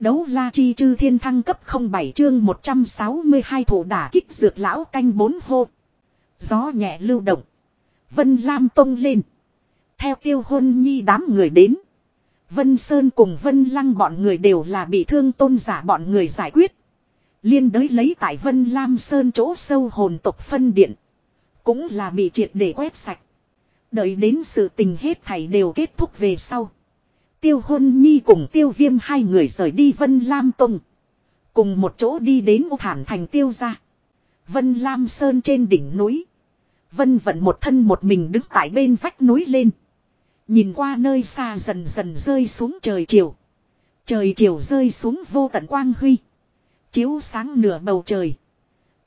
Đấu la chi chư thiên thăng cấp 07 chương 162 thủ đả kích dược lão canh bốn hô. Gió nhẹ lưu động. Vân Lam tông lên. Theo tiêu hôn nhi đám người đến. Vân Sơn cùng Vân Lăng bọn người đều là bị thương tôn giả bọn người giải quyết. Liên đới lấy tại Vân Lam Sơn chỗ sâu hồn tộc phân điện. Cũng là bị triệt để quét sạch. Đợi đến sự tình hết thảy đều kết thúc về sau. Tiêu hôn nhi cùng tiêu viêm hai người rời đi Vân Lam Tông. Cùng một chỗ đi đến U Thản Thành tiêu ra. Vân Lam Sơn trên đỉnh núi. Vân vận một thân một mình đứng tại bên vách núi lên. Nhìn qua nơi xa dần dần rơi xuống trời chiều. Trời chiều rơi xuống vô tận quang huy. Chiếu sáng nửa bầu trời.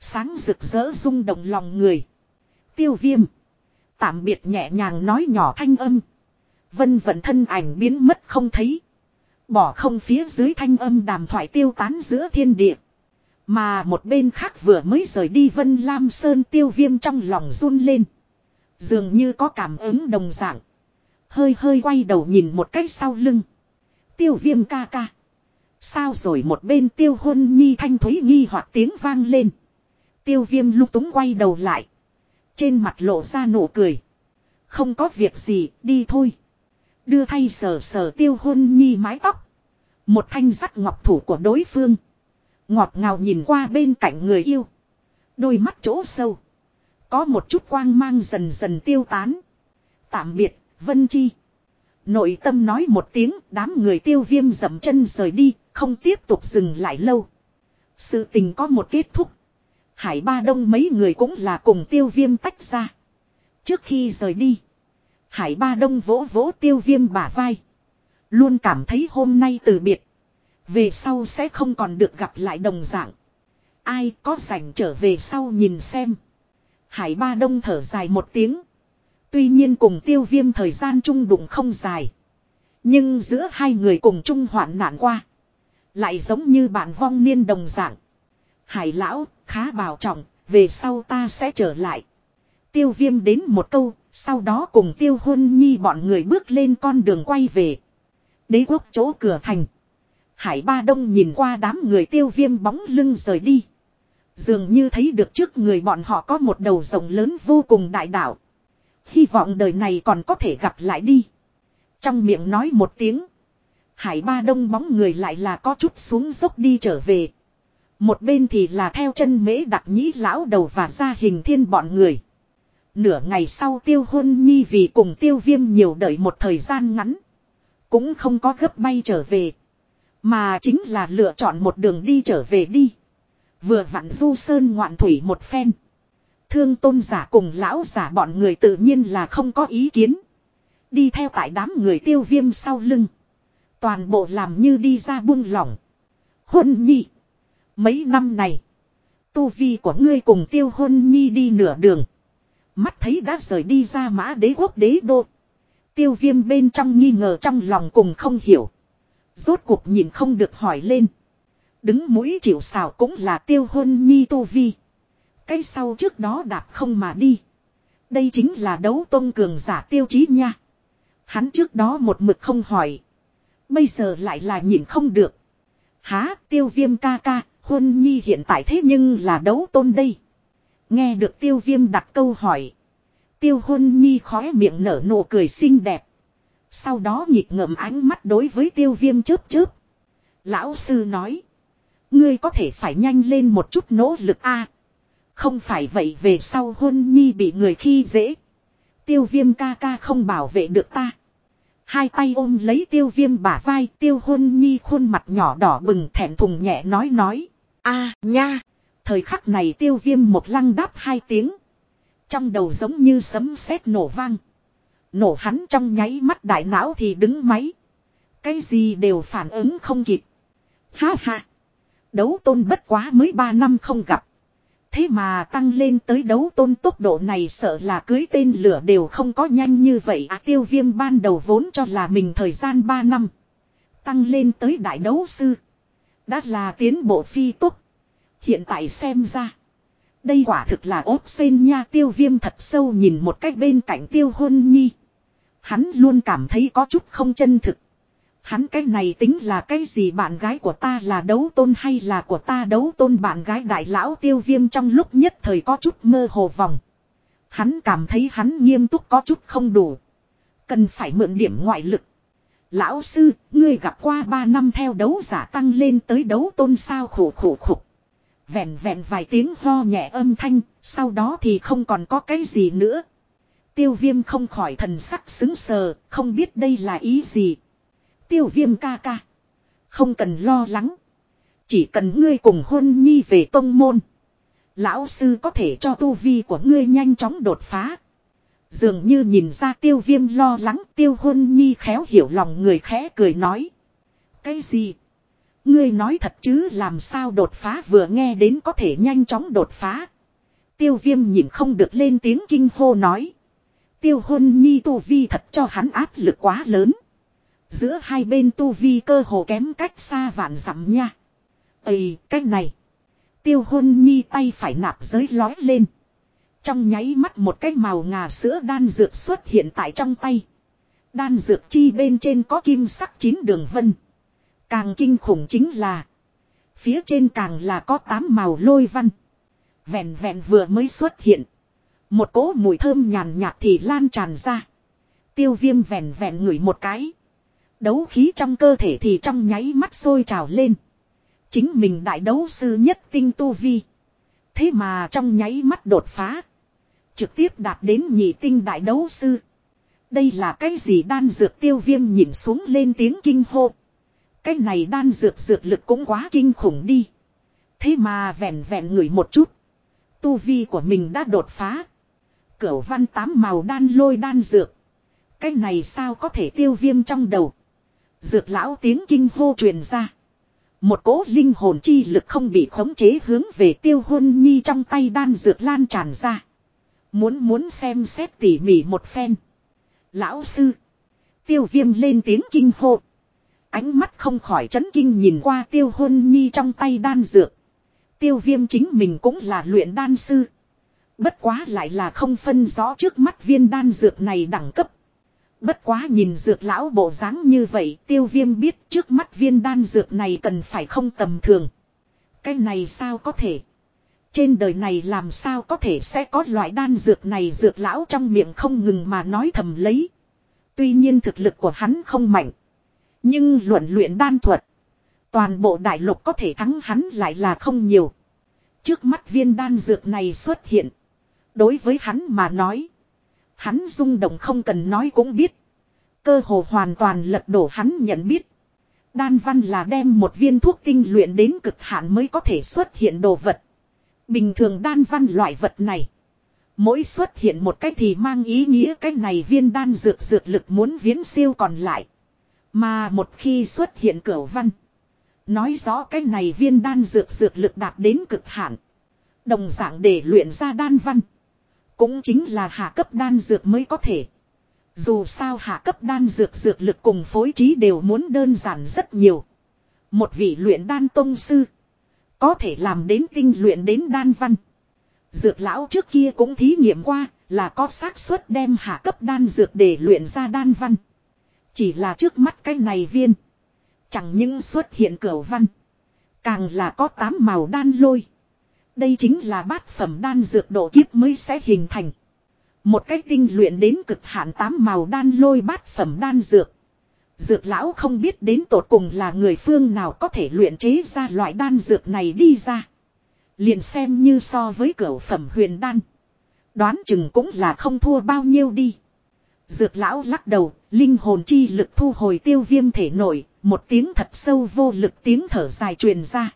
Sáng rực rỡ rung động lòng người. Tiêu viêm. Tạm biệt nhẹ nhàng nói nhỏ thanh âm. Vân vận thân ảnh biến mất không thấy. Bỏ không phía dưới thanh âm đàm thoại tiêu tán giữa thiên địa. Mà một bên khác vừa mới rời đi Vân Lam Sơn tiêu viêm trong lòng run lên. Dường như có cảm ứng đồng dạng. Hơi hơi quay đầu nhìn một cách sau lưng. Tiêu viêm ca ca. Sao rồi một bên tiêu hôn nhi thanh thúy nghi hoặc tiếng vang lên. Tiêu viêm lúc túng quay đầu lại. Trên mặt lộ ra nụ cười. Không có việc gì, đi thôi. Đưa thay sờ sờ tiêu hôn nhi mái tóc. Một thanh sắt ngọc thủ của đối phương. Ngọt ngào nhìn qua bên cạnh người yêu. Đôi mắt chỗ sâu. Có một chút quang mang dần dần tiêu tán. Tạm biệt, Vân Chi. Nội tâm nói một tiếng, đám người tiêu viêm dậm chân rời đi, không tiếp tục dừng lại lâu. Sự tình có một kết thúc. Hải Ba Đông mấy người cũng là cùng tiêu viêm tách ra. Trước khi rời đi. Hải Ba Đông vỗ vỗ tiêu viêm bả vai. Luôn cảm thấy hôm nay từ biệt. Về sau sẽ không còn được gặp lại đồng dạng. Ai có rảnh trở về sau nhìn xem. Hải Ba Đông thở dài một tiếng. Tuy nhiên cùng tiêu viêm thời gian chung đụng không dài. Nhưng giữa hai người cùng chung hoạn nạn qua. Lại giống như bạn vong niên đồng dạng. Hải lão, khá bảo trọng, về sau ta sẽ trở lại. Tiêu viêm đến một câu, sau đó cùng tiêu hôn nhi bọn người bước lên con đường quay về. Đế quốc chỗ cửa thành. Hải ba đông nhìn qua đám người tiêu viêm bóng lưng rời đi. Dường như thấy được trước người bọn họ có một đầu rồng lớn vô cùng đại đạo. Hy vọng đời này còn có thể gặp lại đi. Trong miệng nói một tiếng. Hải ba đông bóng người lại là có chút xuống dốc đi trở về. Một bên thì là theo chân mễ đặc nhĩ lão đầu và gia hình thiên bọn người. Nửa ngày sau tiêu hôn nhi vì cùng tiêu viêm nhiều đợi một thời gian ngắn. Cũng không có gấp bay trở về. Mà chính là lựa chọn một đường đi trở về đi. Vừa vặn du sơn ngoạn thủy một phen. Thương tôn giả cùng lão giả bọn người tự nhiên là không có ý kiến. Đi theo tại đám người tiêu viêm sau lưng. Toàn bộ làm như đi ra buông lỏng. Hôn nhi. Mấy năm này. Tu vi của ngươi cùng tiêu hôn nhi đi nửa đường. Mắt thấy đã rời đi ra mã đế quốc đế đô. Tiêu viêm bên trong nghi ngờ trong lòng cùng không hiểu. Rốt cuộc nhìn không được hỏi lên. Đứng mũi chịu xào cũng là tiêu hôn nhi tu vi. Cái sau trước đó đạp không mà đi. Đây chính là đấu tôn cường giả tiêu chí nha. Hắn trước đó một mực không hỏi. Bây giờ lại là nhìn không được. Há tiêu viêm ca ca, hôn nhi hiện tại thế nhưng là đấu tôn đây. Nghe được tiêu viêm đặt câu hỏi. Tiêu hôn nhi khóe miệng nở nụ cười xinh đẹp. Sau đó nhịp ngậm ánh mắt đối với tiêu viêm chớp chớp. Lão sư nói. Ngươi có thể phải nhanh lên một chút nỗ lực a Không phải vậy về sau hôn nhi bị người khi dễ. Tiêu viêm ca ca không bảo vệ được ta. Hai tay ôm lấy tiêu viêm bả vai, tiêu hôn nhi khuôn mặt nhỏ đỏ bừng thẹn thùng nhẹ nói nói. a, nha. Thời khắc này tiêu viêm một lăng đáp hai tiếng. Trong đầu giống như sấm sét nổ vang. Nổ hắn trong nháy mắt đại não thì đứng máy. Cái gì đều phản ứng không kịp. Ha ha. Đấu tôn bất quá mới ba năm không gặp. Thế mà tăng lên tới đấu tôn tốc độ này sợ là cưới tên lửa đều không có nhanh như vậy à tiêu viêm ban đầu vốn cho là mình thời gian 3 năm. Tăng lên tới đại đấu sư. Đã là tiến bộ phi tốt. Hiện tại xem ra. Đây quả thực là ốp sen nha tiêu viêm thật sâu nhìn một cách bên cạnh tiêu hôn nhi. Hắn luôn cảm thấy có chút không chân thực. Hắn cái này tính là cái gì bạn gái của ta là đấu tôn hay là của ta đấu tôn bạn gái đại lão tiêu viêm trong lúc nhất thời có chút mơ hồ vòng. Hắn cảm thấy hắn nghiêm túc có chút không đủ. Cần phải mượn điểm ngoại lực. Lão sư, ngươi gặp qua 3 năm theo đấu giả tăng lên tới đấu tôn sao khổ khổ khổ. Vẹn vẹn vài tiếng ho nhẹ âm thanh, sau đó thì không còn có cái gì nữa. Tiêu viêm không khỏi thần sắc xứng sờ, không biết đây là ý gì. Tiêu viêm ca ca. Không cần lo lắng. Chỉ cần ngươi cùng hôn nhi về tông môn. Lão sư có thể cho tu vi của ngươi nhanh chóng đột phá. Dường như nhìn ra tiêu viêm lo lắng tiêu hôn nhi khéo hiểu lòng người khẽ cười nói. Cái gì? Ngươi nói thật chứ làm sao đột phá vừa nghe đến có thể nhanh chóng đột phá. Tiêu viêm nhìn không được lên tiếng kinh hô nói. Tiêu hôn nhi tu vi thật cho hắn áp lực quá lớn. Giữa hai bên tu vi cơ hồ kém cách xa vạn dặm nha. Ây, cách này. Tiêu hôn nhi tay phải nạp giới lói lên. Trong nháy mắt một cái màu ngà sữa đan dược xuất hiện tại trong tay. Đan dược chi bên trên có kim sắc chín đường vân. Càng kinh khủng chính là. Phía trên càng là có tám màu lôi văn. Vẹn vẹn vừa mới xuất hiện. Một cỗ mùi thơm nhàn nhạt thì lan tràn ra. Tiêu viêm vẹn vẹn ngửi một cái. Đấu khí trong cơ thể thì trong nháy mắt sôi trào lên. Chính mình đại đấu sư nhất tinh tu vi. Thế mà trong nháy mắt đột phá. Trực tiếp đạt đến nhị tinh đại đấu sư. Đây là cái gì đan dược tiêu viêm nhìn xuống lên tiếng kinh hô. Cái này đan dược dược lực cũng quá kinh khủng đi. Thế mà vẹn vẹn ngửi một chút. Tu vi của mình đã đột phá. Cửu văn tám màu đan lôi đan dược. Cái này sao có thể tiêu viêm trong đầu. Dược lão tiếng kinh hô truyền ra. Một cỗ linh hồn chi lực không bị khống chế hướng về tiêu hôn nhi trong tay đan dược lan tràn ra. Muốn muốn xem xét tỉ mỉ một phen. Lão sư. Tiêu viêm lên tiếng kinh hô. Ánh mắt không khỏi chấn kinh nhìn qua tiêu hôn nhi trong tay đan dược. Tiêu viêm chính mình cũng là luyện đan sư. Bất quá lại là không phân rõ trước mắt viên đan dược này đẳng cấp. Bất quá nhìn dược lão bộ dáng như vậy, tiêu viêm biết trước mắt viên đan dược này cần phải không tầm thường. Cái này sao có thể? Trên đời này làm sao có thể sẽ có loại đan dược này dược lão trong miệng không ngừng mà nói thầm lấy. Tuy nhiên thực lực của hắn không mạnh. Nhưng luận luyện đan thuật. Toàn bộ đại lục có thể thắng hắn lại là không nhiều. Trước mắt viên đan dược này xuất hiện. Đối với hắn mà nói. Hắn rung động không cần nói cũng biết. Cơ hồ hoàn toàn lật đổ hắn nhận biết. Đan văn là đem một viên thuốc tinh luyện đến cực hạn mới có thể xuất hiện đồ vật. Bình thường đan văn loại vật này. Mỗi xuất hiện một cách thì mang ý nghĩa cái này viên đan dược dược lực muốn viễn siêu còn lại. Mà một khi xuất hiện cửa văn. Nói rõ cái này viên đan dược dược lực đạt đến cực hạn. Đồng dạng để luyện ra đan văn. Cũng chính là hạ cấp đan dược mới có thể. Dù sao hạ cấp đan dược dược lực cùng phối trí đều muốn đơn giản rất nhiều. Một vị luyện đan tông sư. Có thể làm đến tinh luyện đến đan văn. Dược lão trước kia cũng thí nghiệm qua là có xác suất đem hạ cấp đan dược để luyện ra đan văn. Chỉ là trước mắt cái này viên. Chẳng những xuất hiện cửa văn. Càng là có tám màu đan lôi. Đây chính là bát phẩm đan dược độ kiếp mới sẽ hình thành. Một cái tinh luyện đến cực hạn tám màu đan lôi bát phẩm đan dược. Dược lão không biết đến tột cùng là người phương nào có thể luyện chế ra loại đan dược này đi ra. Liền xem như so với cửa phẩm huyền đan. Đoán chừng cũng là không thua bao nhiêu đi. Dược lão lắc đầu, linh hồn chi lực thu hồi tiêu viêm thể nổi, một tiếng thật sâu vô lực tiếng thở dài truyền ra.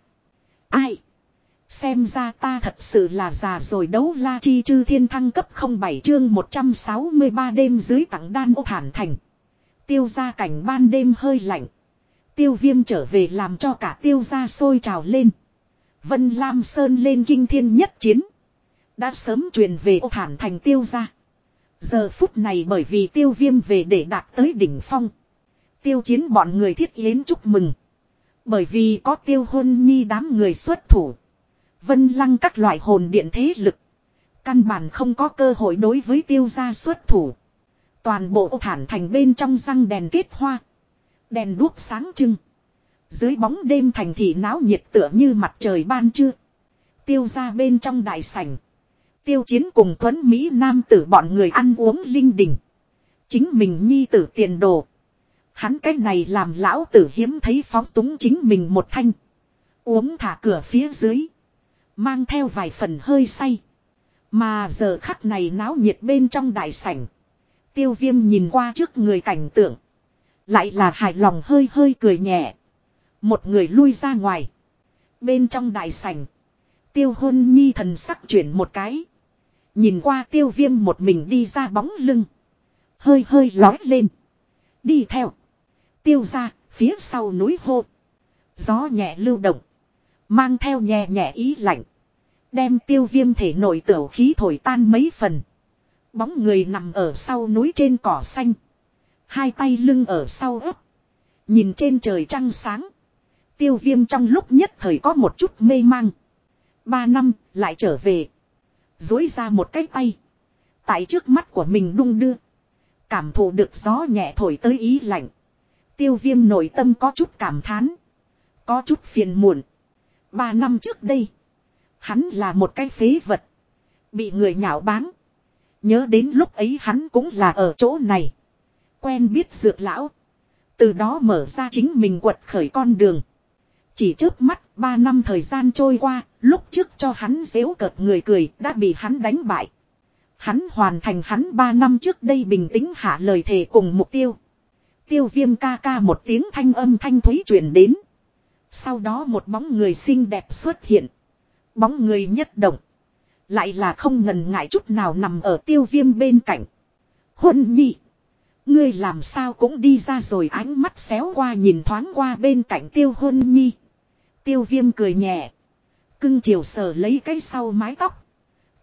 Ai? Xem ra ta thật sự là già rồi đấu la chi chư thiên thăng cấp 07 chương 163 đêm dưới tặng đan ô thản thành. Tiêu ra cảnh ban đêm hơi lạnh. Tiêu viêm trở về làm cho cả tiêu ra sôi trào lên. Vân Lam Sơn lên kinh thiên nhất chiến. Đã sớm truyền về ô thản thành tiêu ra. Giờ phút này bởi vì tiêu viêm về để đạt tới đỉnh phong. Tiêu chiến bọn người thiết yến chúc mừng. Bởi vì có tiêu hôn nhi đám người xuất thủ. Vân lăng các loại hồn điện thế lực. Căn bản không có cơ hội đối với tiêu gia xuất thủ. Toàn bộ thản thành bên trong răng đèn kết hoa. Đèn đuốc sáng trưng. Dưới bóng đêm thành thị náo nhiệt tựa như mặt trời ban trưa. Tiêu ra bên trong đại sảnh. Tiêu chiến cùng Tuấn Mỹ Nam tử bọn người ăn uống linh đình. Chính mình nhi tử tiền đồ. Hắn cái này làm lão tử hiếm thấy phóng túng chính mình một thanh. Uống thả cửa phía dưới. Mang theo vài phần hơi say. Mà giờ khắc này náo nhiệt bên trong đại sảnh. Tiêu viêm nhìn qua trước người cảnh tượng. Lại là hài lòng hơi hơi cười nhẹ. Một người lui ra ngoài. Bên trong đại sảnh. Tiêu hôn nhi thần sắc chuyển một cái. Nhìn qua tiêu viêm một mình đi ra bóng lưng. Hơi hơi lói lên. Đi theo. Tiêu ra, phía sau núi hô. Gió nhẹ lưu động. Mang theo nhẹ nhẹ ý lạnh. Đem tiêu viêm thể nổi tiểu khí thổi tan mấy phần. Bóng người nằm ở sau núi trên cỏ xanh. Hai tay lưng ở sau ấp. Nhìn trên trời trăng sáng. Tiêu viêm trong lúc nhất thời có một chút mê mang. Ba năm lại trở về. Dối ra một cái tay. Tại trước mắt của mình đung đưa. Cảm thụ được gió nhẹ thổi tới ý lạnh. Tiêu viêm nội tâm có chút cảm thán. Có chút phiền muộn. Ba năm trước đây. Hắn là một cái phế vật. Bị người nhạo báng. Nhớ đến lúc ấy hắn cũng là ở chỗ này. Quen biết dược lão. Từ đó mở ra chính mình quật khởi con đường. Chỉ trước mắt, ba năm thời gian trôi qua, lúc trước cho hắn dễu cợt người cười đã bị hắn đánh bại. Hắn hoàn thành hắn ba năm trước đây bình tĩnh hạ lời thề cùng mục tiêu. Tiêu viêm ca ca một tiếng thanh âm thanh thúy truyền đến. Sau đó một bóng người xinh đẹp xuất hiện. Bóng người nhất động. Lại là không ngần ngại chút nào nằm ở tiêu viêm bên cạnh. Huân nhi. Ngươi làm sao cũng đi ra rồi ánh mắt xéo qua nhìn thoáng qua bên cạnh tiêu huân nhi. Tiêu viêm cười nhẹ. Cưng chiều sờ lấy cái sau mái tóc.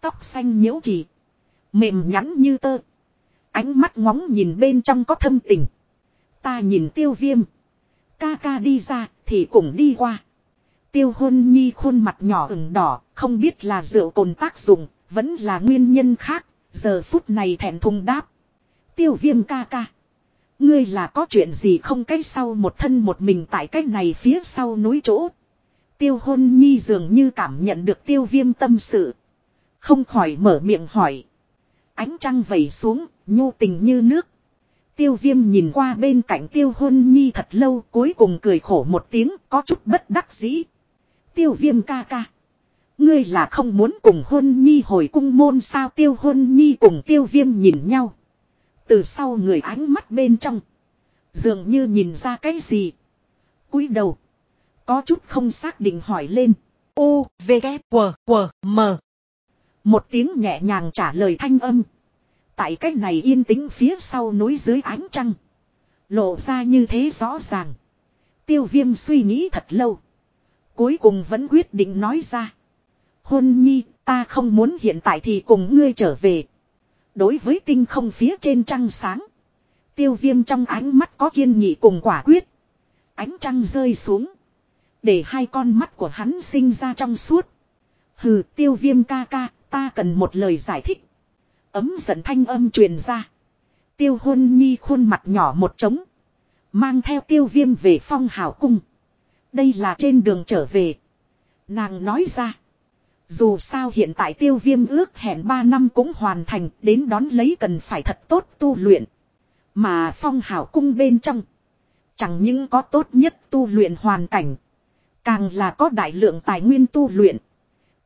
Tóc xanh nhiễu chỉ. Mềm nhắn như tơ. Ánh mắt ngóng nhìn bên trong có thâm tình. Ta nhìn tiêu viêm. Ca ca đi ra thì cũng đi qua. Tiêu hôn nhi khuôn mặt nhỏ ửng đỏ. Không biết là rượu cồn tác dụng. Vẫn là nguyên nhân khác. Giờ phút này thẹn thùng đáp. Tiêu viêm ca ca. Ngươi là có chuyện gì không cái sau một thân một mình tại cái này phía sau núi chỗ. Tiêu hôn nhi dường như cảm nhận được tiêu viêm tâm sự. Không khỏi mở miệng hỏi. Ánh trăng vẩy xuống, nhu tình như nước. Tiêu viêm nhìn qua bên cạnh tiêu hôn nhi thật lâu cuối cùng cười khổ một tiếng có chút bất đắc dĩ. Tiêu viêm ca ca. Ngươi là không muốn cùng hôn nhi hồi cung môn sao tiêu hôn nhi cùng tiêu viêm nhìn nhau. Từ sau người ánh mắt bên trong. Dường như nhìn ra cái gì. cúi đầu. Có chút không xác định hỏi lên. U, V, K, W, W, M. Một tiếng nhẹ nhàng trả lời thanh âm. Tại cách này yên tĩnh phía sau núi dưới ánh trăng. Lộ ra như thế rõ ràng. Tiêu viêm suy nghĩ thật lâu. Cuối cùng vẫn quyết định nói ra. Hôn nhi, ta không muốn hiện tại thì cùng ngươi trở về. Đối với tinh không phía trên trăng sáng. Tiêu viêm trong ánh mắt có kiên nghị cùng quả quyết. Ánh trăng rơi xuống. Để hai con mắt của hắn sinh ra trong suốt. Hừ tiêu viêm ca ca, ta cần một lời giải thích. Ấm giận thanh âm truyền ra. Tiêu hôn nhi khuôn mặt nhỏ một trống. Mang theo tiêu viêm về phong hào cung. Đây là trên đường trở về. Nàng nói ra. Dù sao hiện tại tiêu viêm ước hẹn 3 năm cũng hoàn thành đến đón lấy cần phải thật tốt tu luyện. Mà phong hảo cung bên trong. Chẳng những có tốt nhất tu luyện hoàn cảnh. Càng là có đại lượng tài nguyên tu luyện.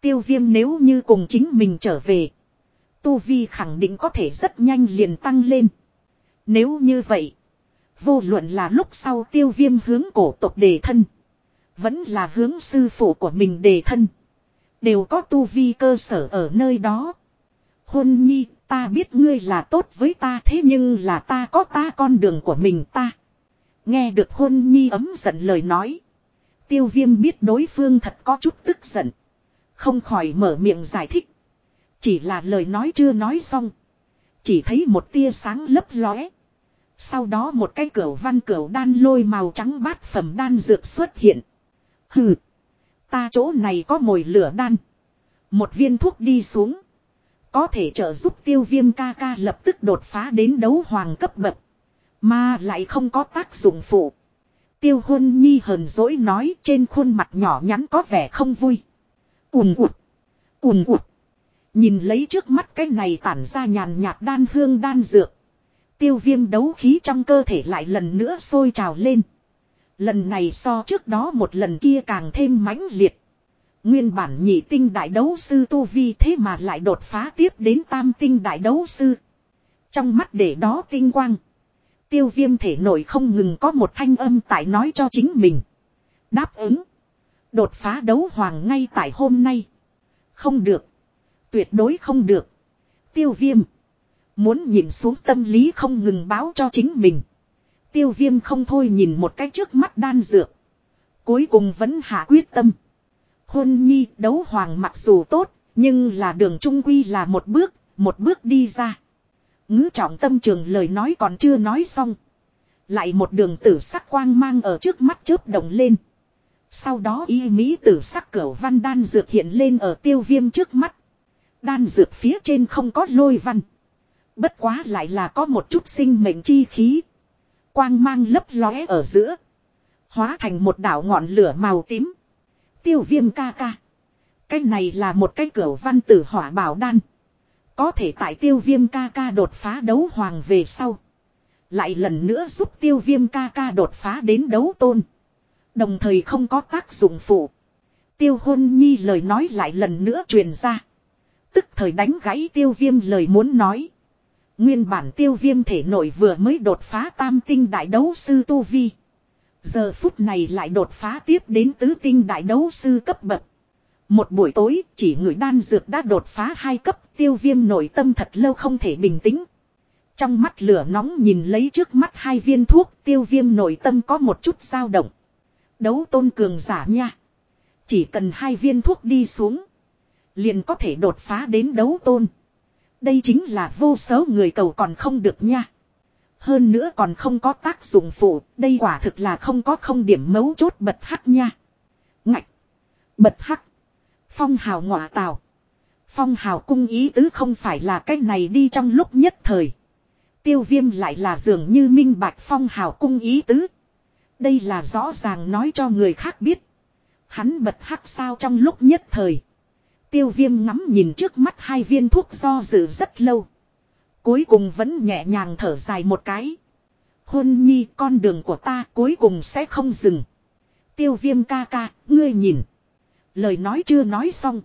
Tiêu viêm nếu như cùng chính mình trở về. Tu vi khẳng định có thể rất nhanh liền tăng lên. Nếu như vậy. Vô luận là lúc sau tiêu viêm hướng cổ tộc đề thân. Vẫn là hướng sư phụ của mình đề thân. Đều có tu vi cơ sở ở nơi đó. Hôn nhi, ta biết ngươi là tốt với ta thế nhưng là ta có ta con đường của mình ta. Nghe được hôn nhi ấm giận lời nói. Tiêu viêm biết đối phương thật có chút tức giận. Không khỏi mở miệng giải thích. Chỉ là lời nói chưa nói xong. Chỉ thấy một tia sáng lấp lóe. Sau đó một cái cửa văn cửa đan lôi màu trắng bát phẩm đan dược xuất hiện. Hừ. Ta chỗ này có mồi lửa đan. Một viên thuốc đi xuống. Có thể trợ giúp tiêu viêm ca ca lập tức đột phá đến đấu hoàng cấp bậc. Mà lại không có tác dụng phụ. Tiêu hôn nhi hờn dỗi nói trên khuôn mặt nhỏ nhắn có vẻ không vui. Ùm ụt. Ùm ụt. Nhìn lấy trước mắt cái này tản ra nhàn nhạt đan hương đan dược. Tiêu viêm đấu khí trong cơ thể lại lần nữa sôi trào lên. Lần này so trước đó một lần kia càng thêm mãnh liệt. Nguyên bản nhị tinh đại đấu sư Tu Vi thế mà lại đột phá tiếp đến tam tinh đại đấu sư. Trong mắt để đó tinh quang. Tiêu viêm thể nổi không ngừng có một thanh âm tại nói cho chính mình. Đáp ứng. Đột phá đấu hoàng ngay tại hôm nay. Không được. Tuyệt đối không được. Tiêu viêm. Muốn nhìn xuống tâm lý không ngừng báo cho chính mình. Tiêu viêm không thôi nhìn một cái trước mắt đan dược. Cuối cùng vẫn hạ quyết tâm. Hôn nhi đấu hoàng mặc dù tốt, nhưng là đường trung quy là một bước, một bước đi ra. Ngữ trọng tâm trường lời nói còn chưa nói xong. Lại một đường tử sắc quang mang ở trước mắt chớp động lên. Sau đó y mỹ tử sắc cửu văn đan dược hiện lên ở tiêu viêm trước mắt. Đan dược phía trên không có lôi văn. Bất quá lại là có một chút sinh mệnh chi khí. Quang mang lấp lóe ở giữa. Hóa thành một đảo ngọn lửa màu tím. Tiêu viêm ca ca. Cái này là một cái cửa văn tử hỏa bảo đan. Có thể tại tiêu viêm ca ca đột phá đấu hoàng về sau. Lại lần nữa giúp tiêu viêm ca ca đột phá đến đấu tôn. Đồng thời không có tác dụng phụ. Tiêu hôn nhi lời nói lại lần nữa truyền ra. Tức thời đánh gãy tiêu viêm lời muốn nói. Nguyên bản tiêu viêm thể nội vừa mới đột phá tam tinh đại đấu sư Tu Vi. Giờ phút này lại đột phá tiếp đến tứ tinh đại đấu sư cấp bậc. Một buổi tối chỉ người đan dược đã đột phá hai cấp tiêu viêm nội tâm thật lâu không thể bình tĩnh. Trong mắt lửa nóng nhìn lấy trước mắt hai viên thuốc tiêu viêm nội tâm có một chút dao động. Đấu tôn cường giả nha. Chỉ cần hai viên thuốc đi xuống. Liền có thể đột phá đến đấu tôn. Đây chính là vô số người cầu còn không được nha. Hơn nữa còn không có tác dụng phụ, đây quả thực là không có không điểm mấu chốt bật hắc nha. Ngạch. Bật hắc. Phong hào ngọa tào. Phong hào cung ý tứ không phải là cái này đi trong lúc nhất thời. Tiêu viêm lại là dường như minh bạch phong hào cung ý tứ. Đây là rõ ràng nói cho người khác biết. Hắn bật hắc sao trong lúc nhất thời. Tiêu viêm ngắm nhìn trước mắt hai viên thuốc do dự rất lâu. Cuối cùng vẫn nhẹ nhàng thở dài một cái. Hôn nhi con đường của ta cuối cùng sẽ không dừng. Tiêu viêm ca ca, ngươi nhìn. Lời nói chưa nói xong.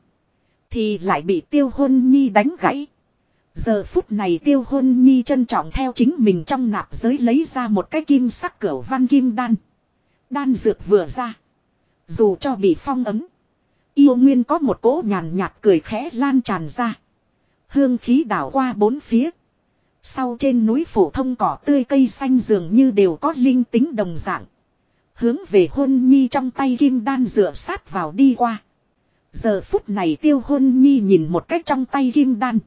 Thì lại bị tiêu hôn nhi đánh gãy. Giờ phút này tiêu hôn nhi trân trọng theo chính mình trong nạp giới lấy ra một cái kim sắc cửa văn kim đan. Đan dược vừa ra. Dù cho bị phong ấm. Yêu nguyên có một cỗ nhàn nhạt cười khẽ lan tràn ra. Hương khí đảo qua bốn phía. Sau trên núi phổ thông cỏ tươi cây xanh dường như đều có linh tính đồng dạng. Hướng về hôn nhi trong tay kim đan dựa sát vào đi qua. Giờ phút này tiêu hôn nhi nhìn một cách trong tay kim đan.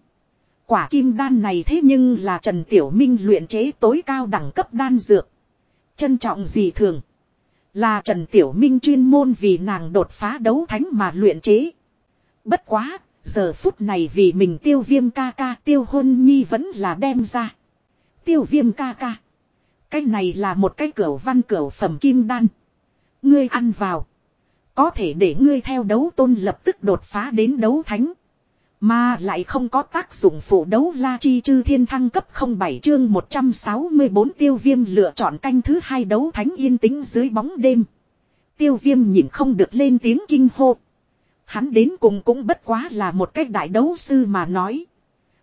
Quả kim đan này thế nhưng là Trần Tiểu Minh luyện chế tối cao đẳng cấp đan dược. Trân trọng gì thường. Là Trần Tiểu Minh chuyên môn vì nàng đột phá đấu thánh mà luyện chế. Bất quá, giờ phút này vì mình tiêu viêm ca ca tiêu hôn nhi vẫn là đem ra. Tiêu viêm ca ca. Cái này là một cái cửa văn cửa phẩm kim đan. Ngươi ăn vào. Có thể để ngươi theo đấu tôn lập tức đột phá đến đấu thánh. Mà lại không có tác dụng phụ đấu la chi chư thiên thăng cấp 07 chương 164 tiêu viêm lựa chọn canh thứ hai đấu thánh yên tĩnh dưới bóng đêm. Tiêu viêm nhìn không được lên tiếng kinh hô. Hắn đến cùng cũng bất quá là một cách đại đấu sư mà nói.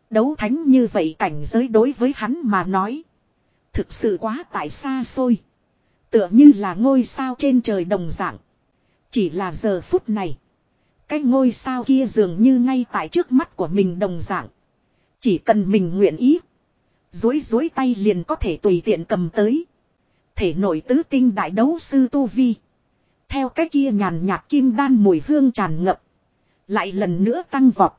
Đấu thánh như vậy cảnh giới đối với hắn mà nói. Thực sự quá tại xa xôi. Tựa như là ngôi sao trên trời đồng dạng. Chỉ là giờ phút này. Cái ngôi sao kia dường như ngay tại trước mắt của mình đồng dạng. Chỉ cần mình nguyện ý. Dối dối tay liền có thể tùy tiện cầm tới. Thể nổi tứ tinh đại đấu sư Tu Vi. Theo cái kia nhàn nhạt kim đan mùi hương tràn ngập. Lại lần nữa tăng vọt.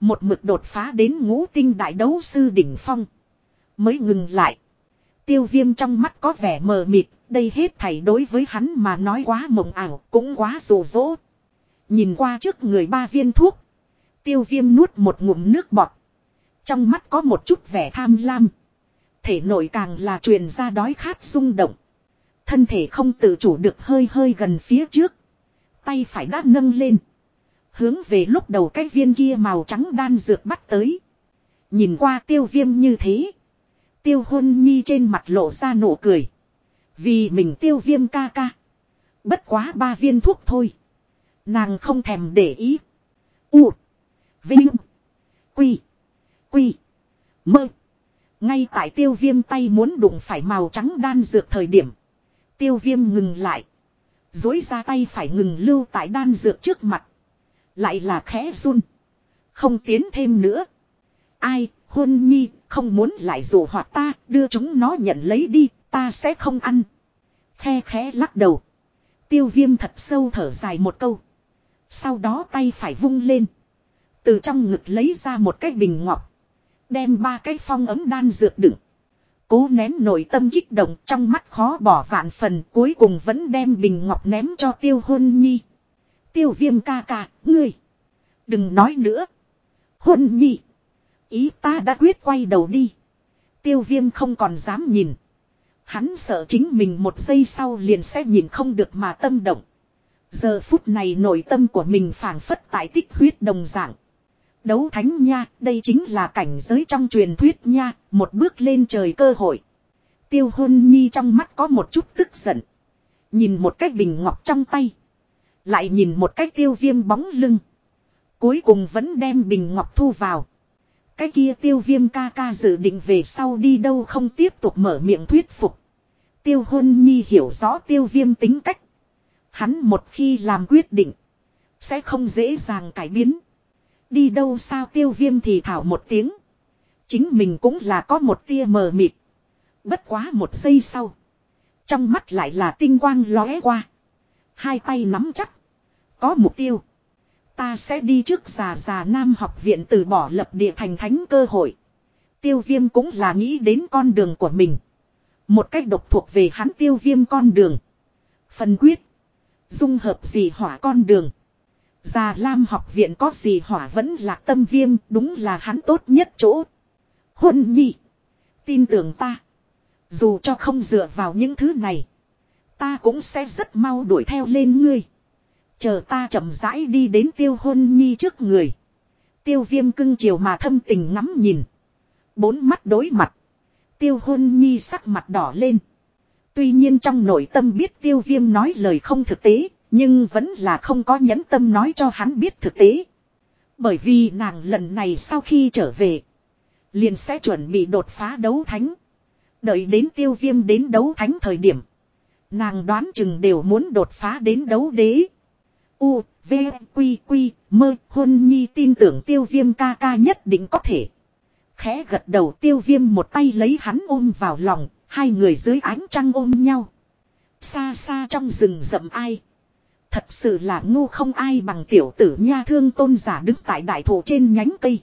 Một mực đột phá đến ngũ tinh đại đấu sư đỉnh phong. Mới ngừng lại. Tiêu viêm trong mắt có vẻ mờ mịt. Đây hết thảy đối với hắn mà nói quá mộng ảo. Cũng quá rồ rỗ. Nhìn qua trước người ba viên thuốc. Tiêu viêm nuốt một ngụm nước bọt. Trong mắt có một chút vẻ tham lam. Thể nội càng là truyền ra đói khát rung động. Thân thể không tự chủ được hơi hơi gần phía trước. Tay phải đã nâng lên. Hướng về lúc đầu cái viên kia màu trắng đan dược bắt tới. Nhìn qua tiêu viêm như thế. Tiêu hôn nhi trên mặt lộ ra nụ cười. Vì mình tiêu viêm ca ca. Bất quá ba viên thuốc thôi. Nàng không thèm để ý. U. Vinh. Quy. Quy. Mơ. Ngay tại tiêu viêm tay muốn đụng phải màu trắng đan dược thời điểm. Tiêu viêm ngừng lại. Dối ra tay phải ngừng lưu tại đan dược trước mặt. Lại là khẽ run. Không tiến thêm nữa. Ai, Huân nhi, không muốn lại rủ hoạt ta, đưa chúng nó nhận lấy đi, ta sẽ không ăn. Khe khẽ lắc đầu. Tiêu viêm thật sâu thở dài một câu. Sau đó tay phải vung lên. Từ trong ngực lấy ra một cái bình ngọc. Đem ba cái phong ấm đan dược đựng. Cố nén nội tâm kích động trong mắt khó bỏ vạn phần cuối cùng vẫn đem bình ngọc ném cho tiêu hôn nhi. Tiêu viêm ca ca, ngươi. Đừng nói nữa. Hôn nhi. Ý ta đã quyết quay đầu đi. Tiêu viêm không còn dám nhìn. Hắn sợ chính mình một giây sau liền sẽ nhìn không được mà tâm động. Giờ phút này nội tâm của mình phảng phất tại tích huyết đồng dạng. Đấu thánh nha, đây chính là cảnh giới trong truyền thuyết nha, một bước lên trời cơ hội. Tiêu hôn nhi trong mắt có một chút tức giận. Nhìn một cái bình ngọc trong tay. Lại nhìn một cái tiêu viêm bóng lưng. Cuối cùng vẫn đem bình ngọc thu vào. Cái kia tiêu viêm ca ca dự định về sau đi đâu không tiếp tục mở miệng thuyết phục. Tiêu hôn nhi hiểu rõ tiêu viêm tính cách. Hắn một khi làm quyết định. Sẽ không dễ dàng cải biến. Đi đâu sao tiêu viêm thì thảo một tiếng. Chính mình cũng là có một tia mờ mịt. Bất quá một giây sau. Trong mắt lại là tinh quang lóe qua. Hai tay nắm chắc. Có mục tiêu. Ta sẽ đi trước già già nam học viện từ bỏ lập địa thành thánh cơ hội. Tiêu viêm cũng là nghĩ đến con đường của mình. Một cách độc thuộc về hắn tiêu viêm con đường. Phần quyết. Dung hợp gì hỏa con đường. Già Lam học viện có gì hỏa vẫn là tâm viêm, đúng là hắn tốt nhất chỗ. Huân nhi. Tin tưởng ta. Dù cho không dựa vào những thứ này. Ta cũng sẽ rất mau đuổi theo lên ngươi. Chờ ta chậm rãi đi đến tiêu hôn nhi trước người. Tiêu viêm cưng chiều mà thâm tình ngắm nhìn. Bốn mắt đối mặt. Tiêu hôn nhi sắc mặt đỏ lên. Tuy nhiên trong nội tâm biết tiêu viêm nói lời không thực tế. Nhưng vẫn là không có nhẫn tâm nói cho hắn biết thực tế. Bởi vì nàng lần này sau khi trở về. Liền sẽ chuẩn bị đột phá đấu thánh. Đợi đến tiêu viêm đến đấu thánh thời điểm. Nàng đoán chừng đều muốn đột phá đến đấu đế. U, V, Quy, Quy, mơ, hôn nhi tin tưởng tiêu viêm ca ca nhất định có thể. Khẽ gật đầu tiêu viêm một tay lấy hắn ôm vào lòng, hai người dưới ánh trăng ôm nhau. Xa xa trong rừng rậm ai. Thật sự là ngu không ai bằng tiểu tử nha thương tôn giả đứng tại đại thổ trên nhánh cây.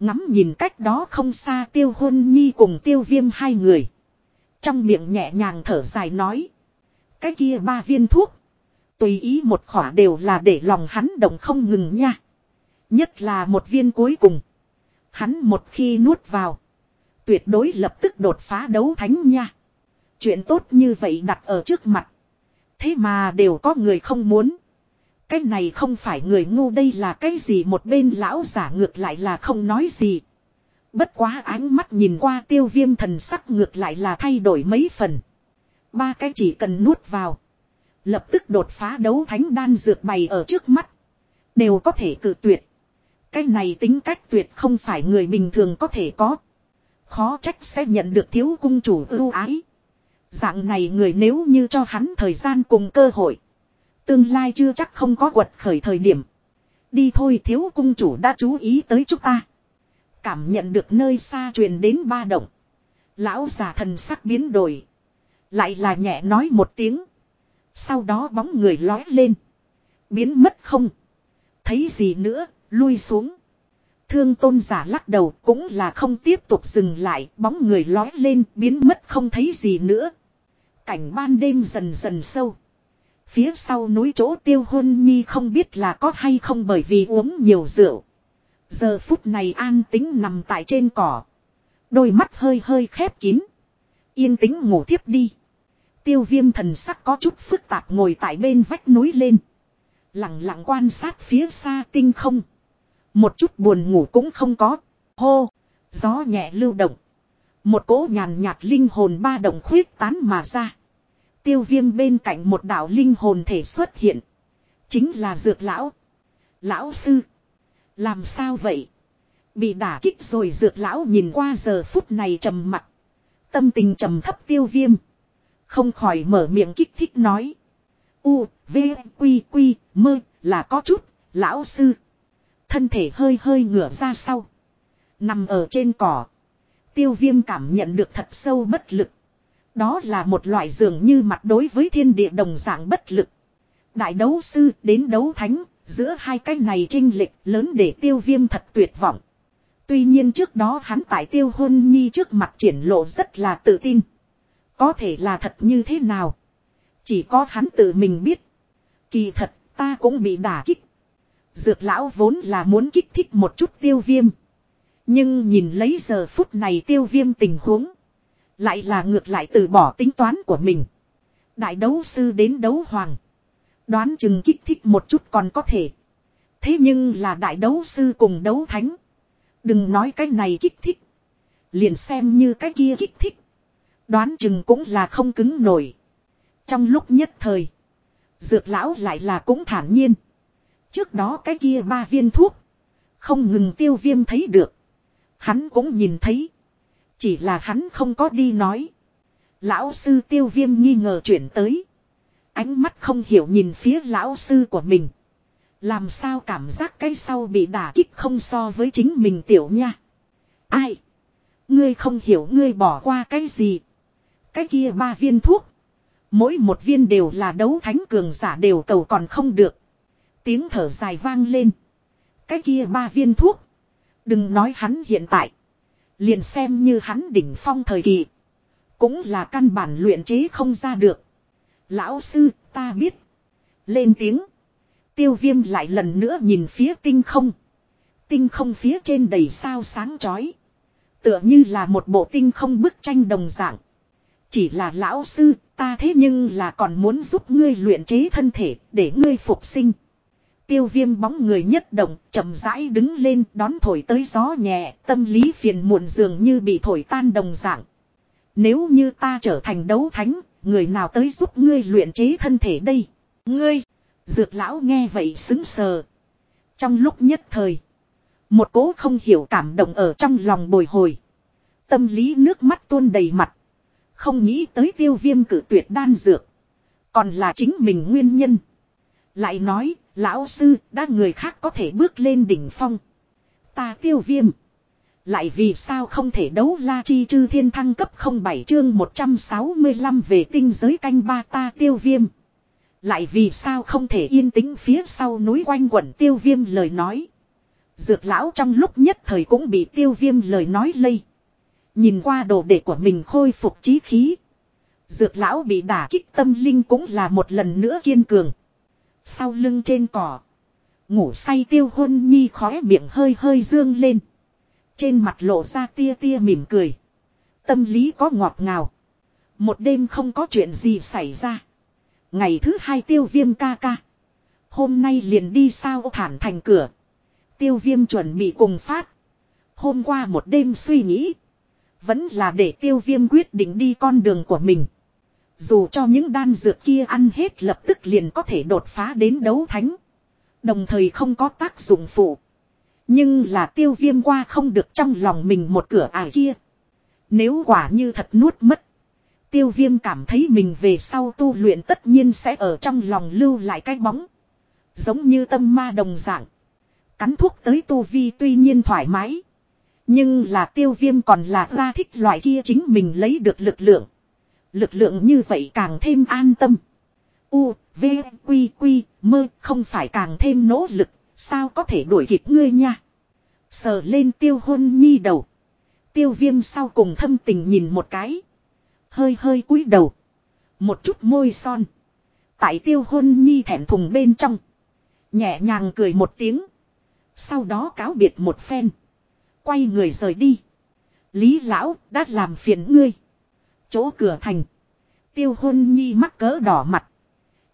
Ngắm nhìn cách đó không xa tiêu hôn nhi cùng tiêu viêm hai người. Trong miệng nhẹ nhàng thở dài nói. Cái kia ba viên thuốc. Tùy ý một khỏa đều là để lòng hắn động không ngừng nha. Nhất là một viên cuối cùng. Hắn một khi nuốt vào. Tuyệt đối lập tức đột phá đấu thánh nha. Chuyện tốt như vậy đặt ở trước mặt. Thế mà đều có người không muốn. Cái này không phải người ngu đây là cái gì một bên lão giả ngược lại là không nói gì. Bất quá ánh mắt nhìn qua tiêu viêm thần sắc ngược lại là thay đổi mấy phần. Ba cái chỉ cần nuốt vào. Lập tức đột phá đấu thánh đan dược bày ở trước mắt. Đều có thể cự tuyệt. Cái này tính cách tuyệt không phải người bình thường có thể có. Khó trách sẽ nhận được thiếu cung chủ ưu ái. Dạng này người nếu như cho hắn thời gian cùng cơ hội. Tương lai chưa chắc không có quật khởi thời điểm. Đi thôi thiếu cung chủ đã chú ý tới chúng ta. Cảm nhận được nơi xa truyền đến ba động. Lão già thần sắc biến đổi. Lại là nhẹ nói một tiếng. Sau đó bóng người lói lên. Biến mất không. Thấy gì nữa, lui xuống. Thương tôn giả lắc đầu cũng là không tiếp tục dừng lại, bóng người lói lên, biến mất không thấy gì nữa. Cảnh ban đêm dần dần sâu. Phía sau núi chỗ tiêu hôn nhi không biết là có hay không bởi vì uống nhiều rượu. Giờ phút này an tính nằm tại trên cỏ. Đôi mắt hơi hơi khép kín. Yên tĩnh ngủ thiếp đi. Tiêu viêm thần sắc có chút phức tạp ngồi tại bên vách núi lên. Lặng lặng quan sát phía xa tinh không. Một chút buồn ngủ cũng không có. Hô, gió nhẹ lưu động. Một cỗ nhàn nhạt linh hồn ba động khuyết tán mà ra. Tiêu viêm bên cạnh một đạo linh hồn thể xuất hiện. Chính là dược lão. Lão sư. Làm sao vậy? Bị đả kích rồi dược lão nhìn qua giờ phút này trầm mặt. Tâm tình trầm thấp tiêu viêm. Không khỏi mở miệng kích thích nói. U, V, Quy, Quy, mơ, là có chút, lão sư. Thân thể hơi hơi ngửa ra sau. Nằm ở trên cỏ. Tiêu viêm cảm nhận được thật sâu bất lực. Đó là một loại dường như mặt đối với thiên địa đồng dạng bất lực. Đại đấu sư đến đấu thánh, giữa hai cái này trinh lịch lớn để tiêu viêm thật tuyệt vọng. Tuy nhiên trước đó hắn tại tiêu hôn nhi trước mặt triển lộ rất là tự tin. Có thể là thật như thế nào? Chỉ có hắn tự mình biết. Kỳ thật, ta cũng bị đả kích. Dược lão vốn là muốn kích thích một chút tiêu viêm. Nhưng nhìn lấy giờ phút này tiêu viêm tình huống. Lại là ngược lại từ bỏ tính toán của mình. Đại đấu sư đến đấu hoàng. Đoán chừng kích thích một chút còn có thể. Thế nhưng là đại đấu sư cùng đấu thánh. Đừng nói cái này kích thích. Liền xem như cái kia kích thích. Đoán chừng cũng là không cứng nổi. Trong lúc nhất thời. Dược lão lại là cũng thản nhiên. Trước đó cái kia ba viên thuốc. Không ngừng tiêu viêm thấy được. Hắn cũng nhìn thấy. Chỉ là hắn không có đi nói. Lão sư tiêu viêm nghi ngờ chuyển tới. Ánh mắt không hiểu nhìn phía lão sư của mình. Làm sao cảm giác cái sau bị đả kích không so với chính mình tiểu nha. Ai? Ngươi không hiểu ngươi bỏ qua cái gì. Cái kia ba viên thuốc. Mỗi một viên đều là đấu thánh cường giả đều cầu còn không được. Tiếng thở dài vang lên. Cái kia ba viên thuốc. Đừng nói hắn hiện tại. Liền xem như hắn đỉnh phong thời kỳ. Cũng là căn bản luyện chế không ra được. Lão sư, ta biết. Lên tiếng. Tiêu viêm lại lần nữa nhìn phía tinh không. Tinh không phía trên đầy sao sáng chói. Tựa như là một bộ tinh không bức tranh đồng dạng. Chỉ là lão sư, ta thế nhưng là còn muốn giúp ngươi luyện chế thân thể để ngươi phục sinh. Tiêu viêm bóng người nhất động, chậm rãi đứng lên đón thổi tới gió nhẹ, tâm lý phiền muộn dường như bị thổi tan đồng dạng. Nếu như ta trở thành đấu thánh, người nào tới giúp ngươi luyện chế thân thể đây? Ngươi! Dược lão nghe vậy xứng sờ. Trong lúc nhất thời, một cố không hiểu cảm động ở trong lòng bồi hồi. Tâm lý nước mắt tuôn đầy mặt. Không nghĩ tới tiêu viêm cử tuyệt đan dược. Còn là chính mình nguyên nhân. Lại nói, lão sư, đã người khác có thể bước lên đỉnh phong. Ta tiêu viêm. Lại vì sao không thể đấu la chi chư thiên thăng cấp 07 chương 165 về tinh giới canh ba ta tiêu viêm. Lại vì sao không thể yên tĩnh phía sau núi quanh quẩn tiêu viêm lời nói. Dược lão trong lúc nhất thời cũng bị tiêu viêm lời nói lây. Nhìn qua đồ đệ của mình khôi phục trí khí. Dược lão bị đả kích tâm linh cũng là một lần nữa kiên cường. Sau lưng trên cỏ. Ngủ say tiêu hôn nhi khóe miệng hơi hơi dương lên. Trên mặt lộ ra tia tia mỉm cười. Tâm lý có ngọt ngào. Một đêm không có chuyện gì xảy ra. Ngày thứ hai tiêu viêm ca ca. Hôm nay liền đi sao thản thành cửa. Tiêu viêm chuẩn bị cùng phát. Hôm qua một đêm suy nghĩ. Vẫn là để tiêu viêm quyết định đi con đường của mình. Dù cho những đan dược kia ăn hết lập tức liền có thể đột phá đến đấu thánh. Đồng thời không có tác dụng phụ. Nhưng là tiêu viêm qua không được trong lòng mình một cửa ải kia. Nếu quả như thật nuốt mất. Tiêu viêm cảm thấy mình về sau tu luyện tất nhiên sẽ ở trong lòng lưu lại cái bóng. Giống như tâm ma đồng dạng. Cắn thuốc tới tu vi tuy nhiên thoải mái. Nhưng là tiêu viêm còn là ra thích loại kia chính mình lấy được lực lượng. Lực lượng như vậy càng thêm an tâm. U, V, Quy, Quy, mơ không phải càng thêm nỗ lực, sao có thể đuổi kịp ngươi nha. Sờ lên tiêu hôn nhi đầu. Tiêu viêm sau cùng thâm tình nhìn một cái. Hơi hơi cúi đầu. Một chút môi son. Tại tiêu hôn nhi thẹn thùng bên trong. Nhẹ nhàng cười một tiếng. Sau đó cáo biệt một phen. Quay người rời đi. Lý lão đã làm phiền ngươi. Chỗ cửa thành. Tiêu hôn nhi mắc cỡ đỏ mặt.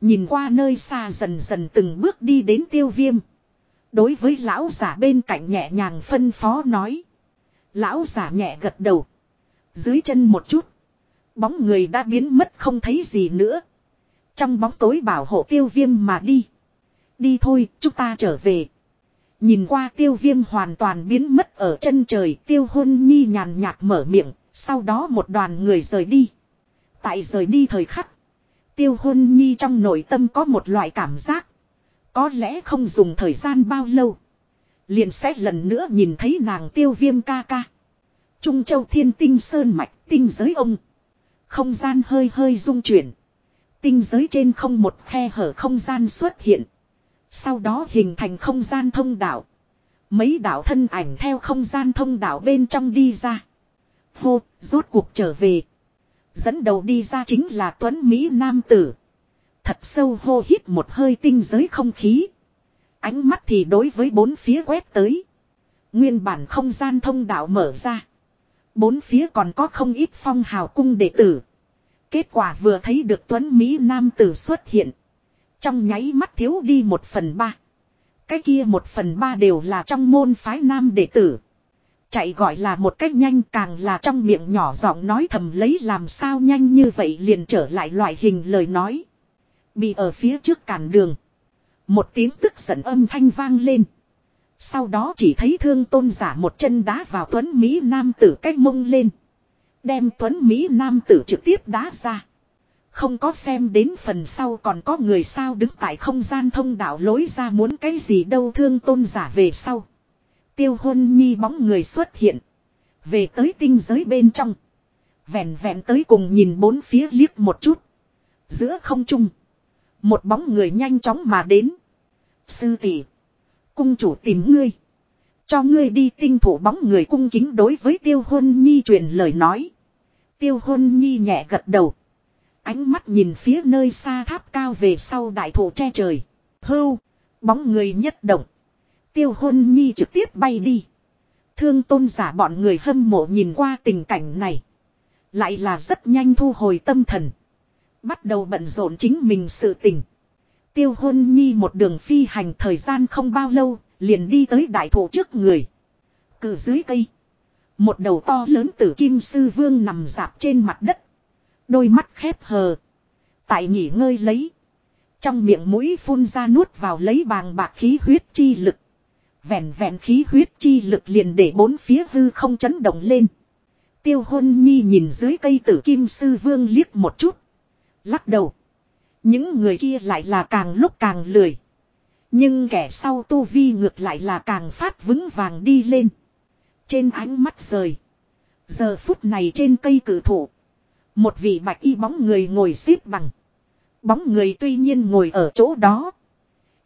Nhìn qua nơi xa dần dần từng bước đi đến tiêu viêm. Đối với lão giả bên cạnh nhẹ nhàng phân phó nói. Lão giả nhẹ gật đầu. Dưới chân một chút. Bóng người đã biến mất không thấy gì nữa. Trong bóng tối bảo hộ tiêu viêm mà đi. Đi thôi, chúng ta trở về. Nhìn qua tiêu viêm hoàn toàn biến mất ở chân trời tiêu hôn nhi nhàn nhạt mở miệng, sau đó một đoàn người rời đi. Tại rời đi thời khắc, tiêu hôn nhi trong nội tâm có một loại cảm giác. Có lẽ không dùng thời gian bao lâu. Liền sẽ lần nữa nhìn thấy nàng tiêu viêm ca ca. Trung châu thiên tinh sơn mạch tinh giới ông. Không gian hơi hơi rung chuyển. Tinh giới trên không một khe hở không gian xuất hiện. Sau đó hình thành không gian thông đạo. Mấy đạo thân ảnh theo không gian thông đạo bên trong đi ra. Hô, rốt cuộc trở về. Dẫn đầu đi ra chính là Tuấn Mỹ Nam Tử. Thật sâu hô hít một hơi tinh giới không khí. Ánh mắt thì đối với bốn phía quét tới. Nguyên bản không gian thông đạo mở ra. Bốn phía còn có không ít phong hào cung đệ tử. Kết quả vừa thấy được Tuấn Mỹ Nam Tử xuất hiện. Trong nháy mắt thiếu đi một phần ba. Cái kia một phần ba đều là trong môn phái nam đệ tử. Chạy gọi là một cách nhanh càng là trong miệng nhỏ giọng nói thầm lấy làm sao nhanh như vậy liền trở lại loại hình lời nói. Bị ở phía trước cản đường. Một tiếng tức giận âm thanh vang lên. Sau đó chỉ thấy thương tôn giả một chân đá vào tuấn Mỹ Nam tử cách mông lên. Đem tuấn Mỹ Nam tử trực tiếp đá ra. Không có xem đến phần sau còn có người sao đứng tại không gian thông đạo lối ra muốn cái gì đâu thương tôn giả về sau. Tiêu hôn nhi bóng người xuất hiện. Về tới tinh giới bên trong. Vẹn vẹn tới cùng nhìn bốn phía liếc một chút. Giữa không trung. Một bóng người nhanh chóng mà đến. Sư tỷ, Cung chủ tìm ngươi. Cho ngươi đi tinh thủ bóng người cung kính đối với tiêu hôn nhi truyền lời nói. Tiêu hôn nhi nhẹ gật đầu. Ánh mắt nhìn phía nơi xa tháp cao về sau đại thụ che trời. Hưu. Bóng người nhất động. Tiêu hôn nhi trực tiếp bay đi. Thương tôn giả bọn người hâm mộ nhìn qua tình cảnh này. Lại là rất nhanh thu hồi tâm thần. Bắt đầu bận rộn chính mình sự tình. Tiêu hôn nhi một đường phi hành thời gian không bao lâu, liền đi tới đại thụ trước người. Cử dưới cây. Một đầu to lớn tử kim sư vương nằm dạp trên mặt đất. Đôi mắt khép hờ. Tại nghỉ ngơi lấy. Trong miệng mũi phun ra nuốt vào lấy bàng bạc khí huyết chi lực. Vẹn vẹn khí huyết chi lực liền để bốn phía hư không chấn động lên. Tiêu hôn nhi nhìn dưới cây tử kim sư vương liếc một chút. Lắc đầu. Những người kia lại là càng lúc càng lười. Nhưng kẻ sau tu vi ngược lại là càng phát vững vàng đi lên. Trên ánh mắt rời. Giờ phút này trên cây cử thụ. Một vị bạch y bóng người ngồi xếp bằng. Bóng người tuy nhiên ngồi ở chỗ đó.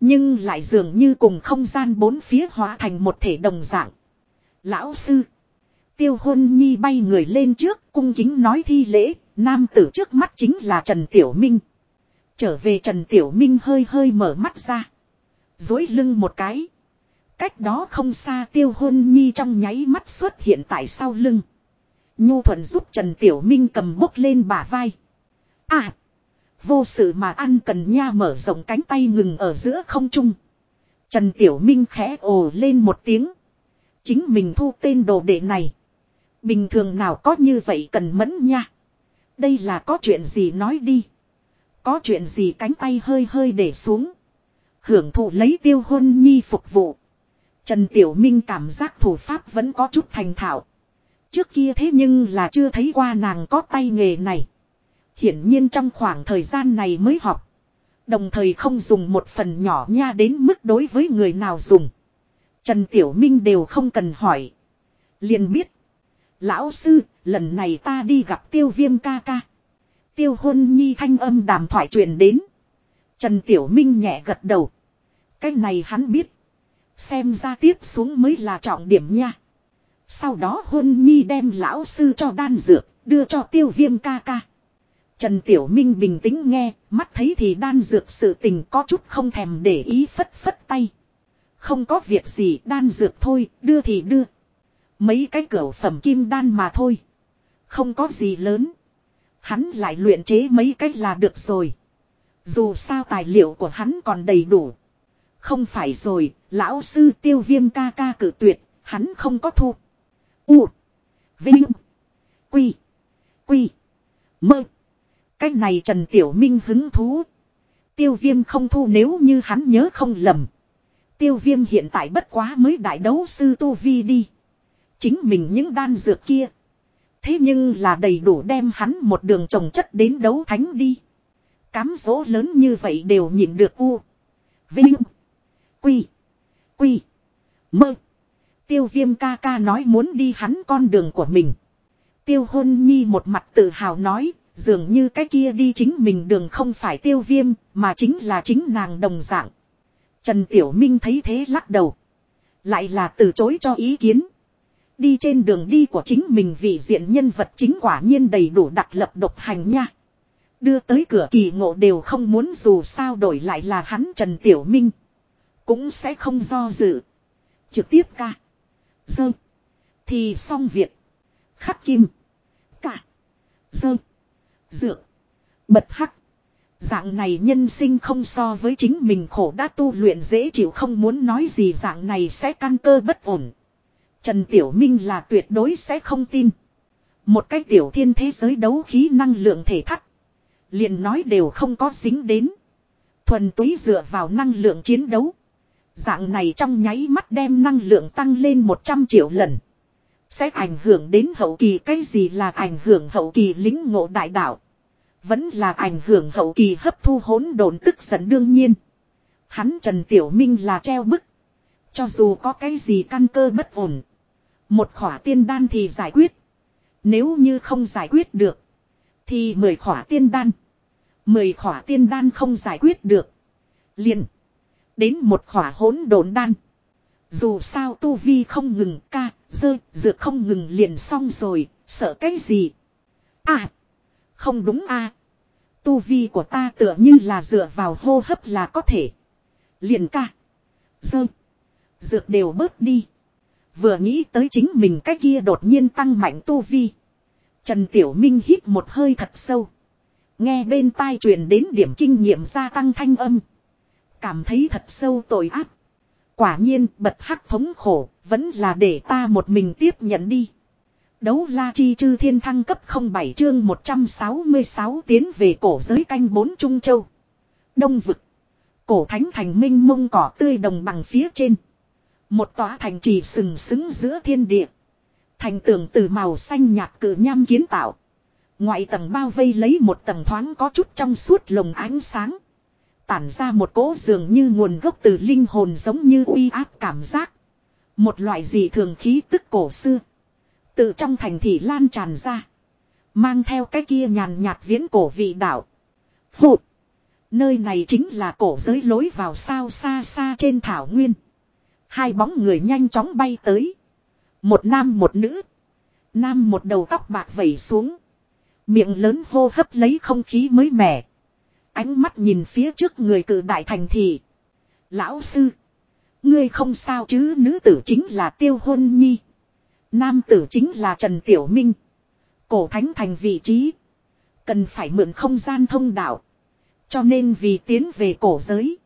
Nhưng lại dường như cùng không gian bốn phía hóa thành một thể đồng dạng. Lão sư. Tiêu hôn nhi bay người lên trước, cung kính nói thi lễ. Nam tử trước mắt chính là Trần Tiểu Minh. Trở về Trần Tiểu Minh hơi hơi mở mắt ra. Dối lưng một cái. Cách đó không xa tiêu hôn nhi trong nháy mắt xuất hiện tại sau lưng. Nhu thuận giúp Trần Tiểu Minh cầm bốc lên bả vai. À! Vô sự mà ăn cần nha mở rộng cánh tay ngừng ở giữa không trung. Trần Tiểu Minh khẽ ồ lên một tiếng. Chính mình thu tên đồ đệ này. Bình thường nào có như vậy cần mẫn nha. Đây là có chuyện gì nói đi. Có chuyện gì cánh tay hơi hơi để xuống. Hưởng thụ lấy tiêu hôn nhi phục vụ. Trần Tiểu Minh cảm giác thủ pháp vẫn có chút thành thạo. Trước kia thế nhưng là chưa thấy qua nàng có tay nghề này. Hiển nhiên trong khoảng thời gian này mới học. Đồng thời không dùng một phần nhỏ nha đến mức đối với người nào dùng. Trần Tiểu Minh đều không cần hỏi. liền biết. Lão sư, lần này ta đi gặp tiêu viêm ca ca. Tiêu hôn nhi thanh âm đàm thoại truyền đến. Trần Tiểu Minh nhẹ gật đầu. Cái này hắn biết. Xem ra tiếp xuống mới là trọng điểm nha. Sau đó huân nhi đem lão sư cho đan dược, đưa cho tiêu viêm ca ca. Trần Tiểu Minh bình tĩnh nghe, mắt thấy thì đan dược sự tình có chút không thèm để ý phất phất tay. Không có việc gì đan dược thôi, đưa thì đưa. Mấy cái cửa phẩm kim đan mà thôi. Không có gì lớn. Hắn lại luyện chế mấy cách là được rồi. Dù sao tài liệu của hắn còn đầy đủ. Không phải rồi, lão sư tiêu viêm ca ca cử tuyệt, hắn không có thu. U. Vinh. Quy. Quy. Mơ. Cách này Trần Tiểu Minh hứng thú. Tiêu viêm không thu nếu như hắn nhớ không lầm. Tiêu viêm hiện tại bất quá mới đại đấu sư Tu Vi đi. Chính mình những đan dược kia. Thế nhưng là đầy đủ đem hắn một đường trồng chất đến đấu thánh đi. Cám dỗ lớn như vậy đều nhìn được u. Vinh. Quy. Quy. Mơ. Tiêu viêm ca ca nói muốn đi hắn con đường của mình. Tiêu hôn nhi một mặt tự hào nói. Dường như cái kia đi chính mình đường không phải tiêu viêm, mà chính là chính nàng đồng dạng. Trần Tiểu Minh thấy thế lắc đầu. Lại là từ chối cho ý kiến. Đi trên đường đi của chính mình vì diện nhân vật chính quả nhiên đầy đủ đặc lập độc hành nha. Đưa tới cửa kỳ ngộ đều không muốn dù sao đổi lại là hắn Trần Tiểu Minh. Cũng sẽ không do dự. Trực tiếp ca. Dơ. Thì xong việc. Khắc kim. Cả. Dơ. Dược. Bật hắc. Dạng này nhân sinh không so với chính mình khổ đã tu luyện dễ chịu không muốn nói gì, dạng này sẽ căn cơ bất ổn. Trần Tiểu Minh là tuyệt đối sẽ không tin. Một cái tiểu thiên thế giới đấu khí năng lượng thể thắt. liền nói đều không có dính đến. Thuần túy dựa vào năng lượng chiến đấu. Dạng này trong nháy mắt đem năng lượng tăng lên 100 triệu lần. Sẽ ảnh hưởng đến hậu kỳ cái gì là ảnh hưởng hậu kỳ lính ngộ đại đạo. Vẫn là ảnh hưởng hậu kỳ hấp thu hỗn độn tức giận đương nhiên. Hắn Trần Tiểu Minh là treo bức. Cho dù có cái gì căn cơ bất ổn. Một khỏa tiên đan thì giải quyết. Nếu như không giải quyết được. Thì mười khỏa tiên đan. Mười khỏa tiên đan không giải quyết được. liền Đến một khỏa hỗn độn đan. Dù sao tu vi không ngừng ca, dơ, dược không ngừng liền xong rồi, sợ cái gì? À! Không đúng à! Tu vi của ta tựa như là dựa vào hô hấp là có thể. Liền ca. Dơ. Dược đều bớt đi. Vừa nghĩ tới chính mình cái kia đột nhiên tăng mạnh tu vi. Trần Tiểu Minh hít một hơi thật sâu. Nghe bên tai truyền đến điểm kinh nghiệm gia tăng thanh âm. Cảm thấy thật sâu tội ác. Quả nhiên bật hắc thống khổ, vẫn là để ta một mình tiếp nhận đi. Đấu la chi chư thiên thăng cấp 07 chương 166 tiến về cổ giới canh bốn Trung Châu. Đông vực. Cổ thánh thành minh mông cỏ tươi đồng bằng phía trên. Một tòa thành trì sừng sững giữa thiên địa. Thành tường từ màu xanh nhạt cử nham kiến tạo. Ngoại tầng bao vây lấy một tầng thoáng có chút trong suốt lồng ánh sáng. Tản ra một cỗ dường như nguồn gốc từ linh hồn giống như uy áp cảm giác. Một loại gì thường khí tức cổ xưa. Từ trong thành thị lan tràn ra. Mang theo cái kia nhàn nhạt viễn cổ vị đạo. Phụt. Nơi này chính là cổ giới lối vào sao xa xa trên thảo nguyên. Hai bóng người nhanh chóng bay tới. Một nam một nữ. Nam một đầu tóc bạc vẩy xuống. Miệng lớn hô hấp lấy không khí mới mẻ. Ánh mắt nhìn phía trước người cử đại thành thị. Lão sư. Ngươi không sao chứ nữ tử chính là tiêu hôn nhi. Nam tử chính là Trần Tiểu Minh. Cổ thánh thành vị trí. Cần phải mượn không gian thông đạo. Cho nên vì tiến về cổ giới.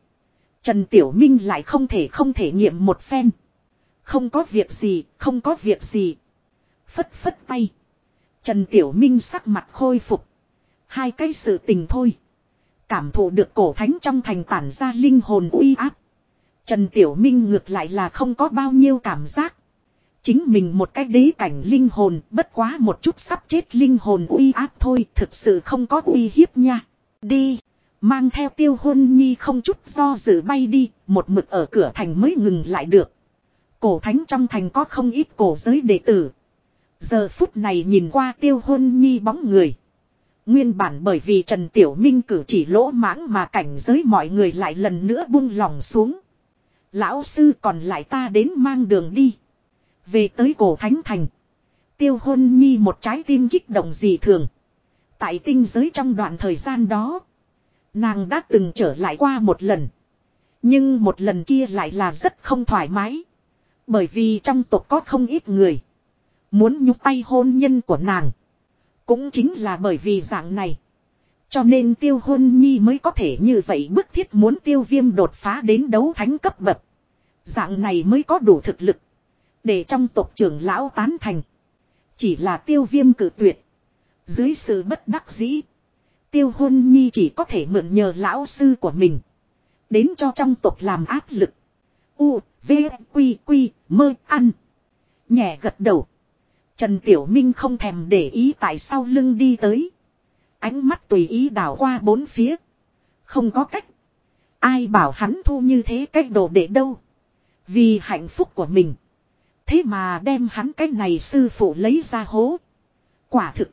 Trần Tiểu Minh lại không thể không thể nghiệm một phen. Không có việc gì, không có việc gì. Phất phất tay. Trần Tiểu Minh sắc mặt khôi phục. Hai cái sự tình thôi. Cảm thụ được cổ thánh trong thành tản ra linh hồn uy áp. Trần Tiểu Minh ngược lại là không có bao nhiêu cảm giác. Chính mình một cái đế cảnh linh hồn bất quá một chút sắp chết linh hồn uy áp thôi thực sự không có uy hiếp nha. Đi. Mang theo tiêu hôn nhi không chút do dự bay đi, một mực ở cửa thành mới ngừng lại được. Cổ thánh trong thành có không ít cổ giới đệ tử. Giờ phút này nhìn qua tiêu hôn nhi bóng người. Nguyên bản bởi vì Trần Tiểu Minh cử chỉ lỗ mãng mà cảnh giới mọi người lại lần nữa buông lòng xuống. Lão sư còn lại ta đến mang đường đi. Về tới cổ thánh thành. Tiêu hôn nhi một trái tim kích động dị thường. Tại tinh giới trong đoạn thời gian đó. Nàng đã từng trở lại qua một lần. Nhưng một lần kia lại là rất không thoải mái. Bởi vì trong tộc có không ít người. Muốn nhúc tay hôn nhân của nàng. Cũng chính là bởi vì dạng này. Cho nên tiêu hôn nhi mới có thể như vậy bức thiết muốn tiêu viêm đột phá đến đấu thánh cấp bậc. Dạng này mới có đủ thực lực. Để trong tộc trưởng lão tán thành. Chỉ là tiêu viêm cử tuyệt. Dưới sự bất đắc dĩ. Tiêu hôn nhi chỉ có thể mượn nhờ lão sư của mình. Đến cho trong tộc làm áp lực. U, V, Quy, Quy, mơ, ăn. Nhẹ gật đầu. Trần Tiểu Minh không thèm để ý tại sao lưng đi tới. Ánh mắt tùy ý đảo qua bốn phía. Không có cách. Ai bảo hắn thu như thế cách đồ để đâu. Vì hạnh phúc của mình. Thế mà đem hắn cái này sư phụ lấy ra hố. Quả thực.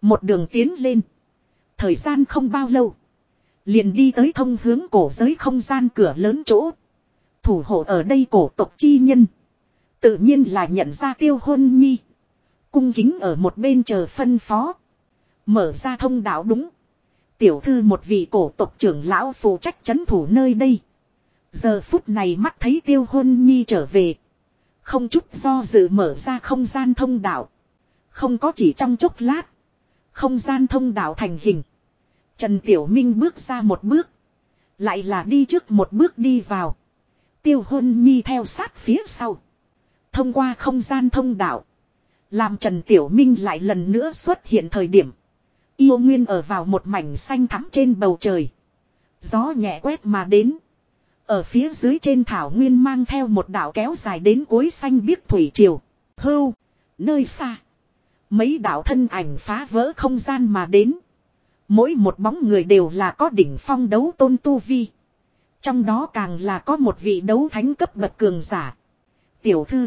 Một đường tiến lên. Thời gian không bao lâu. Liền đi tới thông hướng cổ giới không gian cửa lớn chỗ. Thủ hộ ở đây cổ tộc chi nhân. Tự nhiên là nhận ra tiêu hôn nhi. Cung kính ở một bên chờ phân phó. Mở ra thông đạo đúng. Tiểu thư một vị cổ tộc trưởng lão phụ trách chấn thủ nơi đây. Giờ phút này mắt thấy tiêu hôn nhi trở về. Không chút do dự mở ra không gian thông đạo. Không có chỉ trong chốc lát. Không gian thông đạo thành hình. Trần Tiểu Minh bước ra một bước. Lại là đi trước một bước đi vào. Tiêu hôn nhi theo sát phía sau. Thông qua không gian thông đạo. Làm Trần Tiểu Minh lại lần nữa xuất hiện thời điểm. Yêu Nguyên ở vào một mảnh xanh thắm trên bầu trời. Gió nhẹ quét mà đến. Ở phía dưới trên thảo nguyên mang theo một đảo kéo dài đến cuối xanh biếc thủy triều. Hưu. Nơi xa. Mấy đảo thân ảnh phá vỡ không gian mà đến. Mỗi một bóng người đều là có đỉnh phong đấu tôn tu vi. Trong đó càng là có một vị đấu thánh cấp bậc cường giả. Tiểu thư.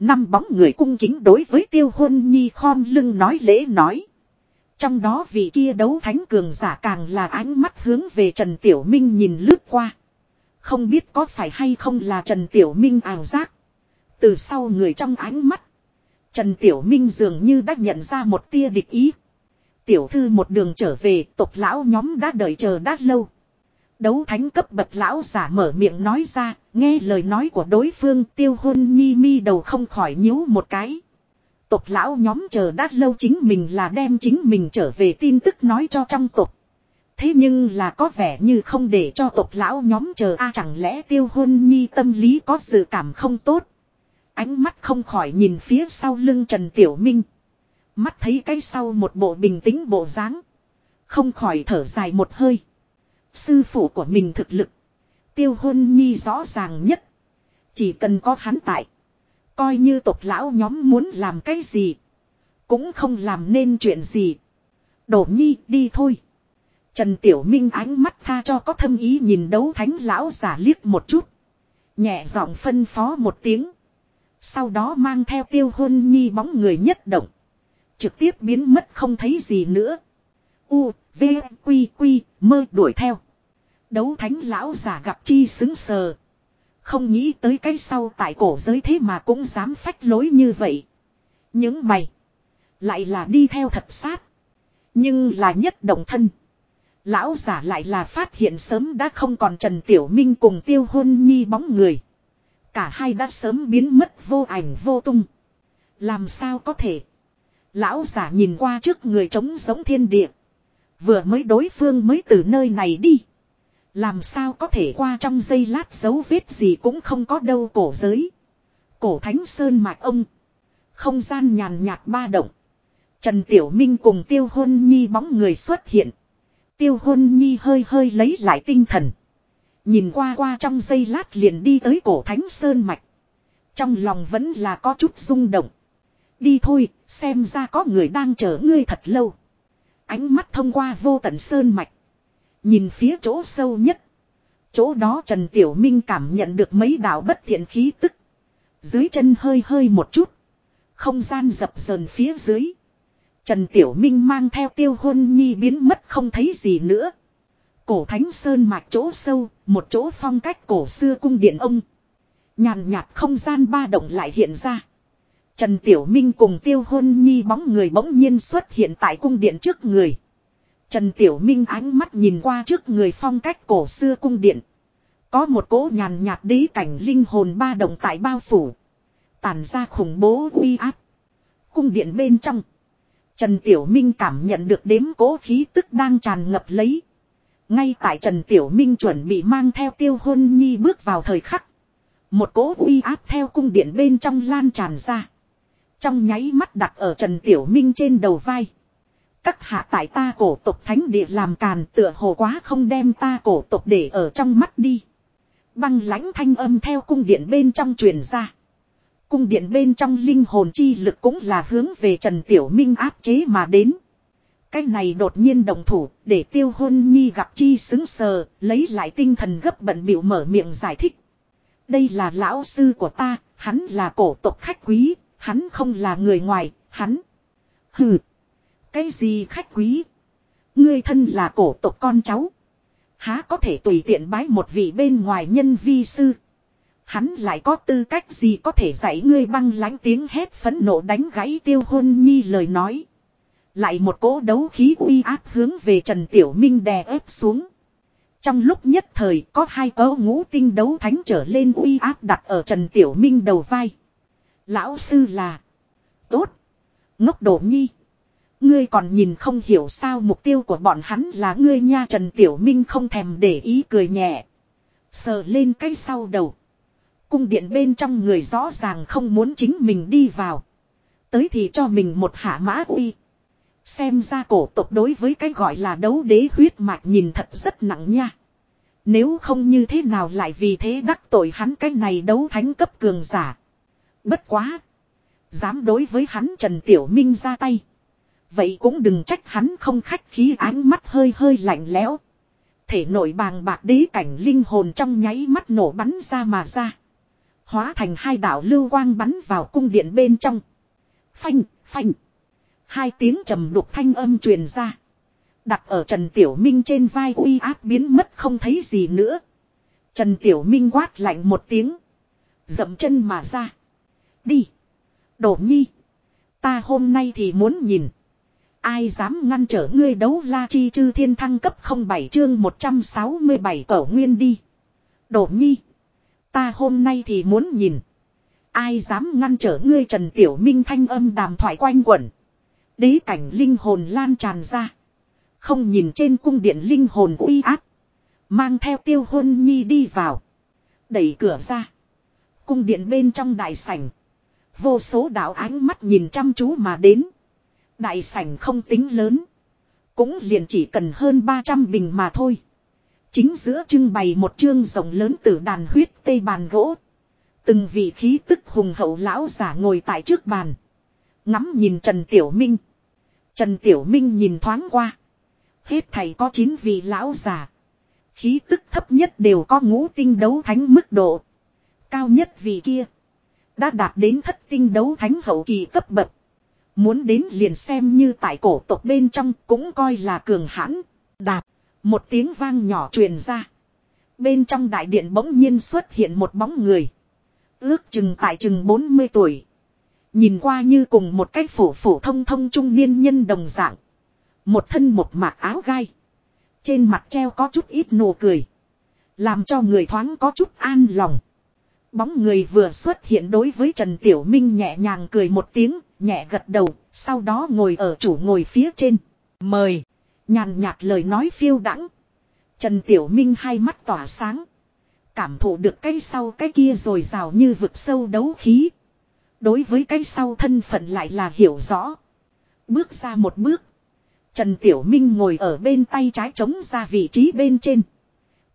Năm bóng người cung kính đối với tiêu hôn nhi khom lưng nói lễ nói. Trong đó vị kia đấu thánh cường giả càng là ánh mắt hướng về Trần Tiểu Minh nhìn lướt qua. Không biết có phải hay không là Trần Tiểu Minh ảo giác. Từ sau người trong ánh mắt. Trần Tiểu Minh dường như đã nhận ra một tia địch ý. Tiểu thư một đường trở về, tộc lão nhóm đã đợi chờ đã lâu. Đấu thánh cấp bậc lão giả mở miệng nói ra, nghe lời nói của đối phương tiêu hôn nhi mi đầu không khỏi nhíu một cái. Tộc lão nhóm chờ đã lâu chính mình là đem chính mình trở về tin tức nói cho trong tộc. Thế nhưng là có vẻ như không để cho tộc lão nhóm chờ a chẳng lẽ tiêu hôn nhi tâm lý có sự cảm không tốt. Ánh mắt không khỏi nhìn phía sau lưng Trần Tiểu Minh. Mắt thấy cái sau một bộ bình tĩnh bộ dáng Không khỏi thở dài một hơi. Sư phụ của mình thực lực. Tiêu hôn nhi rõ ràng nhất. Chỉ cần có hắn tại. Coi như tộc lão nhóm muốn làm cái gì. Cũng không làm nên chuyện gì. Đổ nhi đi thôi. Trần Tiểu Minh ánh mắt tha cho có thâm ý nhìn đấu thánh lão giả liếc một chút. Nhẹ giọng phân phó một tiếng. Sau đó mang theo tiêu hôn nhi bóng người nhất động. Trực tiếp biến mất không thấy gì nữa. U, V, Quy, Quy, mơ đuổi theo. Đấu thánh lão giả gặp chi xứng sờ. Không nghĩ tới cái sau tại cổ giới thế mà cũng dám phách lối như vậy. Những mày. Lại là đi theo thật sát. Nhưng là nhất động thân. Lão giả lại là phát hiện sớm đã không còn Trần Tiểu Minh cùng tiêu hôn nhi bóng người. Cả hai đã sớm biến mất vô ảnh vô tung. Làm sao có thể. Lão giả nhìn qua trước người trống giống thiên địa. Vừa mới đối phương mới từ nơi này đi. Làm sao có thể qua trong giây lát dấu vết gì cũng không có đâu cổ giới. Cổ thánh sơn mạch ông. Không gian nhàn nhạt ba động. Trần Tiểu Minh cùng tiêu hôn nhi bóng người xuất hiện. Tiêu hôn nhi hơi hơi lấy lại tinh thần. Nhìn qua qua trong giây lát liền đi tới cổ thánh sơn mạch. Trong lòng vẫn là có chút rung động. Đi thôi, xem ra có người đang chờ ngươi thật lâu. Ánh mắt thông qua vô tận sơn mạch. Nhìn phía chỗ sâu nhất. Chỗ đó Trần Tiểu Minh cảm nhận được mấy đạo bất thiện khí tức. Dưới chân hơi hơi một chút. Không gian dập dờn phía dưới. Trần Tiểu Minh mang theo tiêu hôn nhi biến mất không thấy gì nữa. Cổ Thánh Sơn mạch chỗ sâu, một chỗ phong cách cổ xưa cung điện ông. Nhàn nhạt không gian ba động lại hiện ra. Trần Tiểu Minh cùng tiêu hôn nhi bóng người bỗng nhiên xuất hiện tại cung điện trước người. Trần Tiểu Minh ánh mắt nhìn qua trước người phong cách cổ xưa cung điện. Có một cỗ nhàn nhạt đế cảnh linh hồn ba động tại bao phủ. Tản ra khủng bố uy áp. Cung điện bên trong. Trần Tiểu Minh cảm nhận được đếm cố khí tức đang tràn ngập lấy. Ngay tại Trần Tiểu Minh chuẩn bị mang theo tiêu hôn nhi bước vào thời khắc. Một cỗ uy áp theo cung điện bên trong lan tràn ra. Trong nháy mắt đặt ở Trần Tiểu Minh trên đầu vai. Các hạ tại ta cổ tộc thánh địa làm càn tựa hồ quá không đem ta cổ tộc để ở trong mắt đi. Băng lãnh thanh âm theo cung điện bên trong truyền ra. Cung điện bên trong linh hồn chi lực cũng là hướng về Trần Tiểu Minh áp chế mà đến. Cái này đột nhiên đồng thủ để tiêu hôn nhi gặp chi xứng sờ, lấy lại tinh thần gấp bận biểu mở miệng giải thích. Đây là lão sư của ta, hắn là cổ tộc khách quý, hắn không là người ngoài, hắn. Hừ. Cái gì khách quý? Ngươi thân là cổ tộc con cháu. Há có thể tùy tiện bái một vị bên ngoài nhân vi sư. Hắn lại có tư cách gì có thể dạy ngươi băng lánh tiếng hét phấn nộ đánh gãy tiêu hôn nhi lời nói. Lại một cỗ đấu khí uy áp hướng về Trần Tiểu Minh đè ép xuống. Trong lúc nhất thời, có hai cấu ngũ tinh đấu thánh trở lên uy áp đặt ở Trần Tiểu Minh đầu vai. Lão sư là, Tốt, Ngốc đổ nhi Ngươi còn nhìn không hiểu sao mục tiêu của bọn hắn là ngươi nha Trần Tiểu Minh không thèm để ý cười nhẹ. Sờ lên cái sau đầu. Cung điện bên trong người rõ ràng không muốn chính mình đi vào. Tới thì cho mình một hạ mã uy. Xem ra cổ tộc đối với cái gọi là đấu đế huyết mạch nhìn thật rất nặng nha. Nếu không như thế nào lại vì thế đắc tội hắn cái này đấu thánh cấp cường giả. Bất quá. Dám đối với hắn Trần Tiểu Minh ra tay. Vậy cũng đừng trách hắn không khách khí ánh mắt hơi hơi lạnh lẽo. Thể nội bàng bạc đế cảnh linh hồn trong nháy mắt nổ bắn ra mà ra. Hóa thành hai đạo lưu quang bắn vào cung điện bên trong. Phanh, phanh. Hai tiếng trầm đục thanh âm truyền ra. Đặt ở Trần Tiểu Minh trên vai uy áp biến mất không thấy gì nữa. Trần Tiểu Minh quát lạnh một tiếng. Dậm chân mà ra. Đi. Đổ nhi. Ta hôm nay thì muốn nhìn. Ai dám ngăn trở ngươi đấu la chi chư thiên thăng cấp 07 chương 167 cổ nguyên đi. Đổ nhi. Ta hôm nay thì muốn nhìn. Ai dám ngăn trở ngươi Trần Tiểu Minh thanh âm đàm thoại quanh quẩn. Đế cảnh linh hồn lan tràn ra. Không nhìn trên cung điện linh hồn uy áp. Mang theo tiêu hôn nhi đi vào. Đẩy cửa ra. Cung điện bên trong đại sảnh. Vô số đạo ánh mắt nhìn chăm chú mà đến. Đại sảnh không tính lớn. Cũng liền chỉ cần hơn 300 bình mà thôi. Chính giữa trưng bày một chương rộng lớn từ đàn huyết tây bàn gỗ. Từng vị khí tức hùng hậu lão giả ngồi tại trước bàn. Ngắm nhìn Trần Tiểu Minh. Trần Tiểu Minh nhìn thoáng qua. Hết thầy có 9 vị lão giả. Khí tức thấp nhất đều có ngũ tinh đấu thánh mức độ. Cao nhất vị kia. Đã đạt đến thất tinh đấu thánh hậu kỳ cấp bậc. Muốn đến liền xem như tại cổ tộc bên trong cũng coi là cường hãn. Đạp. Một tiếng vang nhỏ truyền ra. Bên trong đại điện bỗng nhiên xuất hiện một bóng người. Ước chừng tại chừng 40 tuổi. Nhìn qua như cùng một cái phổ phổ thông thông trung niên nhân đồng dạng. Một thân một mạc áo gai. Trên mặt treo có chút ít nụ cười. Làm cho người thoáng có chút an lòng. Bóng người vừa xuất hiện đối với Trần Tiểu Minh nhẹ nhàng cười một tiếng, nhẹ gật đầu, sau đó ngồi ở chủ ngồi phía trên. Mời. Nhàn nhạt lời nói phiêu đãng. Trần Tiểu Minh hai mắt tỏa sáng. Cảm thụ được cái sau cái kia rồi rào như vực sâu đấu khí. Đối với cái sau thân phận lại là hiểu rõ. Bước ra một bước. Trần Tiểu Minh ngồi ở bên tay trái chống ra vị trí bên trên.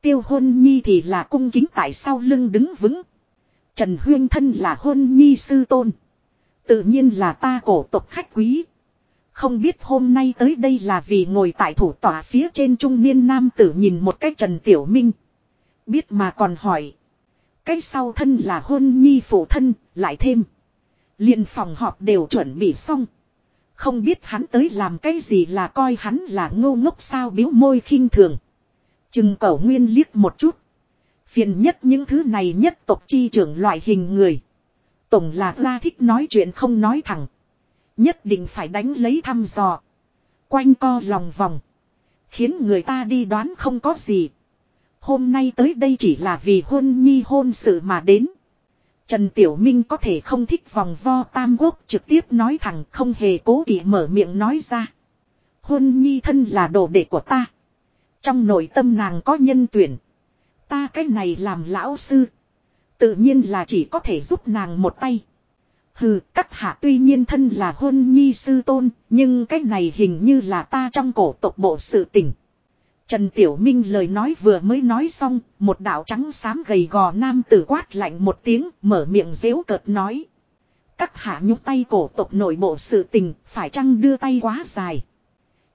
Tiêu hôn nhi thì là cung kính tại sau lưng đứng vững. Trần Huyên thân là hôn nhi sư tôn. Tự nhiên là ta cổ tộc khách quý. Không biết hôm nay tới đây là vì ngồi tại thủ tòa phía trên trung niên nam tử nhìn một cách Trần Tiểu Minh. Biết mà còn hỏi. Cái sau thân là hôn nhi phụ thân, lại thêm. liền phòng họp đều chuẩn bị xong. Không biết hắn tới làm cái gì là coi hắn là ngô ngốc sao biếu môi khinh thường. Chừng cẩu nguyên liếc một chút. Phiền nhất những thứ này nhất tộc chi trưởng loại hình người. Tổng là ra thích nói chuyện không nói thẳng. Nhất định phải đánh lấy thăm dò. Quanh co lòng vòng. Khiến người ta đi đoán không có gì. Hôm nay tới đây chỉ là vì hôn nhi hôn sự mà đến. Trần Tiểu Minh có thể không thích vòng vo tam quốc trực tiếp nói thẳng không hề cố kỵ mở miệng nói ra. Hôn nhi thân là đồ đệ của ta. Trong nội tâm nàng có nhân tuyển. Ta cái này làm lão sư. Tự nhiên là chỉ có thể giúp nàng một tay. Hừ, các hạ tuy nhiên thân là hôn nhi sư tôn, nhưng cái này hình như là ta trong cổ tộc bộ sự tình. Trần Tiểu Minh lời nói vừa mới nói xong, một đạo trắng xám gầy gò nam tử quát lạnh một tiếng, mở miệng dễu cợt nói. Các hạ nhúc tay cổ tộc nội bộ sự tình, phải chăng đưa tay quá dài.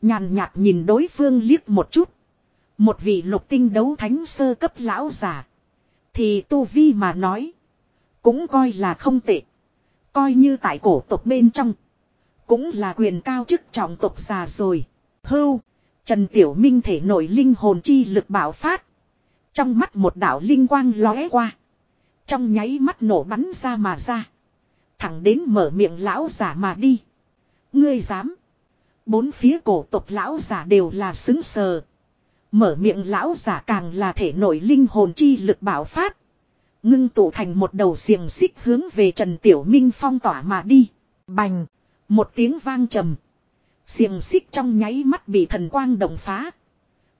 Nhàn nhạt nhìn đối phương liếc một chút. Một vị lục tinh đấu thánh sơ cấp lão giả. Thì tu vi mà nói. Cũng coi là không tệ. Coi như tại cổ tộc bên trong. Cũng là quyền cao chức trọng tộc già rồi. Hưu. Trần Tiểu Minh thể nổi linh hồn chi lực bạo phát. Trong mắt một đạo linh quang lóe qua. Trong nháy mắt nổ bắn ra mà ra. Thẳng đến mở miệng lão giả mà đi. Ngươi dám. Bốn phía cổ tộc lão giả đều là xứng sờ. Mở miệng lão giả càng là thể nổi linh hồn chi lực bảo phát. Ngưng tụ thành một đầu xiềng xích hướng về Trần Tiểu Minh phong tỏa mà đi. Bành. Một tiếng vang trầm. Xiềng xích trong nháy mắt bị thần quang động phá.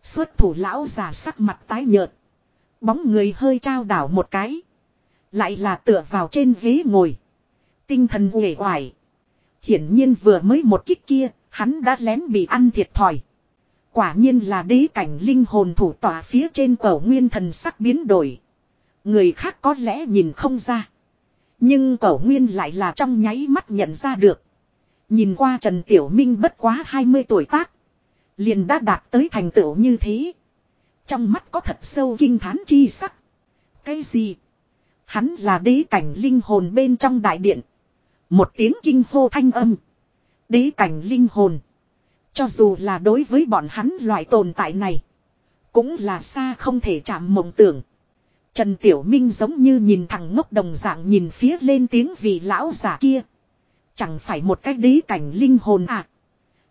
Xuất thủ lão giả sắc mặt tái nhợt. Bóng người hơi trao đảo một cái. Lại là tựa vào trên ghế ngồi. Tinh thần uể oải. Hiển nhiên vừa mới một kích kia, hắn đã lén bị ăn thiệt thòi. Quả nhiên là đế cảnh linh hồn thủ tỏa phía trên cổ nguyên thần sắc biến đổi. Người khác có lẽ nhìn không ra. Nhưng cổ nguyên lại là trong nháy mắt nhận ra được. Nhìn qua Trần Tiểu Minh bất quá 20 tuổi tác. Liền đã đạt tới thành tựu như thế. Trong mắt có thật sâu kinh thán chi sắc. Cái gì? Hắn là đế cảnh linh hồn bên trong đại điện. Một tiếng kinh hô thanh âm. Đế cảnh linh hồn. Cho dù là đối với bọn hắn loại tồn tại này. Cũng là xa không thể chạm mộng tưởng. Trần Tiểu Minh giống như nhìn thằng ngốc đồng dạng nhìn phía lên tiếng vị lão giả kia. Chẳng phải một cái đế cảnh linh hồn à.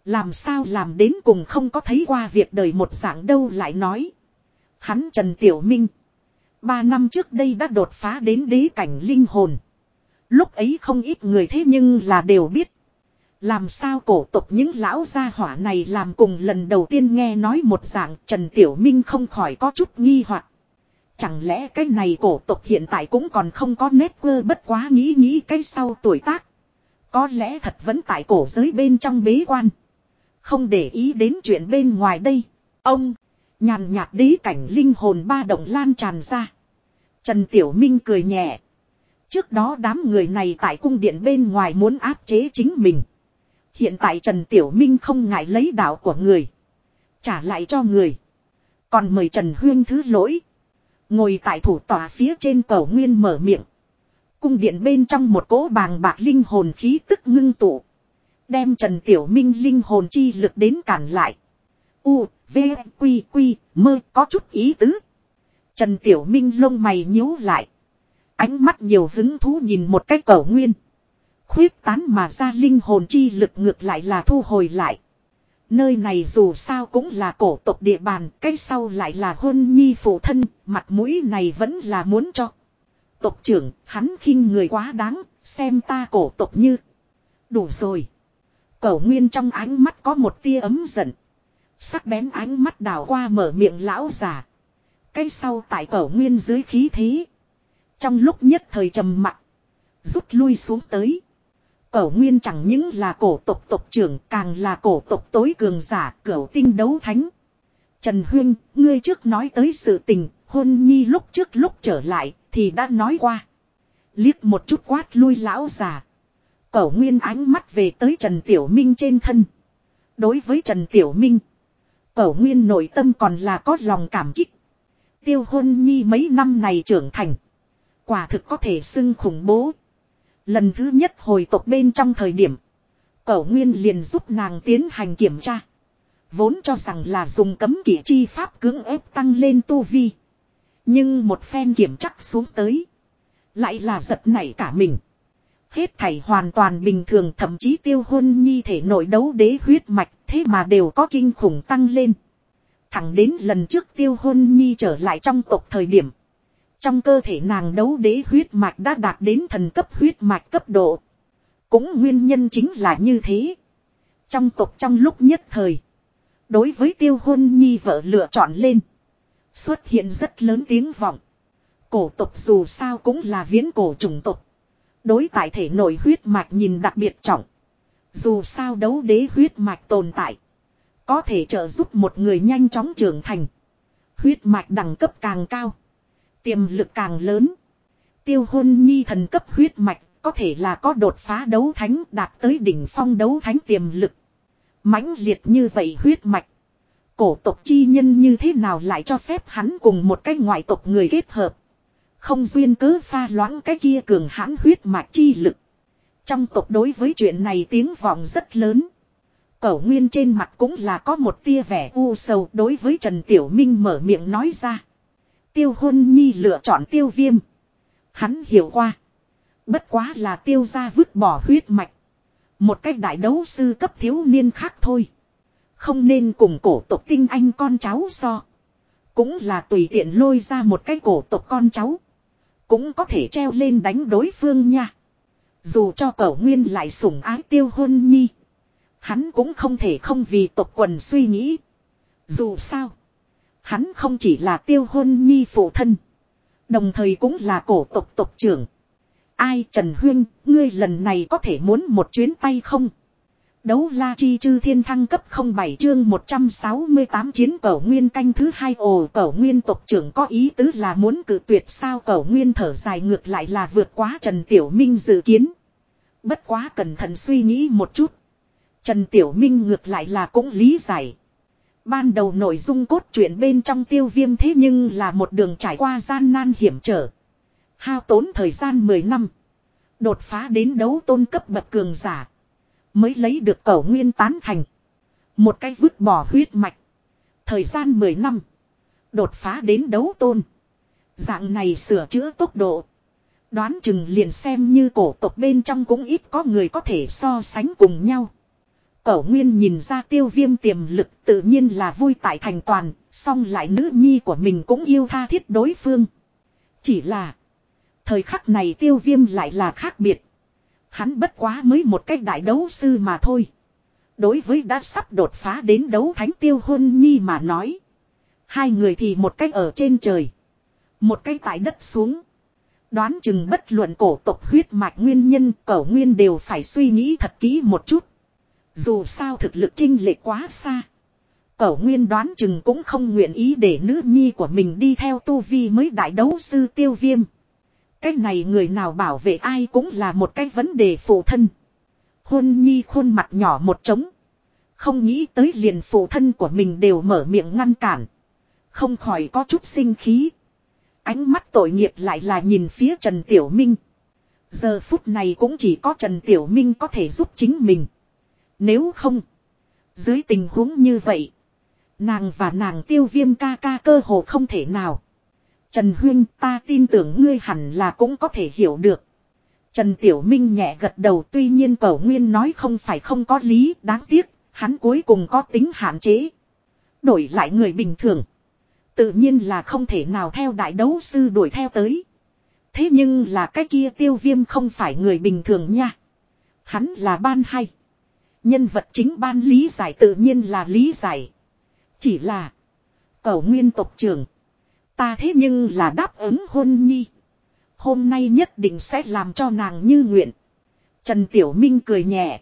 Làm sao làm đến cùng không có thấy qua việc đời một dạng đâu lại nói. Hắn Trần Tiểu Minh. Ba năm trước đây đã đột phá đến đế cảnh linh hồn. Lúc ấy không ít người thế nhưng là đều biết. Làm sao cổ tục những lão gia hỏa này làm cùng lần đầu tiên nghe nói một dạng Trần Tiểu Minh không khỏi có chút nghi hoặc Chẳng lẽ cái này cổ tục hiện tại cũng còn không có nét quơ bất quá nghĩ nghĩ cái sau tuổi tác. Có lẽ thật vẫn tại cổ giới bên trong bế quan. Không để ý đến chuyện bên ngoài đây. Ông, nhàn nhạt đế cảnh linh hồn ba động lan tràn ra. Trần Tiểu Minh cười nhẹ. Trước đó đám người này tại cung điện bên ngoài muốn áp chế chính mình. Hiện tại Trần Tiểu Minh không ngại lấy đạo của người. Trả lại cho người. Còn mời Trần Huyên thứ lỗi. Ngồi tại thủ tòa phía trên cầu nguyên mở miệng. Cung điện bên trong một cỗ bàng bạc linh hồn khí tức ngưng tụ. Đem Trần Tiểu Minh linh hồn chi lực đến cản lại. U, V, Quy, Quy, mơ có chút ý tứ. Trần Tiểu Minh lông mày nhíu lại. Ánh mắt nhiều hứng thú nhìn một cái cầu nguyên. Khuyết tán mà ra linh hồn chi lực ngược lại là thu hồi lại. Nơi này dù sao cũng là cổ tộc địa bàn, cái sau lại là hôn nhi phụ thân, mặt mũi này vẫn là muốn cho. Tộc trưởng, hắn khinh người quá đáng, xem ta cổ tộc như. Đủ rồi. cẩu nguyên trong ánh mắt có một tia ấm giận. Sắc bén ánh mắt đảo qua mở miệng lão già. Cái sau tại cẩu nguyên dưới khí thế. Trong lúc nhất thời trầm mặc Rút lui xuống tới. Cổ nguyên chẳng những là cổ tộc tộc trưởng càng là cổ tộc tối cường giả cửu tinh đấu thánh. Trần Huyên, ngươi trước nói tới sự tình, hôn nhi lúc trước lúc trở lại, thì đã nói qua. Liếc một chút quát lui lão già. Cổ nguyên ánh mắt về tới Trần Tiểu Minh trên thân. Đối với Trần Tiểu Minh, cổ nguyên nội tâm còn là có lòng cảm kích. Tiêu hôn nhi mấy năm này trưởng thành. Quả thực có thể xưng khủng bố. Lần thứ nhất hồi tộc bên trong thời điểm. Cẩu Nguyên liền giúp nàng tiến hành kiểm tra. Vốn cho rằng là dùng cấm kỵ chi pháp cưỡng ép tăng lên tu vi. Nhưng một phen kiểm chắc xuống tới. Lại là giật nảy cả mình. Hết thảy hoàn toàn bình thường, thậm chí tiêu hôn nhi thể nội đấu đế huyết mạch, thế mà đều có kinh khủng tăng lên. Thẳng đến lần trước tiêu hôn nhi trở lại trong tộc thời điểm. Trong cơ thể nàng đấu đế huyết mạch đã đạt đến thần cấp huyết mạch cấp độ. Cũng nguyên nhân chính là như thế. Trong tộc trong lúc nhất thời. Đối với tiêu hôn nhi vợ lựa chọn lên. Xuất hiện rất lớn tiếng vọng. Cổ tộc dù sao cũng là viễn cổ chủng tộc. Đối tại thể nội huyết mạch nhìn đặc biệt trọng. Dù sao đấu đế huyết mạch tồn tại. Có thể trợ giúp một người nhanh chóng trưởng thành. Huyết mạch đẳng cấp càng cao. Tiềm lực càng lớn. Tiêu hôn nhi thần cấp huyết mạch có thể là có đột phá đấu thánh đạt tới đỉnh phong đấu thánh tiềm lực. mãnh liệt như vậy huyết mạch. Cổ tộc chi nhân như thế nào lại cho phép hắn cùng một cái ngoại tộc người kết hợp. Không duyên cớ pha loãng cái kia cường hãn huyết mạch chi lực. Trong tộc đối với chuyện này tiếng vọng rất lớn. Cẩu nguyên trên mặt cũng là có một tia vẻ u sầu đối với Trần Tiểu Minh mở miệng nói ra. Tiêu hôn nhi lựa chọn tiêu viêm. Hắn hiểu qua. Bất quá là tiêu ra vứt bỏ huyết mạch. Một cách đại đấu sư cấp thiếu niên khác thôi. Không nên cùng cổ tộc tinh anh con cháu so. Cũng là tùy tiện lôi ra một cái cổ tộc con cháu. Cũng có thể treo lên đánh đối phương nha. Dù cho cẩu nguyên lại sủng ái tiêu hôn nhi. Hắn cũng không thể không vì tộc quần suy nghĩ. Dù sao. Hắn không chỉ là tiêu hôn nhi phụ thân. Đồng thời cũng là cổ tộc tộc trưởng. Ai Trần Huyên, ngươi lần này có thể muốn một chuyến tay không? Đấu la chi chư thiên thăng cấp 07 chương 168 chiến cẩu nguyên canh thứ hai ồ cẩu nguyên tộc trưởng có ý tứ là muốn cử tuyệt sao cẩu nguyên thở dài ngược lại là vượt quá Trần Tiểu Minh dự kiến. Bất quá cẩn thận suy nghĩ một chút. Trần Tiểu Minh ngược lại là cũng lý giải. Ban đầu nội dung cốt truyện bên trong tiêu viêm thế nhưng là một đường trải qua gian nan hiểm trở. Hao tốn thời gian 10 năm. Đột phá đến đấu tôn cấp bậc cường giả. Mới lấy được cẩu nguyên tán thành. Một cái vứt bỏ huyết mạch. Thời gian 10 năm. Đột phá đến đấu tôn. Dạng này sửa chữa tốc độ. Đoán chừng liền xem như cổ tộc bên trong cũng ít có người có thể so sánh cùng nhau. Cẩu Nguyên nhìn ra tiêu viêm tiềm lực tự nhiên là vui tại thành toàn, song lại nữ nhi của mình cũng yêu tha thiết đối phương. Chỉ là, thời khắc này tiêu viêm lại là khác biệt. Hắn bất quá mới một cách đại đấu sư mà thôi. Đối với đã sắp đột phá đến đấu thánh tiêu hôn nhi mà nói. Hai người thì một cách ở trên trời. Một cách tại đất xuống. Đoán chừng bất luận cổ tộc huyết mạch nguyên nhân cẩu nguyên đều phải suy nghĩ thật kỹ một chút. Dù sao thực lực trinh lệ quá xa. Cẩu nguyên đoán chừng cũng không nguyện ý để nữ nhi của mình đi theo tu vi mới đại đấu sư tiêu viêm. Cái này người nào bảo vệ ai cũng là một cái vấn đề phụ thân. Hôn nhi khuôn mặt nhỏ một trống. Không nghĩ tới liền phụ thân của mình đều mở miệng ngăn cản. Không khỏi có chút sinh khí. Ánh mắt tội nghiệp lại là nhìn phía Trần Tiểu Minh. Giờ phút này cũng chỉ có Trần Tiểu Minh có thể giúp chính mình. Nếu không. Dưới tình huống như vậy. Nàng và nàng tiêu viêm ca ca cơ hồ không thể nào. Trần Huyên ta tin tưởng ngươi hẳn là cũng có thể hiểu được. Trần Tiểu Minh nhẹ gật đầu tuy nhiên Cẩu Nguyên nói không phải không có lý đáng tiếc, hắn cuối cùng có tính hạn chế. Đổi lại người bình thường. Tự nhiên là không thể nào theo đại đấu sư đuổi theo tới. Thế nhưng là cái kia tiêu viêm không phải người bình thường nha. Hắn là ban hay. Nhân vật chính ban lý giải tự nhiên là lý giải. Chỉ là. Cậu nguyên tộc trưởng. Ta thế nhưng là đáp ứng hôn nhi. Hôm nay nhất định sẽ làm cho nàng như nguyện. Trần Tiểu Minh cười nhẹ.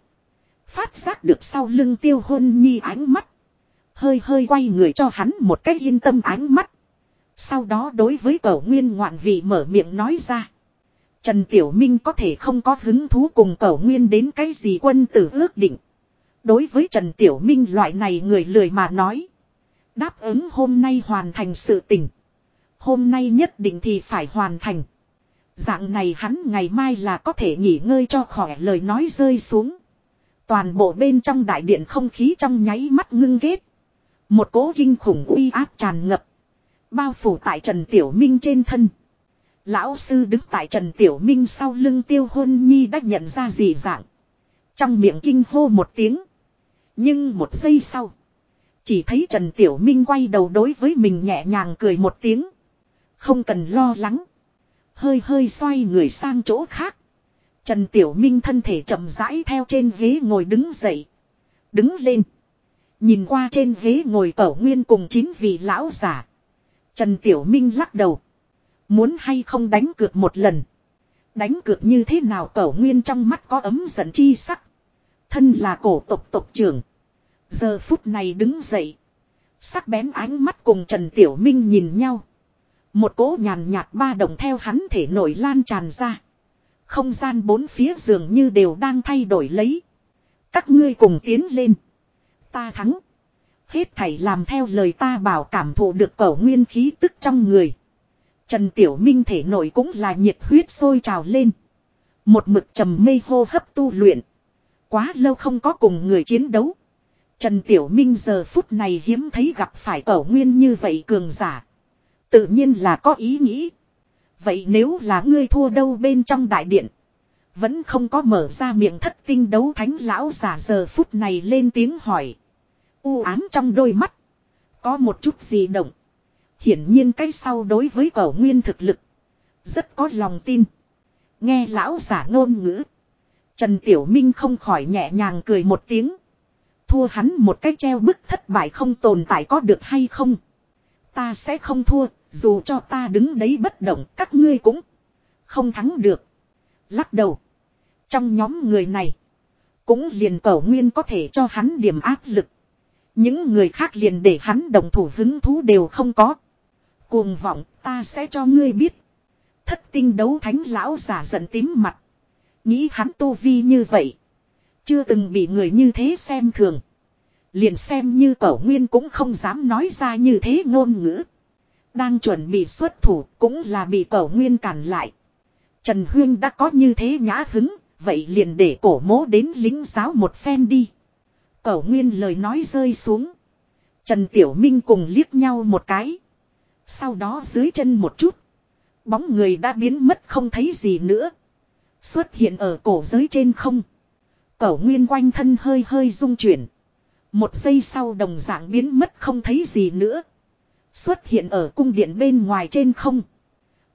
Phát giác được sau lưng tiêu hôn nhi ánh mắt. Hơi hơi quay người cho hắn một cách yên tâm ánh mắt. Sau đó đối với cẩu nguyên ngoạn vị mở miệng nói ra. Trần Tiểu Minh có thể không có hứng thú cùng cẩu nguyên đến cái gì quân tử ước định. Đối với Trần Tiểu Minh loại này người lười mà nói. Đáp ứng hôm nay hoàn thành sự tình. Hôm nay nhất định thì phải hoàn thành. Dạng này hắn ngày mai là có thể nghỉ ngơi cho khỏe lời nói rơi xuống. Toàn bộ bên trong đại điện không khí trong nháy mắt ngưng ghét. Một cố kinh khủng uy áp tràn ngập. Bao phủ tại Trần Tiểu Minh trên thân. Lão sư đứng tại Trần Tiểu Minh sau lưng tiêu hôn nhi đã nhận ra gì dạng. Trong miệng kinh hô một tiếng. Nhưng một giây sau. Chỉ thấy Trần Tiểu Minh quay đầu đối với mình nhẹ nhàng cười một tiếng. Không cần lo lắng. Hơi hơi xoay người sang chỗ khác. Trần Tiểu Minh thân thể chậm rãi theo trên ghế ngồi đứng dậy. Đứng lên. Nhìn qua trên ghế ngồi cẩu nguyên cùng chín vị lão giả. Trần Tiểu Minh lắc đầu. Muốn hay không đánh cược một lần. Đánh cược như thế nào cẩu nguyên trong mắt có ấm giận chi sắc. Thân là cổ tộc tộc trưởng. Giờ phút này đứng dậy. Sắc bén ánh mắt cùng Trần Tiểu Minh nhìn nhau. Một cỗ nhàn nhạt ba đồng theo hắn thể nổi lan tràn ra. Không gian bốn phía dường như đều đang thay đổi lấy. Các ngươi cùng tiến lên. Ta thắng. Hết thảy làm theo lời ta bảo cảm thụ được cổ nguyên khí tức trong người. Trần Tiểu Minh thể nổi cũng là nhiệt huyết sôi trào lên. Một mực trầm mê hô hấp tu luyện. Quá lâu không có cùng người chiến đấu. Trần Tiểu Minh giờ phút này hiếm thấy gặp phải cổ nguyên như vậy cường giả. Tự nhiên là có ý nghĩ. Vậy nếu là ngươi thua đâu bên trong đại điện. Vẫn không có mở ra miệng thất tinh đấu thánh lão giả giờ phút này lên tiếng hỏi. U ám trong đôi mắt. Có một chút gì động. Hiển nhiên cái sau đối với cổ nguyên thực lực. Rất có lòng tin. Nghe lão giả ngôn ngữ. Trần Tiểu Minh không khỏi nhẹ nhàng cười một tiếng. Thua hắn một cách treo bức thất bại không tồn tại có được hay không. Ta sẽ không thua, dù cho ta đứng đấy bất động các ngươi cũng không thắng được. Lắc đầu. Trong nhóm người này, cũng liền cẩu nguyên có thể cho hắn điểm áp lực. Những người khác liền để hắn đồng thủ hứng thú đều không có. Cuồng vọng ta sẽ cho ngươi biết. Thất tinh đấu thánh lão giả giận tím mặt. Nghĩ hắn tu vi như vậy. Chưa từng bị người như thế xem thường. Liền xem như cẩu nguyên cũng không dám nói ra như thế ngôn ngữ. Đang chuẩn bị xuất thủ cũng là bị cẩu nguyên cản lại. Trần Huyên đã có như thế nhã hứng, vậy liền để cổ mố đến lính giáo một phen đi. Cẩu nguyên lời nói rơi xuống. Trần Tiểu Minh cùng liếc nhau một cái. Sau đó dưới chân một chút. Bóng người đã biến mất không thấy gì nữa. Xuất hiện ở cổ giới trên không. Cẩu nguyên quanh thân hơi hơi rung chuyển. Một giây sau đồng dạng biến mất không thấy gì nữa. Xuất hiện ở cung điện bên ngoài trên không.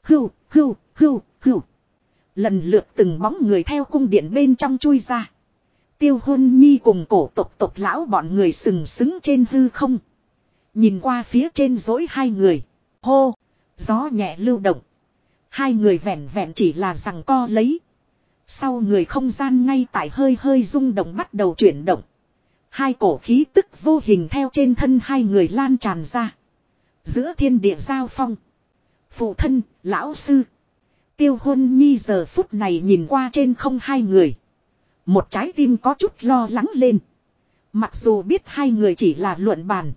Hưu, hưu, hưu, hưu. Lần lượt từng bóng người theo cung điện bên trong chui ra. Tiêu hôn nhi cùng cổ tộc tộc lão bọn người sừng sững trên hư không. Nhìn qua phía trên dối hai người. Hô, gió nhẹ lưu động. Hai người vẹn vẹn chỉ là rằng co lấy. Sau người không gian ngay tại hơi hơi rung động bắt đầu chuyển động. Hai cổ khí tức vô hình theo trên thân hai người lan tràn ra. Giữa thiên địa giao phong. Phụ thân, lão sư. Tiêu hôn nhi giờ phút này nhìn qua trên không hai người. Một trái tim có chút lo lắng lên. Mặc dù biết hai người chỉ là luận bàn.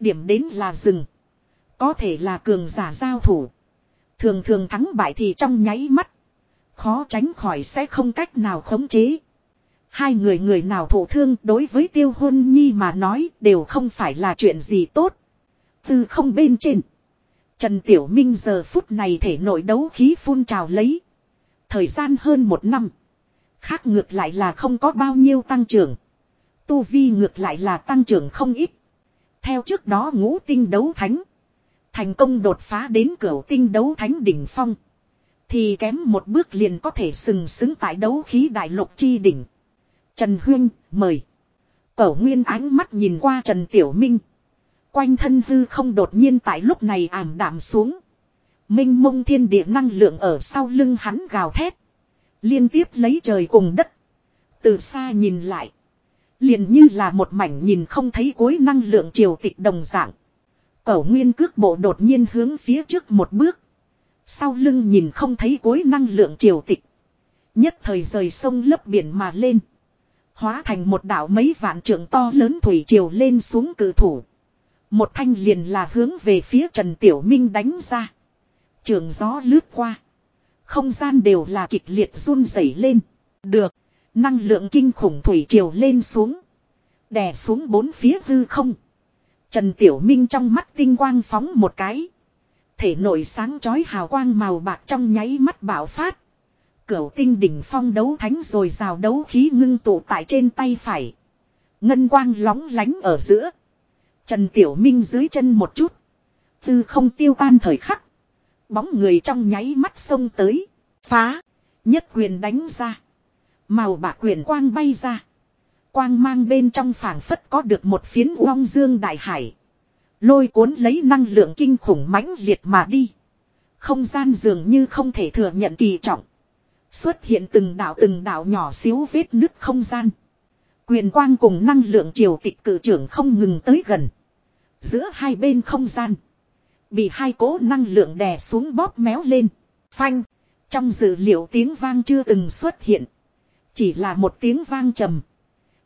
Điểm đến là rừng. Có thể là cường giả giao thủ. Thường thường thắng bại thì trong nháy mắt. Khó tránh khỏi sẽ không cách nào khống chế. Hai người người nào thổ thương đối với tiêu hôn nhi mà nói đều không phải là chuyện gì tốt. Từ không bên trên. Trần Tiểu Minh giờ phút này thể nội đấu khí phun trào lấy. Thời gian hơn một năm. Khác ngược lại là không có bao nhiêu tăng trưởng. Tu vi ngược lại là tăng trưởng không ít. Theo trước đó ngũ tinh đấu thánh. Thành công đột phá đến cửa tinh đấu thánh đỉnh phong. Thì kém một bước liền có thể sừng sững tại đấu khí đại lục chi đỉnh. Trần Huyên, mời. Cẩu Nguyên ánh mắt nhìn qua Trần Tiểu Minh. Quanh thân hư không đột nhiên tại lúc này ảm đạm xuống. Minh mông thiên địa năng lượng ở sau lưng hắn gào thét. Liên tiếp lấy trời cùng đất. Từ xa nhìn lại. Liền như là một mảnh nhìn không thấy cuối năng lượng triều tịch đồng dạng. Cẩu nguyên cước bộ đột nhiên hướng phía trước một bước. Sau lưng nhìn không thấy cuối năng lượng triều tịch. Nhất thời rời sông lấp biển mà lên. Hóa thành một đảo mấy vạn trượng to lớn thủy triều lên xuống cử thủ. Một thanh liền là hướng về phía Trần Tiểu Minh đánh ra. Trường gió lướt qua. Không gian đều là kịch liệt run rẩy lên. Được. Năng lượng kinh khủng thủy triều lên xuống. Đè xuống bốn phía hư không. Trần Tiểu Minh trong mắt tinh quang phóng một cái. Thể nội sáng chói hào quang màu bạc trong nháy mắt bạo phát. Cửu tinh đỉnh phong đấu thánh rồi rào đấu khí ngưng tụ tại trên tay phải. Ngân quang lóng lánh ở giữa. Trần Tiểu Minh dưới chân một chút. Tư không tiêu tan thời khắc. Bóng người trong nháy mắt xông tới. Phá. Nhất quyền đánh ra. Màu bạc quyền quang bay ra. Quang mang bên trong phảng phất có được một phiến uong dương đại hải. Lôi cuốn lấy năng lượng kinh khủng mãnh liệt mà đi. Không gian dường như không thể thừa nhận kỳ trọng. Xuất hiện từng đạo từng đạo nhỏ xíu vết nứt không gian. Quyền quang cùng năng lượng triều tịch cử trưởng không ngừng tới gần. Giữa hai bên không gian. Bị hai cố năng lượng đè xuống bóp méo lên. Phanh. Trong dữ liệu tiếng vang chưa từng xuất hiện. Chỉ là một tiếng vang trầm.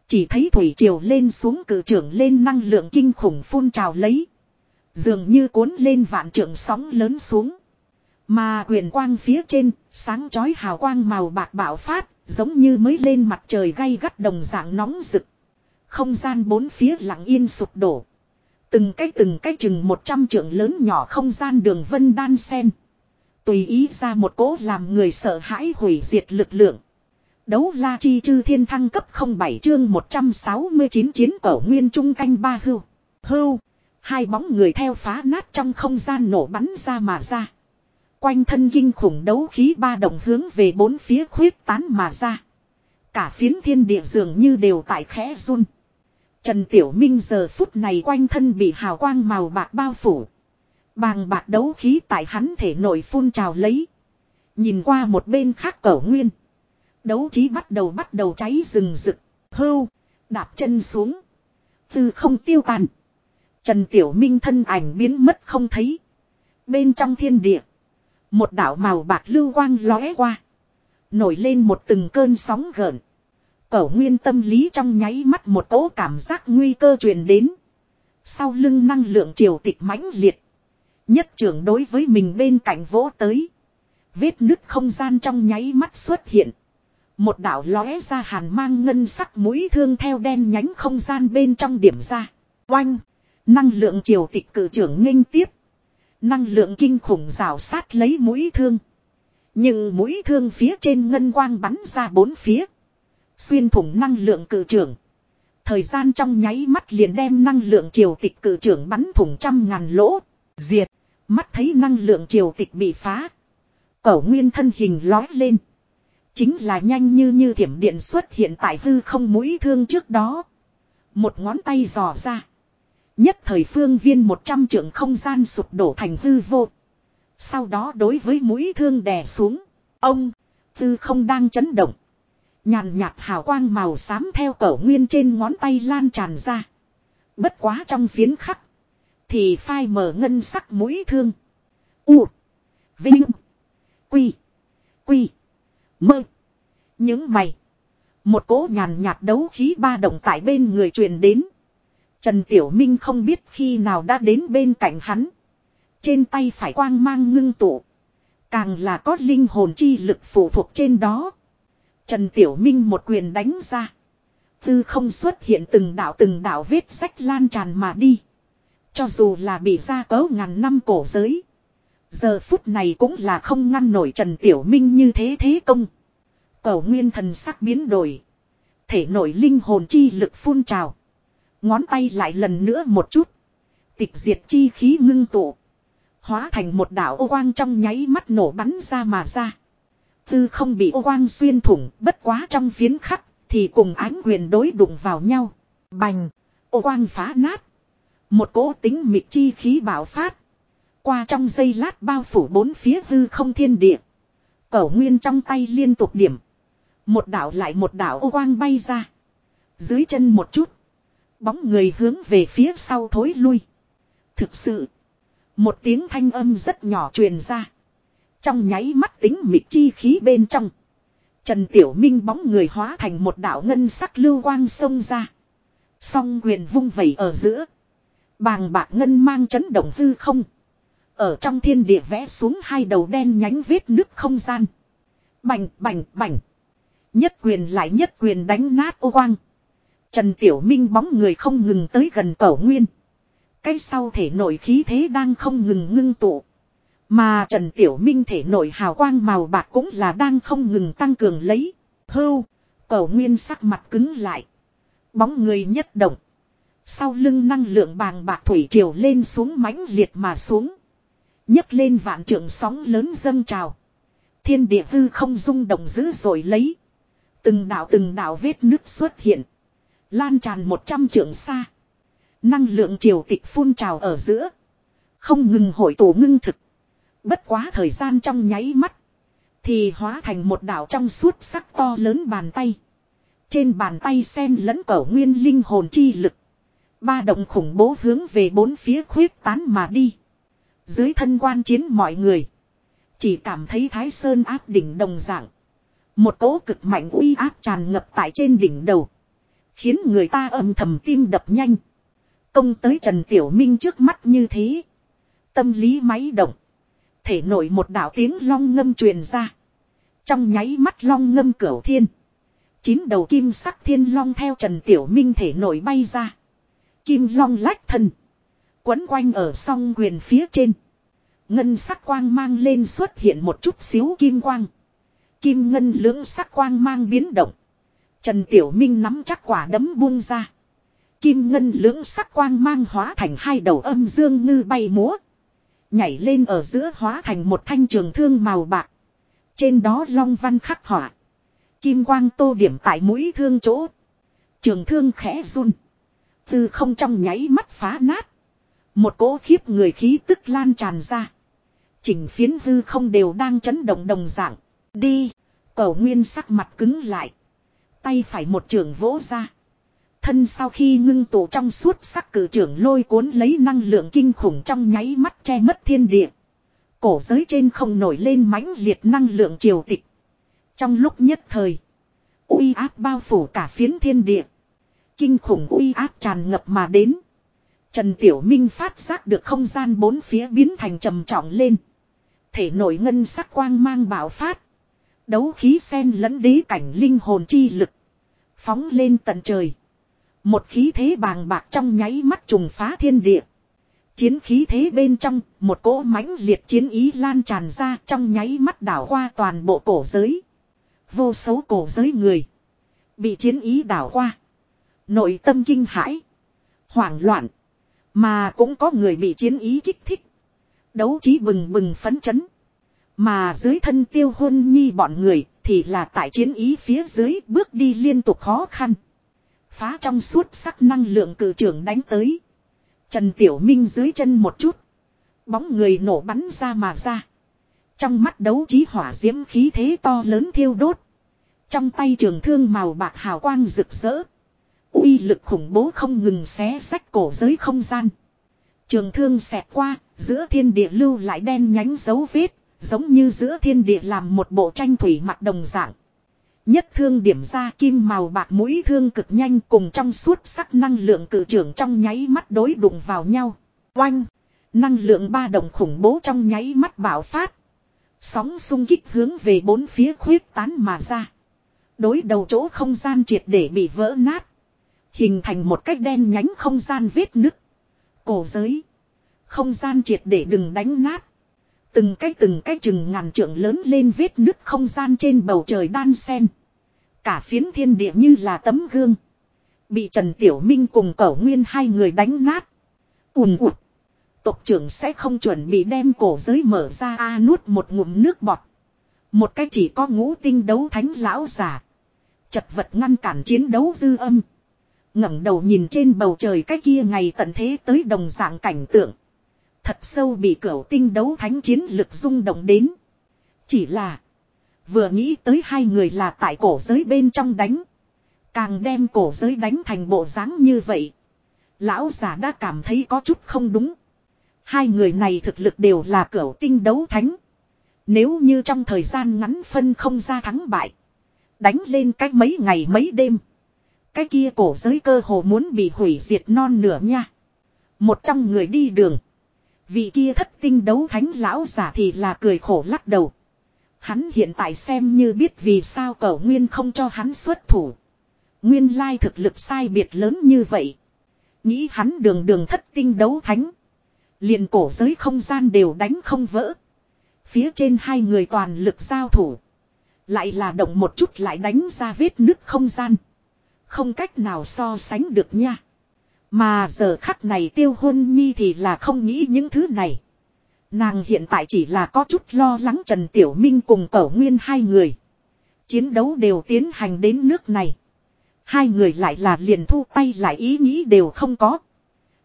Chỉ thấy thủy triều lên xuống cử trưởng lên năng lượng kinh khủng phun trào lấy. Dường như cuốn lên vạn trượng sóng lớn xuống. Mà quyền quang phía trên, sáng chói hào quang màu bạc bạo phát, giống như mới lên mặt trời gay gắt đồng dạng nóng rực. Không gian bốn phía lặng yên sụp đổ. Từng cái từng cái chừng một trăm trượng lớn nhỏ không gian đường vân đan sen. Tùy ý ra một cố làm người sợ hãi hủy diệt lực lượng. Đấu la chi chư thiên thăng cấp 07 chương 169 chiến cổ nguyên trung canh ba hưu. Hưu. Hai bóng người theo phá nát trong không gian nổ bắn ra mà ra. Quanh thân kinh khủng đấu khí ba đồng hướng về bốn phía khuyết tán mà ra. Cả phiến thiên địa dường như đều tại khẽ run. Trần Tiểu Minh giờ phút này quanh thân bị hào quang màu bạc bao phủ. Bàng bạc đấu khí tại hắn thể nội phun trào lấy. Nhìn qua một bên khác cẩu nguyên. Đấu trí bắt đầu bắt đầu cháy rừng rực. Hưu. Đạp chân xuống. Từ không tiêu tàn. Trần Tiểu Minh thân ảnh biến mất không thấy. Bên trong thiên địa. Một đảo màu bạc lưu quang lóe qua. Nổi lên một từng cơn sóng gợn. Cẩu nguyên tâm lý trong nháy mắt một cỗ cảm giác nguy cơ truyền đến. Sau lưng năng lượng triều tịch mãnh liệt. Nhất trưởng đối với mình bên cạnh vỗ tới. Vết nứt không gian trong nháy mắt xuất hiện. Một đạo lóe ra hàn mang ngân sắc mũi thương theo đen nhánh không gian bên trong điểm ra. Oanh! Năng lượng triều tịch cử trưởng nghênh tiếp. Năng lượng kinh khủng rào sát lấy mũi thương. Nhưng mũi thương phía trên ngân quang bắn ra bốn phía. Xuyên thủng năng lượng cử trưởng. Thời gian trong nháy mắt liền đem năng lượng triều tịch cử trưởng bắn thủng trăm ngàn lỗ. Diệt. Mắt thấy năng lượng triều tịch bị phá. Cẩu nguyên thân hình lói lên. Chính là nhanh như như thiểm điện xuất hiện tại hư không mũi thương trước đó. Một ngón tay dò ra. Nhất thời phương viên một trăm trượng không gian sụp đổ thành hư vô. Sau đó đối với mũi thương đè xuống. Ông, tư không đang chấn động. Nhàn nhạt hào quang màu xám theo cẩu nguyên trên ngón tay lan tràn ra. Bất quá trong phiến khắc. Thì phai mở ngân sắc mũi thương. U. Vinh. Quy. Quy. Mơ. Những mày. Một cỗ nhàn nhạt đấu khí ba động tại bên người truyền đến. Trần Tiểu Minh không biết khi nào đã đến bên cạnh hắn. Trên tay phải quang mang ngưng tụ. Càng là có linh hồn chi lực phụ thuộc trên đó. Trần Tiểu Minh một quyền đánh ra. Tư không xuất hiện từng đạo từng đạo vết sách lan tràn mà đi. Cho dù là bị ra cớ ngàn năm cổ giới. Giờ phút này cũng là không ngăn nổi Trần Tiểu Minh như thế thế công. Cầu nguyên thần sắc biến đổi. Thể nổi linh hồn chi lực phun trào. Ngón tay lại lần nữa một chút. Tịch diệt chi khí ngưng tụ. Hóa thành một đảo ô quang trong nháy mắt nổ bắn ra mà ra. Tư không bị ô quang xuyên thủng, bất quá trong phiến khắc, thì cùng ánh quyền đối đụng vào nhau. Bành. Ô quang phá nát. Một cỗ tính mịt chi khí bạo phát. Qua trong giây lát bao phủ bốn phía hư không thiên địa. Cẩu nguyên trong tay liên tục điểm. Một đảo lại một đảo ô quang bay ra. Dưới chân một chút. Bóng người hướng về phía sau thối lui. Thực sự. Một tiếng thanh âm rất nhỏ truyền ra. Trong nháy mắt tính mịt chi khí bên trong. Trần Tiểu Minh bóng người hóa thành một đạo ngân sắc lưu quang sông ra. Song quyền vung vẩy ở giữa. Bàng bạc ngân mang chấn động hư không. Ở trong thiên địa vẽ xuống hai đầu đen nhánh vết nước không gian. Bành bành bành. Nhất quyền lại nhất quyền đánh nát ô quang. Trần Tiểu Minh bóng người không ngừng tới gần cẩu nguyên. Cái sau thể nội khí thế đang không ngừng ngưng tụ. Mà Trần Tiểu Minh thể nội hào quang màu bạc cũng là đang không ngừng tăng cường lấy. Hưu, cẩu nguyên sắc mặt cứng lại. Bóng người nhất động. Sau lưng năng lượng bàng bạc thủy triều lên xuống mãnh liệt mà xuống nhấc lên vạn trượng sóng lớn dâng trào. Thiên địa hư không rung động dữ rồi lấy. Từng đảo từng đảo vết nước xuất hiện. Lan tràn một trăm trượng xa. Năng lượng triều tịch phun trào ở giữa. Không ngừng hội tụ ngưng thực. Bất quá thời gian trong nháy mắt. Thì hóa thành một đảo trong suốt sắc to lớn bàn tay. Trên bàn tay sen lẫn cẩu nguyên linh hồn chi lực. Ba động khủng bố hướng về bốn phía khuyết tán mà đi. Dưới thân quan chiến mọi người. Chỉ cảm thấy thái sơn áp đỉnh đồng dạng. Một cỗ cực mạnh uy áp tràn ngập tại trên đỉnh đầu. Khiến người ta âm thầm tim đập nhanh. Công tới Trần Tiểu Minh trước mắt như thế. Tâm lý máy động. Thể nổi một đạo tiếng long ngâm truyền ra. Trong nháy mắt long ngâm cửu thiên. Chín đầu kim sắc thiên long theo Trần Tiểu Minh thể nổi bay ra. Kim long lách thân. Quấn quanh ở song quyền phía trên. Ngân sắc quang mang lên xuất hiện một chút xíu kim quang. Kim ngân lưỡng sắc quang mang biến động. Trần Tiểu Minh nắm chắc quả đấm buông ra. Kim ngân lưỡng sắc quang mang hóa thành hai đầu âm dương ngư bay múa. Nhảy lên ở giữa hóa thành một thanh trường thương màu bạc. Trên đó long văn khắc họa. Kim quang tô điểm tại mũi thương chỗ. Trường thương khẽ run. Từ không trong nháy mắt phá nát. Một cỗ khiếp người khí tức lan tràn ra. Chỉnh phiến hư không đều đang chấn động đồng dạng. Đi. cậu nguyên sắc mặt cứng lại. Tay phải một trường vỗ ra. Thân sau khi ngưng tụ trong suốt sắc cử trưởng lôi cuốn lấy năng lượng kinh khủng trong nháy mắt che mất thiên địa. Cổ giới trên không nổi lên mãnh liệt năng lượng triều tịch. Trong lúc nhất thời. uy áp bao phủ cả phiến thiên địa. Kinh khủng uy áp tràn ngập mà đến. Trần Tiểu Minh phát giác được không gian bốn phía biến thành trầm trọng lên. Thể nổi ngân sắc quang mang bạo phát. Đấu khí sen lẫn đế cảnh linh hồn chi lực. Phóng lên tận trời. Một khí thế bàng bạc trong nháy mắt trùng phá thiên địa. Chiến khí thế bên trong, một cỗ mãnh liệt chiến ý lan tràn ra trong nháy mắt đảo qua toàn bộ cổ giới. Vô số cổ giới người. Bị chiến ý đảo qua. Nội tâm kinh hãi. Hoảng loạn. Mà cũng có người bị chiến ý kích thích. Đấu trí bừng bừng phấn chấn. Mà dưới thân tiêu hôn nhi bọn người thì là tại chiến ý phía dưới bước đi liên tục khó khăn. Phá trong suốt sắc năng lượng cử trưởng đánh tới. Trần Tiểu Minh dưới chân một chút. Bóng người nổ bắn ra mà ra. Trong mắt đấu trí hỏa diễm khí thế to lớn thiêu đốt. Trong tay trường thương màu bạc hào quang rực rỡ uy lực khủng bố không ngừng xé sách cổ giới không gian. Trường thương xẹt qua, giữa thiên địa lưu lại đen nhánh dấu vết, giống như giữa thiên địa làm một bộ tranh thủy mặt đồng dạng. Nhất thương điểm ra kim màu bạc mũi thương cực nhanh cùng trong suốt sắc năng lượng cử trưởng trong nháy mắt đối đụng vào nhau. Oanh! Năng lượng ba đồng khủng bố trong nháy mắt bạo phát. Sóng xung kích hướng về bốn phía khuyết tán mà ra. Đối đầu chỗ không gian triệt để bị vỡ nát. Hình thành một cách đen nhánh không gian vết nứt. Cổ giới. Không gian triệt để đừng đánh nát. Từng cái từng cái chừng ngàn trượng lớn lên vết nứt không gian trên bầu trời đan sen. Cả phiến thiên địa như là tấm gương. Bị Trần Tiểu Minh cùng Cẩu Nguyên hai người đánh nát. ùn ụt. Tộc trưởng sẽ không chuẩn bị đem cổ giới mở ra a nuốt một ngụm nước bọt. Một cái chỉ có ngũ tinh đấu thánh lão giả. Chật vật ngăn cản chiến đấu dư âm ngẩng đầu nhìn trên bầu trời cái kia ngày tận thế tới đồng dạng cảnh tượng. Thật sâu bị cửu tinh đấu thánh chiến lực rung động đến. Chỉ là. Vừa nghĩ tới hai người là tại cổ giới bên trong đánh. Càng đem cổ giới đánh thành bộ dáng như vậy. Lão giả đã cảm thấy có chút không đúng. Hai người này thực lực đều là cửu tinh đấu thánh. Nếu như trong thời gian ngắn phân không ra thắng bại. Đánh lên cách mấy ngày mấy đêm. Cái kia cổ giới cơ hồ muốn bị hủy diệt non nửa nha. Một trong người đi đường. Vị kia thất tinh đấu thánh lão giả thì là cười khổ lắc đầu. Hắn hiện tại xem như biết vì sao cậu Nguyên không cho hắn xuất thủ. Nguyên lai thực lực sai biệt lớn như vậy. Nghĩ hắn đường đường thất tinh đấu thánh. liền cổ giới không gian đều đánh không vỡ. Phía trên hai người toàn lực giao thủ. Lại là động một chút lại đánh ra vết nứt không gian. Không cách nào so sánh được nha. Mà giờ khắc này tiêu hôn nhi thì là không nghĩ những thứ này. Nàng hiện tại chỉ là có chút lo lắng Trần Tiểu Minh cùng Cẩu Nguyên hai người. Chiến đấu đều tiến hành đến nước này. Hai người lại là liền thu tay lại ý nghĩ đều không có.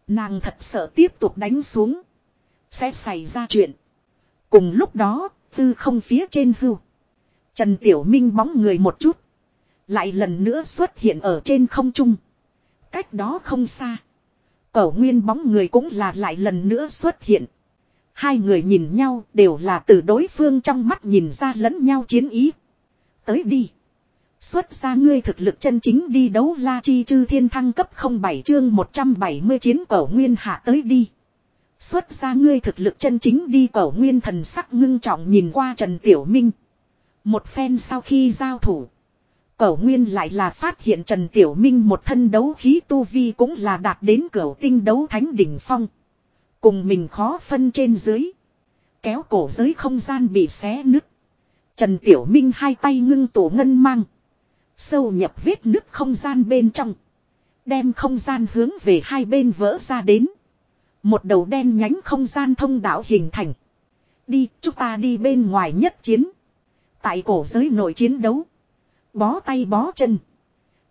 Nàng thật sợ tiếp tục đánh xuống. Sẽ xảy ra chuyện. Cùng lúc đó, tư không phía trên hưu. Trần Tiểu Minh bóng người một chút. Lại lần nữa xuất hiện ở trên không trung. Cách đó không xa. Cẩu nguyên bóng người cũng là lại lần nữa xuất hiện. Hai người nhìn nhau đều là từ đối phương trong mắt nhìn ra lẫn nhau chiến ý. Tới đi. Xuất ra ngươi thực lực chân chính đi đấu la chi chư thiên thăng cấp 07 chương 170 chiến cẩu nguyên hạ tới đi. Xuất ra ngươi thực lực chân chính đi cẩu nguyên thần sắc ngưng trọng nhìn qua Trần Tiểu Minh. Một phen sau khi giao thủ. Cẩu nguyên lại là phát hiện Trần Tiểu Minh một thân đấu khí tu vi cũng là đạt đến cửu tinh đấu thánh đỉnh phong. Cùng mình khó phân trên dưới. Kéo cổ giới không gian bị xé nứt. Trần Tiểu Minh hai tay ngưng tổ ngân mang. Sâu nhập vết nứt không gian bên trong. Đem không gian hướng về hai bên vỡ ra đến. Một đầu đen nhánh không gian thông đạo hình thành. Đi, chúng ta đi bên ngoài nhất chiến. Tại cổ giới nội chiến đấu. Bó tay bó chân.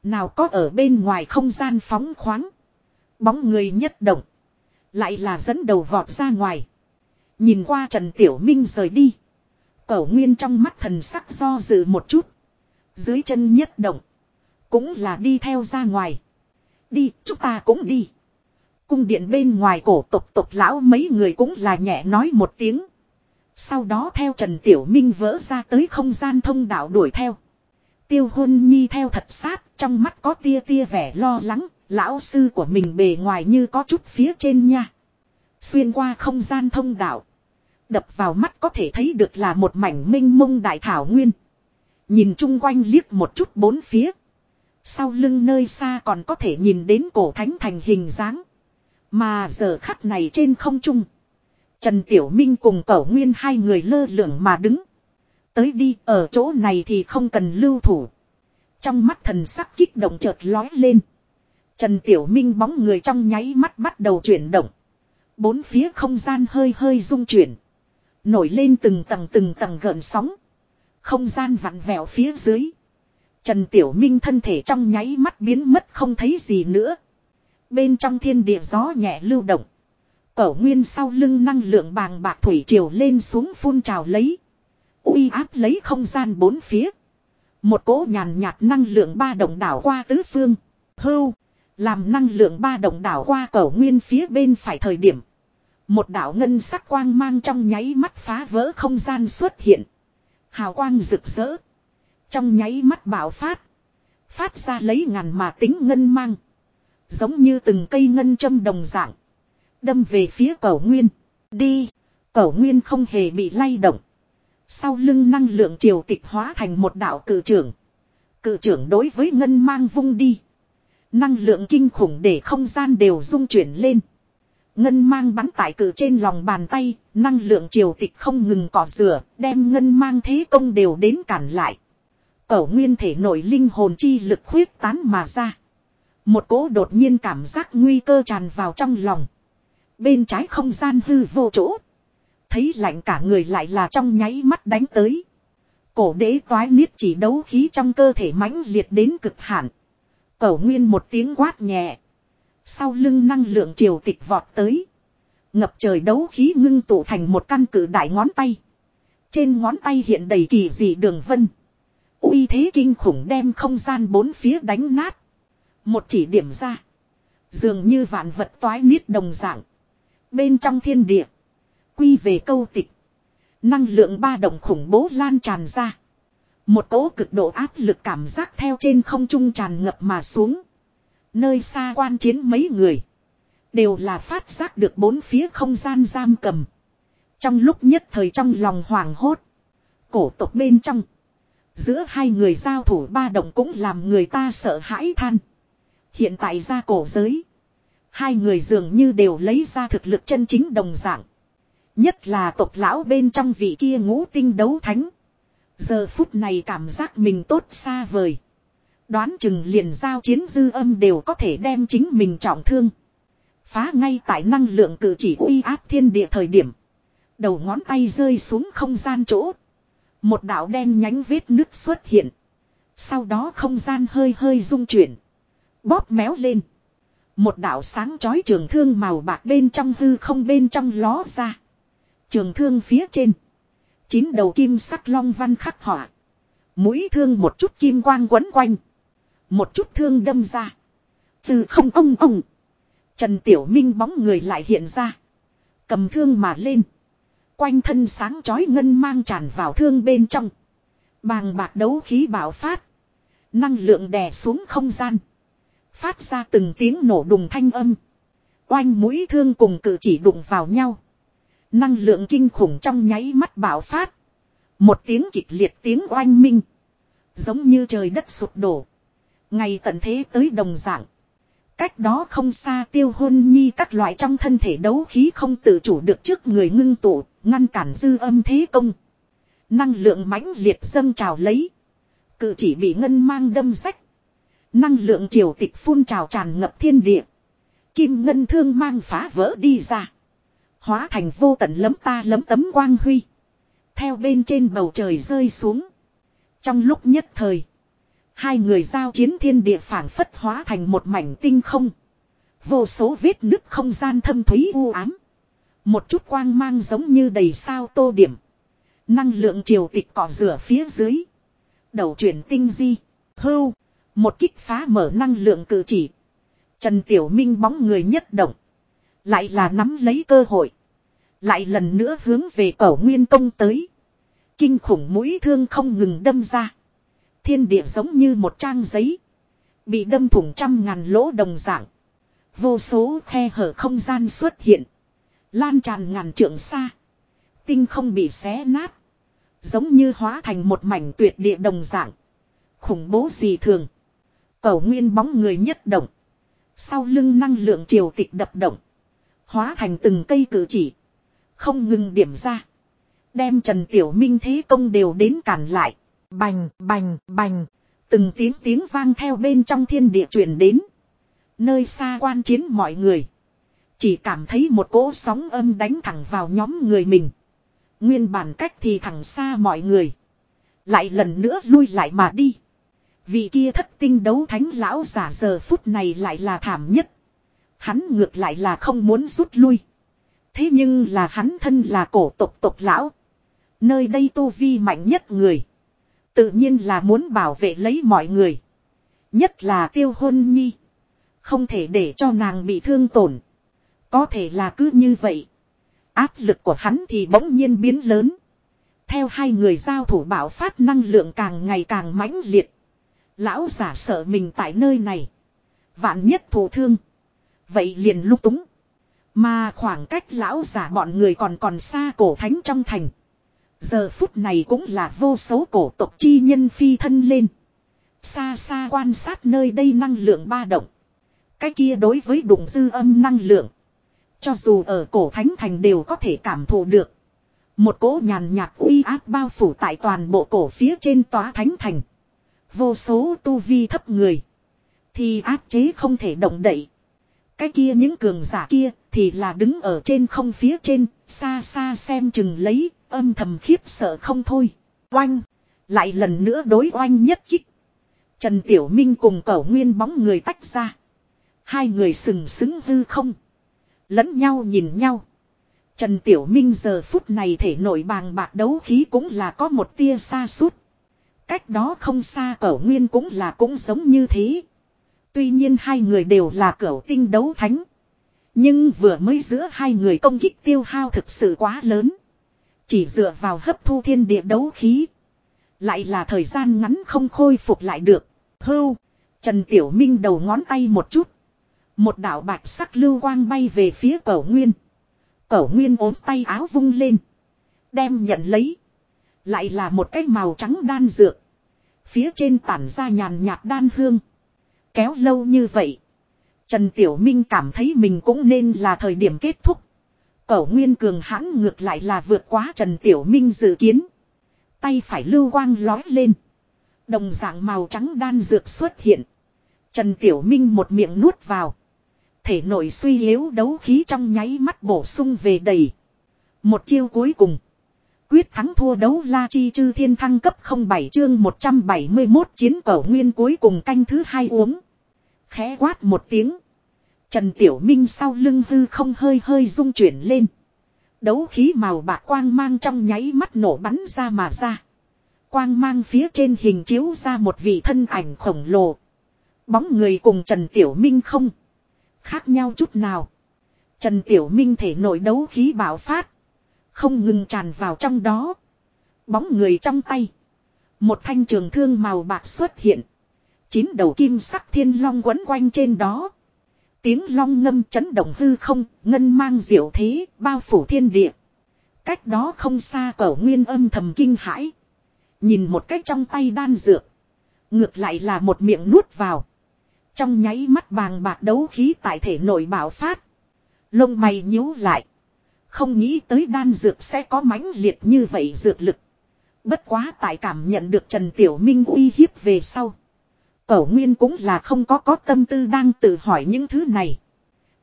Nào có ở bên ngoài không gian phóng khoáng. Bóng người nhất động. Lại là dẫn đầu vọt ra ngoài. Nhìn qua Trần Tiểu Minh rời đi. Cẩu nguyên trong mắt thần sắc do dự một chút. Dưới chân nhất động. Cũng là đi theo ra ngoài. Đi, chúng ta cũng đi. Cung điện bên ngoài cổ tộc tộc lão mấy người cũng là nhẹ nói một tiếng. Sau đó theo Trần Tiểu Minh vỡ ra tới không gian thông đạo đuổi theo. Tiêu hôn nhi theo thật sát, trong mắt có tia tia vẻ lo lắng, lão sư của mình bề ngoài như có chút phía trên nha. Xuyên qua không gian thông đạo. Đập vào mắt có thể thấy được là một mảnh minh mông đại thảo nguyên. Nhìn chung quanh liếc một chút bốn phía. Sau lưng nơi xa còn có thể nhìn đến cổ thánh thành hình dáng. Mà giờ khắc này trên không trung. Trần Tiểu Minh cùng Cẩu Nguyên hai người lơ lửng mà đứng. Tới đi, ở chỗ này thì không cần lưu thủ. Trong mắt thần sắc kích động chợt lói lên. Trần Tiểu Minh bóng người trong nháy mắt bắt đầu chuyển động. Bốn phía không gian hơi hơi rung chuyển. Nổi lên từng tầng từng tầng gợn sóng. Không gian vặn vẹo phía dưới. Trần Tiểu Minh thân thể trong nháy mắt biến mất không thấy gì nữa. Bên trong thiên địa gió nhẹ lưu động. Cẩu nguyên sau lưng năng lượng bàng bạc thủy triều lên xuống phun trào lấy uy áp lấy không gian bốn phía. Một cỗ nhàn nhạt năng lượng ba động đảo qua tứ phương. Hưu. Làm năng lượng ba động đảo qua cẩu nguyên phía bên phải thời điểm. Một đạo ngân sắc quang mang trong nháy mắt phá vỡ không gian xuất hiện. Hào quang rực rỡ. Trong nháy mắt bạo phát. Phát ra lấy ngàn mà tính ngân mang. Giống như từng cây ngân châm đồng dạng. Đâm về phía cẩu nguyên. Đi. Cẩu nguyên không hề bị lay động. Sau lưng năng lượng triều tịch hóa thành một đạo cử trưởng. Cử trưởng đối với ngân mang vung đi. Năng lượng kinh khủng để không gian đều rung chuyển lên. Ngân mang bắn tại cử trên lòng bàn tay, năng lượng triều tịch không ngừng cỏ rửa, đem ngân mang thế công đều đến cản lại. Cẩu nguyên thể nội linh hồn chi lực khuyết tán mà ra. Một cỗ đột nhiên cảm giác nguy cơ tràn vào trong lòng. Bên trái không gian hư vô chỗ. Thấy lạnh cả người lại là trong nháy mắt đánh tới. Cổ đế toái niết chỉ đấu khí trong cơ thể mãnh liệt đến cực hạn. Cẩu nguyên một tiếng quát nhẹ. Sau lưng năng lượng triều tịch vọt tới. Ngập trời đấu khí ngưng tụ thành một căn cử đại ngón tay. Trên ngón tay hiện đầy kỳ dị đường vân. uy thế kinh khủng đem không gian bốn phía đánh nát. Một chỉ điểm ra. Dường như vạn vật toái niết đồng dạng. Bên trong thiên địa. Quy về câu tịch. Năng lượng ba động khủng bố lan tràn ra. Một cỗ cực độ áp lực cảm giác theo trên không trung tràn ngập mà xuống. Nơi xa quan chiến mấy người. Đều là phát giác được bốn phía không gian giam cầm. Trong lúc nhất thời trong lòng hoảng hốt. Cổ tộc bên trong. Giữa hai người giao thủ ba động cũng làm người ta sợ hãi than. Hiện tại ra cổ giới. Hai người dường như đều lấy ra thực lực chân chính đồng dạng. Nhất là tộc lão bên trong vị kia ngũ tinh đấu thánh. Giờ phút này cảm giác mình tốt xa vời. Đoán chừng liền giao chiến dư âm đều có thể đem chính mình trọng thương. Phá ngay tại năng lượng cử chỉ uy áp thiên địa thời điểm. Đầu ngón tay rơi xuống không gian chỗ. Một đạo đen nhánh vết nứt xuất hiện. Sau đó không gian hơi hơi rung chuyển. Bóp méo lên. Một đạo sáng chói trường thương màu bạc bên trong hư không bên trong ló ra. Trường thương phía trên. Chín đầu kim sắc long văn khắc họa. Mũi thương một chút kim quang quấn quanh. Một chút thương đâm ra. Từ không ông ông. Trần Tiểu Minh bóng người lại hiện ra. Cầm thương mà lên. Quanh thân sáng chói ngân mang tràn vào thương bên trong. Bàng bạc đấu khí bạo phát. Năng lượng đè xuống không gian. Phát ra từng tiếng nổ đùng thanh âm. Oanh mũi thương cùng cử chỉ đụng vào nhau. Năng lượng kinh khủng trong nháy mắt bạo phát. Một tiếng kịch liệt tiếng oanh minh. Giống như trời đất sụp đổ. Ngày tận thế tới đồng dạng. Cách đó không xa tiêu hôn nhi các loại trong thân thể đấu khí không tự chủ được trước người ngưng tụ, ngăn cản dư âm thế công. Năng lượng mãnh liệt dâng trào lấy. Cự chỉ bị ngân mang đâm rách. Năng lượng triều tịch phun trào tràn ngập thiên địa. Kim ngân thương mang phá vỡ đi ra. Hóa thành vô tận lấm ta lấm tấm quang huy. Theo bên trên bầu trời rơi xuống. Trong lúc nhất thời. Hai người giao chiến thiên địa phản phất hóa thành một mảnh tinh không. Vô số vết nứt không gian thâm thúy u ám. Một chút quang mang giống như đầy sao tô điểm. Năng lượng triều tịch cỏ rửa phía dưới. Đầu chuyển tinh di. Hưu. Một kích phá mở năng lượng cử chỉ. Trần Tiểu Minh bóng người nhất động. Lại là nắm lấy cơ hội. Lại lần nữa hướng về cổ nguyên công tới. Kinh khủng mũi thương không ngừng đâm ra. Thiên địa giống như một trang giấy. Bị đâm thủng trăm ngàn lỗ đồng dạng. Vô số khe hở không gian xuất hiện. Lan tràn ngàn trượng xa. Tinh không bị xé nát. Giống như hóa thành một mảnh tuyệt địa đồng dạng. Khủng bố gì thường. Cầu nguyên bóng người nhất động. Sau lưng năng lượng triều tịch đập động. Hóa thành từng cây cử chỉ. Không ngừng điểm ra. Đem Trần Tiểu Minh thế công đều đến cản lại. Bành, bành, bành. Từng tiếng tiếng vang theo bên trong thiên địa truyền đến. Nơi xa quan chiến mọi người. Chỉ cảm thấy một cỗ sóng âm đánh thẳng vào nhóm người mình. Nguyên bản cách thì thẳng xa mọi người. Lại lần nữa lui lại mà đi. Vị kia thất tinh đấu thánh lão giả giờ phút này lại là thảm nhất. Hắn ngược lại là không muốn rút lui. Thế nhưng là hắn thân là cổ tộc tộc lão. Nơi đây tu vi mạnh nhất người. Tự nhiên là muốn bảo vệ lấy mọi người. Nhất là tiêu hôn nhi. Không thể để cho nàng bị thương tổn. Có thể là cứ như vậy. Áp lực của hắn thì bỗng nhiên biến lớn. Theo hai người giao thủ bảo phát năng lượng càng ngày càng mãnh liệt. Lão giả sợ mình tại nơi này. Vạn nhất thổ thương. Vậy liền lúc túng. Mà khoảng cách lão giả bọn người còn còn xa cổ thánh trong thành. Giờ phút này cũng là vô số cổ tộc chi nhân phi thân lên. Xa xa quan sát nơi đây năng lượng ba động. Cái kia đối với đụng dư âm năng lượng. Cho dù ở cổ thánh thành đều có thể cảm thụ được. Một cỗ nhàn nhạt uy áp bao phủ tại toàn bộ cổ phía trên tòa thánh thành. Vô số tu vi thấp người. Thì áp chế không thể động đậy. Cái kia những cường giả kia thì là đứng ở trên không phía trên, xa xa xem chừng lấy, âm thầm khiếp sợ không thôi. Oanh! Lại lần nữa đối oanh nhất kích. Trần Tiểu Minh cùng cẩu nguyên bóng người tách ra. Hai người sừng sững hư không. Lẫn nhau nhìn nhau. Trần Tiểu Minh giờ phút này thể nội bàng bạc đấu khí cũng là có một tia xa suốt. Cách đó không xa cẩu nguyên cũng là cũng giống như thế. Tuy nhiên hai người đều là cẩu tinh đấu thánh. Nhưng vừa mới giữa hai người công kích tiêu hao thực sự quá lớn. Chỉ dựa vào hấp thu thiên địa đấu khí. Lại là thời gian ngắn không khôi phục lại được. Hưu. Trần Tiểu Minh đầu ngón tay một chút. Một đạo bạch sắc lưu quang bay về phía cẩu nguyên. Cẩu nguyên ốm tay áo vung lên. Đem nhận lấy. Lại là một cái màu trắng đan dược. Phía trên tản ra nhàn nhạt đan hương. Kéo lâu như vậy. Trần Tiểu Minh cảm thấy mình cũng nên là thời điểm kết thúc. Cẩu Nguyên Cường hãn ngược lại là vượt quá Trần Tiểu Minh dự kiến. Tay phải lưu quang lói lên. Đồng dạng màu trắng đan dược xuất hiện. Trần Tiểu Minh một miệng nuốt vào. Thể nội suy yếu đấu khí trong nháy mắt bổ sung về đầy. Một chiêu cuối cùng. Quyết thắng thua đấu la chi chư thiên thăng cấp 07 chương 171 chiến cẩu nguyên cuối cùng canh thứ hai uống. Khẽ quát một tiếng. Trần Tiểu Minh sau lưng hư không hơi hơi rung chuyển lên. Đấu khí màu bạc quang mang trong nháy mắt nổ bắn ra mà ra. Quang mang phía trên hình chiếu ra một vị thân ảnh khổng lồ. Bóng người cùng Trần Tiểu Minh không. Khác nhau chút nào. Trần Tiểu Minh thể nội đấu khí bạo phát. Không ngừng tràn vào trong đó. Bóng người trong tay. Một thanh trường thương màu bạc xuất hiện. Chín đầu kim sắc thiên long quấn quanh trên đó. Tiếng long ngâm chấn động hư không, ngân mang diệu thế, bao phủ thiên địa. Cách đó không xa cẩu nguyên âm thầm kinh hãi. Nhìn một cách trong tay đan dược. Ngược lại là một miệng nuốt vào. Trong nháy mắt bàng bạc đấu khí tại thể nội bạo phát. Lông mày nhíu lại. Không nghĩ tới đan dược sẽ có mãnh liệt như vậy dược lực. Bất quá tại cảm nhận được Trần Tiểu Minh uy hiếp về sau. Cẩu Nguyên cũng là không có có tâm tư đang tự hỏi những thứ này.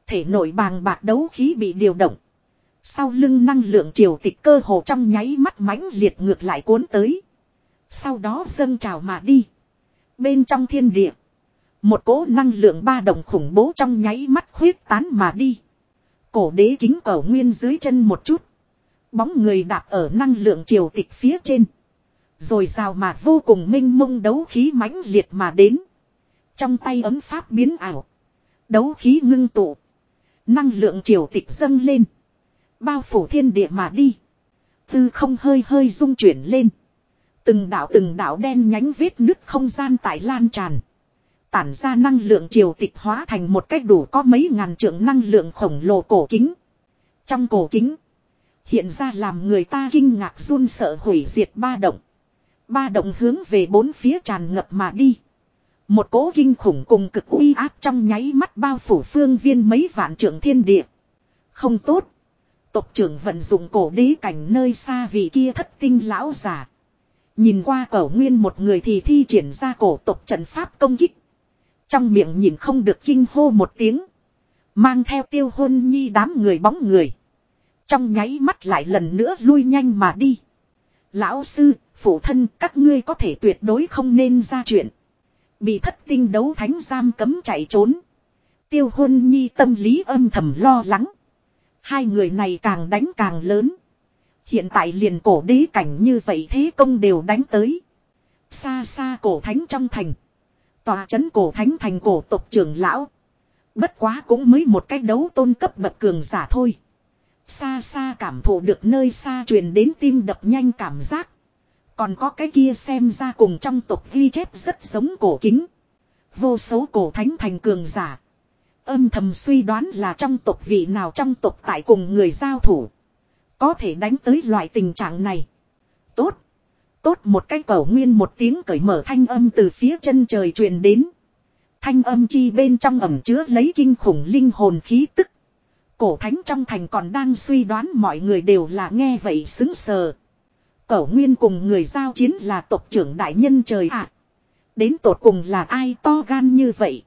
Thể nội bàng bạc đấu khí bị điều động. Sau lưng năng lượng triều tịch cơ hồ trong nháy mắt mãnh liệt ngược lại cuốn tới. Sau đó dâng trào mà đi. Bên trong thiên địa. Một cỗ năng lượng ba đồng khủng bố trong nháy mắt khuyết tán mà đi. Cổ đế kính cổ nguyên dưới chân một chút. Bóng người đạp ở năng lượng triều tịch phía trên. Rồi rào mà vô cùng minh mông đấu khí mãnh liệt mà đến. Trong tay ấm pháp biến ảo. Đấu khí ngưng tụ. Năng lượng triều tịch dâng lên. Bao phủ thiên địa mà đi. Tư không hơi hơi rung chuyển lên. Từng đảo từng đảo đen nhánh vết nứt không gian tại lan tràn. Tản ra năng lượng triều tịch hóa thành một cách đủ có mấy ngàn trượng năng lượng khổng lồ cổ kính. Trong cổ kính. Hiện ra làm người ta kinh ngạc run sợ hủy diệt ba động. Ba động hướng về bốn phía tràn ngập mà đi. Một cỗ kinh khủng cùng cực uy áp trong nháy mắt bao phủ phương viên mấy vạn trượng thiên địa. Không tốt. Tộc trưởng vận dụng cổ đế cảnh nơi xa vì kia thất tinh lão giả. Nhìn qua cổ nguyên một người thì thi triển ra cổ tộc trận pháp công kích. Trong miệng nhìn không được kinh hô một tiếng. Mang theo tiêu hôn nhi đám người bóng người. Trong nháy mắt lại lần nữa lui nhanh mà đi. Lão sư, phụ thân các ngươi có thể tuyệt đối không nên ra chuyện. Bị thất tinh đấu thánh giam cấm chạy trốn. Tiêu hôn nhi tâm lý âm thầm lo lắng. Hai người này càng đánh càng lớn. Hiện tại liền cổ đế cảnh như vậy thế công đều đánh tới. Xa xa cổ thánh trong thành. Tòa trấn cổ thánh thành cổ tộc trưởng lão. Bất quá cũng mới một cách đấu tôn cấp bậc cường giả thôi. Xa xa cảm thụ được nơi xa truyền đến tim đập nhanh cảm giác. Còn có cái kia xem ra cùng trong tộc ghi chép rất giống cổ kính. Vô số cổ thánh thành cường giả. Âm thầm suy đoán là trong tộc vị nào trong tộc tại cùng người giao thủ. Có thể đánh tới loại tình trạng này. Tốt. Tốt một cái cẩu nguyên một tiếng cởi mở thanh âm từ phía chân trời truyền đến. Thanh âm chi bên trong ẩm chứa lấy kinh khủng linh hồn khí tức. Cổ thánh trong thành còn đang suy đoán mọi người đều là nghe vậy xứng sờ. Cẩu nguyên cùng người giao chiến là tộc trưởng đại nhân trời ạ. Đến tột cùng là ai to gan như vậy.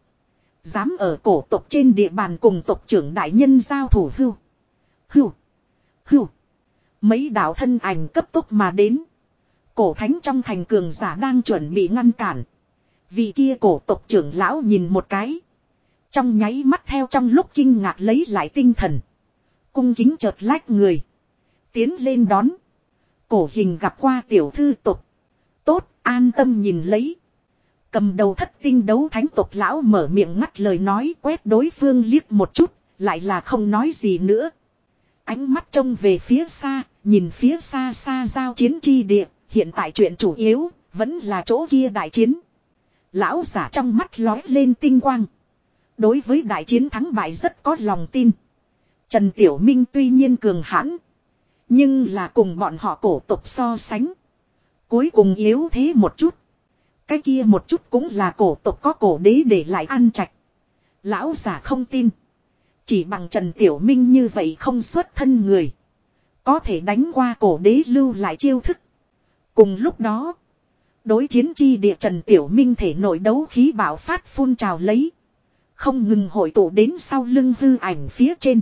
Dám ở cổ tộc trên địa bàn cùng tộc trưởng đại nhân giao thủ hưu. Hưu. Hưu. Mấy đạo thân ảnh cấp tốc mà đến. Cổ thánh trong thành cường giả đang chuẩn bị ngăn cản. Vị kia cổ tộc trưởng lão nhìn một cái. Trong nháy mắt theo trong lúc kinh ngạc lấy lại tinh thần. Cung kính chợt lách người. Tiến lên đón. Cổ hình gặp qua tiểu thư tộc. Tốt, an tâm nhìn lấy. Cầm đầu thất tinh đấu thánh tộc lão mở miệng ngắt lời nói quét đối phương liếc một chút, lại là không nói gì nữa. Ánh mắt trông về phía xa, nhìn phía xa xa giao chiến chi địa, hiện tại chuyện chủ yếu, vẫn là chỗ kia đại chiến. Lão giả trong mắt lói lên tinh quang. Đối với đại chiến thắng bại rất có lòng tin. Trần Tiểu Minh tuy nhiên cường hãn. Nhưng là cùng bọn họ cổ tục so sánh. Cuối cùng yếu thế một chút. Cái kia một chút cũng là cổ tục có cổ đế để lại ăn chạch. Lão giả không tin. Chỉ bằng Trần Tiểu Minh như vậy không xuất thân người. Có thể đánh qua cổ đế lưu lại chiêu thức. Cùng lúc đó. Đối chiến chi địa Trần Tiểu Minh thể nội đấu khí bảo phát phun trào lấy. Không ngừng hội tụ đến sau lưng hư ảnh phía trên.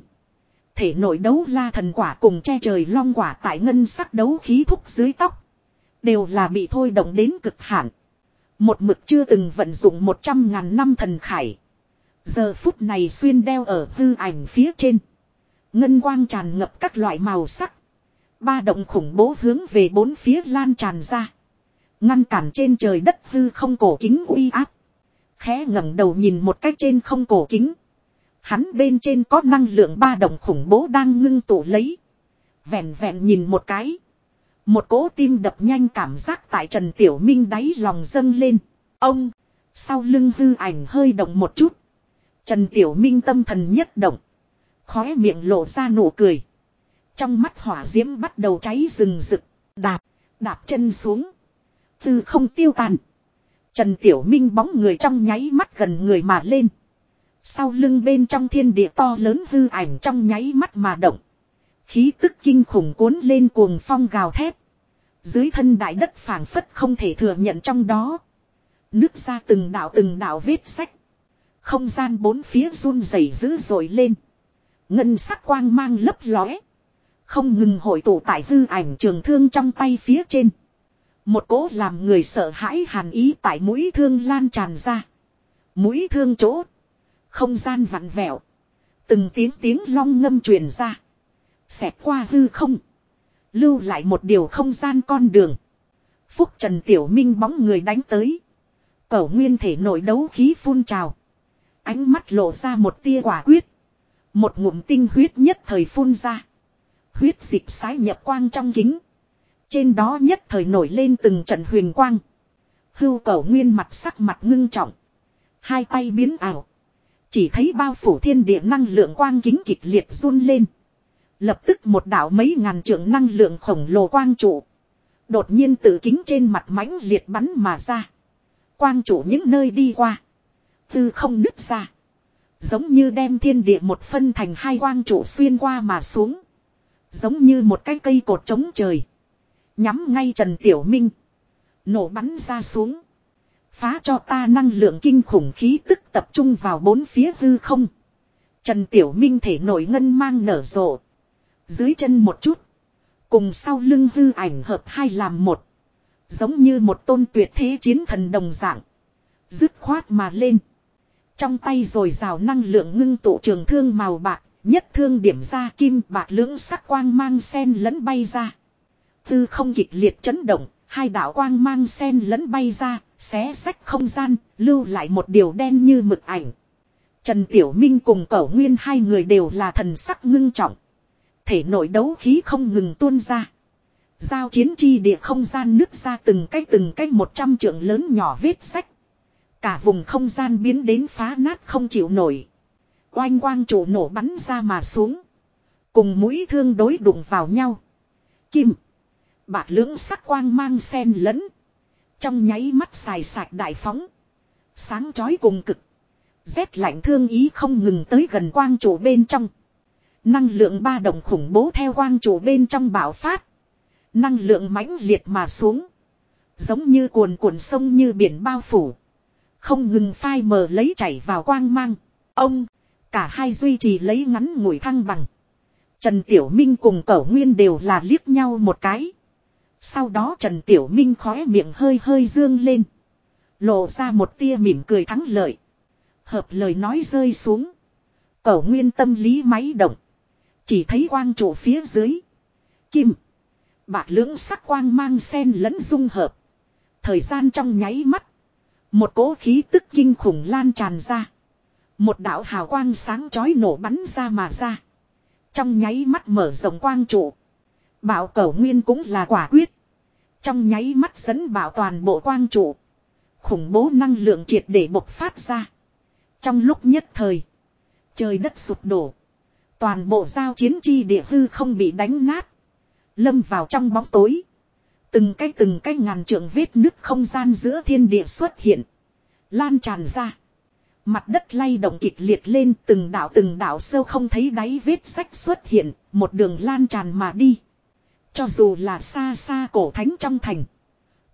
Thể nội đấu la thần quả cùng che trời long quả tại ngân sắc đấu khí thúc dưới tóc. Đều là bị thôi động đến cực hạn. Một mực chưa từng vận dụng một trăm ngàn năm thần khải. Giờ phút này xuyên đeo ở hư ảnh phía trên. Ngân quang tràn ngập các loại màu sắc. Ba động khủng bố hướng về bốn phía lan tràn ra. Ngăn cản trên trời đất hư không cổ kính uy áp. Khẽ ngẩng đầu nhìn một cách trên không cổ kính. Hắn bên trên có năng lượng ba động khủng bố đang ngưng tụ lấy. Vẹn vẹn nhìn một cái. Một cỗ tim đập nhanh cảm giác tại Trần Tiểu Minh đáy lòng dâng lên. Ông, sau lưng hư ảnh hơi động một chút. Trần Tiểu Minh tâm thần nhất động. Khóe miệng lộ ra nụ cười. Trong mắt hỏa diễm bắt đầu cháy rừng rực. Đạp, đạp chân xuống. Tư không tiêu tàn. Trần Tiểu Minh bóng người trong nháy mắt gần người mà lên. Sau lưng bên trong thiên địa to lớn hư ảnh trong nháy mắt mà động. Khí tức kinh khủng cuốn lên cuồng phong gào thét. Dưới thân đại đất phảng phất không thể thừa nhận trong đó. Nước ra từng đạo từng đạo vết sách. Không gian bốn phía run rẩy dữ dội lên. Ngân sắc quang mang lấp lóe. Không ngừng hội tụ tại hư ảnh trường thương trong tay phía trên. Một cỗ làm người sợ hãi hàn ý tại mũi thương lan tràn ra. Mũi thương chỗ. Không gian vặn vẹo. Từng tiếng tiếng long ngâm truyền ra. Xẹt qua hư không. Lưu lại một điều không gian con đường. Phúc Trần Tiểu Minh bóng người đánh tới. Cẩu nguyên thể nội đấu khí phun trào. Ánh mắt lộ ra một tia quả quyết. Một ngụm tinh huyết nhất thời phun ra. Huyết dịch sái nhập quang trong kính. Trên đó nhất thời nổi lên từng trận huyền quang. Hưu cầu nguyên mặt sắc mặt ngưng trọng. Hai tay biến ảo. Chỉ thấy bao phủ thiên địa năng lượng quang kính kịch liệt run lên. Lập tức một đảo mấy ngàn trượng năng lượng khổng lồ quang trụ. Đột nhiên tự kính trên mặt mãnh liệt bắn mà ra. Quang trụ những nơi đi qua. Tư không nứt ra. Giống như đem thiên địa một phân thành hai quang trụ xuyên qua mà xuống. Giống như một cái cây cột trống trời. Nhắm ngay Trần Tiểu Minh. Nổ bắn ra xuống. Phá cho ta năng lượng kinh khủng khí tức tập trung vào bốn phía hư không. Trần Tiểu Minh thể nổi ngân mang nở rộ. Dưới chân một chút. Cùng sau lưng hư ảnh hợp hai làm một. Giống như một tôn tuyệt thế chiến thần đồng dạng. Dứt khoát mà lên. Trong tay rồi rào năng lượng ngưng tụ trường thương màu bạc. Nhất thương điểm ra kim bạc lưỡng sắc quang mang sen lẫn bay ra. Tư không kịch liệt chấn động, hai đạo quang mang sen lẫn bay ra, xé sách không gian, lưu lại một điều đen như mực ảnh. Trần Tiểu Minh cùng Cẩu Nguyên hai người đều là thần sắc ngưng trọng. Thể nội đấu khí không ngừng tuôn ra. Giao chiến chi địa không gian nứt ra từng cái từng cái một trăm trượng lớn nhỏ vết sách. Cả vùng không gian biến đến phá nát không chịu nổi. Oanh quang trụ nổ bắn ra mà xuống. Cùng mũi thương đối đụng vào nhau. Kim. Bạc lưỡng sắc quang mang sen lẫn. Trong nháy mắt xài sạch đại phóng. Sáng chói cùng cực. Rét lạnh thương ý không ngừng tới gần quang trụ bên trong. Năng lượng ba đồng khủng bố theo quang trụ bên trong bạo phát. Năng lượng mãnh liệt mà xuống. Giống như cuồn cuộn sông như biển bao phủ. Không ngừng phai mờ lấy chảy vào quang mang. Ông, cả hai duy trì lấy ngắn ngủi thăng bằng. Trần Tiểu Minh cùng Cẩu Nguyên đều là liếc nhau một cái. Sau đó Trần Tiểu Minh khóe miệng hơi hơi dương lên. Lộ ra một tia mỉm cười thắng lợi. Hợp lời nói rơi xuống. Cẩu nguyên tâm lý máy động. Chỉ thấy quang trụ phía dưới. Kim. Bạc lưỡng sắc quang mang sen lẫn dung hợp. Thời gian trong nháy mắt. Một cỗ khí tức kinh khủng lan tràn ra. Một đạo hào quang sáng chói nổ bắn ra mà ra. Trong nháy mắt mở rộng quang trụ. Bảo cẩu nguyên cũng là quả quyết. Trong nháy mắt dẫn bảo toàn bộ quang trụ. Khủng bố năng lượng triệt để bộc phát ra. Trong lúc nhất thời. Trời đất sụp đổ. Toàn bộ giao chiến chi địa hư không bị đánh nát. Lâm vào trong bóng tối. Từng cái từng cái ngàn trượng vết nứt không gian giữa thiên địa xuất hiện. Lan tràn ra. Mặt đất lay động kịch liệt lên, từng đảo từng đảo sâu không thấy đáy vết sách xuất hiện. Một đường lan tràn mà đi. Cho dù là xa xa cổ thánh trong thành.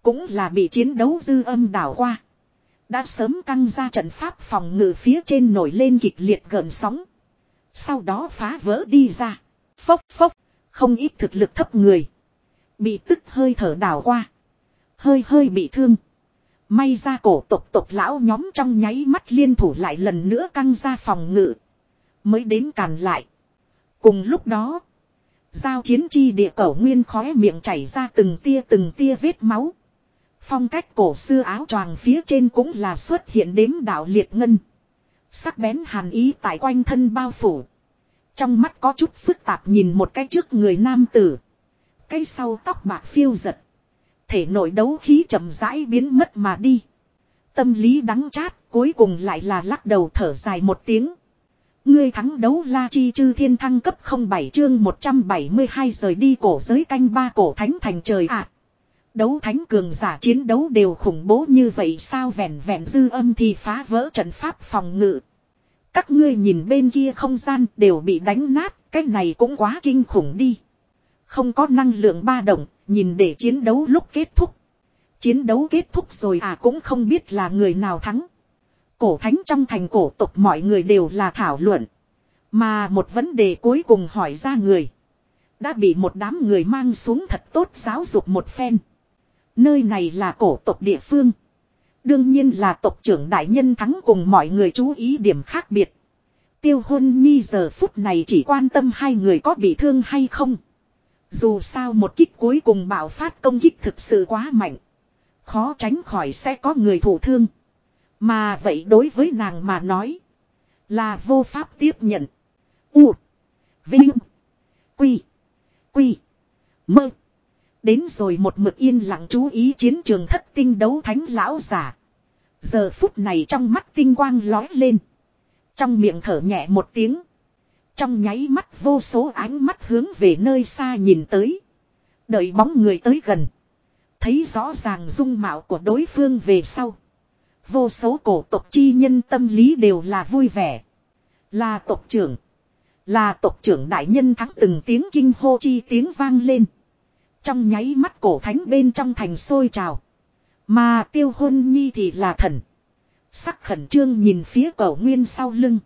Cũng là bị chiến đấu dư âm đảo qua. Đã sớm căng ra trận pháp phòng ngự phía trên nổi lên kịch liệt gợn sóng. Sau đó phá vỡ đi ra. Phốc phốc. Không ít thực lực thấp người. Bị tức hơi thở đảo qua. Hơi hơi bị thương. May ra cổ tộc tộc lão nhóm trong nháy mắt liên thủ lại lần nữa căng ra phòng ngự. Mới đến càn lại. Cùng lúc đó. Giao chiến chi địa cổ nguyên khóe miệng chảy ra từng tia từng tia vết máu. Phong cách cổ xưa áo choàng phía trên cũng là xuất hiện đếm đạo liệt ngân. Sắc bén hàn ý tại quanh thân bao phủ. Trong mắt có chút phức tạp nhìn một cái trước người nam tử. Cái sau tóc bạc phiêu giật. Thể nội đấu khí chậm rãi biến mất mà đi. Tâm lý đắng chát cuối cùng lại là lắc đầu thở dài một tiếng. Ngươi thắng đấu la chi chư thiên thăng cấp 07 chương 172 rời đi cổ giới canh ba cổ thánh thành trời ạ. Đấu thánh cường giả chiến đấu đều khủng bố như vậy sao vẹn vẹn dư âm thì phá vỡ trận pháp phòng ngự. Các ngươi nhìn bên kia không gian đều bị đánh nát, cái này cũng quá kinh khủng đi. Không có năng lượng ba động, nhìn để chiến đấu lúc kết thúc. Chiến đấu kết thúc rồi à cũng không biết là người nào thắng. Cổ thánh trong thành cổ tộc mọi người đều là thảo luận. Mà một vấn đề cuối cùng hỏi ra người. Đã bị một đám người mang xuống thật tốt giáo dục một phen. Nơi này là cổ tộc địa phương. Đương nhiên là tộc trưởng đại nhân thắng cùng mọi người chú ý điểm khác biệt. Tiêu hôn nhi giờ phút này chỉ quan tâm hai người có bị thương hay không. Dù sao một kích cuối cùng bạo phát công kích thực sự quá mạnh. Khó tránh khỏi sẽ có người thổ thương. Mà vậy đối với nàng mà nói. Là vô pháp tiếp nhận. U. Vinh. Quy. Quy. Mơ. Đến rồi một mực yên lặng chú ý chiến trường thất tinh đấu thánh lão giả. Giờ phút này trong mắt tinh quang lói lên. Trong miệng thở nhẹ một tiếng. Trong nháy mắt vô số ánh mắt hướng về nơi xa nhìn tới. Đợi bóng người tới gần. Thấy rõ ràng dung mạo của đối phương về sau. Vô số cổ tộc chi nhân tâm lý đều là vui vẻ. Là tộc trưởng. Là tộc trưởng đại nhân thắng từng tiếng kinh hô chi tiếng vang lên. Trong nháy mắt cổ thánh bên trong thành sôi trào. Mà tiêu hôn nhi thì là thần. Sắc khẩn trương nhìn phía cổ nguyên sau lưng.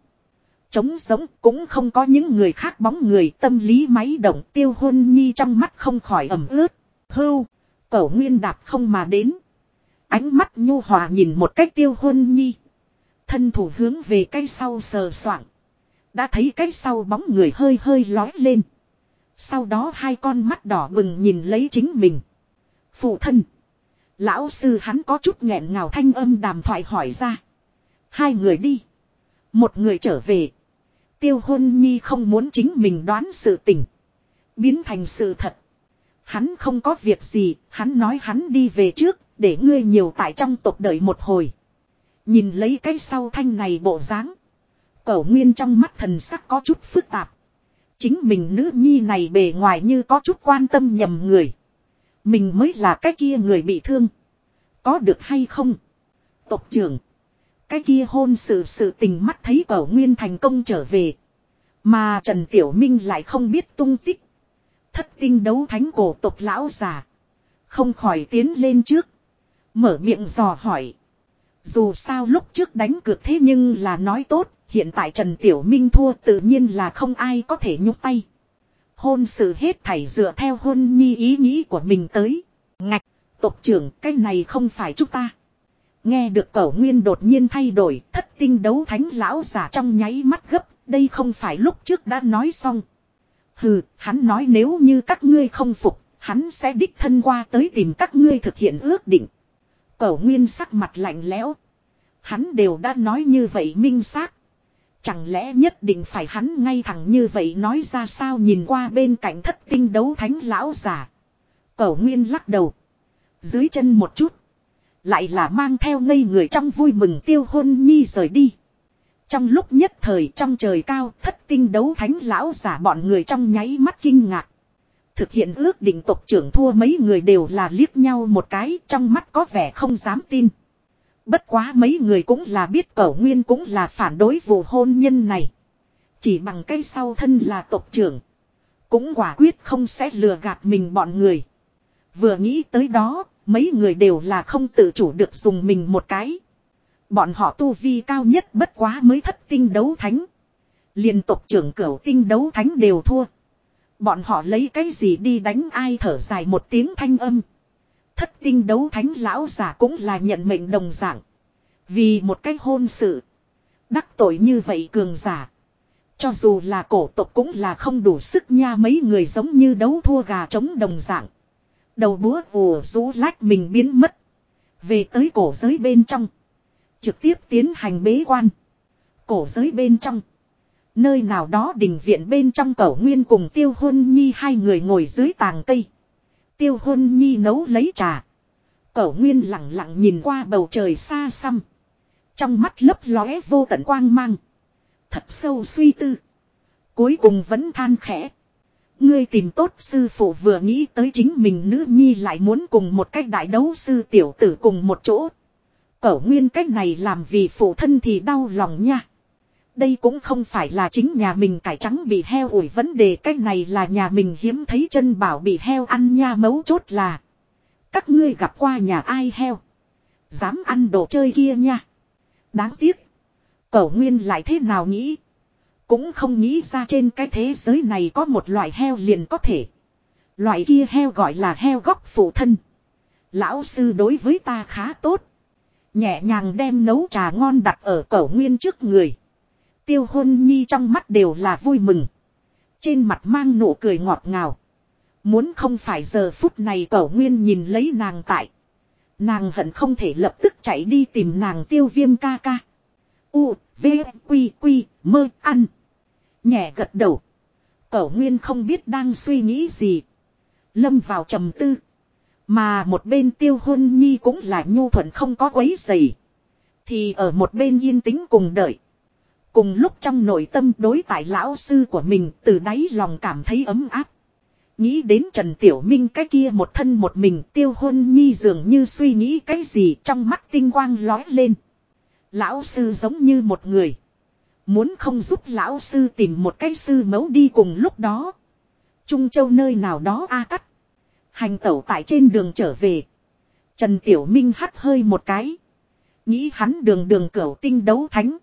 Trống sống cũng không có những người khác bóng người tâm lý máy động tiêu hôn nhi trong mắt không khỏi ẩm ướt. Hưu, cổ nguyên đạp không mà đến. Ánh mắt nhu hòa nhìn một cách tiêu hôn nhi. Thân thủ hướng về cái sau sờ soạng. Đã thấy cái sau bóng người hơi hơi lói lên. Sau đó hai con mắt đỏ bừng nhìn lấy chính mình. Phụ thân. Lão sư hắn có chút nghẹn ngào thanh âm đàm thoại hỏi ra. Hai người đi. Một người trở về. Tiêu hôn nhi không muốn chính mình đoán sự tình. Biến thành sự thật. Hắn không có việc gì, hắn nói hắn đi về trước, để ngươi nhiều tại trong tộc đợi một hồi. Nhìn lấy cái sau thanh này bộ dáng Cẩu nguyên trong mắt thần sắc có chút phức tạp. Chính mình nữ nhi này bề ngoài như có chút quan tâm nhầm người. Mình mới là cái kia người bị thương. Có được hay không? Tộc trưởng. Cái kia hôn sự sự tình mắt thấy cổ nguyên thành công trở về. Mà Trần Tiểu Minh lại không biết tung tích. Thất tinh đấu thánh cổ tộc lão già. Không khỏi tiến lên trước. Mở miệng dò hỏi. Dù sao lúc trước đánh cược thế nhưng là nói tốt, hiện tại Trần Tiểu Minh thua tự nhiên là không ai có thể nhúc tay. Hôn sự hết thảy dựa theo hôn nhi ý nghĩ của mình tới. Ngạch, tộc trưởng cái này không phải chúng ta. Nghe được cẩu nguyên đột nhiên thay đổi, thất tinh đấu thánh lão giả trong nháy mắt gấp, đây không phải lúc trước đã nói xong. Hừ, hắn nói nếu như các ngươi không phục, hắn sẽ đích thân qua tới tìm các ngươi thực hiện ước định. Cẩu nguyên sắc mặt lạnh lẽo. Hắn đều đã nói như vậy minh xác. Chẳng lẽ nhất định phải hắn ngay thẳng như vậy nói ra sao nhìn qua bên cạnh thất tinh đấu thánh lão giả. Cẩu nguyên lắc đầu. Dưới chân một chút. Lại là mang theo ngây người trong vui mừng tiêu hôn nhi rời đi. Trong lúc nhất thời trong trời cao thất tinh đấu thánh lão giả bọn người trong nháy mắt kinh ngạc. Thực hiện ước định tộc trưởng thua mấy người đều là liếc nhau một cái trong mắt có vẻ không dám tin. Bất quá mấy người cũng là biết cẩu nguyên cũng là phản đối vụ hôn nhân này. Chỉ bằng cây sau thân là tộc trưởng. Cũng quả quyết không sẽ lừa gạt mình bọn người. Vừa nghĩ tới đó, mấy người đều là không tự chủ được dùng mình một cái. Bọn họ tu vi cao nhất bất quá mới thất tinh đấu thánh. Liên tục trưởng cửu tinh đấu thánh đều thua. Bọn họ lấy cái gì đi đánh ai thở dài một tiếng thanh âm. Thất tinh đấu thánh lão giả cũng là nhận mệnh đồng dạng. Vì một cách hôn sự. Đắc tội như vậy cường giả. Cho dù là cổ tộc cũng là không đủ sức nha mấy người giống như đấu thua gà trống đồng dạng. Đầu búa ùa rũ lách mình biến mất. Về tới cổ giới bên trong. Trực tiếp tiến hành bế quan. Cổ giới bên trong. Nơi nào đó đình viện bên trong cẩu nguyên cùng tiêu hôn nhi hai người ngồi dưới tàng cây. Tiêu hôn nhi nấu lấy trà. Cẩu nguyên lặng lặng nhìn qua bầu trời xa xăm. Trong mắt lấp lóe vô tận quang mang. Thật sâu suy tư. Cuối cùng vẫn than khẽ. Ngươi tìm tốt sư phụ vừa nghĩ tới chính mình nữ nhi lại muốn cùng một cách đại đấu sư tiểu tử cùng một chỗ. Cẩu nguyên cách này làm vì phụ thân thì đau lòng nha. Đây cũng không phải là chính nhà mình cải trắng bị heo ủi, vấn đề cách này là nhà mình hiếm thấy chân bảo bị heo ăn nha, mấu chốt là. Các ngươi gặp qua nhà ai heo. Dám ăn đồ chơi kia nha. Đáng tiếc. Cẩu nguyên lại thế nào nghĩ. Cũng không nghĩ ra trên cái thế giới này có một loại heo liền có thể. Loại kia heo gọi là heo góc phụ thân. Lão sư đối với ta khá tốt. Nhẹ nhàng đem nấu trà ngon đặt ở cẩu nguyên trước người. Tiêu hôn nhi trong mắt đều là vui mừng. Trên mặt mang nụ cười ngọt ngào. Muốn không phải giờ phút này cẩu nguyên nhìn lấy nàng tại. Nàng hận không thể lập tức chạy đi tìm nàng tiêu viêm ca ca. U, V, Quy, Quy, mơ, ăn. Nhẹ gật đầu. Cẩu nguyên không biết đang suy nghĩ gì. Lâm vào trầm tư. Mà một bên tiêu hôn nhi cũng là nhu thuận không có quấy dày. Thì ở một bên yên tĩnh cùng đợi. Cùng lúc trong nội tâm đối tại lão sư của mình từ đáy lòng cảm thấy ấm áp. Nghĩ đến Trần Tiểu Minh cái kia một thân một mình, tiêu hôn nhi dường như suy nghĩ cái gì trong mắt tinh quang lói lên. Lão sư giống như một người. Muốn không giúp lão sư tìm một cái sư mẫu đi cùng lúc đó. Trung châu nơi nào đó a cắt. Hành tẩu tại trên đường trở về. Trần Tiểu Minh hắt hơi một cái. Nghĩ hắn đường đường cẩu tinh đấu thánh.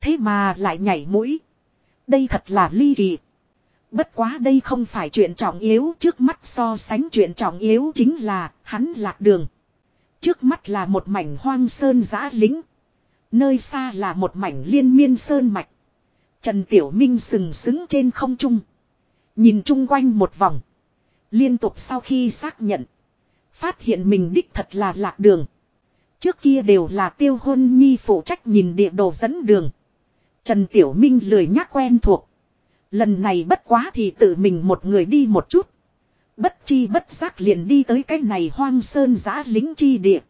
Thế mà lại nhảy mũi. Đây thật là ly kỳ. Bất quá đây không phải chuyện trọng yếu trước mắt so sánh chuyện trọng yếu chính là hắn lạc đường. Trước mắt là một mảnh hoang sơn giã lính. Nơi xa là một mảnh liên miên sơn mạch. Trần Tiểu Minh sừng sững trên không trung. Nhìn chung quanh một vòng. Liên tục sau khi xác nhận. Phát hiện mình đích thật là lạc đường. Trước kia đều là tiêu hôn nhi phụ trách nhìn địa đồ dẫn đường. Trần Tiểu Minh lười nhắc quen thuộc. Lần này bất quá thì tự mình một người đi một chút. Bất chi bất giác liền đi tới cái này hoang sơn giã lính chi địa.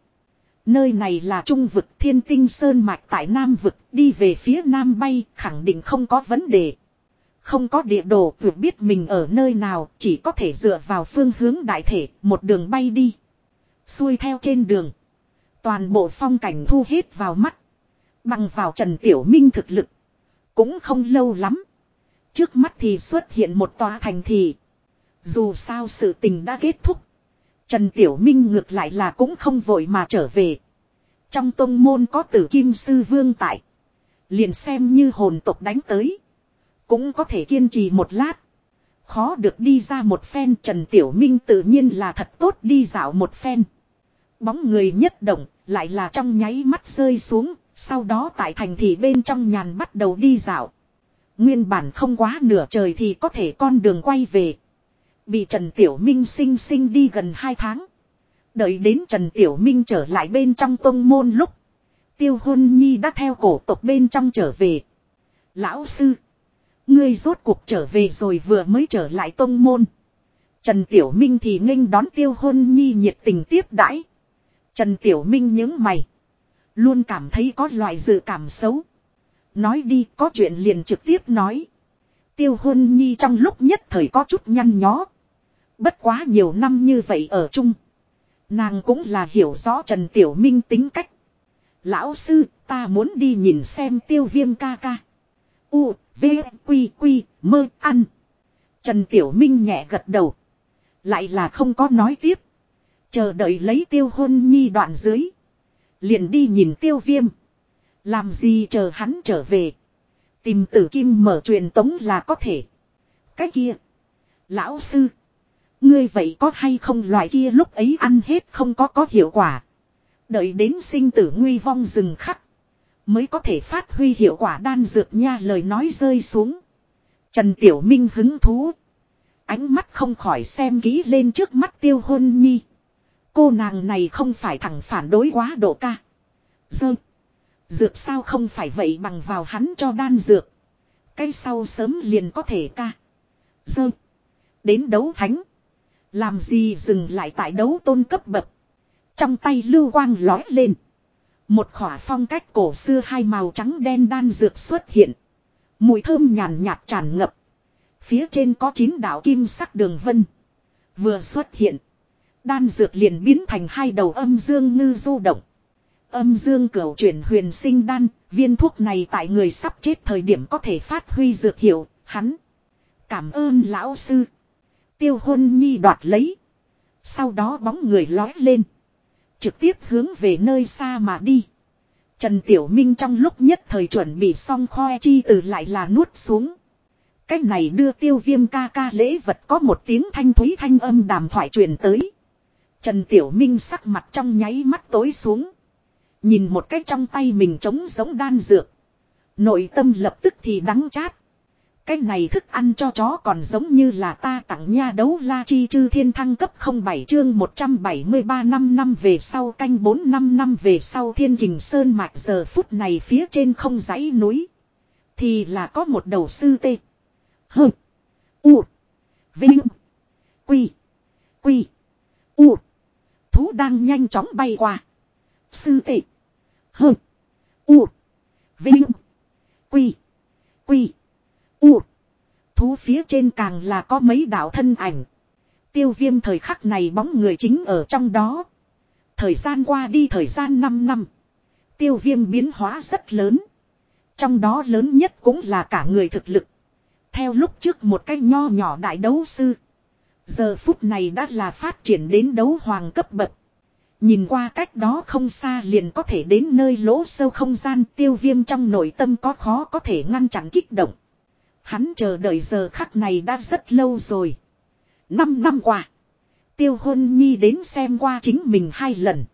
Nơi này là trung vực thiên tinh sơn mạch tại nam vực, đi về phía nam bay, khẳng định không có vấn đề. Không có địa đồ vượt biết mình ở nơi nào, chỉ có thể dựa vào phương hướng đại thể, một đường bay đi. Xuôi theo trên đường. Toàn bộ phong cảnh thu hết vào mắt. Bằng vào Trần Tiểu Minh thực lực. Cũng không lâu lắm. Trước mắt thì xuất hiện một tòa thành thị. Dù sao sự tình đã kết thúc. Trần Tiểu Minh ngược lại là cũng không vội mà trở về. Trong tông môn có tử kim sư vương tại. Liền xem như hồn tộc đánh tới. Cũng có thể kiên trì một lát. Khó được đi ra một phen Trần Tiểu Minh tự nhiên là thật tốt đi dạo một phen. Bóng người nhất động, lại là trong nháy mắt rơi xuống. Sau đó tại thành thị bên trong nhàn bắt đầu đi dạo. Nguyên bản không quá nửa trời thì có thể con đường quay về. Bị Trần Tiểu Minh sinh sinh đi gần 2 tháng. Đợi đến Trần Tiểu Minh trở lại bên trong tông môn lúc. Tiêu hôn nhi đã theo cổ tộc bên trong trở về. Lão sư. Ngươi rốt cuộc trở về rồi vừa mới trở lại tông môn. Trần Tiểu Minh thì nghênh đón tiêu hôn nhi nhiệt tình tiếp đãi. Trần Tiểu Minh những mày. Luôn cảm thấy có loại dự cảm xấu. Nói đi, có chuyện liền trực tiếp nói. Tiêu hôn nhi trong lúc nhất thời có chút nhăn nhó. Bất quá nhiều năm như vậy ở chung. Nàng cũng là hiểu rõ Trần Tiểu Minh tính cách. Lão sư, ta muốn đi nhìn xem tiêu viêm ca ca. U, V, Quy, Quy, mơ, ăn. Trần Tiểu Minh nhẹ gật đầu. Lại là không có nói tiếp. Chờ đợi lấy tiêu hôn nhi đoạn dưới. Liền đi nhìn tiêu viêm. Làm gì chờ hắn trở về. Tìm tử kim mở truyền tống là có thể. Cái kia. Lão sư. Ngươi vậy có hay không loại kia lúc ấy ăn hết không có có hiệu quả. Đợi đến sinh tử nguy vong rừng khắc. Mới có thể phát huy hiệu quả đan dược nha lời nói rơi xuống. Trần Tiểu Minh hứng thú. Ánh mắt không khỏi xem kỹ lên trước mắt tiêu hôn nhi. Cô nàng này không phải thẳng phản đối quá độ ca. Dơ. Dược sao không phải vậy bằng vào hắn cho đan dược. Cái sau sớm liền có thể ca. Dơ. Đến đấu thánh. Làm gì dừng lại tại đấu tôn cấp bậc. Trong tay lưu quang lói lên. Một khỏa phong cách cổ xưa hai màu trắng đen đan dược xuất hiện. Mùi thơm nhàn nhạt tràn ngập. Phía trên có chín đạo kim sắc đường vân. Vừa xuất hiện. Đan dược liền biến thành hai đầu âm dương ngư du động. Âm dương cửu chuyển huyền sinh đan, viên thuốc này tại người sắp chết thời điểm có thể phát huy dược hiệu, hắn. Cảm ơn lão sư. Tiêu hôn nhi đoạt lấy. Sau đó bóng người lói lên. Trực tiếp hướng về nơi xa mà đi. Trần Tiểu Minh trong lúc nhất thời chuẩn bị xong khoe chi từ lại là nuốt xuống. Cách này đưa tiêu viêm ca ca lễ vật có một tiếng thanh thúy thanh âm đàm thoại truyền tới. Trần Tiểu Minh sắc mặt trong nháy mắt tối xuống. Nhìn một cách trong tay mình trống giống đan dược. Nội tâm lập tức thì đắng chát. Cái này thức ăn cho chó còn giống như là ta tặng nha đấu la chi chư thiên thăng cấp 07 chương 173 năm năm về sau canh 4 năm năm về sau thiên kình sơn mạch giờ phút này phía trên không dãy núi. Thì là có một đầu sư tê. hừ U. Vinh. Quy. Quy. U. Thú đang nhanh chóng bay qua. Sư tê. hừ U. Vinh. Quy. Quy. U. Thú phía trên càng là có mấy đạo thân ảnh. Tiêu viêm thời khắc này bóng người chính ở trong đó. Thời gian qua đi thời gian 5 năm. Tiêu viêm biến hóa rất lớn. Trong đó lớn nhất cũng là cả người thực lực. Theo lúc trước một cái nho nhỏ đại đấu sư. Giờ phút này đã là phát triển đến đấu hoàng cấp bậc. Nhìn qua cách đó không xa liền có thể đến nơi lỗ sâu không gian, tiêu viêm trong nội tâm có khó có thể ngăn chặn kích động. Hắn chờ đợi giờ khắc này đã rất lâu rồi. Năm năm qua. Tiêu hôn nhi đến xem qua chính mình hai lần.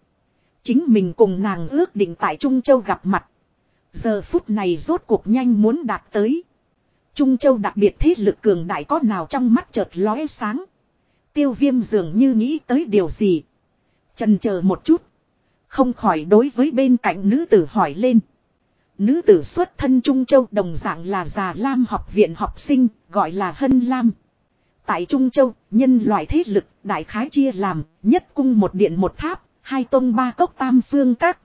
Chính mình cùng nàng ước định tại Trung Châu gặp mặt. Giờ phút này rốt cuộc nhanh muốn đạt tới. Trung Châu đặc biệt thế lực cường đại có nào trong mắt chợt lóe sáng. Tiêu viêm dường như nghĩ tới điều gì. Trần chờ một chút. Không khỏi đối với bên cạnh nữ tử hỏi lên. Nữ tử xuất thân Trung Châu đồng dạng là già Lam học viện học sinh, gọi là Hân Lam. Tại Trung Châu, nhân loại thế lực, đại khái chia làm, nhất cung một điện một tháp, hai tông ba cốc tam phương các.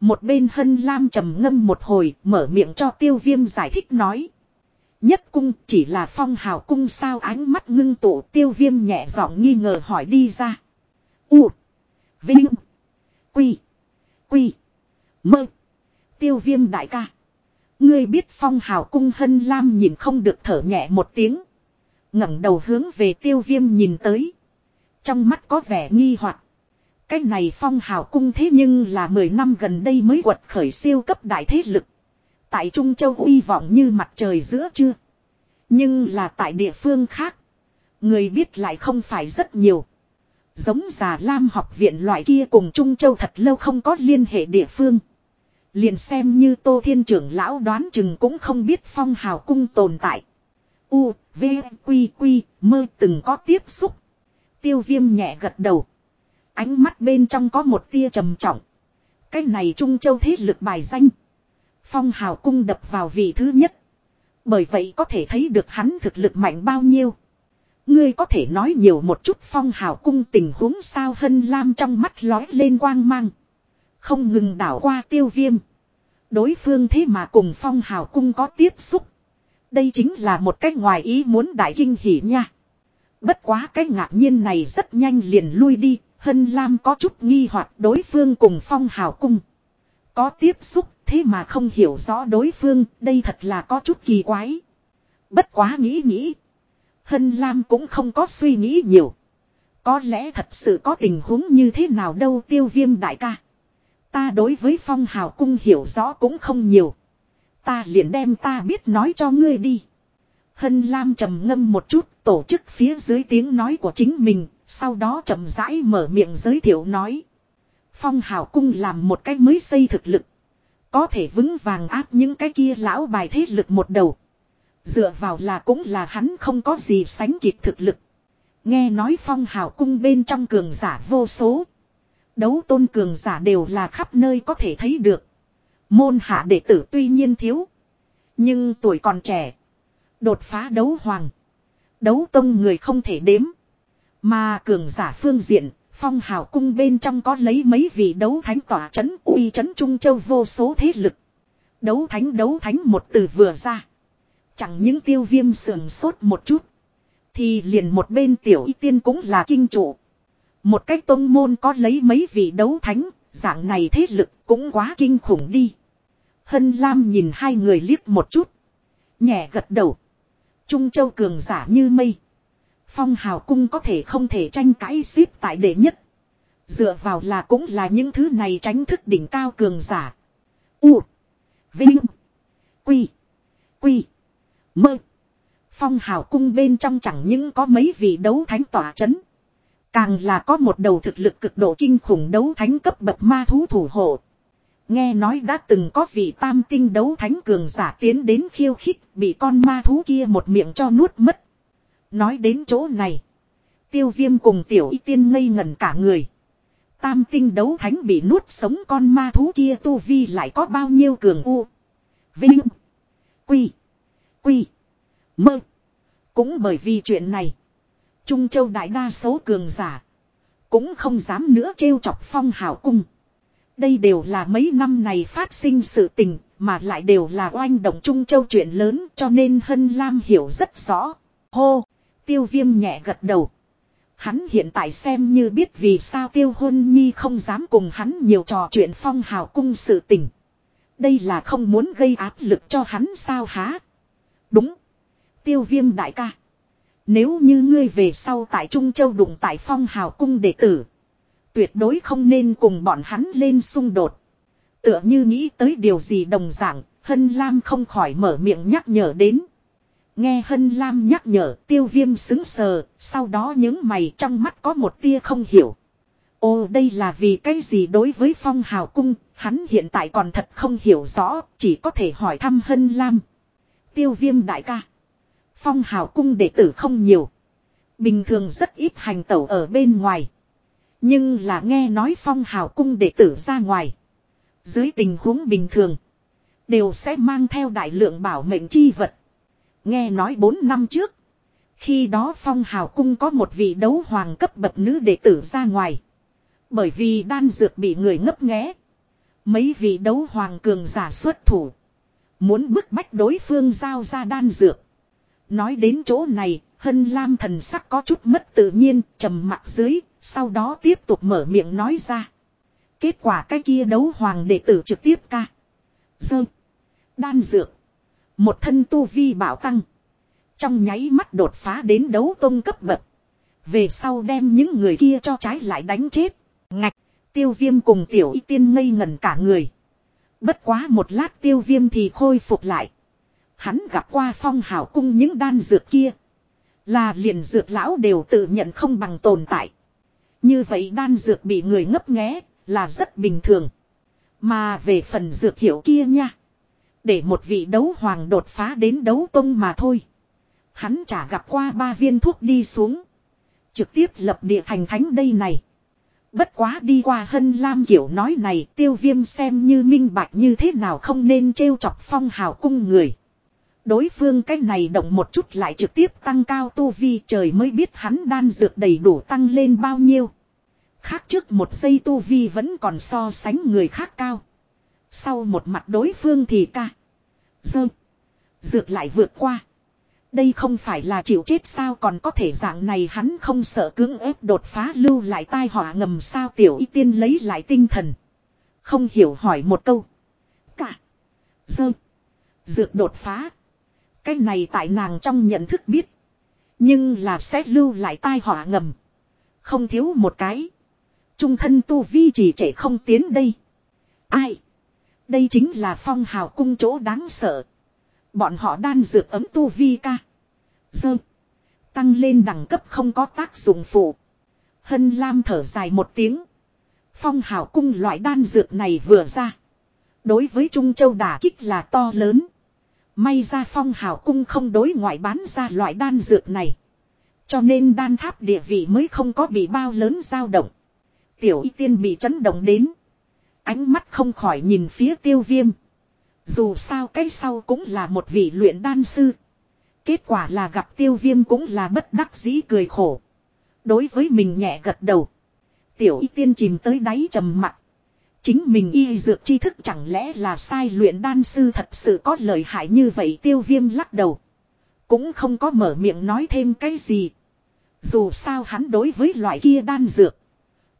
Một bên Hân Lam trầm ngâm một hồi, mở miệng cho tiêu viêm giải thích nói. Nhất cung chỉ là phong hào cung sao ánh mắt ngưng tụ tiêu viêm nhẹ giọng nghi ngờ hỏi đi ra. U. Vinh. Quy. Quy. Mơ. Tiêu viêm đại ca. Ngươi biết phong hào cung hân lam nhìn không được thở nhẹ một tiếng. ngẩng đầu hướng về tiêu viêm nhìn tới. Trong mắt có vẻ nghi hoặc Cái này phong hào cung thế nhưng là 10 năm gần đây mới quật khởi siêu cấp đại thế lực. Tại Trung Châu uy vọng như mặt trời giữa trưa. Nhưng là tại địa phương khác. Người biết lại không phải rất nhiều. Giống già Lam học viện loại kia cùng Trung Châu thật lâu không có liên hệ địa phương. Liền xem như Tô Thiên trưởng lão đoán chừng cũng không biết phong hào cung tồn tại. U, V, Quy, Quy, mơ từng có tiếp xúc. Tiêu viêm nhẹ gật đầu. Ánh mắt bên trong có một tia trầm trọng. Cái này Trung Châu thế lực bài danh. Phong hào cung đập vào vị thứ nhất. Bởi vậy có thể thấy được hắn thực lực mạnh bao nhiêu. Ngươi có thể nói nhiều một chút phong hào cung tình huống sao hân lam trong mắt lói lên quang mang. Không ngừng đảo qua tiêu viêm. Đối phương thế mà cùng phong hào cung có tiếp xúc. Đây chính là một cách ngoài ý muốn đại kinh hỉ nha. Bất quá cái ngạc nhiên này rất nhanh liền lui đi. Hân Lam có chút nghi hoặc đối phương cùng phong hào cung. Có tiếp xúc thế mà không hiểu rõ đối phương. Đây thật là có chút kỳ quái. Bất quá nghĩ nghĩ. Hân Lam cũng không có suy nghĩ nhiều. Có lẽ thật sự có tình huống như thế nào đâu tiêu viêm đại ca. Ta đối với phong hào cung hiểu rõ cũng không nhiều. Ta liền đem ta biết nói cho ngươi đi. Hân Lam trầm ngâm một chút, tổ chức phía dưới tiếng nói của chính mình, sau đó chậm rãi mở miệng giới thiệu nói. Phong Hào Cung làm một cách mới xây thực lực. Có thể vững vàng áp những cái kia lão bài thế lực một đầu. Dựa vào là cũng là hắn không có gì sánh kịp thực lực. Nghe nói Phong Hào Cung bên trong cường giả vô số. Đấu tôn cường giả đều là khắp nơi có thể thấy được. Môn hạ đệ tử tuy nhiên thiếu. Nhưng tuổi còn trẻ. Đột phá đấu hoàng. Đấu tông người không thể đếm. Mà cường giả phương diện, phong hào cung bên trong có lấy mấy vị đấu thánh tỏa chấn uy chấn Trung Châu vô số thế lực. Đấu thánh đấu thánh một từ vừa ra. Chẳng những tiêu viêm sườn sốt một chút. Thì liền một bên tiểu y tiên cũng là kinh trụ. Một cách tông môn có lấy mấy vị đấu thánh, dạng này thế lực cũng quá kinh khủng đi. Hân Lam nhìn hai người liếc một chút. Nhẹ gật đầu. Trung Châu cường giả như mây. Phong hào cung có thể không thể tranh cãi xếp tại đệ nhất. Dựa vào là cũng là những thứ này tránh thức đỉnh cao cường giả. U. Vinh. Quy. Quy. Mơ. Phong hào cung bên trong chẳng những có mấy vị đấu thánh tỏa chấn. Càng là có một đầu thực lực cực độ kinh khủng đấu thánh cấp bậc ma thú thủ hộ. Nghe nói đã từng có vị tam tinh đấu thánh cường giả tiến đến khiêu khích, bị con ma thú kia một miệng cho nuốt mất. Nói đến chỗ này. Tiêu viêm cùng tiểu y tiên ngây ngẩn cả người. Tam tinh đấu thánh bị nuốt sống con ma thú kia tu vi lại có bao nhiêu cường u. Vinh. Quy. Quy. Mơ. Cũng bởi vì chuyện này. Trung Châu đại đa số cường giả. Cũng không dám nữa trêu chọc phong hào cung. Đây đều là mấy năm này phát sinh sự tình, mà lại đều là oanh động Trung Châu chuyện lớn cho nên Hân Lam hiểu rất rõ. Hô, tiêu viêm nhẹ gật đầu. Hắn hiện tại xem như biết vì sao tiêu hôn nhi không dám cùng hắn nhiều trò chuyện phong hào cung sự tình. Đây là không muốn gây áp lực cho hắn sao há. Đúng. Tiêu viêm đại ca. Nếu như ngươi về sau tại Trung Châu đụng tại phong hào cung đệ tử. Tuyệt đối không nên cùng bọn hắn lên xung đột. Tựa như nghĩ tới điều gì đồng dạng, Hân Lam không khỏi mở miệng nhắc nhở đến. Nghe Hân Lam nhắc nhở tiêu viêm xứng sờ, sau đó những mày trong mắt có một tia không hiểu. Ồ đây là vì cái gì đối với phong hào cung, hắn hiện tại còn thật không hiểu rõ, chỉ có thể hỏi thăm Hân Lam. Tiêu viêm đại ca. Phong hào cung đệ tử không nhiều. Bình thường rất ít hành tẩu ở bên ngoài. Nhưng là nghe nói phong hào cung đệ tử ra ngoài. Dưới tình huống bình thường. Đều sẽ mang theo đại lượng bảo mệnh chi vật. Nghe nói 4 năm trước. Khi đó phong hào cung có một vị đấu hoàng cấp bậc nữ đệ tử ra ngoài. Bởi vì đan dược bị người ngấp nghé. Mấy vị đấu hoàng cường giả xuất thủ. Muốn bức bách đối phương giao ra đan dược. Nói đến chỗ này, Hân Lam thần sắc có chút mất tự nhiên, trầm mặt dưới, sau đó tiếp tục mở miệng nói ra. Kết quả cái kia đấu hoàng đệ tử trực tiếp ca. Dơ. Đan dược. Một thân tu vi bảo tăng. Trong nháy mắt đột phá đến đấu tôn cấp bậc. Về sau đem những người kia cho trái lại đánh chết. Ngạch. Tiêu viêm cùng tiểu y tiên ngây ngẩn cả người. Bất quá một lát tiêu viêm thì khôi phục lại. Hắn gặp qua phong hào cung những đan dược kia. Là liền dược lão đều tự nhận không bằng tồn tại. Như vậy đan dược bị người ngấp nghé là rất bình thường. Mà về phần dược hiệu kia nha. Để một vị đấu hoàng đột phá đến đấu tông mà thôi. Hắn chả gặp qua ba viên thuốc đi xuống. Trực tiếp lập địa thành thánh đây này. Bất quá đi qua hân lam kiểu nói này, tiêu viêm xem như minh bạch như thế nào không nên trêu chọc phong hào cung người. Đối phương cách này động một chút lại trực tiếp tăng cao tu vi, trời mới biết hắn đan dược đầy đủ tăng lên bao nhiêu. Khác trước một giây tu vi vẫn còn so sánh người khác cao. Sau một mặt đối phương thì ca. Dơ. Dược lại vượt qua. Đây không phải là chịu chết sao còn có thể dạng này hắn không sợ cưỡng ép đột phá lưu lại tai họa ngầm sao tiểu y tiên lấy lại tinh thần. Không hiểu hỏi một câu. Cả. Dơ. Dược đột phá. Cái này tại nàng trong nhận thức biết. Nhưng là sẽ lưu lại tai họa ngầm. Không thiếu một cái. Trung thân tu vi chỉ trẻ không tiến đây. Ai? Đây chính là phong hào cung chỗ đáng sợ. Bọn họ đan dược ấm tu vi ca. Dơ. Tăng lên đẳng cấp không có tác dụng phụ. Hân Lam thở dài một tiếng. Phong hào cung loại đan dược này vừa ra. Đối với Trung Châu đả kích là to lớn. May ra phong hào cung không đối ngoại bán ra loại đan dược này. Cho nên đan tháp địa vị mới không có bị bao lớn dao động. Tiểu y tiên bị chấn động đến. Ánh mắt không khỏi nhìn phía tiêu viêm. Dù sao cái sau cũng là một vị luyện đan sư. Kết quả là gặp tiêu viêm cũng là bất đắc dĩ cười khổ. Đối với mình nhẹ gật đầu. Tiểu y tiên chìm tới đáy trầm mặt. Chính mình y dược tri thức chẳng lẽ là sai luyện đan sư thật sự có lợi hại như vậy tiêu viêm lắc đầu. Cũng không có mở miệng nói thêm cái gì. Dù sao hắn đối với loại kia đan dược.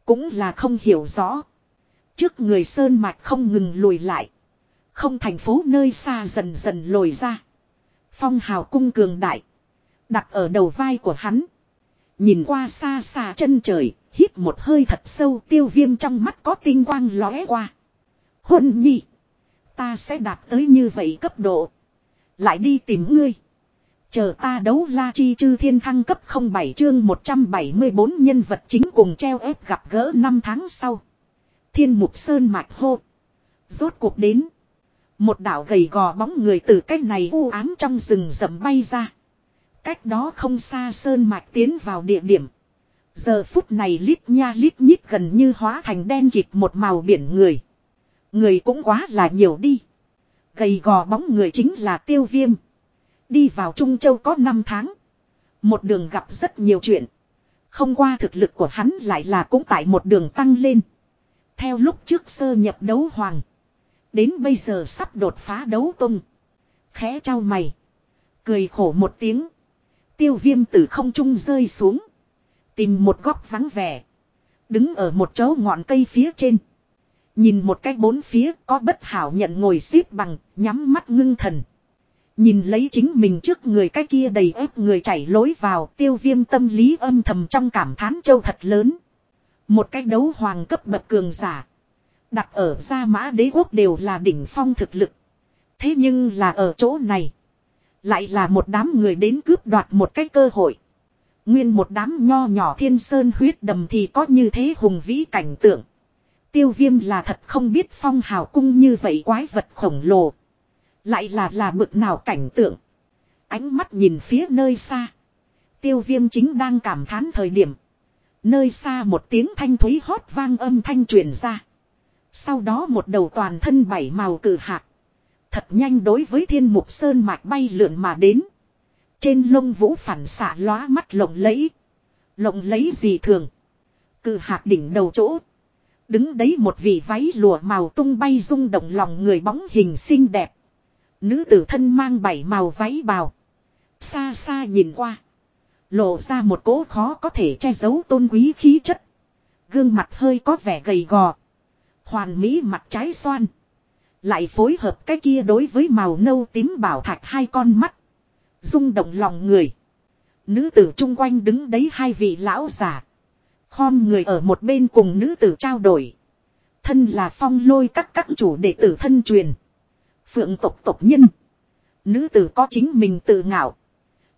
Cũng là không hiểu rõ. Trước người sơn mạch không ngừng lùi lại. Không thành phố nơi xa dần dần lồi ra. Phong hào cung cường đại. Đặt ở đầu vai của hắn. Nhìn qua xa xa chân trời, hít một hơi thật sâu tiêu viêm trong mắt có tinh quang lóe qua. Huân nhi. Ta sẽ đạt tới như vậy cấp độ. Lại đi tìm ngươi. Chờ ta đấu la chi chư thiên thăng cấp 07 chương 174 nhân vật chính cùng treo ép gặp gỡ 5 tháng sau. Thiên mục sơn mạch hô. Rốt cuộc đến. Một đảo gầy gò bóng người từ cách này u ám trong rừng rậm bay ra. Cách đó không xa sơn mạch tiến vào địa điểm. Giờ phút này lít nha lít nhít gần như hóa thành đen kịt một màu biển người. Người cũng quá là nhiều đi. Gầy gò bóng người chính là tiêu viêm. Đi vào Trung Châu có 5 tháng. Một đường gặp rất nhiều chuyện. Không qua thực lực của hắn lại là cũng tại một đường tăng lên. Theo lúc trước sơ nhập đấu hoàng. Đến bây giờ sắp đột phá đấu tung. Khẽ trao mày. Cười khổ một tiếng. Tiêu viêm từ không trung rơi xuống. Tìm một góc vắng vẻ. Đứng ở một chỗ ngọn cây phía trên. Nhìn một cái bốn phía có bất hảo nhận ngồi xếp bằng, nhắm mắt ngưng thần. Nhìn lấy chính mình trước người cái kia đầy ép người chảy lối vào tiêu viêm tâm lý âm thầm trong cảm thán châu thật lớn. Một cái đấu hoàng cấp bậc cường giả. Đặt ở gia mã đế quốc đều là đỉnh phong thực lực. Thế nhưng là ở chỗ này. Lại là một đám người đến cướp đoạt một cái cơ hội. Nguyên một đám nho nhỏ thiên sơn huyết đầm thì có như thế hùng vĩ cảnh tượng. Tiêu viêm là thật không biết phong hào cung như vậy quái vật khổng lồ. Lại là là bực nào cảnh tượng. Ánh mắt nhìn phía nơi xa. Tiêu viêm chính đang cảm thán thời điểm. Nơi xa một tiếng thanh thúy hót vang âm thanh truyền ra. Sau đó một đầu toàn thân bảy màu cử hạc. Thật nhanh đối với thiên mục sơn mạch bay lượn mà đến. Trên lông vũ phản xạ lóa mắt lộng lẫy. Lộng lấy gì thường. Cự hạt đỉnh đầu chỗ. Đứng đấy một vị váy lụa màu tung bay rung động lòng người bóng hình xinh đẹp. Nữ tử thân mang bảy màu váy bào. Xa xa nhìn qua. Lộ ra một cỗ khó có thể che giấu tôn quý khí chất. Gương mặt hơi có vẻ gầy gò. Hoàn mỹ mặt trái xoan. Lại phối hợp cái kia đối với màu nâu tím bảo thạch hai con mắt rung động lòng người. Nữ tử chung quanh đứng đấy hai vị lão giả. Khom người ở một bên cùng nữ tử trao đổi. Thân là phong lôi các các chủ đệ tử thân truyền. Phượng tộc tộc nhân. Nữ tử có chính mình tự ngạo.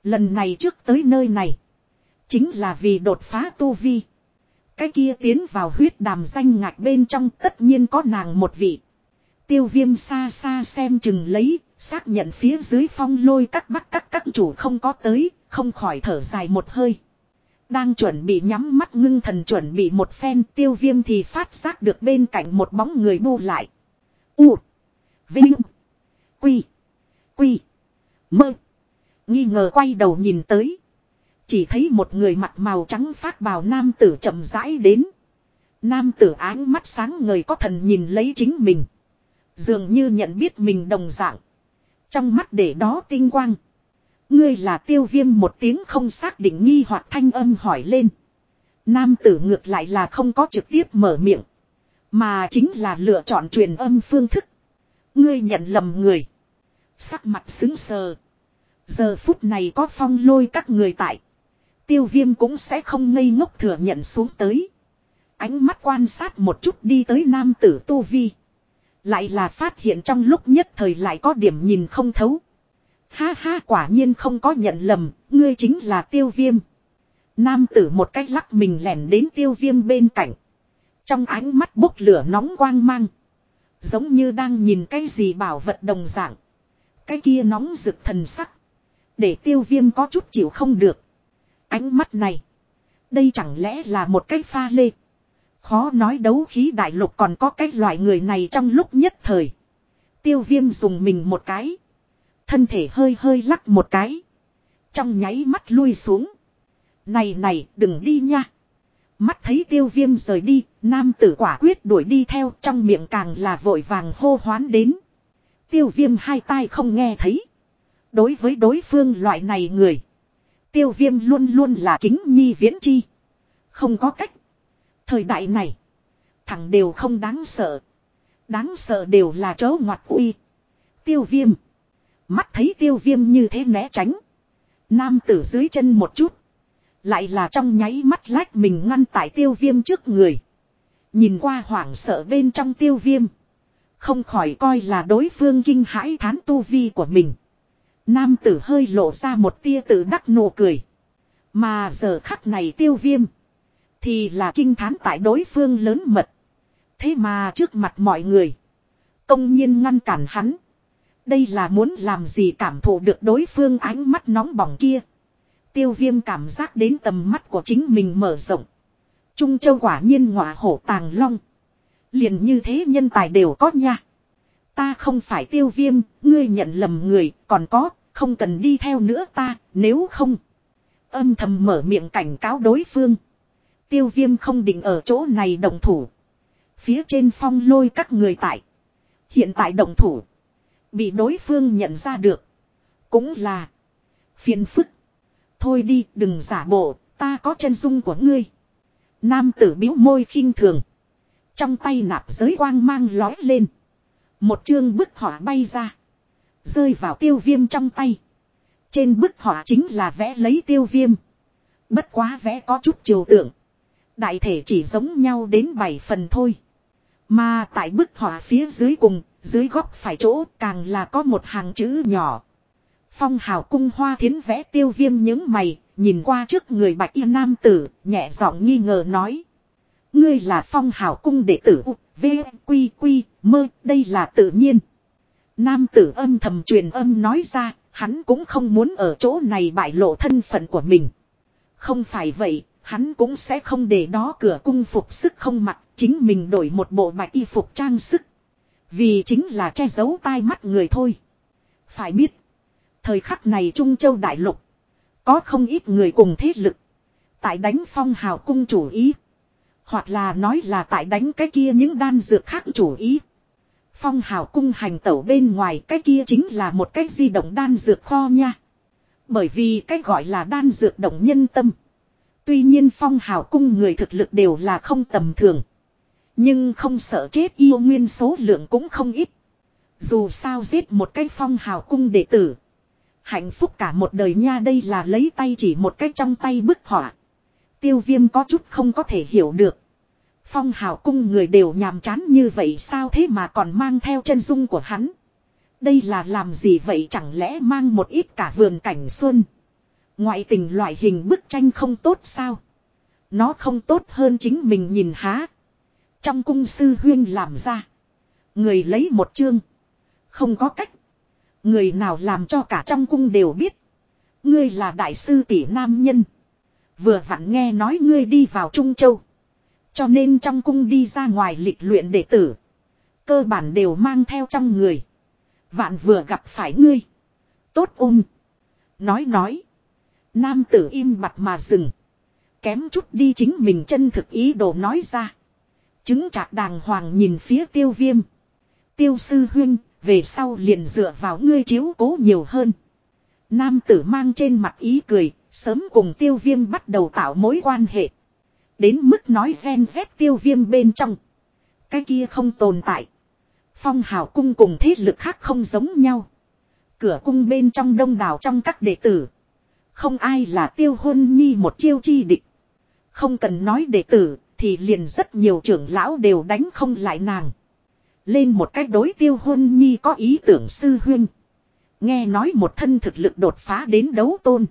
Lần này trước tới nơi này. Chính là vì đột phá tu vi. Cái kia tiến vào huyết đàm danh ngạch bên trong tất nhiên có nàng một vị. Tiêu viêm xa xa xem chừng lấy, xác nhận phía dưới phong lôi các bắc các các chủ không có tới, không khỏi thở dài một hơi. Đang chuẩn bị nhắm mắt ngưng thần chuẩn bị một phen tiêu viêm thì phát giác được bên cạnh một bóng người bu lại. U. Vinh. Quy. Quy. Mơ. Nghi ngờ quay đầu nhìn tới. Chỉ thấy một người mặt màu trắng phát bào nam tử chậm rãi đến. Nam tử áng mắt sáng người có thần nhìn lấy chính mình. Dường như nhận biết mình đồng dạng. Trong mắt để đó tinh quang. Ngươi là tiêu viêm một tiếng không xác định nghi hoặc thanh âm hỏi lên. Nam tử ngược lại là không có trực tiếp mở miệng. Mà chính là lựa chọn truyền âm phương thức. Ngươi nhận lầm người. Sắc mặt xứng sờ. Giờ phút này có phong lôi các người tại. Tiêu viêm cũng sẽ không ngây ngốc thừa nhận xuống tới. Ánh mắt quan sát một chút đi tới nam tử Tu Vi. Lại là phát hiện trong lúc nhất thời lại có điểm nhìn không thấu. Ha ha quả nhiên không có nhận lầm, ngươi chính là tiêu viêm. Nam tử một cách lắc mình lẻn đến tiêu viêm bên cạnh. Trong ánh mắt bốc lửa nóng quang mang. Giống như đang nhìn cái gì bảo vật đồng dạng. Cái kia nóng rực thần sắc. Để tiêu viêm có chút chịu không được. Ánh mắt này. Đây chẳng lẽ là một cái pha lê. Khó nói đấu khí đại lục còn có cái loại người này trong lúc nhất thời. Tiêu viêm dùng mình một cái. Thân thể hơi hơi lắc một cái. Trong nháy mắt lui xuống. Này này đừng đi nha. Mắt thấy tiêu viêm rời đi, nam tử quả quyết đuổi đi theo trong miệng càng là vội vàng hô hoán đến. Tiêu viêm hai tai không nghe thấy. Đối với đối phương loại này người. Tiêu viêm luôn luôn là kính nhi viễn chi. Không có cách. Thời đại này. Thằng đều không đáng sợ. Đáng sợ đều là chớ ngoặt uy. Tiêu viêm. Mắt thấy tiêu viêm như thế né tránh. Nam tử dưới chân một chút. Lại là trong nháy mắt lách mình ngăn tại tiêu viêm trước người. Nhìn qua hoảng sợ bên trong tiêu viêm. Không khỏi coi là đối phương kinh hãi thán tu vi của mình. Nam tử hơi lộ ra một tia tự đắc nụ cười. Mà giờ khắc này tiêu viêm. Thì là kinh thán tại đối phương lớn mật. Thế mà trước mặt mọi người. Công nhiên ngăn cản hắn. Đây là muốn làm gì cảm thụ được đối phương ánh mắt nóng bỏng kia. Tiêu viêm cảm giác đến tầm mắt của chính mình mở rộng. Trung châu quả nhiên ngọa hổ tàng long. liền như thế nhân tài đều có nha. Ta không phải tiêu viêm, ngươi nhận lầm người, còn có, không cần đi theo nữa ta, nếu không. Âm thầm mở miệng cảnh cáo đối phương. Tiêu viêm không định ở chỗ này đồng thủ. Phía trên phong lôi các người tại. Hiện tại đồng thủ. Bị đối phương nhận ra được. Cũng là. Phiền phức. Thôi đi, đừng giả bộ. Ta có chân dung của ngươi. Nam tử biếu môi khinh thường. Trong tay nạp giới quang mang lói lên. Một chương bức họa bay ra. Rơi vào tiêu viêm trong tay. Trên bức họa chính là vẽ lấy tiêu viêm. Bất quá vẽ có chút chiều tượng. Đại thể chỉ giống nhau đến 7 phần thôi. Mà tại bức họa phía dưới cùng, dưới góc phải chỗ càng là có một hàng chữ nhỏ. Phong hào cung hoa thiến vẽ tiêu viêm những mày, nhìn qua trước người bạch y nam tử, nhẹ giọng nghi ngờ nói. Ngươi là phong hào cung đệ tử U, V, Quy, Quy, mơ, đây là tự nhiên. Nam tử âm thầm truyền âm nói ra, hắn cũng không muốn ở chỗ này bại lộ thân phận của mình. Không phải vậy, hắn cũng sẽ không để đó cửa cung phục sức không mặc, chính mình đổi một bộ bạch y phục trang sức. Vì chính là che giấu tai mắt người thôi. Phải biết, thời khắc này Trung Châu Đại Lục, có không ít người cùng thế lực. Tại đánh phong hào cung chủ ý. Hoặc là nói là tại đánh cái kia những đan dược khác chủ ý. Phong hào cung hành tẩu bên ngoài cái kia chính là một cái di động đan dược kho nha. Bởi vì cái gọi là đan dược động nhân tâm. Tuy nhiên phong hào cung người thực lực đều là không tầm thường. Nhưng không sợ chết yêu nguyên số lượng cũng không ít. Dù sao giết một cái phong hào cung đệ tử. Hạnh phúc cả một đời nha, đây là lấy tay chỉ một cái trong tay bức họa. Tiêu viêm có chút không có thể hiểu được. Phong hào cung người đều nhàm chán như vậy sao thế mà còn mang theo chân dung của hắn. Đây là làm gì vậy chẳng lẽ mang một ít cả vườn cảnh xuân. Ngoại tình loại hình bức tranh không tốt sao. Nó không tốt hơn chính mình nhìn há. Trong cung sư huyên làm ra. Người lấy một chương. Không có cách. Người nào làm cho cả trong cung đều biết. Ngươi là đại sư tỷ nam nhân. Vừa vặn nghe nói ngươi đi vào Trung Châu. Cho nên trong cung đi ra ngoài lịch luyện đệ tử. Cơ bản đều mang theo trong người. Vạn vừa gặp phải ngươi. Tốt ôm. Nói nói. Nam tử im mặt mà dừng. Kém chút đi chính mình chân thực ý đồ nói ra. Chứng chặt đàng hoàng nhìn phía tiêu viêm. Tiêu sư huyên, về sau liền dựa vào ngươi chiếu cố nhiều hơn. Nam tử mang trên mặt ý cười, sớm cùng tiêu viêm bắt đầu tạo mối quan hệ. Đến mức nói gen z tiêu viêm bên trong. Cái kia không tồn tại. Phong hào cung cùng thế lực khác không giống nhau. Cửa cung bên trong đông đảo trong các đệ tử. Không ai là tiêu hôn nhi một chiêu chi địch. Không cần nói đệ tử, thì liền rất nhiều trưởng lão đều đánh không lại nàng. Lên một cách đối tiêu hôn nhi có ý tưởng sư huyên, Nghe nói một thân thực lực đột phá đến đấu tôn.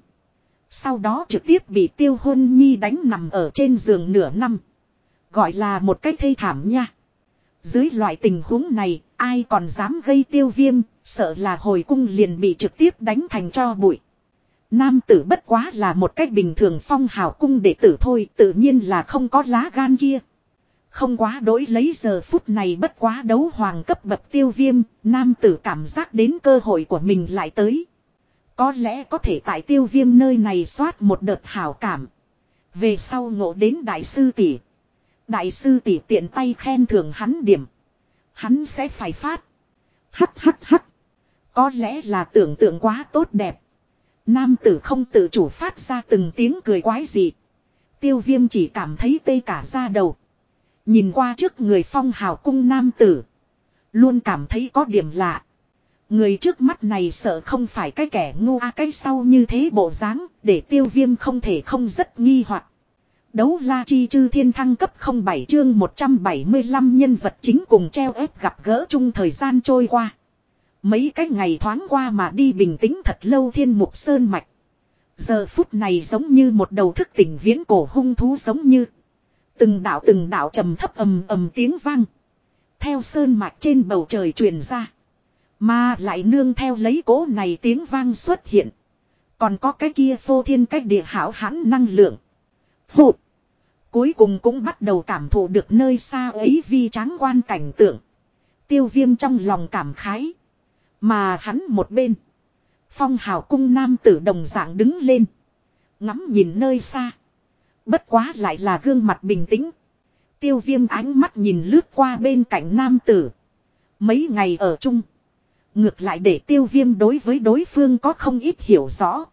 Sau đó trực tiếp bị tiêu hôn nhi đánh nằm ở trên giường nửa năm. Gọi là một cách thê thảm nha. Dưới loại tình huống này, ai còn dám gây tiêu viêm, sợ là hồi cung liền bị trực tiếp đánh thành cho bụi. Nam tử bất quá là một cách bình thường phong hào cung đệ tử thôi, tự nhiên là không có lá gan kia. Không quá đối lấy giờ phút này bất quá đấu hoàng cấp bậc tiêu viêm, nam tử cảm giác đến cơ hội của mình lại tới. Có lẽ có thể tại tiêu viêm nơi này soát một đợt hảo cảm. Về sau ngộ đến đại sư tỷ. Đại sư tỷ tiện tay khen thưởng hắn điểm. Hắn sẽ phải phát. Hắt hắt hắt. Có lẽ là tưởng tượng quá tốt đẹp. Nam tử không tự chủ phát ra từng tiếng cười quái dị. Tiêu viêm chỉ cảm thấy tê cả da đầu. Nhìn qua trước người phong hào cung nam tử. Luôn cảm thấy có điểm lạ. Người trước mắt này sợ không phải cái kẻ ngu a cái sau như thế bộ dáng để tiêu viêm không thể không rất nghi hoặc Đấu la chi chư thiên thăng cấp 07 chương 175 nhân vật chính cùng treo ép gặp gỡ chung thời gian trôi qua. Mấy cái ngày thoáng qua mà đi bình tĩnh thật lâu thiên mục sơn mạch. Giờ phút này giống như một đầu thức tỉnh viễn cổ hung thú giống như. Từng đạo từng đạo trầm thấp ầm ầm tiếng vang. Theo sơn mạch trên bầu trời truyền ra. Mà lại nương theo lấy cố này tiếng vang xuất hiện. Còn có cái kia phô thiên cách địa hảo hãn năng lượng. phụ Cuối cùng cũng bắt đầu cảm thụ được nơi xa ấy vi tráng quan cảnh tượng. Tiêu viêm trong lòng cảm khái. Mà hắn một bên. Phong hào cung nam tử đồng dạng đứng lên. Ngắm nhìn nơi xa. Bất quá lại là gương mặt bình tĩnh. Tiêu viêm ánh mắt nhìn lướt qua bên cạnh nam tử. Mấy ngày ở chung. Ngược lại để tiêu viêm đối với đối phương có không ít hiểu rõ.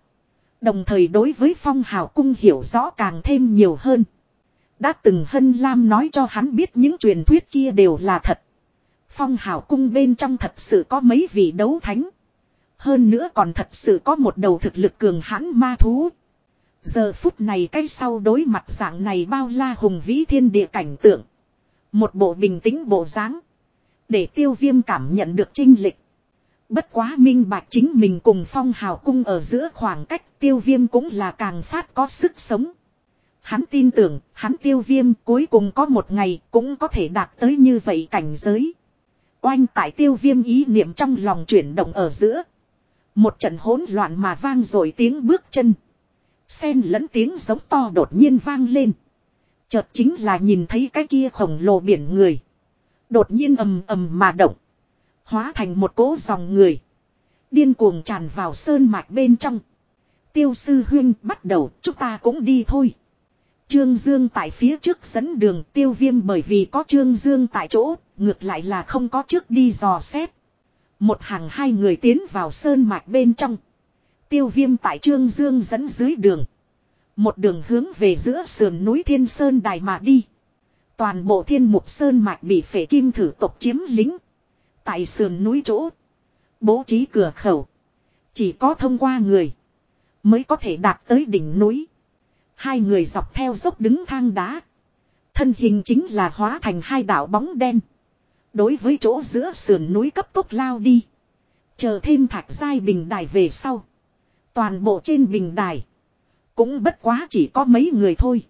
Đồng thời đối với phong hào cung hiểu rõ càng thêm nhiều hơn. Đã từng Hân Lam nói cho hắn biết những truyền thuyết kia đều là thật. Phong hào cung bên trong thật sự có mấy vị đấu thánh. Hơn nữa còn thật sự có một đầu thực lực cường hãn ma thú. Giờ phút này cái sau đối mặt dạng này bao la hùng vĩ thiên địa cảnh tượng. Một bộ bình tĩnh bộ dáng Để tiêu viêm cảm nhận được trinh lịch. Bất quá minh bạch chính mình cùng phong hào cung ở giữa khoảng cách tiêu viêm cũng là càng phát có sức sống. Hắn tin tưởng, hắn tiêu viêm cuối cùng có một ngày cũng có thể đạt tới như vậy cảnh giới. Oanh tại tiêu viêm ý niệm trong lòng chuyển động ở giữa. Một trận hỗn loạn mà vang rồi tiếng bước chân. Xen lẫn tiếng giống to đột nhiên vang lên. Chợt chính là nhìn thấy cái kia khổng lồ biển người. Đột nhiên ầm ầm mà động. Hóa thành một cỗ dòng người. Điên cuồng tràn vào sơn mạch bên trong. Tiêu sư huyên bắt đầu, chúng ta cũng đi thôi. Trương Dương tại phía trước dẫn đường tiêu viêm bởi vì có Trương Dương tại chỗ, ngược lại là không có trước đi dò xét. Một hàng hai người tiến vào sơn mạch bên trong. Tiêu viêm tại Trương Dương dẫn dưới đường. Một đường hướng về giữa sườn núi Thiên Sơn Đài mà đi. Toàn bộ thiên mục sơn mạch bị phệ kim thử tộc chiếm lính. Tại sườn núi chỗ. Bố trí cửa khẩu. Chỉ có thông qua người. Mới có thể đạt tới đỉnh núi. Hai người dọc theo dốc đứng thang đá. Thân hình chính là hóa thành hai đảo bóng đen. Đối với chỗ giữa sườn núi cấp tốc lao đi. Chờ thêm thạch giai bình đài về sau. Toàn bộ trên bình đài. Cũng bất quá chỉ có mấy người thôi.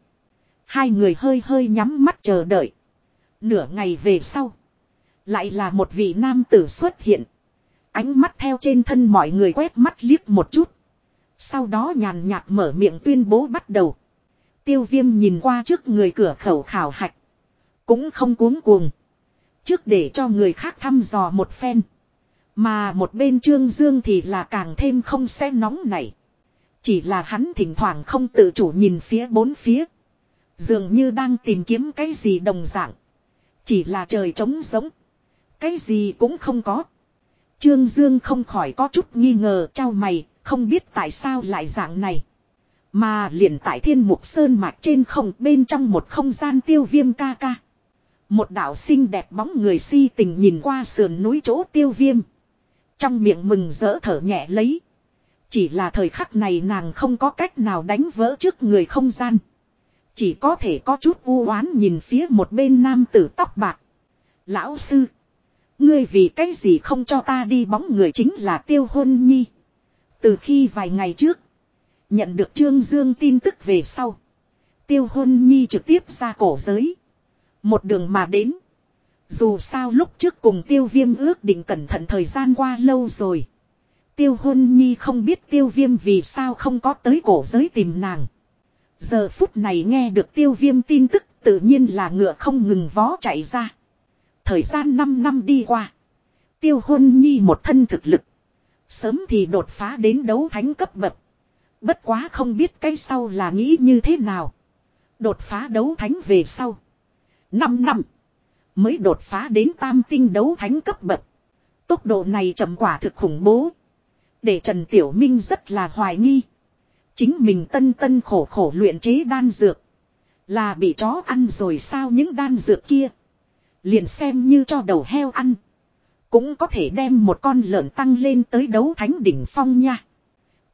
Hai người hơi hơi nhắm mắt chờ đợi. Nửa ngày về sau. Lại là một vị nam tử xuất hiện. Ánh mắt theo trên thân mọi người quét mắt liếc một chút. Sau đó nhàn nhạt mở miệng tuyên bố bắt đầu. Tiêu viêm nhìn qua trước người cửa khẩu khảo hạch. Cũng không cuống cuồng. Trước để cho người khác thăm dò một phen. Mà một bên trương dương thì là càng thêm không xe nóng này. Chỉ là hắn thỉnh thoảng không tự chủ nhìn phía bốn phía. Dường như đang tìm kiếm cái gì đồng dạng. Chỉ là trời trống giống. Cái gì cũng không có. Trương Dương không khỏi có chút nghi ngờ trao mày, không biết tại sao lại dạng này. Mà liền tại thiên mục sơn mạch trên không bên trong một không gian tiêu viêm ca ca. Một đạo xinh đẹp bóng người si tình nhìn qua sườn núi chỗ tiêu viêm. Trong miệng mừng rỡ thở nhẹ lấy. Chỉ là thời khắc này nàng không có cách nào đánh vỡ trước người không gian. Chỉ có thể có chút u oán nhìn phía một bên nam tử tóc bạc. Lão sư. Ngươi vì cái gì không cho ta đi bóng người chính là tiêu hôn nhi. Từ khi vài ngày trước. Nhận được Trương Dương tin tức về sau. Tiêu hôn nhi trực tiếp ra cổ giới. Một đường mà đến. Dù sao lúc trước cùng tiêu viêm ước định cẩn thận thời gian qua lâu rồi. Tiêu hôn nhi không biết tiêu viêm vì sao không có tới cổ giới tìm nàng. Giờ phút này nghe được tiêu viêm tin tức, tự nhiên là ngựa không ngừng vó chạy ra. Thời gian 5 năm đi qua. Tiêu hôn nhi một thân thực lực. Sớm thì đột phá đến đấu thánh cấp bậc. Bất quá không biết cái sau là nghĩ như thế nào. Đột phá đấu thánh về sau. 5 năm. Mới đột phá đến tam tinh đấu thánh cấp bậc. Tốc độ này chậm quả thực khủng bố. Để Trần Tiểu Minh rất là hoài nghi. Chính mình tân tân khổ khổ luyện chế đan dược. Là bị chó ăn rồi sao những đan dược kia. Liền xem như cho đầu heo ăn. Cũng có thể đem một con lợn tăng lên tới đấu thánh đỉnh phong nha.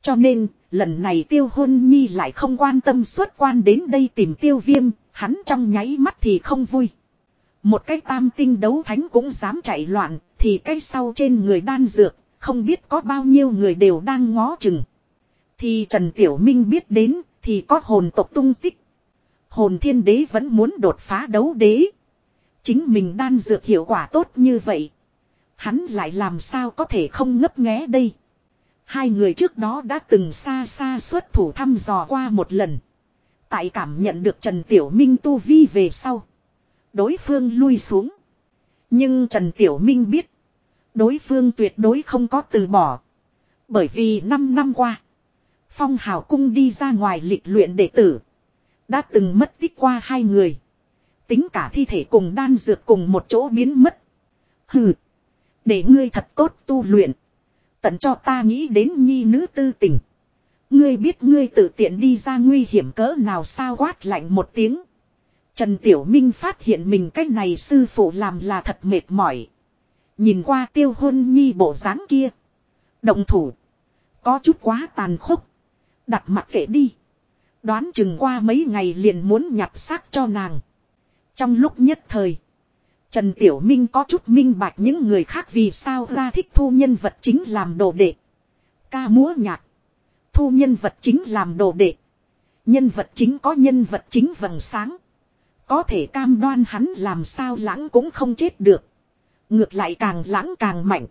Cho nên, lần này tiêu hôn nhi lại không quan tâm xuất quan đến đây tìm tiêu viêm, hắn trong nháy mắt thì không vui. Một cái tam tinh đấu thánh cũng dám chạy loạn, thì cái sau trên người đan dược, không biết có bao nhiêu người đều đang ngó chừng. Thì Trần Tiểu Minh biết đến, thì có hồn tộc tung tích. Hồn thiên đế vẫn muốn đột phá đấu đế. Chính mình đan dược hiệu quả tốt như vậy. Hắn lại làm sao có thể không ngấp nghé đây. Hai người trước đó đã từng xa xa xuất thủ thăm dò qua một lần. Tại cảm nhận được Trần Tiểu Minh tu vi về sau. Đối phương lui xuống. Nhưng Trần Tiểu Minh biết. Đối phương tuyệt đối không có từ bỏ. Bởi vì 5 năm qua. Phong Hào Cung đi ra ngoài lịch luyện đệ tử. Đã từng mất tích qua hai người. Tính cả thi thể cùng đan dược cùng một chỗ biến mất. Hừ. Để ngươi thật tốt tu luyện. Tận cho ta nghĩ đến nhi nữ tư tình. Ngươi biết ngươi tự tiện đi ra nguy hiểm cỡ nào sao quát lạnh một tiếng. Trần Tiểu Minh phát hiện mình cách này sư phụ làm là thật mệt mỏi. Nhìn qua tiêu hôn nhi bộ dáng kia. Động thủ. Có chút quá tàn khốc. Đặt mặt kệ đi. Đoán chừng qua mấy ngày liền muốn nhặt xác cho nàng. Trong lúc nhất thời. Trần Tiểu Minh có chút minh bạch những người khác vì sao ra thích thu nhân vật chính làm đồ đệ. Ca múa nhạc. Thu nhân vật chính làm đồ đệ. Nhân vật chính có nhân vật chính vầng sáng. Có thể cam đoan hắn làm sao lãng cũng không chết được. Ngược lại càng lãng càng mạnh.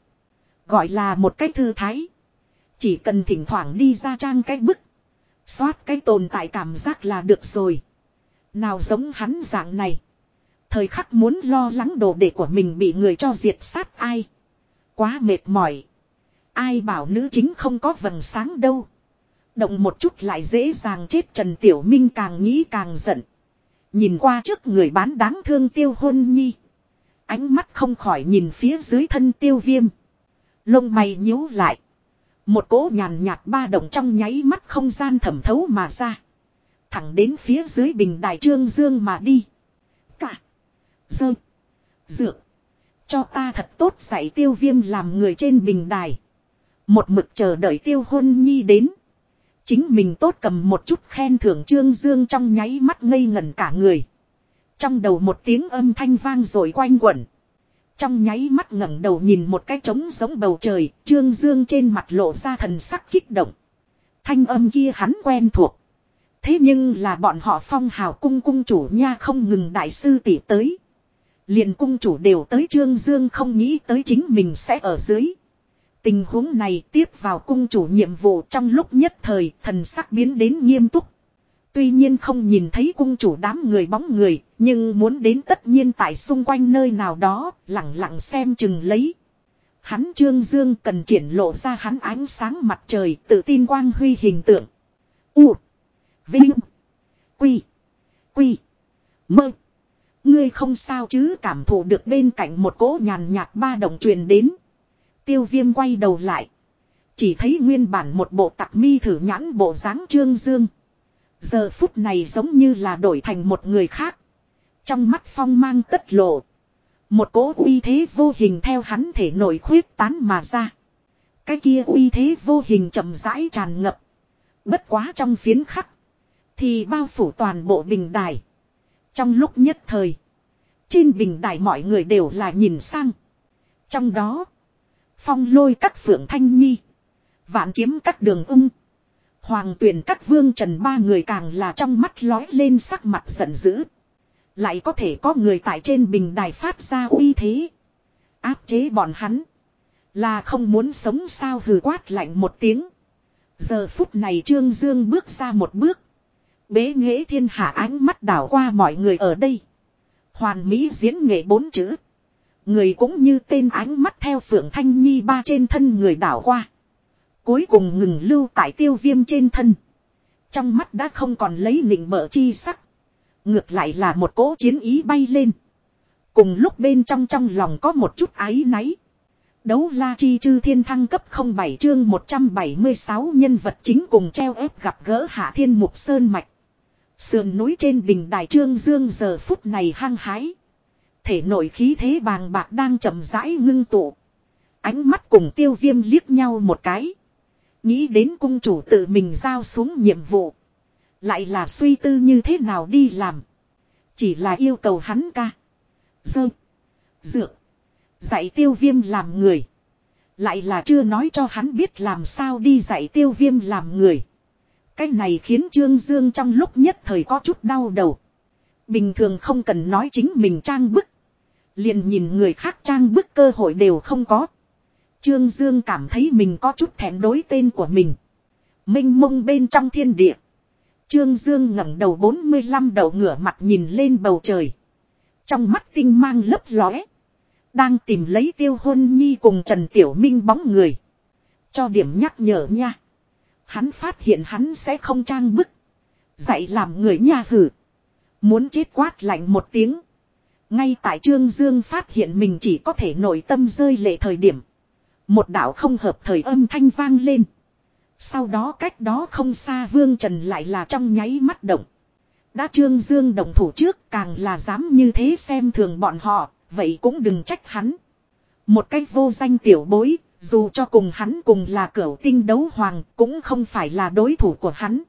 Gọi là một cái thư thái. Chỉ cần thỉnh thoảng đi ra trang cái bức. Xoát cái tồn tại cảm giác là được rồi. Nào giống hắn dạng này. Thời khắc muốn lo lắng đồ đệ của mình bị người cho diệt sát ai. Quá mệt mỏi. Ai bảo nữ chính không có vầng sáng đâu. Động một chút lại dễ dàng chết Trần Tiểu Minh càng nghĩ càng giận. Nhìn qua trước người bán đáng thương tiêu hôn nhi. Ánh mắt không khỏi nhìn phía dưới thân tiêu viêm. Lông mày nhíu lại. Một cỗ nhàn nhạt ba động trong nháy mắt không gian thẩm thấu mà ra. Thẳng đến phía dưới bình đài trương dương mà đi. Cả. Dơ. Dược. Cho ta thật tốt dạy tiêu viêm làm người trên bình đài. Một mực chờ đợi tiêu hôn nhi đến. Chính mình tốt cầm một chút khen thưởng trương dương trong nháy mắt ngây ngẩn cả người. Trong đầu một tiếng âm thanh vang rồi quanh quẩn. Trong nháy mắt ngẩng đầu nhìn một cái trống giống bầu trời, trương dương trên mặt lộ ra thần sắc kích động. Thanh âm kia hắn quen thuộc. Thế nhưng là bọn họ phong hào cung cung chủ nha không ngừng đại sư tỷ tới liền cung chủ đều tới trương dương không nghĩ tới chính mình sẽ ở dưới. Tình huống này tiếp vào cung chủ nhiệm vụ trong lúc nhất thời thần sắc biến đến nghiêm túc. Tuy nhiên không nhìn thấy cung chủ đám người bóng người, nhưng muốn đến tất nhiên tại xung quanh nơi nào đó, lặng lặng xem chừng lấy. Hắn Trương Dương cần triển lộ ra hắn ánh sáng mặt trời tự tin quang huy hình tượng. U. Vinh. Quy. Quy. Mơ. Ngươi không sao chứ cảm thụ được bên cạnh một cỗ nhàn nhạt ba đồng truyền đến. Tiêu viêm quay đầu lại. Chỉ thấy nguyên bản một bộ tặc mi thử nhãn bộ dáng Trương Dương. Giờ phút này giống như là đổi thành một người khác. Trong mắt phong mang tất lộ. Một cỗ uy thế vô hình theo hắn thể nổi khuyết tán mà ra. Cái kia uy thế vô hình chậm rãi tràn ngập. Bất quá trong phiến khắc. Thì bao phủ toàn bộ bình đài. Trong lúc nhất thời. Trên bình đài mọi người đều là nhìn sang. Trong đó, phong lôi các phượng thanh nhi, vạn kiếm các đường ung, hoàng tuyển các vương trần ba người càng là trong mắt lói lên sắc mặt giận dữ. Lại có thể có người tại trên bình đài phát ra uy thế. Áp chế bọn hắn. Là không muốn sống sao hừ quát lạnh một tiếng. Giờ phút này Trương Dương bước ra một bước. Bế nghệ thiên hạ ánh mắt đảo qua mọi người ở đây. Hoàn mỹ diễn nghệ bốn chữ. Người cũng như tên ánh mắt theo phượng thanh nhi ba trên thân người đảo qua. Cuối cùng ngừng lưu tại tiêu viêm trên thân. Trong mắt đã không còn lấy nịnh mở chi sắc. Ngược lại là một cỗ chiến ý bay lên. Cùng lúc bên trong trong lòng có một chút ái náy. Đấu la chi chư thiên thăng cấp 07 chương 176 nhân vật chính cùng treo ép gặp gỡ hạ thiên mục sơn mạch. Sườn núi trên bình đài trương dương giờ phút này hăng hái. Thể nội khí thế bàng bạc đang chậm rãi ngưng tụ. Ánh mắt cùng tiêu viêm liếc nhau một cái. Nghĩ đến cung chủ tự mình giao xuống nhiệm vụ. Lại là suy tư như thế nào đi làm. Chỉ là yêu cầu hắn ca. Dơ. Dược. Dạy tiêu viêm làm người. Lại là chưa nói cho hắn biết làm sao đi dạy tiêu viêm làm người. Cái này khiến Trương Dương trong lúc nhất thời có chút đau đầu. Bình thường không cần nói chính mình trang bức. Liền nhìn người khác trang bức cơ hội đều không có. Trương Dương cảm thấy mình có chút thẹn đối tên của mình. Minh mông bên trong thiên địa. Trương Dương ngẩng đầu 45 đầu ngửa mặt nhìn lên bầu trời. Trong mắt tinh mang lấp lóe. Đang tìm lấy tiêu hôn nhi cùng Trần Tiểu Minh bóng người. Cho điểm nhắc nhở nha. Hắn phát hiện hắn sẽ không trang bức. Dạy làm người nhà hử. Muốn chết quát lạnh một tiếng. Ngay tại Trương Dương phát hiện mình chỉ có thể nội tâm rơi lệ thời điểm. Một đạo không hợp thời âm thanh vang lên. Sau đó cách đó không xa Vương Trần lại là trong nháy mắt động. Đã Trương Dương đồng thủ trước càng là dám như thế xem thường bọn họ, vậy cũng đừng trách hắn. Một cách vô danh tiểu bối, dù cho cùng hắn cùng là cửu tinh đấu hoàng cũng không phải là đối thủ của hắn.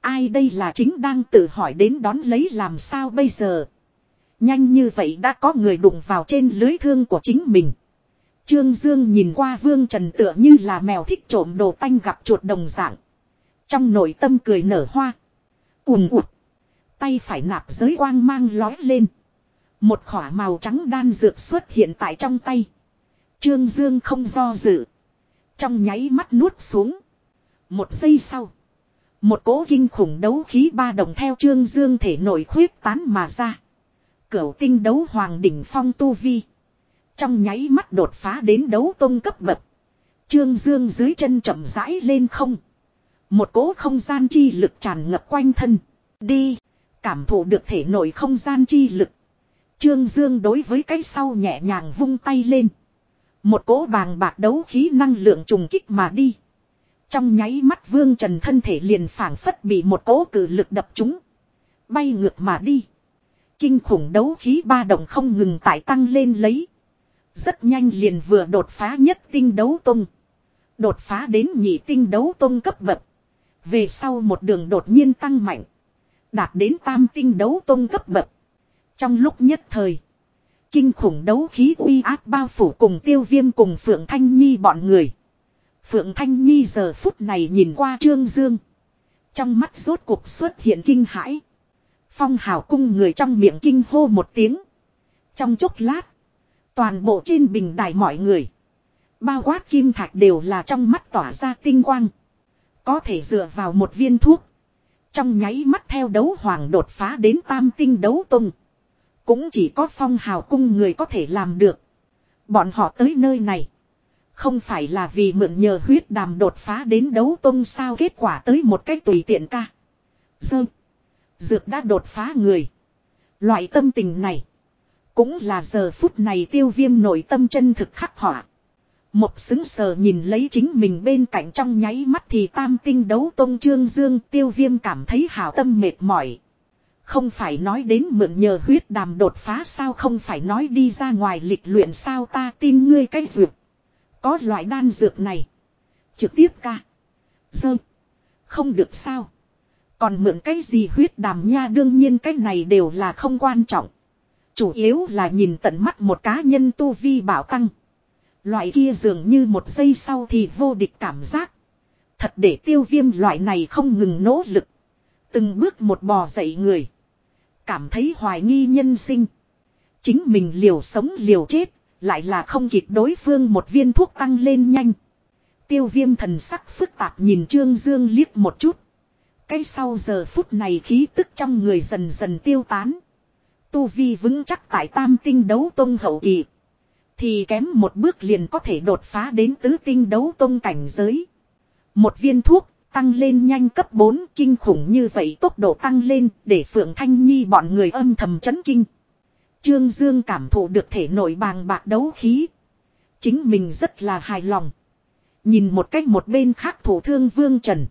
Ai đây là chính đang tự hỏi đến đón lấy làm sao bây giờ. Nhanh như vậy đã có người đụng vào trên lưới thương của chính mình. Trương Dương nhìn qua Vương Trần tựa như là mèo thích trộm đồ tanh gặp chuột đồng dạng. Trong nội tâm cười nở hoa. Ùm ụt. Tay phải nạp giới quang mang lói lên. Một khỏa màu trắng đan dược xuất hiện tại trong tay. Trương Dương không do dự. Trong nháy mắt nuốt xuống. Một giây sau. Một cỗ kinh khủng đấu khí ba đồng theo Trương Dương thể nổi khuyết tán mà ra. Cửu tinh đấu hoàng đỉnh phong tu vi. Trong nháy mắt đột phá đến đấu tông cấp bậc. Trương Dương dưới chân chậm rãi lên không. Một cỗ không gian chi lực tràn ngập quanh thân. Đi. Cảm thụ được thể nổi không gian chi lực. Trương Dương đối với cái sau nhẹ nhàng vung tay lên. Một cỗ bàng bạc đấu khí năng lượng trùng kích mà đi. Trong nháy mắt vương trần thân thể liền phảng phất bị một cỗ cử lực đập trúng. Bay ngược mà đi. Kinh khủng đấu khí ba động không ngừng tải tăng lên lấy. Rất nhanh liền vừa đột phá nhất tinh đấu tung. Đột phá đến nhị tinh đấu tung cấp bậc. Về sau một đường đột nhiên tăng mạnh. Đạt đến tam tinh đấu tung cấp bậc. Trong lúc nhất thời. Kinh khủng đấu khí uy áp bao phủ cùng tiêu viêm cùng Phượng Thanh Nhi bọn người. Phượng Thanh Nhi giờ phút này nhìn qua Trương Dương. Trong mắt rốt cuộc xuất hiện kinh hãi. Phong hào cung người trong miệng kinh hô một tiếng. Trong chốc lát. Toàn bộ trên bình đài mọi người. Bao quát kim thạch đều là trong mắt tỏa ra tinh quang. Có thể dựa vào một viên thuốc. Trong nháy mắt theo đấu hoàng đột phá đến tam tinh đấu tung. Cũng chỉ có phong hào cung người có thể làm được. Bọn họ tới nơi này. Không phải là vì mượn nhờ huyết đàm đột phá đến đấu tông sao kết quả tới một cách tùy tiện ca. Dơ. Dược đã đột phá người. Loại tâm tình này. Cũng là giờ phút này tiêu viêm nội tâm chân thực khắc họa. Một xứng sờ nhìn lấy chính mình bên cạnh trong nháy mắt thì tam tinh đấu tôn trương dương, tiêu viêm cảm thấy hảo tâm mệt mỏi. Không phải nói đến mượn nhờ huyết đàm đột phá sao không phải nói đi ra ngoài lịch luyện sao ta tin ngươi cái dược. Có loại đan dược này. Trực tiếp ca. Dơ. Không được sao. Còn mượn cái gì huyết đàm nha đương nhiên cái này đều là không quan trọng. Chủ yếu là nhìn tận mắt một cá nhân tu vi bảo tăng. Loại kia dường như một giây sau thì vô địch cảm giác. Thật để tiêu viêm loại này không ngừng nỗ lực. Từng bước một bò dậy người. Cảm thấy hoài nghi nhân sinh. Chính mình liều sống liều chết. Lại là không kịp đối phương một viên thuốc tăng lên nhanh. Tiêu viêm thần sắc phức tạp nhìn Trương Dương liếc một chút. Cái sau giờ phút này khí tức trong người dần dần tiêu tán. Tu vi vững chắc tại tam tinh đấu tông hậu kỳ. Thì kém một bước liền có thể đột phá đến tứ tinh đấu tông cảnh giới. Một viên thuốc tăng lên nhanh cấp 4 kinh khủng như vậy tốc độ tăng lên để Phượng Thanh Nhi bọn người âm thầm chấn kinh. Trương Dương cảm thụ được thể nội bàng bạc đấu khí. Chính mình rất là hài lòng. Nhìn một cách một bên khác thủ thương Vương Trần.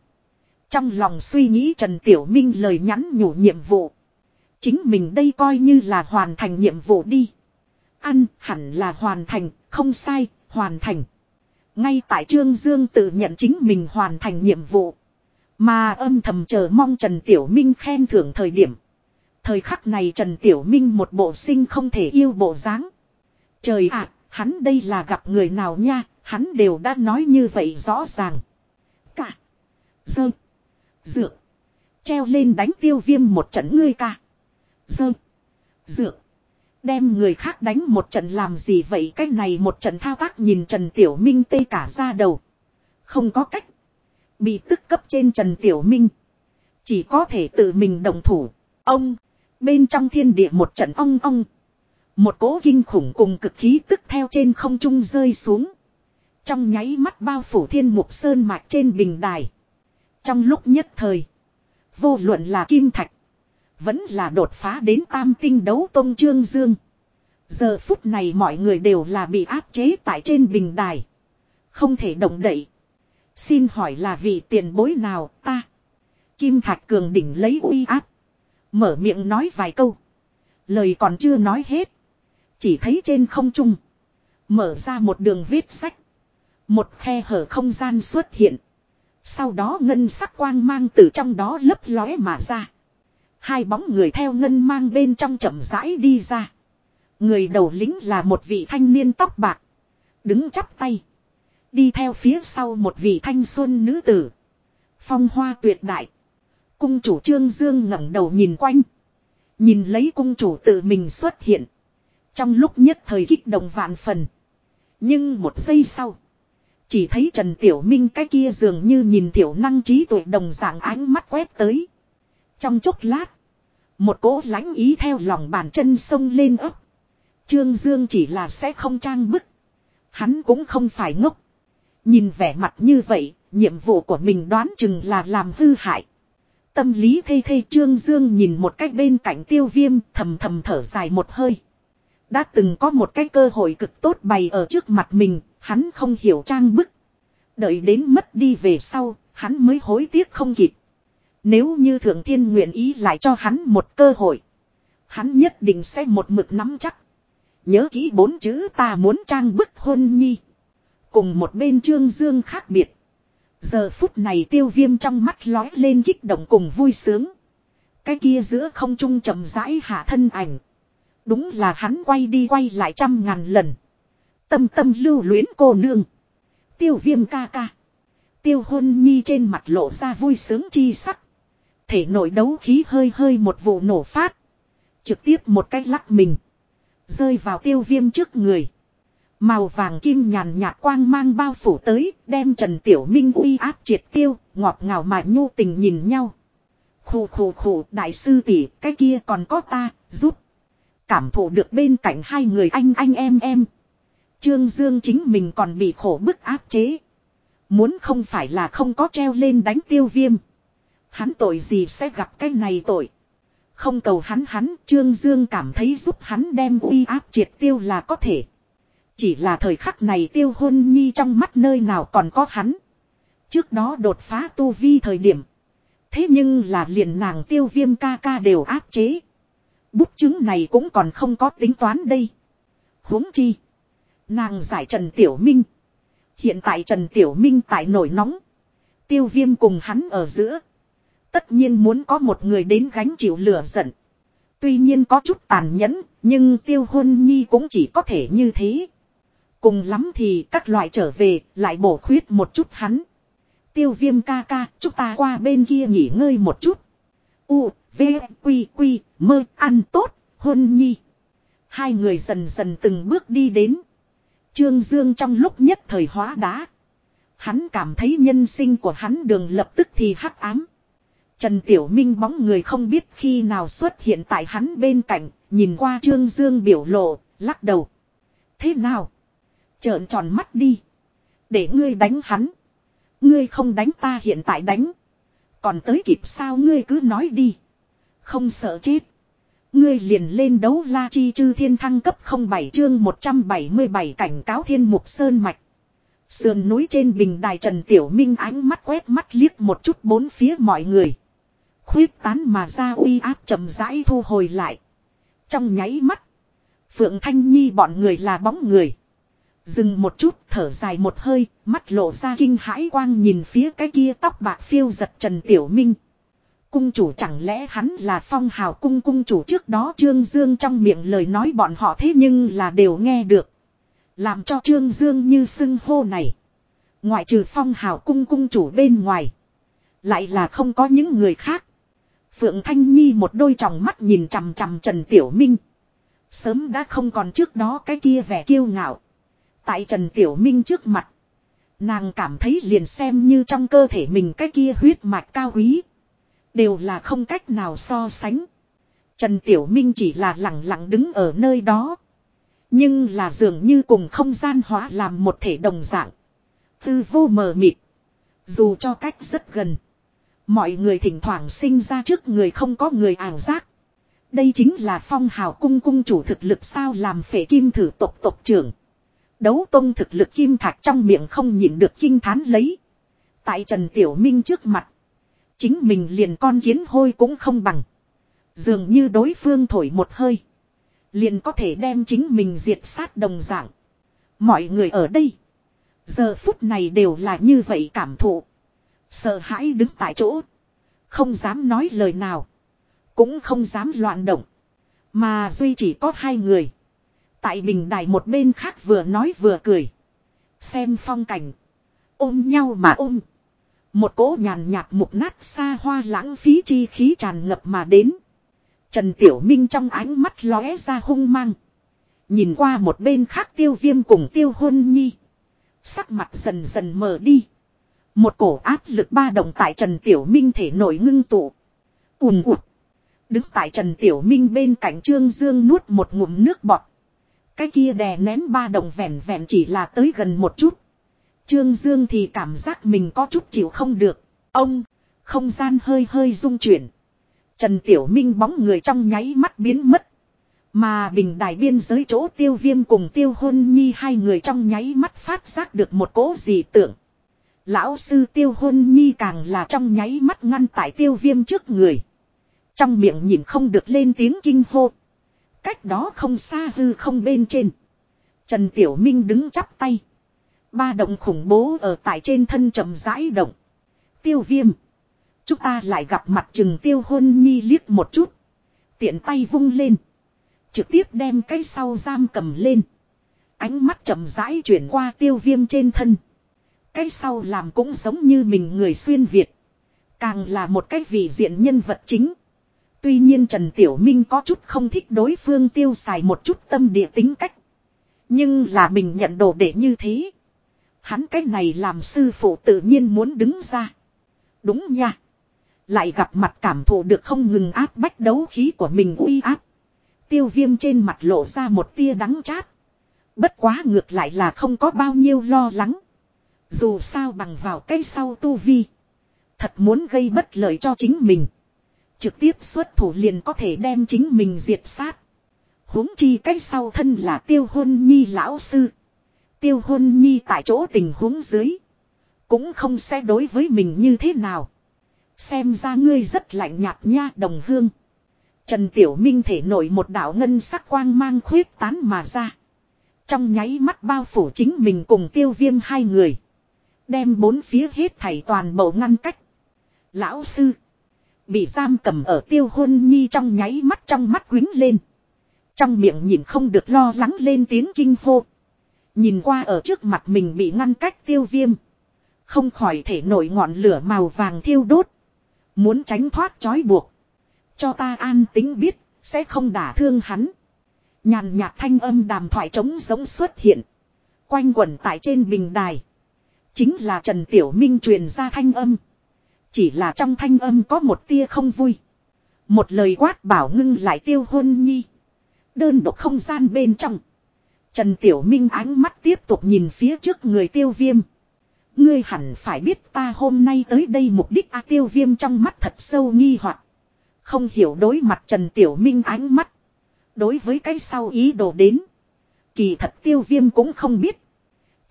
Trong lòng suy nghĩ Trần Tiểu Minh lời nhắn nhủ nhiệm vụ. Chính mình đây coi như là hoàn thành nhiệm vụ đi. Ăn hẳn là hoàn thành, không sai, hoàn thành. Ngay tại Trương Dương tự nhận chính mình hoàn thành nhiệm vụ. Mà âm thầm chờ mong Trần Tiểu Minh khen thưởng thời điểm. Thời khắc này Trần Tiểu Minh một bộ sinh không thể yêu bộ dáng. Trời ạ, hắn đây là gặp người nào nha, hắn đều đã nói như vậy rõ ràng. Cả. Dơ. Dược. Treo lên đánh tiêu viêm một trận ngươi ca. Dơ. Dược. Đem người khác đánh một trận làm gì vậy cái này một trận thao tác nhìn Trần Tiểu Minh tê cả ra đầu. Không có cách. Bị tức cấp trên Trần Tiểu Minh. Chỉ có thể tự mình đồng thủ. Ông. Bên trong thiên địa một trận ong ong. Một cỗ kinh khủng cùng cực khí tức theo trên không trung rơi xuống. Trong nháy mắt bao phủ thiên mục sơn mạch trên bình đài. Trong lúc nhất thời. Vô luận là kim thạch. Vẫn là đột phá đến tam tinh đấu tông trương dương. Giờ phút này mọi người đều là bị áp chế tại trên bình đài. Không thể động đậy. Xin hỏi là vị tiền bối nào ta. Kim Thạch Cường đỉnh lấy uy áp. Mở miệng nói vài câu. Lời còn chưa nói hết. Chỉ thấy trên không trung. Mở ra một đường viết sách. Một khe hở không gian xuất hiện. Sau đó ngân sắc quang mang từ trong đó lấp lóe mà ra. Hai bóng người theo ngân mang bên trong chậm rãi đi ra. Người đầu lính là một vị thanh niên tóc bạc. Đứng chắp tay. Đi theo phía sau một vị thanh xuân nữ tử. Phong hoa tuyệt đại. Cung chủ Trương Dương ngẩng đầu nhìn quanh. Nhìn lấy cung chủ tự mình xuất hiện. Trong lúc nhất thời kích động vạn phần. Nhưng một giây sau. Chỉ thấy Trần Tiểu Minh cái kia dường như nhìn tiểu năng trí tuệ đồng dạng ánh mắt quét tới. Trong chốc lát. Một cỗ lãnh ý theo lòng bàn chân sông lên ấp. Trương Dương chỉ là sẽ không trang bức. Hắn cũng không phải ngốc. Nhìn vẻ mặt như vậy, nhiệm vụ của mình đoán chừng là làm hư hại. Tâm lý thê thê Trương Dương nhìn một cách bên cạnh tiêu viêm thầm thầm thở dài một hơi. Đã từng có một cái cơ hội cực tốt bày ở trước mặt mình, hắn không hiểu trang bức. Đợi đến mất đi về sau, hắn mới hối tiếc không kịp. Nếu như Thượng Thiên nguyện ý lại cho hắn một cơ hội. Hắn nhất định sẽ một mực nắm chắc. Nhớ kỹ bốn chữ ta muốn trang bức hôn nhi. Cùng một bên trương dương khác biệt. Giờ phút này tiêu viêm trong mắt lói lên kích động cùng vui sướng. Cái kia giữa không trung chậm rãi hạ thân ảnh. Đúng là hắn quay đi quay lại trăm ngàn lần. Tâm tâm lưu luyến cô nương. Tiêu viêm ca ca. Tiêu hôn nhi trên mặt lộ ra vui sướng chi sắc. Thể nội đấu khí hơi hơi một vụ nổ phát. Trực tiếp một cách lắc mình. Rơi vào tiêu viêm trước người. Màu vàng kim nhàn nhạt quang mang bao phủ tới, đem Trần Tiểu Minh uy áp triệt tiêu, ngọt ngào mà nhu tình nhìn nhau. Khủ khủ khủ, đại sư tỷ, cái kia còn có ta, giúp. Cảm thụ được bên cạnh hai người anh anh em em. Trương Dương chính mình còn bị khổ bức áp chế. Muốn không phải là không có treo lên đánh tiêu viêm. Hắn tội gì sẽ gặp cái này tội. Không cầu hắn hắn, Trương Dương cảm thấy giúp hắn đem uy áp triệt tiêu là có thể. Chỉ là thời khắc này tiêu hôn nhi trong mắt nơi nào còn có hắn. Trước đó đột phá tu vi thời điểm. Thế nhưng là liền nàng tiêu viêm ca ca đều áp chế. Bút chứng này cũng còn không có tính toán đây. huống chi. Nàng giải Trần Tiểu Minh. Hiện tại Trần Tiểu Minh tại nổi nóng. Tiêu viêm cùng hắn ở giữa. Tất nhiên muốn có một người đến gánh chịu lửa giận. Tuy nhiên có chút tàn nhẫn, nhưng tiêu hôn nhi cũng chỉ có thể như thế. Cùng lắm thì các loại trở về lại bổ khuyết một chút hắn. Tiêu viêm ca ca, chúng ta qua bên kia nghỉ ngơi một chút. U, V, Quy, Quy, mơ, ăn tốt, hôn nhi. Hai người dần dần từng bước đi đến. Trương Dương trong lúc nhất thời hóa đá. Hắn cảm thấy nhân sinh của hắn đường lập tức thì hắc ám. Trần Tiểu Minh bóng người không biết khi nào xuất hiện tại hắn bên cạnh, nhìn qua Trương Dương biểu lộ, lắc đầu. Thế nào? Trợn tròn mắt đi. Để ngươi đánh hắn. Ngươi không đánh ta hiện tại đánh. Còn tới kịp sao ngươi cứ nói đi. Không sợ chết. Ngươi liền lên đấu la chi chư thiên thăng cấp 07 chương 177 cảnh cáo thiên mục sơn mạch. Sườn núi trên bình đài Trần Tiểu Minh ánh mắt quét mắt liếc một chút bốn phía mọi người. Khuyết tán mà ra uy áp chậm rãi thu hồi lại. Trong nháy mắt. Phượng Thanh Nhi bọn người là bóng người. Dừng một chút thở dài một hơi, mắt lộ ra kinh hãi quang nhìn phía cái kia tóc bạc phiêu giật Trần Tiểu Minh. Cung chủ chẳng lẽ hắn là phong hào cung cung chủ trước đó Trương Dương trong miệng lời nói bọn họ thế nhưng là đều nghe được. Làm cho Trương Dương như xưng hô này. Ngoại trừ phong hào cung cung chủ bên ngoài. Lại là không có những người khác. Phượng Thanh Nhi một đôi tròng mắt nhìn chằm chằm Trần Tiểu Minh. Sớm đã không còn trước đó cái kia vẻ kiêu ngạo. Tại Trần Tiểu Minh trước mặt. Nàng cảm thấy liền xem như trong cơ thể mình cái kia huyết mạch cao quý. Đều là không cách nào so sánh. Trần Tiểu Minh chỉ là lặng lặng đứng ở nơi đó. Nhưng là dường như cùng không gian hóa làm một thể đồng dạng. Tư vô mờ mịt. Dù cho cách rất gần. Mọi người thỉnh thoảng sinh ra trước người không có người ảo giác. Đây chính là phong hào cung cung chủ thực lực sao làm phệ kim thử tộc tộc trưởng. Đấu tông thực lực kim thạch trong miệng không nhịn được kinh thán lấy. Tại Trần Tiểu Minh trước mặt. Chính mình liền con kiến hôi cũng không bằng. Dường như đối phương thổi một hơi. Liền có thể đem chính mình diệt sát đồng dạng. Mọi người ở đây. Giờ phút này đều là như vậy cảm thụ. Sợ hãi đứng tại chỗ. Không dám nói lời nào. Cũng không dám loạn động. Mà duy chỉ có hai người. Tại bình đài một bên khác vừa nói vừa cười. Xem phong cảnh. Ôm nhau mà ôm. Một cỗ nhàn nhạt mục nát xa hoa lãng phí chi khí tràn ngập mà đến. Trần Tiểu Minh trong ánh mắt lóe ra hung mang. Nhìn qua một bên khác tiêu viêm cùng tiêu hôn nhi. Sắc mặt dần dần mờ đi. Một cổ áp lực ba đồng tại Trần Tiểu Minh thể nổi ngưng tụ. ùn ụt. Đứng tại Trần Tiểu Minh bên cạnh Trương Dương nuốt một ngụm nước bọt. Cái kia đè nén ba đồng vẹn vẹn chỉ là tới gần một chút. Trương Dương thì cảm giác mình có chút chịu không được. Ông, không gian hơi hơi rung chuyển. Trần Tiểu Minh bóng người trong nháy mắt biến mất. Mà bình đài biên giới chỗ tiêu viêm cùng tiêu hôn nhi hai người trong nháy mắt phát giác được một cố gì tưởng. Lão sư tiêu hôn nhi càng là trong nháy mắt ngăn tại tiêu viêm trước người. Trong miệng nhìn không được lên tiếng kinh hô. Cách đó không xa hư không bên trên. Trần Tiểu Minh đứng chắp tay. Ba động khủng bố ở tại trên thân trầm rãi động. Tiêu viêm. Chúng ta lại gặp mặt chừng tiêu hôn nhi liếc một chút. Tiện tay vung lên. Trực tiếp đem cái sau giam cầm lên. Ánh mắt chậm rãi chuyển qua tiêu viêm trên thân. Cái sau làm cũng giống như mình người xuyên Việt. Càng là một cái vị diện nhân vật chính. Tuy nhiên Trần Tiểu Minh có chút không thích đối phương tiêu xài một chút tâm địa tính cách. Nhưng là mình nhận đồ để như thế. Hắn cái này làm sư phụ tự nhiên muốn đứng ra. Đúng nha. Lại gặp mặt cảm thụ được không ngừng áp bách đấu khí của mình uy áp. Tiêu viêm trên mặt lộ ra một tia đắng chát. Bất quá ngược lại là không có bao nhiêu lo lắng. Dù sao bằng vào cây sau tu vi. Thật muốn gây bất lợi cho chính mình. Trực tiếp xuất thủ liền có thể đem chính mình diệt sát. huống chi cách sau thân là tiêu hôn nhi lão sư. Tiêu hôn nhi tại chỗ tình huống dưới. Cũng không sẽ đối với mình như thế nào. Xem ra ngươi rất lạnh nhạt nha đồng hương. Trần Tiểu Minh thể nổi một đạo ngân sắc quang mang khuyết tán mà ra. Trong nháy mắt bao phủ chính mình cùng tiêu viêm hai người. Đem bốn phía hết thảy toàn bộ ngăn cách. Lão sư. Bị giam cầm ở tiêu hôn nhi trong nháy mắt trong mắt quính lên. Trong miệng nhìn không được lo lắng lên tiếng kinh hô. Nhìn qua ở trước mặt mình bị ngăn cách tiêu viêm. Không khỏi thể nổi ngọn lửa màu vàng thiêu đốt. Muốn tránh thoát trói buộc. Cho ta an tính biết, sẽ không đả thương hắn. Nhàn nhạt thanh âm đàm thoại trống giống xuất hiện. Quanh quẩn tại trên bình đài. Chính là Trần Tiểu Minh truyền ra thanh âm. Chỉ là trong thanh âm có một tia không vui. Một lời quát bảo ngưng lại tiêu hôn nhi. Đơn độc không gian bên trong. Trần Tiểu Minh ánh mắt tiếp tục nhìn phía trước người tiêu viêm. Ngươi hẳn phải biết ta hôm nay tới đây mục đích A tiêu viêm trong mắt thật sâu nghi hoặc Không hiểu đối mặt Trần Tiểu Minh ánh mắt. Đối với cái sau ý đồ đến. Kỳ thật tiêu viêm cũng không biết.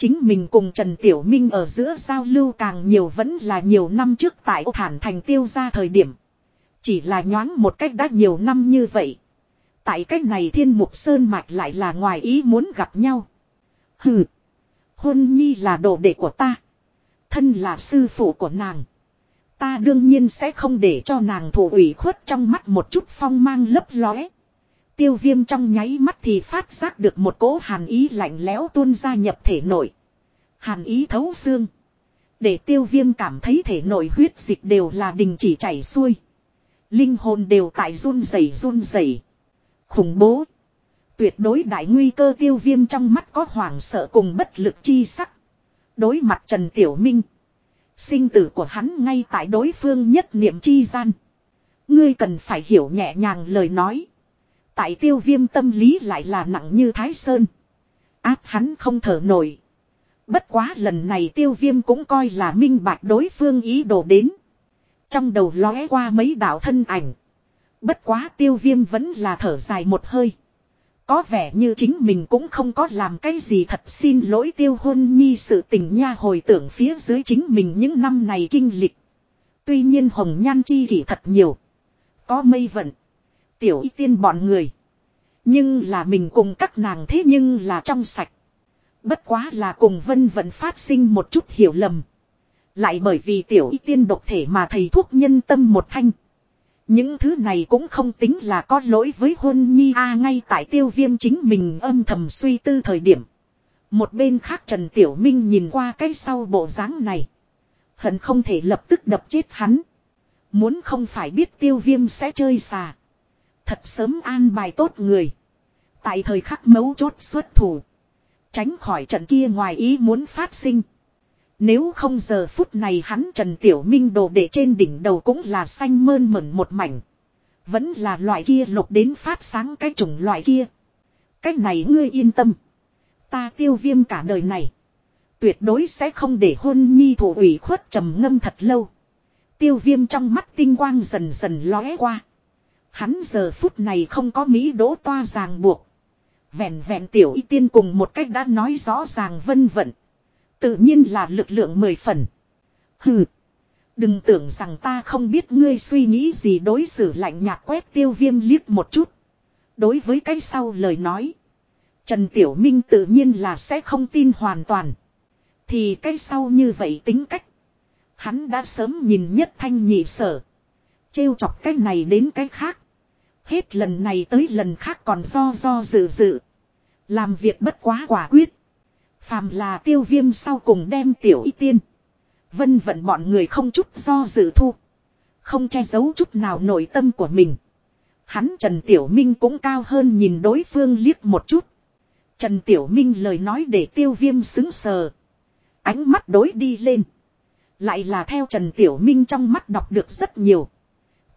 Chính mình cùng Trần Tiểu Minh ở giữa giao lưu càng nhiều vẫn là nhiều năm trước tại Ô Thản Thành tiêu ra thời điểm. Chỉ là nhoáng một cách đã nhiều năm như vậy. Tại cách này thiên mục sơn mạch lại là ngoài ý muốn gặp nhau. Hừ. Hôn nhi là đồ đệ của ta. Thân là sư phụ của nàng. Ta đương nhiên sẽ không để cho nàng thủ ủy khuất trong mắt một chút phong mang lấp lóe. Tiêu viêm trong nháy mắt thì phát giác được một cỗ hàn ý lạnh lẽo tuôn ra nhập thể nội. Hàn ý thấu xương. Để tiêu viêm cảm thấy thể nội huyết dịch đều là đình chỉ chảy xuôi. Linh hồn đều tại run rẩy run rẩy. Khủng bố. Tuyệt đối đại nguy cơ tiêu viêm trong mắt có hoảng sợ cùng bất lực chi sắc. Đối mặt Trần Tiểu Minh. Sinh tử của hắn ngay tại đối phương nhất niệm chi gian. Ngươi cần phải hiểu nhẹ nhàng lời nói. Tại tiêu viêm tâm lý lại là nặng như thái sơn. Áp hắn không thở nổi. Bất quá lần này tiêu viêm cũng coi là minh bạch đối phương ý đồ đến. Trong đầu lóe qua mấy đạo thân ảnh. Bất quá tiêu viêm vẫn là thở dài một hơi. Có vẻ như chính mình cũng không có làm cái gì thật xin lỗi tiêu hôn nhi sự tình nha hồi tưởng phía dưới chính mình những năm này kinh lịch. Tuy nhiên hồng nhan chi kỷ thật nhiều. Có mây vận. Tiểu y tiên bọn người. Nhưng là mình cùng các nàng thế nhưng là trong sạch. Bất quá là cùng vân vận phát sinh một chút hiểu lầm. Lại bởi vì tiểu y tiên độc thể mà thầy thuốc nhân tâm một thanh. Những thứ này cũng không tính là có lỗi với hôn nhi a, ngay tại tiêu viêm chính mình âm thầm suy tư thời điểm. Một bên khác Trần Tiểu Minh nhìn qua cái sau bộ dáng này. Hận không thể lập tức đập chết hắn. Muốn không phải biết tiêu viêm sẽ chơi xà. Thật sớm an bài tốt người. Tại thời khắc mấu chốt xuất thủ. Tránh khỏi trận kia ngoài ý muốn phát sinh. Nếu không giờ phút này hắn Trần Tiểu Minh đồ để trên đỉnh đầu cũng là xanh mơn mẩn một mảnh. Vẫn là loại kia lục đến phát sáng cái chủng loại kia. Cách này ngươi yên tâm. Ta tiêu viêm cả đời này. Tuyệt đối sẽ không để hôn nhi thủ ủy khuất trầm ngâm thật lâu. Tiêu viêm trong mắt tinh quang dần dần lóe qua. Hắn giờ phút này không có Mỹ đỗ toa ràng buộc. Vẹn vẹn tiểu y tiên cùng một cách đã nói rõ ràng vân vận. Tự nhiên là lực lượng mười phần. Hừ. Đừng tưởng rằng ta không biết ngươi suy nghĩ gì đối xử lạnh nhạt quét tiêu viêm liếc một chút. Đối với cái sau lời nói. Trần Tiểu Minh tự nhiên là sẽ không tin hoàn toàn. Thì cái sau như vậy tính cách. Hắn đã sớm nhìn nhất thanh nhị sở. trêu chọc cái này đến cái khác. Hết lần này tới lần khác còn do do dự dự. Làm việc bất quá quả quyết. Phàm là tiêu viêm sau cùng đem tiểu y tiên. Vân vận bọn người không chút do dự thu. Không che giấu chút nào nội tâm của mình. Hắn Trần Tiểu Minh cũng cao hơn nhìn đối phương liếc một chút. Trần Tiểu Minh lời nói để tiêu viêm xứng sờ. Ánh mắt đối đi lên. Lại là theo Trần Tiểu Minh trong mắt đọc được rất nhiều.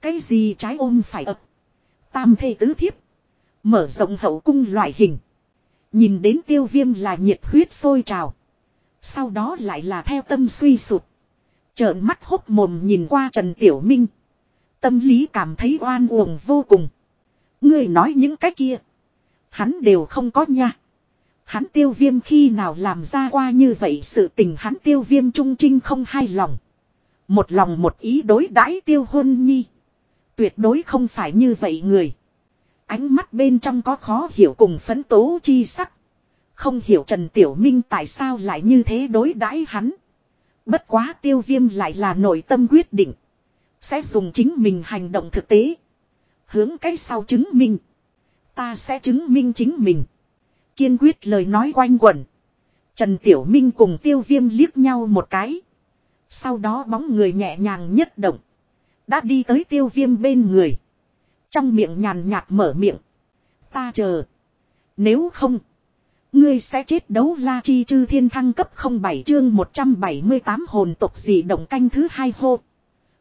Cái gì trái ôm phải ập. Tam thê tứ thiếp. Mở rộng hậu cung loại hình. Nhìn đến tiêu viêm là nhiệt huyết sôi trào. Sau đó lại là theo tâm suy sụt. Trợn mắt hốc mồm nhìn qua Trần Tiểu Minh. Tâm lý cảm thấy oan uổng vô cùng. người nói những cái kia. Hắn đều không có nha. Hắn tiêu viêm khi nào làm ra qua như vậy sự tình hắn tiêu viêm trung trinh không hai lòng. Một lòng một ý đối đãi tiêu hôn nhi. Tuyệt đối không phải như vậy người. Ánh mắt bên trong có khó hiểu cùng phấn tố chi sắc. Không hiểu Trần Tiểu Minh tại sao lại như thế đối đãi hắn. Bất quá tiêu viêm lại là nội tâm quyết định. Sẽ dùng chính mình hành động thực tế. Hướng cái sau chứng minh. Ta sẽ chứng minh chính mình. Kiên quyết lời nói quanh quẩn. Trần Tiểu Minh cùng tiêu viêm liếc nhau một cái. Sau đó bóng người nhẹ nhàng nhất động. Đã đi tới tiêu viêm bên người. Trong miệng nhàn nhạt mở miệng. Ta chờ. Nếu không. Ngươi sẽ chết đấu la chi chư thiên thăng cấp 07 chương 178 hồn tộc dị động canh thứ hai hô.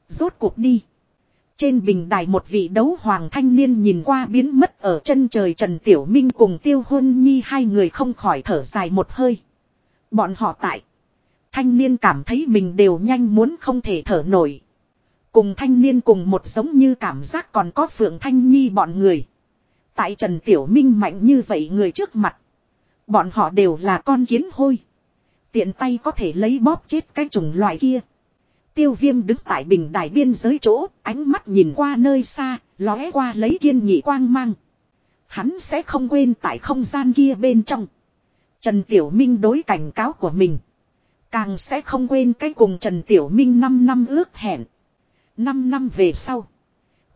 Rốt cuộc đi. Trên bình đài một vị đấu hoàng thanh niên nhìn qua biến mất ở chân trời Trần Tiểu Minh cùng Tiêu Hôn Nhi, hai người không khỏi thở dài một hơi. Bọn họ tại. Thanh niên cảm thấy mình đều nhanh muốn không thể thở nổi. Cùng thanh niên cùng một giống như cảm giác còn có Phượng Thanh Nhi bọn người. Tại Trần Tiểu Minh mạnh như vậy người trước mặt. Bọn họ đều là con kiến hôi. Tiện tay có thể lấy bóp chết cái chủng loại kia. Tiêu viêm đứng tại bình đài biên giới chỗ, ánh mắt nhìn qua nơi xa, lóe qua lấy kiên nhị quang mang. Hắn sẽ không quên tại không gian kia bên trong. Trần Tiểu Minh đối cảnh cáo của mình. Càng sẽ không quên cái cùng Trần Tiểu Minh 5 năm ước hẹn. 5 năm về sau.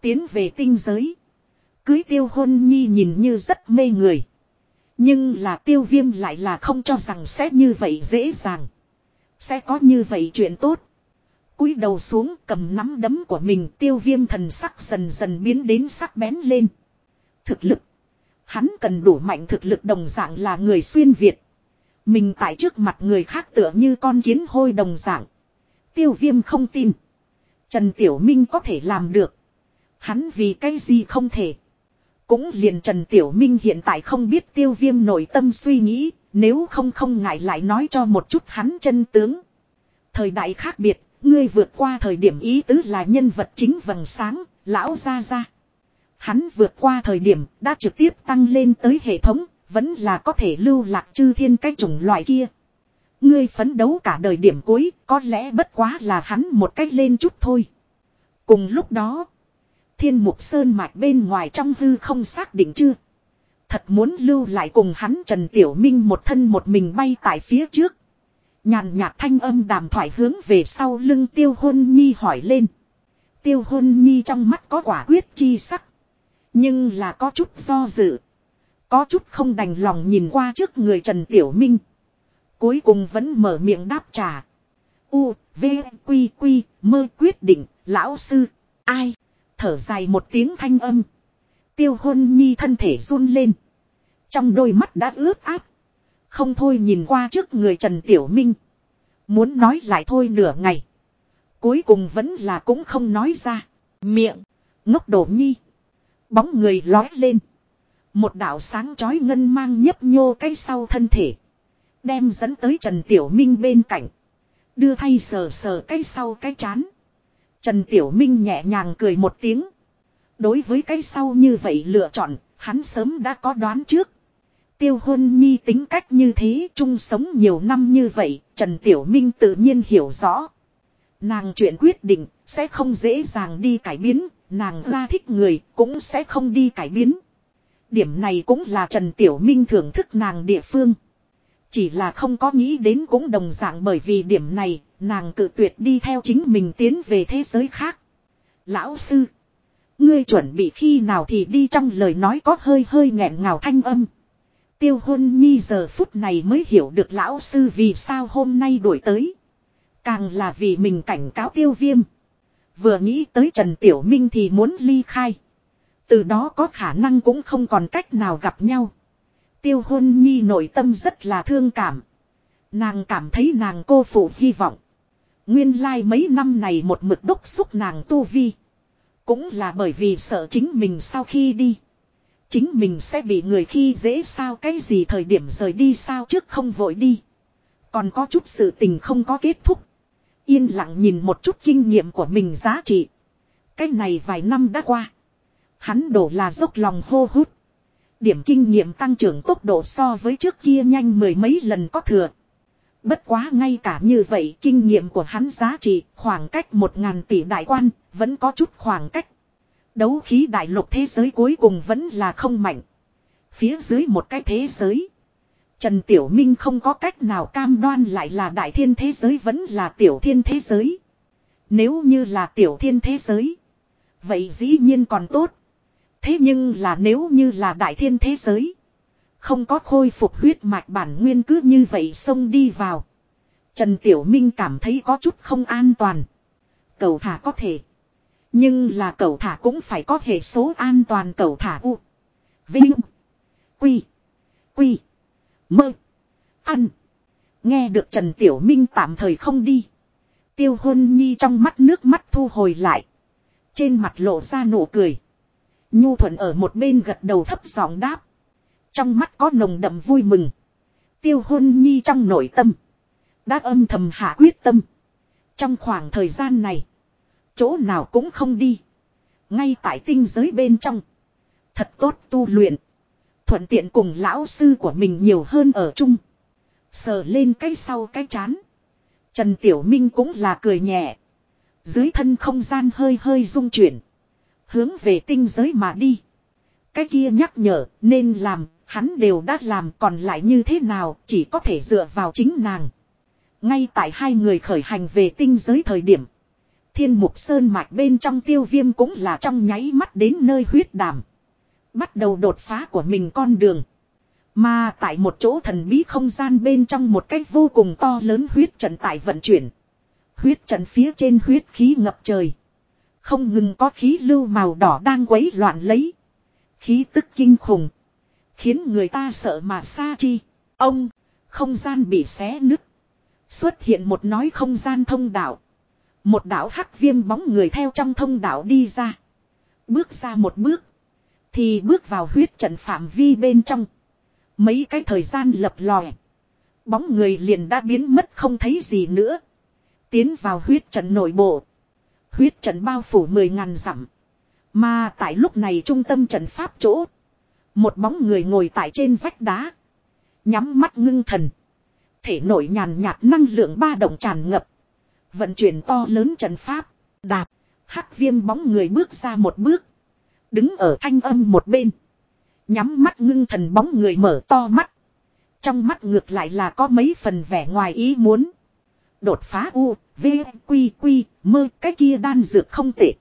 Tiến về tinh giới. Cưới tiêu hôn nhi nhìn như rất mê người. Nhưng là tiêu viêm lại là không cho rằng sẽ như vậy dễ dàng. Sẽ có như vậy chuyện tốt. cúi đầu xuống cầm nắm đấm của mình tiêu viêm thần sắc dần dần biến đến sắc bén lên. Thực lực. Hắn cần đủ mạnh thực lực đồng dạng là người xuyên Việt. Mình tại trước mặt người khác tựa như con kiến hôi đồng dạng. Tiêu viêm không tin. Trần Tiểu Minh có thể làm được. Hắn vì cái gì không thể. Cũng liền Trần Tiểu Minh hiện tại không biết tiêu viêm nội tâm suy nghĩ, nếu không không ngại lại nói cho một chút hắn chân tướng. Thời đại khác biệt, ngươi vượt qua thời điểm ý tứ là nhân vật chính vầng sáng, lão ra ra. Hắn vượt qua thời điểm đã trực tiếp tăng lên tới hệ thống, vẫn là có thể lưu lạc chư thiên cái chủng loại kia. Ngươi phấn đấu cả đời điểm cuối, có lẽ bất quá là hắn một cách lên chút thôi. Cùng lúc đó, thiên mục sơn mạch bên ngoài trong hư không xác định chưa. Thật muốn lưu lại cùng hắn Trần Tiểu Minh một thân một mình bay tại phía trước. Nhàn nhạt thanh âm đàm thoại hướng về sau lưng tiêu hôn nhi hỏi lên. Tiêu hôn nhi trong mắt có quả quyết chi sắc. Nhưng là có chút do dự. Có chút không đành lòng nhìn qua trước người Trần Tiểu Minh. Cuối cùng vẫn mở miệng đáp trả. U, V, Quy, Quy, mơ quyết định, lão sư, ai? Thở dài một tiếng thanh âm. Tiêu hôn nhi thân thể run lên. Trong đôi mắt đã ướt áp. Không thôi nhìn qua trước người Trần Tiểu Minh. Muốn nói lại thôi nửa ngày. Cuối cùng vẫn là cũng không nói ra. Miệng. Ngốc đổ nhi. Bóng người lói lên. Một đạo sáng chói ngân mang nhấp nhô cái sau thân thể. Đem dẫn tới Trần Tiểu Minh bên cạnh. Đưa thay sờ sờ cái sau cái chán. Trần Tiểu Minh nhẹ nhàng cười một tiếng. Đối với cái sau như vậy lựa chọn, hắn sớm đã có đoán trước. Tiêu hôn nhi tính cách như thế, chung sống nhiều năm như vậy, Trần Tiểu Minh tự nhiên hiểu rõ. Nàng chuyện quyết định, sẽ không dễ dàng đi cải biến, nàng ra thích người, cũng sẽ không đi cải biến. Điểm này cũng là Trần Tiểu Minh thưởng thức nàng địa phương. Chỉ là không có nghĩ đến cũng đồng dạng bởi vì điểm này, nàng cự tuyệt đi theo chính mình tiến về thế giới khác. Lão sư, ngươi chuẩn bị khi nào thì đi trong lời nói có hơi hơi nghẹn ngào thanh âm. Tiêu hôn nhi giờ phút này mới hiểu được lão sư vì sao hôm nay đổi tới. Càng là vì mình cảnh cáo tiêu viêm. Vừa nghĩ tới Trần Tiểu Minh thì muốn ly khai. Từ đó có khả năng cũng không còn cách nào gặp nhau. Tiêu hôn nhi nội tâm rất là thương cảm. Nàng cảm thấy nàng cô phụ hy vọng. Nguyên lai like mấy năm này một mực đốc xúc nàng tu vi. Cũng là bởi vì sợ chính mình sau khi đi. Chính mình sẽ bị người khi dễ sao cái gì thời điểm rời đi sao trước không vội đi. Còn có chút sự tình không có kết thúc. Yên lặng nhìn một chút kinh nghiệm của mình giá trị. Cái này vài năm đã qua. Hắn đổ là dốc lòng hô hút. Điểm kinh nghiệm tăng trưởng tốc độ so với trước kia nhanh mười mấy lần có thừa. Bất quá ngay cả như vậy, kinh nghiệm của hắn giá trị khoảng cách một ngàn tỷ đại quan vẫn có chút khoảng cách. Đấu khí đại lục thế giới cuối cùng vẫn là không mạnh. Phía dưới một cái thế giới. Trần Tiểu Minh không có cách nào cam đoan lại là đại thiên thế giới vẫn là tiểu thiên thế giới. Nếu như là tiểu thiên thế giới. Vậy dĩ nhiên còn tốt. Thế nhưng là nếu như là đại thiên thế giới. Không có khôi phục huyết mạch bản nguyên cứ như vậy xông đi vào. Trần Tiểu Minh cảm thấy có chút không an toàn. Cầu thả có thể. Nhưng là cầu thả cũng phải có hệ số an toàn cầu thả u. Vinh. Quy. Quy. Mơ. Ăn. Nghe được Trần Tiểu Minh tạm thời không đi. Tiêu hôn nhi trong mắt nước mắt thu hồi lại. Trên mặt lộ ra nụ cười. Nhu thuận ở một bên gật đầu thấp giọng đáp. Trong mắt có nồng đậm vui mừng. Tiêu hôn nhi trong nội tâm. Đã âm thầm hạ quyết tâm. Trong khoảng thời gian này. Chỗ nào cũng không đi. Ngay tại tinh giới bên trong. Thật tốt tu luyện. Thuận tiện cùng lão sư của mình nhiều hơn ở chung. Sờ lên cái sau cái chán. Trần Tiểu Minh cũng là cười nhẹ. Dưới thân không gian hơi hơi rung chuyển. Hướng về tinh giới mà đi. Cái kia nhắc nhở nên làm, hắn đều đã làm còn lại như thế nào chỉ có thể dựa vào chính nàng. Ngay tại hai người khởi hành về tinh giới thời điểm. Thiên mục sơn mạch bên trong tiêu viêm cũng là trong nháy mắt đến nơi huyết đàm. Bắt đầu đột phá của mình con đường. Mà tại một chỗ thần bí không gian bên trong một cách vô cùng to lớn huyết trận tại vận chuyển. Huyết trận phía trên huyết khí ngập trời. Không ngừng có khí lưu màu đỏ đang quấy loạn lấy. Khí tức kinh khủng. Khiến người ta sợ mà xa chi. Ông, không gian bị xé nứt. Xuất hiện một nói không gian thông đạo. Một đạo hắc viêm bóng người theo trong thông đạo đi ra. Bước ra một bước. Thì bước vào huyết trận phạm vi bên trong. Mấy cái thời gian lập lòe. Bóng người liền đã biến mất không thấy gì nữa. Tiến vào huyết trận nội bộ. Huyết trận bao phủ mười ngàn dặm. Mà tại lúc này trung tâm trận pháp chỗ. Một bóng người ngồi tại trên vách đá. Nhắm mắt ngưng thần. Thể nổi nhàn nhạt năng lượng ba động tràn ngập. Vận chuyển to lớn trận pháp. Đạp. Hắc viêm bóng người bước ra một bước. Đứng ở thanh âm một bên. Nhắm mắt ngưng thần bóng người mở to mắt. Trong mắt ngược lại là có mấy phần vẻ ngoài ý muốn. Đột phá U, V, Quy, Quy, mơ cái kia đan dược không tệ.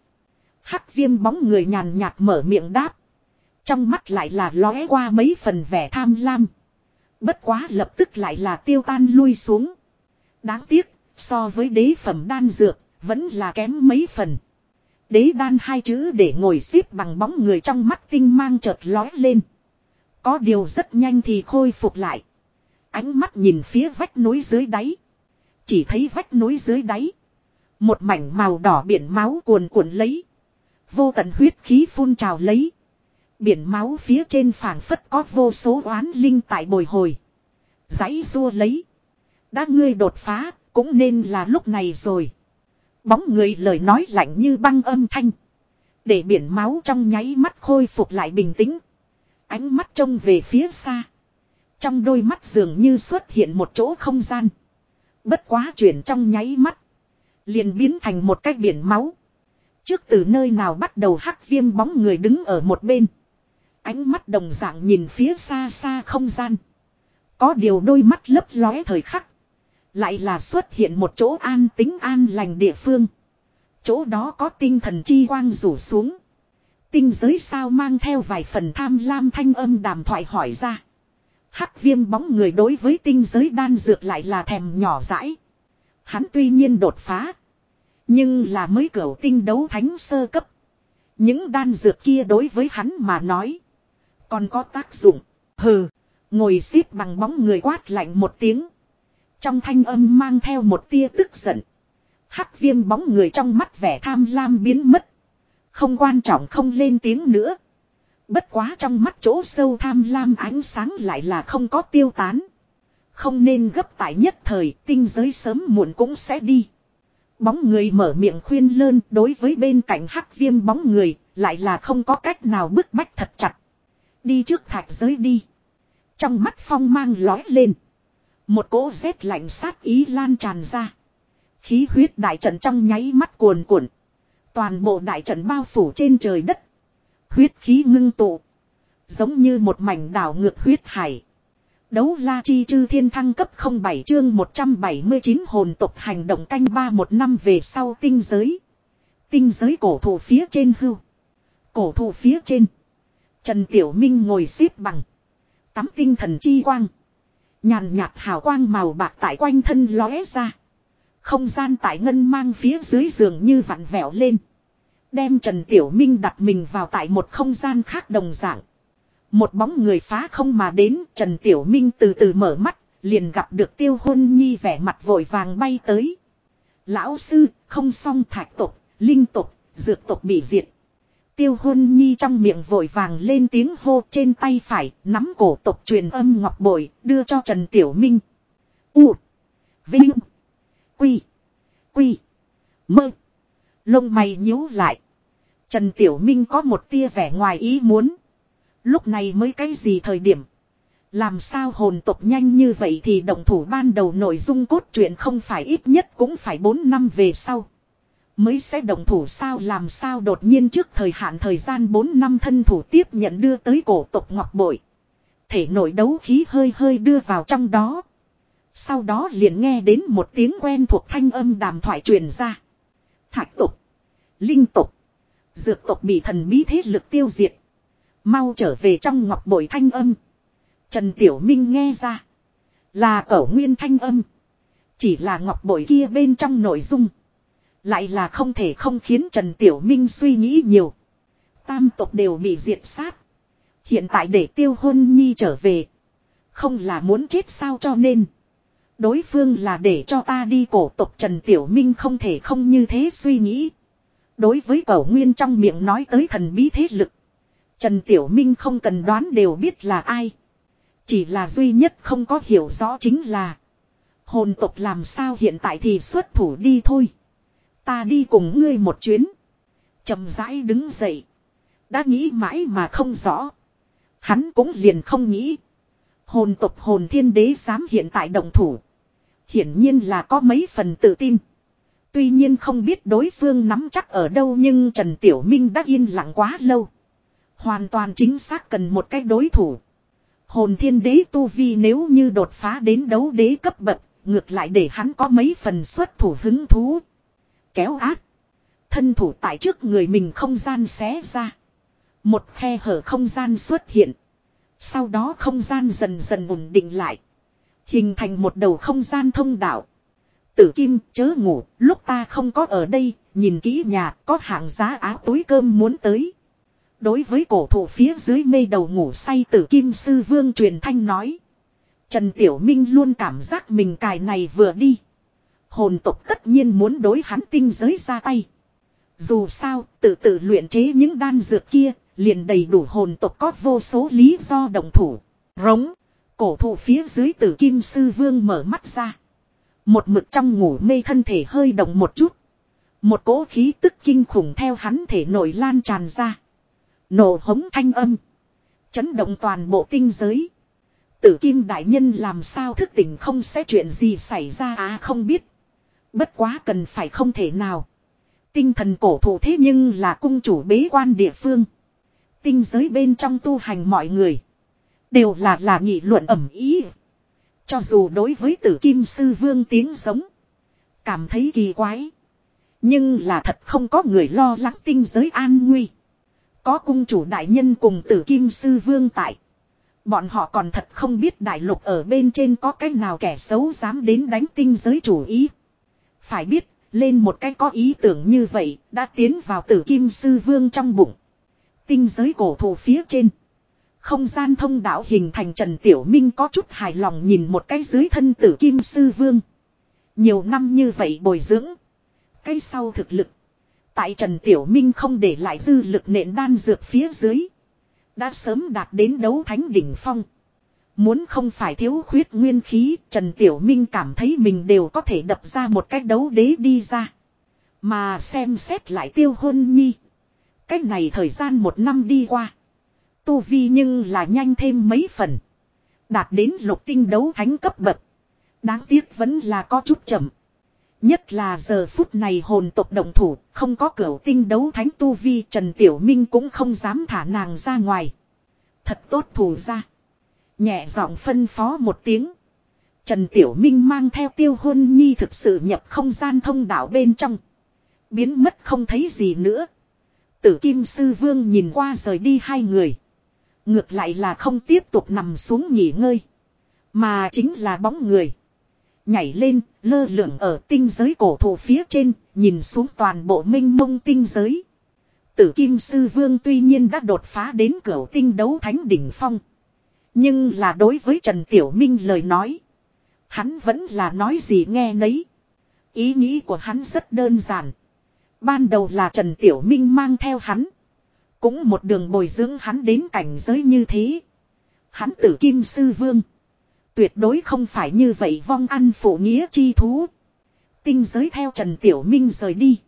Hắc viêm bóng người nhàn nhạt mở miệng đáp. Trong mắt lại là lóe qua mấy phần vẻ tham lam. Bất quá lập tức lại là tiêu tan lui xuống. Đáng tiếc, so với đế phẩm đan dược, vẫn là kém mấy phần. Đế đan hai chữ để ngồi xếp bằng bóng người trong mắt tinh mang chợt lóe lên. Có điều rất nhanh thì khôi phục lại. Ánh mắt nhìn phía vách núi dưới đáy. Chỉ thấy vách núi dưới đáy. Một mảnh màu đỏ biển máu cuồn cuộn lấy. Vô tận huyết khí phun trào lấy. Biển máu phía trên phảng phất có vô số oán linh tại bồi hồi. Giấy rua lấy. Đã ngươi đột phá, cũng nên là lúc này rồi. Bóng người lời nói lạnh như băng âm thanh. Để biển máu trong nháy mắt khôi phục lại bình tĩnh. Ánh mắt trông về phía xa. Trong đôi mắt dường như xuất hiện một chỗ không gian. Bất quá chuyển trong nháy mắt. Liền biến thành một cái biển máu. Trước từ nơi nào bắt đầu hắc viêm bóng người đứng ở một bên. Ánh mắt đồng dạng nhìn phía xa xa không gian. Có điều đôi mắt lấp lóe thời khắc. Lại là xuất hiện một chỗ an tính an lành địa phương. Chỗ đó có tinh thần chi quang rủ xuống. Tinh giới sao mang theo vài phần tham lam thanh âm đàm thoại hỏi ra. Hắc viêm bóng người đối với tinh giới đan dược lại là thèm nhỏ dãi. Hắn tuy nhiên đột phá. Nhưng là mới cửu tinh đấu thánh sơ cấp. Những đan dược kia đối với hắn mà nói. Còn có tác dụng. Hừ. Ngồi xếp bằng bóng người quát lạnh một tiếng. Trong thanh âm mang theo một tia tức giận. Hắc viêm bóng người trong mắt vẻ tham lam biến mất. Không quan trọng không lên tiếng nữa. Bất quá trong mắt chỗ sâu tham lam ánh sáng lại là không có tiêu tán. Không nên gấp tại nhất thời, tinh giới sớm muộn cũng sẽ đi. Bóng người mở miệng khuyên lơn, đối với bên cạnh hắc viêm bóng người, lại là không có cách nào bức bách thật chặt. Đi trước thạch giới đi. Trong mắt phong mang lói lên. Một cỗ rét lạnh sát ý lan tràn ra. Khí huyết đại trận trong nháy mắt cuồn cuộn. Toàn bộ đại trận bao phủ trên trời đất. Huyết khí ngưng tụ. Giống như một mảnh đảo ngược huyết hải. Đấu la chi chư thiên thăng cấp 07 chương 179 hồn tục hành động canh ba một năm về sau tinh giới. Tinh giới cổ thụ phía trên hưu. Cổ thụ phía trên. Trần Tiểu Minh ngồi xếp bằng. Tắm tinh thần chi quang. Nhàn nhạt hào quang màu bạc tại quanh thân lóe ra. Không gian tại ngân mang phía dưới giường như vặn vẹo lên. Đem Trần Tiểu Minh đặt mình vào tại một không gian khác đồng dạng. Một bóng người phá không mà đến Trần Tiểu Minh từ từ mở mắt liền gặp được tiêu hôn nhi vẻ mặt vội vàng bay tới. Lão sư không xong thạch tục, linh tục, dược tục bị diệt. Tiêu hôn nhi trong miệng vội vàng lên tiếng hô trên tay phải, nắm cổ tục truyền âm ngọc bội, đưa cho Trần Tiểu Minh. U. Vinh. Quy. Quy. Mơ. Lông mày nhíu lại. Trần Tiểu Minh có một tia vẻ ngoài ý muốn. Lúc này mới cái gì thời điểm. Làm sao hồn tộc nhanh như vậy thì động thủ ban đầu nội dung cốt truyện không phải ít nhất cũng phải 4 năm về sau. Mới sẽ động thủ sao làm sao đột nhiên trước thời hạn thời gian 4 năm thân thủ tiếp nhận đưa tới cổ tộc ngọc bội. Thể nội đấu khí hơi hơi đưa vào trong đó. Sau đó liền nghe đến một tiếng quen thuộc thanh âm đàm thoại truyền ra. Thạch tục. Linh tục. Dược tục bị thần bí thế lực tiêu diệt. Mau trở về trong ngọc bội thanh âm. Trần Tiểu Minh nghe ra. Là cẩu nguyên thanh âm. Chỉ là ngọc bội kia bên trong nội dung. Lại là không thể không khiến Trần Tiểu Minh suy nghĩ nhiều. Tam tộc đều bị diệt sát. Hiện tại để tiêu hôn nhi trở về. Không là muốn chết sao cho nên. Đối phương là để cho ta đi cổ tộc Trần Tiểu Minh không thể không như thế suy nghĩ. Đối với cổ nguyên trong miệng nói tới thần bí thế lực. Trần Tiểu Minh không cần đoán đều biết là ai. Chỉ là duy nhất không có hiểu rõ chính là. Hồn tộc làm sao hiện tại thì xuất thủ đi thôi. Ta đi cùng ngươi một chuyến. chậm rãi đứng dậy. Đã nghĩ mãi mà không rõ. Hắn cũng liền không nghĩ. Hồn tộc hồn thiên đế dám hiện tại động thủ. Hiển nhiên là có mấy phần tự tin. Tuy nhiên không biết đối phương nắm chắc ở đâu nhưng Trần Tiểu Minh đã yên lặng quá lâu. Hoàn toàn chính xác cần một cái đối thủ. Hồn thiên đế tu vi nếu như đột phá đến đấu đế cấp bậc, ngược lại để hắn có mấy phần xuất thủ hứng thú. Kéo ác. Thân thủ tại trước người mình không gian xé ra. Một khe hở không gian xuất hiện. Sau đó không gian dần dần ổn định lại. Hình thành một đầu không gian thông đạo. Tử kim chớ ngủ, lúc ta không có ở đây, nhìn kỹ nhà có hạng giá áo túi cơm muốn tới. Đối với cổ thụ phía dưới mê đầu ngủ say tử kim sư vương truyền thanh nói. Trần Tiểu Minh luôn cảm giác mình cài này vừa đi. Hồn tộc tất nhiên muốn đối hắn tinh giới ra tay. Dù sao, tự tự luyện chế những đan dược kia, liền đầy đủ hồn tộc có vô số lý do đồng thủ. Rống, cổ thụ phía dưới tử kim sư vương mở mắt ra. Một mực trong ngủ mê thân thể hơi động một chút. Một cỗ khí tức kinh khủng theo hắn thể nổi lan tràn ra. Nổ hống thanh âm. Chấn động toàn bộ tinh giới. Tử kim đại nhân làm sao thức tỉnh không sẽ chuyện gì xảy ra à không biết. Bất quá cần phải không thể nào. Tinh thần cổ thụ thế nhưng là cung chủ bế quan địa phương. Tinh giới bên trong tu hành mọi người. Đều là là nghị luận ẩm ý. Cho dù đối với tử kim sư vương tiếng giống. Cảm thấy kỳ quái. Nhưng là thật không có người lo lắng tinh giới an nguy. Có cung chủ đại nhân cùng tử kim sư vương tại. Bọn họ còn thật không biết đại lục ở bên trên có cách nào kẻ xấu dám đến đánh tinh giới chủ ý. Phải biết, lên một cái có ý tưởng như vậy, đã tiến vào tử kim sư vương trong bụng. Tinh giới cổ thụ phía trên. Không gian thông đạo hình thành Trần Tiểu Minh có chút hài lòng nhìn một cái dưới thân tử kim sư vương. Nhiều năm như vậy bồi dưỡng. Cái sau thực lực. Tại Trần Tiểu Minh không để lại dư lực nện đan dược phía dưới. Đã sớm đạt đến đấu thánh đỉnh phong. Muốn không phải thiếu khuyết nguyên khí, Trần Tiểu Minh cảm thấy mình đều có thể đập ra một cách đấu đế đi ra. Mà xem xét lại tiêu hôn nhi. Cách này thời gian một năm đi qua. Tu vi nhưng là nhanh thêm mấy phần. Đạt đến lục tinh đấu thánh cấp bậc. Đáng tiếc vẫn là có chút chậm. Nhất là giờ phút này hồn tộc động thủ, không có cửa tinh đấu thánh tu vi Trần Tiểu Minh cũng không dám thả nàng ra ngoài. Thật tốt thủ ra. Nhẹ giọng phân phó một tiếng. Trần Tiểu Minh mang theo tiêu hôn nhi thực sự nhập không gian thông đạo bên trong. Biến mất không thấy gì nữa. Tử Kim Sư Vương nhìn qua rời đi hai người. Ngược lại là không tiếp tục nằm xuống nghỉ ngơi. Mà chính là bóng người. Nhảy lên, lơ lửng ở tinh giới cổ thụ phía trên, nhìn xuống toàn bộ minh mông tinh giới. Tử Kim Sư Vương tuy nhiên đã đột phá đến cửa tinh đấu thánh đỉnh phong. Nhưng là đối với Trần Tiểu Minh lời nói. Hắn vẫn là nói gì nghe nấy. Ý nghĩ của hắn rất đơn giản. Ban đầu là Trần Tiểu Minh mang theo hắn. Cũng một đường bồi dưỡng hắn đến cảnh giới như thế. Hắn tử kim sư vương. Tuyệt đối không phải như vậy vong ăn phụ nghĩa chi thú. Tinh giới theo Trần Tiểu Minh rời đi.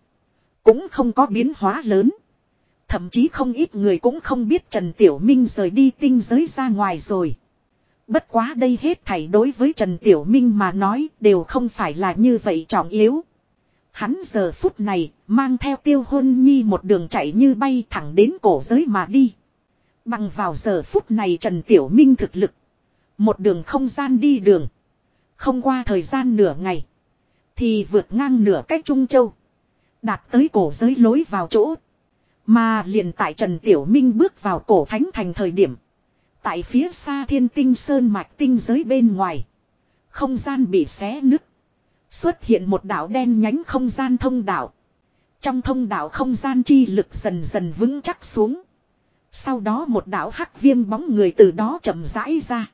Cũng không có biến hóa lớn. Thậm chí không ít người cũng không biết Trần Tiểu Minh rời đi tinh giới ra ngoài rồi. Bất quá đây hết thảy đối với Trần Tiểu Minh mà nói đều không phải là như vậy trọng yếu. Hắn giờ phút này mang theo tiêu hôn nhi một đường chạy như bay thẳng đến cổ giới mà đi. Bằng vào giờ phút này Trần Tiểu Minh thực lực. Một đường không gian đi đường. Không qua thời gian nửa ngày. Thì vượt ngang nửa cách Trung Châu. Đạt tới cổ giới lối vào chỗ. Mà liền tại Trần Tiểu Minh bước vào cổ thánh thành thời điểm. Tại phía xa thiên tinh sơn mạch tinh giới bên ngoài. Không gian bị xé nứt. Xuất hiện một đảo đen nhánh không gian thông đảo Trong thông đảo không gian chi lực dần dần vững chắc xuống. Sau đó một đảo hắc viêm bóng người từ đó chậm rãi ra.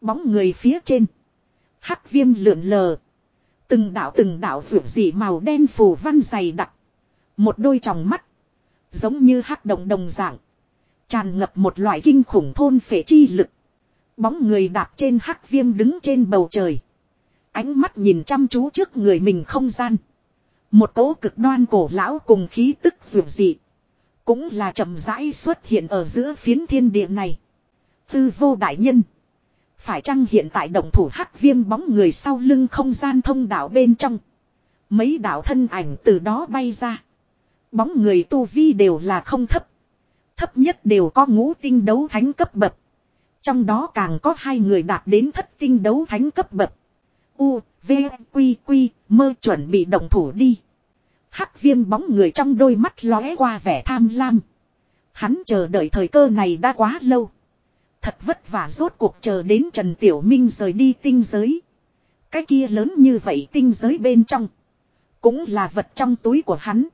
Bóng người phía trên. Hắc viêm lượn lờ. Từng đảo từng đảo vượt dị màu đen phủ văn dày đặc. Một đôi tròng mắt. Giống như hắc động đồng dạng. Tràn ngập một loại kinh khủng thôn phệ chi lực. Bóng người đạp trên hắc viêm đứng trên bầu trời. Ánh mắt nhìn chăm chú trước người mình không gian. Một cỗ cực đoan cổ lão cùng khí tức dường dị. Cũng là chậm rãi xuất hiện ở giữa phiến thiên địa này. Tư vô đại nhân. Phải chăng hiện tại động thủ hắc viêm bóng người sau lưng không gian thông đạo bên trong. Mấy đạo thân ảnh từ đó bay ra. Bóng người tu vi đều là không thấp. Thấp nhất đều có ngũ tinh đấu thánh cấp bậc. Trong đó càng có hai người đạt đến thất tinh đấu thánh cấp bậc. U, V, Quy, Quy, mơ chuẩn bị động thủ đi. Hắc viêm bóng người trong đôi mắt lóe qua vẻ tham lam. Hắn chờ đợi thời cơ này đã quá lâu. Thật vất vả rốt cuộc chờ đến Trần Tiểu Minh rời đi tinh giới. Cái kia lớn như vậy tinh giới bên trong. Cũng là vật trong túi của hắn.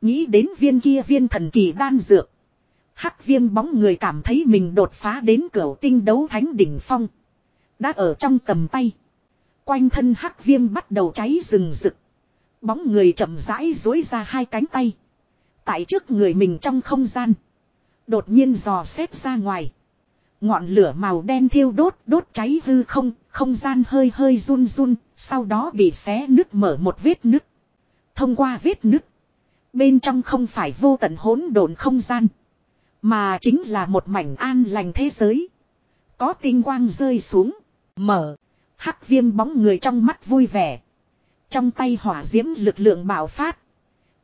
Nghĩ đến viên kia viên thần kỳ đan dược. Hắc viêm bóng người cảm thấy mình đột phá đến cửa tinh đấu thánh đỉnh phong. Đã ở trong tầm tay. Quanh thân hắc viêm bắt đầu cháy rừng rực. Bóng người chậm rãi dối ra hai cánh tay. Tại trước người mình trong không gian. Đột nhiên dò xét ra ngoài. Ngọn lửa màu đen thiêu đốt đốt cháy hư không, không gian hơi hơi run run, sau đó bị xé nứt mở một vết nứt. Thông qua vết nứt. Bên trong không phải vô tận hỗn độn không gian. Mà chính là một mảnh an lành thế giới. Có tinh quang rơi xuống. Mở. Hắc viêm bóng người trong mắt vui vẻ. Trong tay hỏa diễm lực lượng bạo phát.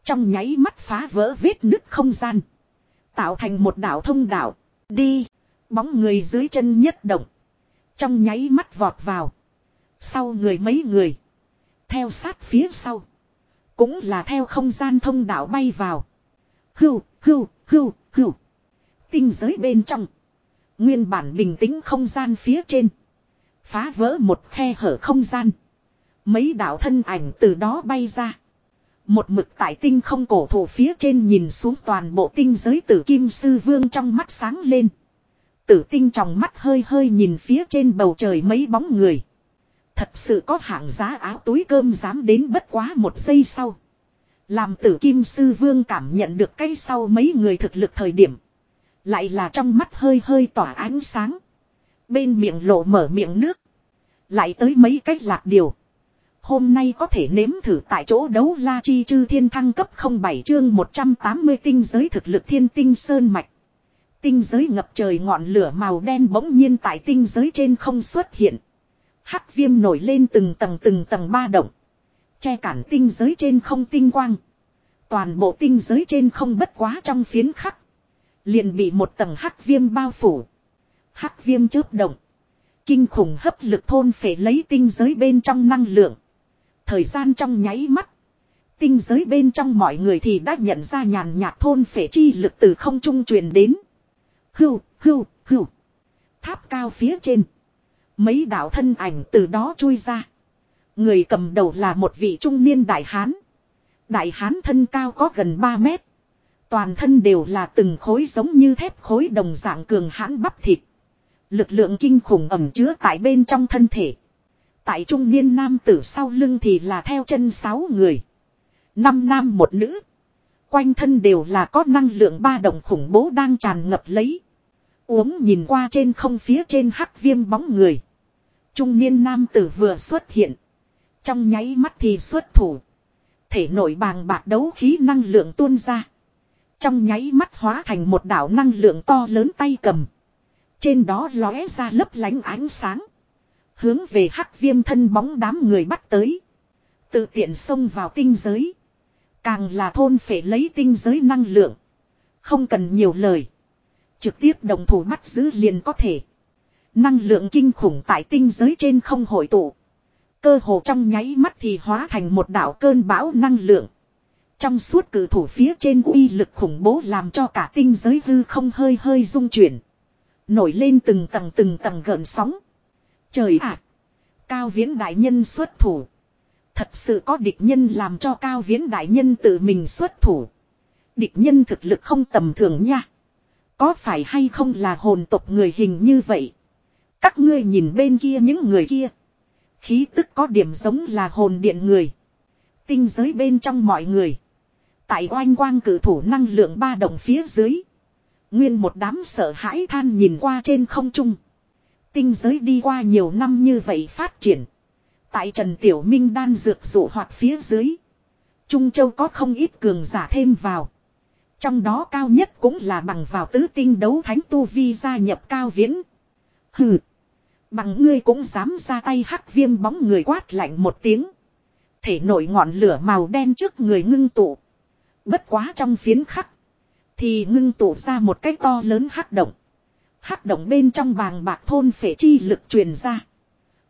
Trong nháy mắt phá vỡ vết nứt không gian. Tạo thành một đảo thông đảo. Đi. Bóng người dưới chân nhất động. Trong nháy mắt vọt vào. Sau người mấy người. Theo sát phía sau. Cũng là theo không gian thông đạo bay vào. Hưu, hưu, hưu, hưu. Tinh giới bên trong. Nguyên bản bình tĩnh không gian phía trên. Phá vỡ một khe hở không gian. Mấy đạo thân ảnh từ đó bay ra. Một mực tại tinh không cổ thụ phía trên nhìn xuống toàn bộ tinh giới tử kim sư vương trong mắt sáng lên. Tử tinh trong mắt hơi hơi nhìn phía trên bầu trời mấy bóng người. Thật sự có hạng giá áo túi cơm dám đến bất quá một giây sau. Làm tử kim sư vương cảm nhận được cái sau mấy người thực lực thời điểm. Lại là trong mắt hơi hơi tỏa ánh sáng. Bên miệng lộ mở miệng nước. Lại tới mấy cách lạc điều. Hôm nay có thể nếm thử tại chỗ đấu la chi chư thiên thăng cấp 07 chương 180 tinh giới thực lực thiên tinh sơn mạch. Tinh giới ngập trời ngọn lửa màu đen bỗng nhiên tại tinh giới trên không xuất hiện. Hắc viêm nổi lên từng tầng từng tầng ba động. Che cản tinh giới trên không tinh quang. Toàn bộ tinh giới trên không bất quá trong phiến khắc. Liền bị một tầng hắc viêm bao phủ. Hắc viêm chớp động. Kinh khủng hấp lực thôn phệ lấy tinh giới bên trong năng lượng. Thời gian trong nháy mắt. Tinh giới bên trong mọi người thì đã nhận ra nhàn nhạt thôn phệ chi lực từ không trung truyền đến. Hưu, hưu, Hưu. Tháp cao phía trên. Mấy đạo thân ảnh từ đó chui ra. Người cầm đầu là một vị trung niên đại hán. Đại hán thân cao có gần 3 mét. Toàn thân đều là từng khối giống như thép khối đồng dạng cường hãn bắp thịt. Lực lượng kinh khủng ẩm chứa tại bên trong thân thể. Tại trung niên nam tử sau lưng thì là theo chân sáu người. Năm nam một nữ. Quanh thân đều là có năng lượng ba động khủng bố đang tràn ngập lấy. Uống nhìn qua trên không phía trên hắc viêm bóng người. Trung niên nam tử vừa xuất hiện. Trong nháy mắt thì xuất thủ. Thể nội bàng bạc đấu khí năng lượng tuôn ra. Trong nháy mắt hóa thành một đảo năng lượng to lớn tay cầm. Trên đó lóe ra lấp lánh ánh sáng. Hướng về hắc viêm thân bóng đám người bắt tới. Tự tiện xông vào tinh giới. Càng là thôn phải lấy tinh giới năng lượng. Không cần nhiều lời. Trực tiếp đồng thủ bắt giữ liền có thể. Năng lượng kinh khủng tại tinh giới trên không hội tụ. Cơ hồ trong nháy mắt thì hóa thành một đảo cơn bão năng lượng. Trong suốt cử thủ phía trên uy lực khủng bố làm cho cả tinh giới hư không hơi hơi rung chuyển. Nổi lên từng tầng từng tầng gợn sóng. Trời ạ! Cao viễn đại nhân xuất thủ. Thật sự có địch nhân làm cho cao viễn đại nhân tự mình xuất thủ. Địch nhân thực lực không tầm thường nha. Có phải hay không là hồn tộc người hình như vậy? Các ngươi nhìn bên kia những người kia. Khí tức có điểm giống là hồn điện người. Tinh giới bên trong mọi người. Tại oanh quang cử thủ năng lượng ba đồng phía dưới. Nguyên một đám sợ hãi than nhìn qua trên không trung. Tinh giới đi qua nhiều năm như vậy phát triển. Tại Trần Tiểu Minh đan dược dụ hoạt phía dưới. Trung Châu có không ít cường giả thêm vào. Trong đó cao nhất cũng là bằng vào tứ tinh đấu thánh tu vi gia nhập cao viễn. Hừ. Bằng ngươi cũng dám ra tay hắc viêm bóng người quát lạnh một tiếng. Thể nổi ngọn lửa màu đen trước người ngưng tụ. Bất quá trong phiến khắc. Thì ngưng tụ ra một cái to lớn hắc động. Hắc động bên trong bàng bạc thôn phệ chi lực truyền ra.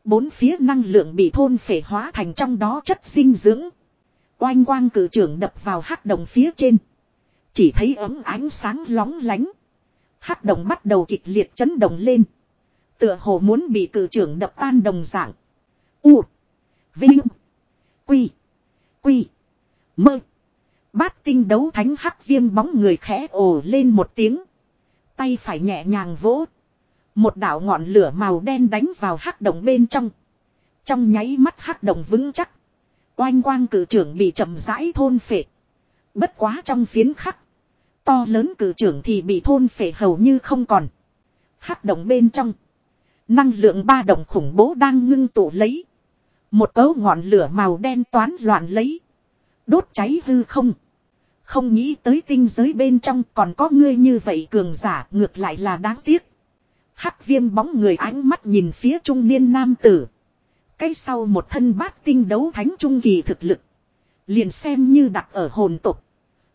Bốn phía năng lượng bị thôn phệ hóa thành trong đó chất dinh dưỡng. Oanh quang cử trưởng đập vào hắc động phía trên. Chỉ thấy ấm ánh sáng lóng lánh. Hắc động bắt đầu kịch liệt chấn động lên. Tựa hồ muốn bị cử trưởng đập tan đồng dạng. U. Vinh. Quy. Quy. Mơ. Bát tinh đấu thánh hắc viêm bóng người khẽ ồ lên một tiếng. Tay phải nhẹ nhàng vỗ. Một đạo ngọn lửa màu đen đánh vào hắc động bên trong. Trong nháy mắt hắc động vững chắc. Oanh quang cử trưởng bị chậm rãi thôn phệ. Bất quá trong phiến khắc. To lớn cử trưởng thì bị thôn phệ hầu như không còn. Hắc động bên trong. Năng lượng ba động khủng bố đang ngưng tụ lấy. Một cấu ngọn lửa màu đen toán loạn lấy. Đốt cháy hư không. Không nghĩ tới tinh giới bên trong còn có ngươi như vậy cường giả, ngược lại là đáng tiếc. Hắc viêm bóng người ánh mắt nhìn phía trung niên nam tử. Cái sau một thân bát tinh đấu thánh trung kỳ thực lực. Liền xem như đặt ở hồn tục.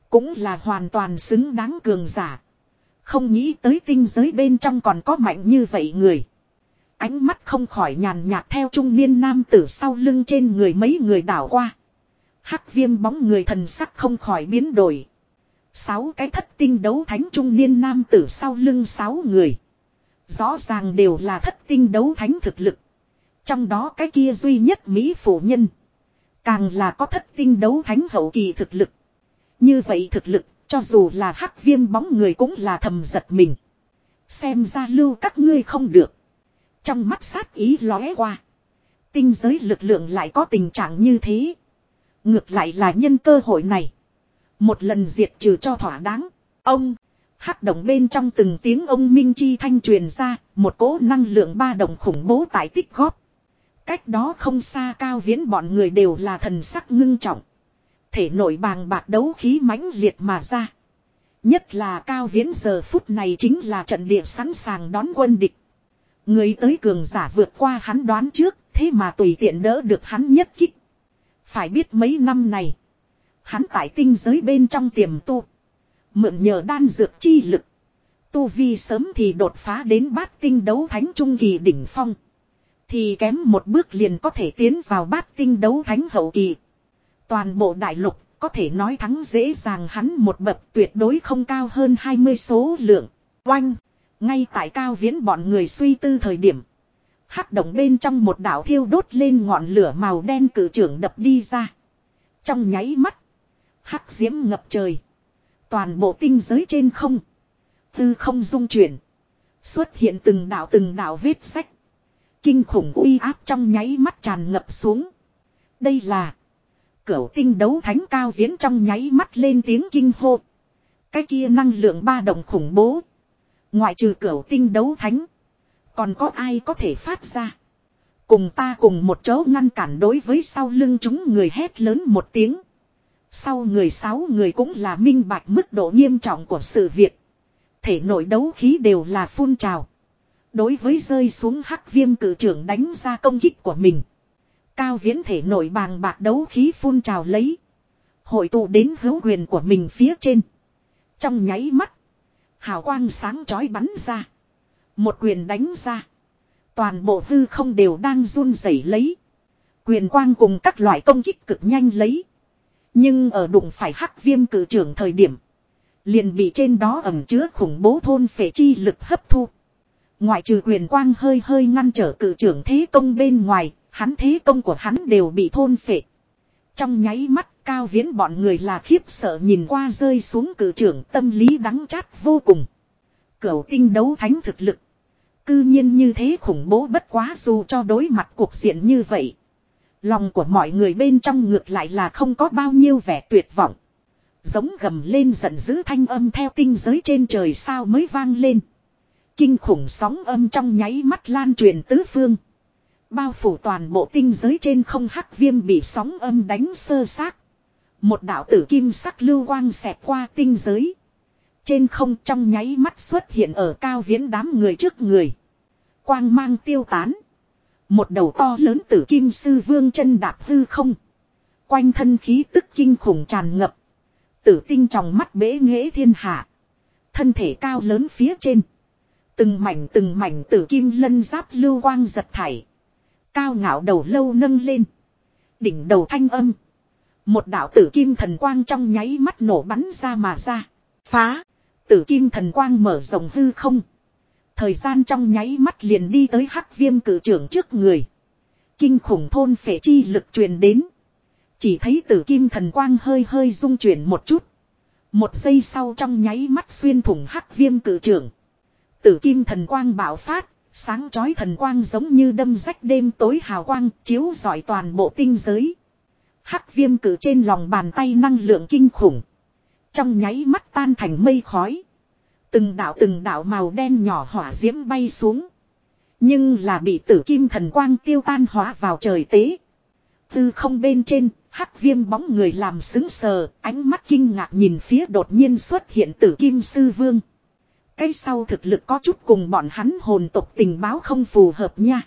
Cũng là hoàn toàn xứng đáng cường giả. Không nghĩ tới tinh giới bên trong còn có mạnh như vậy người. Ánh mắt không khỏi nhàn nhạt theo trung niên nam tử sau lưng trên người mấy người đảo qua. Hắc viêm bóng người thần sắc không khỏi biến đổi. Sáu cái thất tinh đấu thánh trung niên nam tử sau lưng sáu người. Rõ ràng đều là thất tinh đấu thánh thực lực. Trong đó cái kia duy nhất Mỹ phụ nhân. Càng là có thất tinh đấu thánh hậu kỳ thực lực. Như vậy thực lực, cho dù là hắc viêm bóng người cũng là thầm giật mình. Xem ra lưu các ngươi không được. Trong mắt sát ý lóe qua. Tinh giới lực lượng lại có tình trạng như thế. Ngược lại là nhân cơ hội này. Một lần diệt trừ cho thỏa đáng. Ông. Hắc động bên trong từng tiếng ông Minh Chi thanh truyền ra. Một cỗ năng lượng ba đồng khủng bố tại tích góp. Cách đó không xa cao viễn bọn người đều là thần sắc ngưng trọng. Thể nội bàng bạc đấu khí mãnh liệt mà ra. Nhất là cao viễn giờ phút này chính là trận địa sẵn sàng đón quân địch. Người tới cường giả vượt qua hắn đoán trước, thế mà tùy tiện đỡ được hắn nhất kích. Phải biết mấy năm này, hắn tại tinh giới bên trong tiềm tu. Mượn nhờ đan dược chi lực. Tu vi sớm thì đột phá đến bát tinh đấu thánh trung kỳ đỉnh phong. Thì kém một bước liền có thể tiến vào bát tinh đấu thánh hậu kỳ. Toàn bộ đại lục có thể nói thắng dễ dàng hắn một bậc tuyệt đối không cao hơn 20 số lượng. Oanh! Ngay tại cao viễn bọn người suy tư thời điểm. Hắc động bên trong một đảo thiêu đốt lên ngọn lửa màu đen cử trưởng đập đi ra. Trong nháy mắt. Hắc diễm ngập trời. Toàn bộ tinh giới trên không. Tư không dung chuyển. Xuất hiện từng đảo từng đảo vết sách. Kinh khủng uy áp trong nháy mắt tràn ngập xuống. Đây là. Cửu tinh đấu thánh cao viễn trong nháy mắt lên tiếng kinh hô. Cái kia năng lượng ba động khủng bố. Ngoại trừ cửu tinh đấu thánh. Còn có ai có thể phát ra. Cùng ta cùng một chỗ ngăn cản đối với sau lưng chúng người hét lớn một tiếng. Sau người sáu người cũng là minh bạch mức độ nghiêm trọng của sự việc. Thể nội đấu khí đều là phun trào. Đối với rơi xuống hắc viêm cử trưởng đánh ra công kích của mình. Cao viễn thể nội bàng bạc đấu khí phun trào lấy. Hội tụ đến hữu quyền của mình phía trên. Trong nháy mắt. Hào quang sáng chói bắn ra. Một quyền đánh ra. Toàn bộ hư không đều đang run rẩy lấy. Quyền quang cùng các loại công kích cực nhanh lấy. Nhưng ở đụng phải hắc viêm cử trưởng thời điểm. Liền bị trên đó ẩm chứa khủng bố thôn phệ chi lực hấp thu. Ngoại trừ quyền quang hơi hơi ngăn trở cử trưởng thế công bên ngoài, hắn thế công của hắn đều bị thôn phệ. Trong nháy mắt cao viễn bọn người là khiếp sợ nhìn qua rơi xuống cử trưởng tâm lý đắng chát vô cùng. Cửu tinh đấu thánh thực lực. Cư nhiên như thế khủng bố bất quá dù cho đối mặt cuộc diện như vậy. Lòng của mọi người bên trong ngược lại là không có bao nhiêu vẻ tuyệt vọng. Giống gầm lên giận dữ thanh âm theo tinh giới trên trời sao mới vang lên. Kinh khủng sóng âm trong nháy mắt lan truyền tứ phương. Bao phủ toàn bộ tinh giới trên không hắc viêm bị sóng âm đánh sơ xác. Một đạo tử kim sắc lưu quang xẹt qua tinh giới. Trên không trong nháy mắt xuất hiện ở cao viễn đám người trước người. Quang mang tiêu tán. Một đầu to lớn tử kim sư vương chân đạp hư không. Quanh thân khí tức kinh khủng tràn ngập. Tử tinh trong mắt bế nghệ thiên hạ. Thân thể cao lớn phía trên. Từng mảnh từng mảnh tử kim lân giáp lưu quang giật thải. Cao ngạo đầu lâu nâng lên. Đỉnh đầu thanh âm. Một đạo tử kim thần quang trong nháy mắt nổ bắn ra mà ra. Phá. Tử kim thần quang mở rộng hư không. Thời gian trong nháy mắt liền đi tới hắc viêm cử trưởng trước người. Kinh khủng thôn phệ chi lực truyền đến. Chỉ thấy tử kim thần quang hơi hơi rung chuyển một chút. Một giây sau trong nháy mắt xuyên thủng hắc viêm cử trưởng. Tử kim thần quang bạo phát, sáng chói thần quang giống như đâm rách đêm tối hào quang chiếu rọi toàn bộ tinh giới. Hắc viêm cử trên lòng bàn tay năng lượng kinh khủng. Trong nháy mắt tan thành mây khói. Từng đạo từng đạo màu đen nhỏ hỏa diễm bay xuống. Nhưng là bị tử kim thần quang tiêu tan hóa vào trời tế. Tư không bên trên, hắc viêm bóng người làm xứng sờ, ánh mắt kinh ngạc nhìn phía đột nhiên xuất hiện tử kim sư vương. Cái sau thực lực có chút cùng bọn hắn hồn tộc tình báo không phù hợp nha.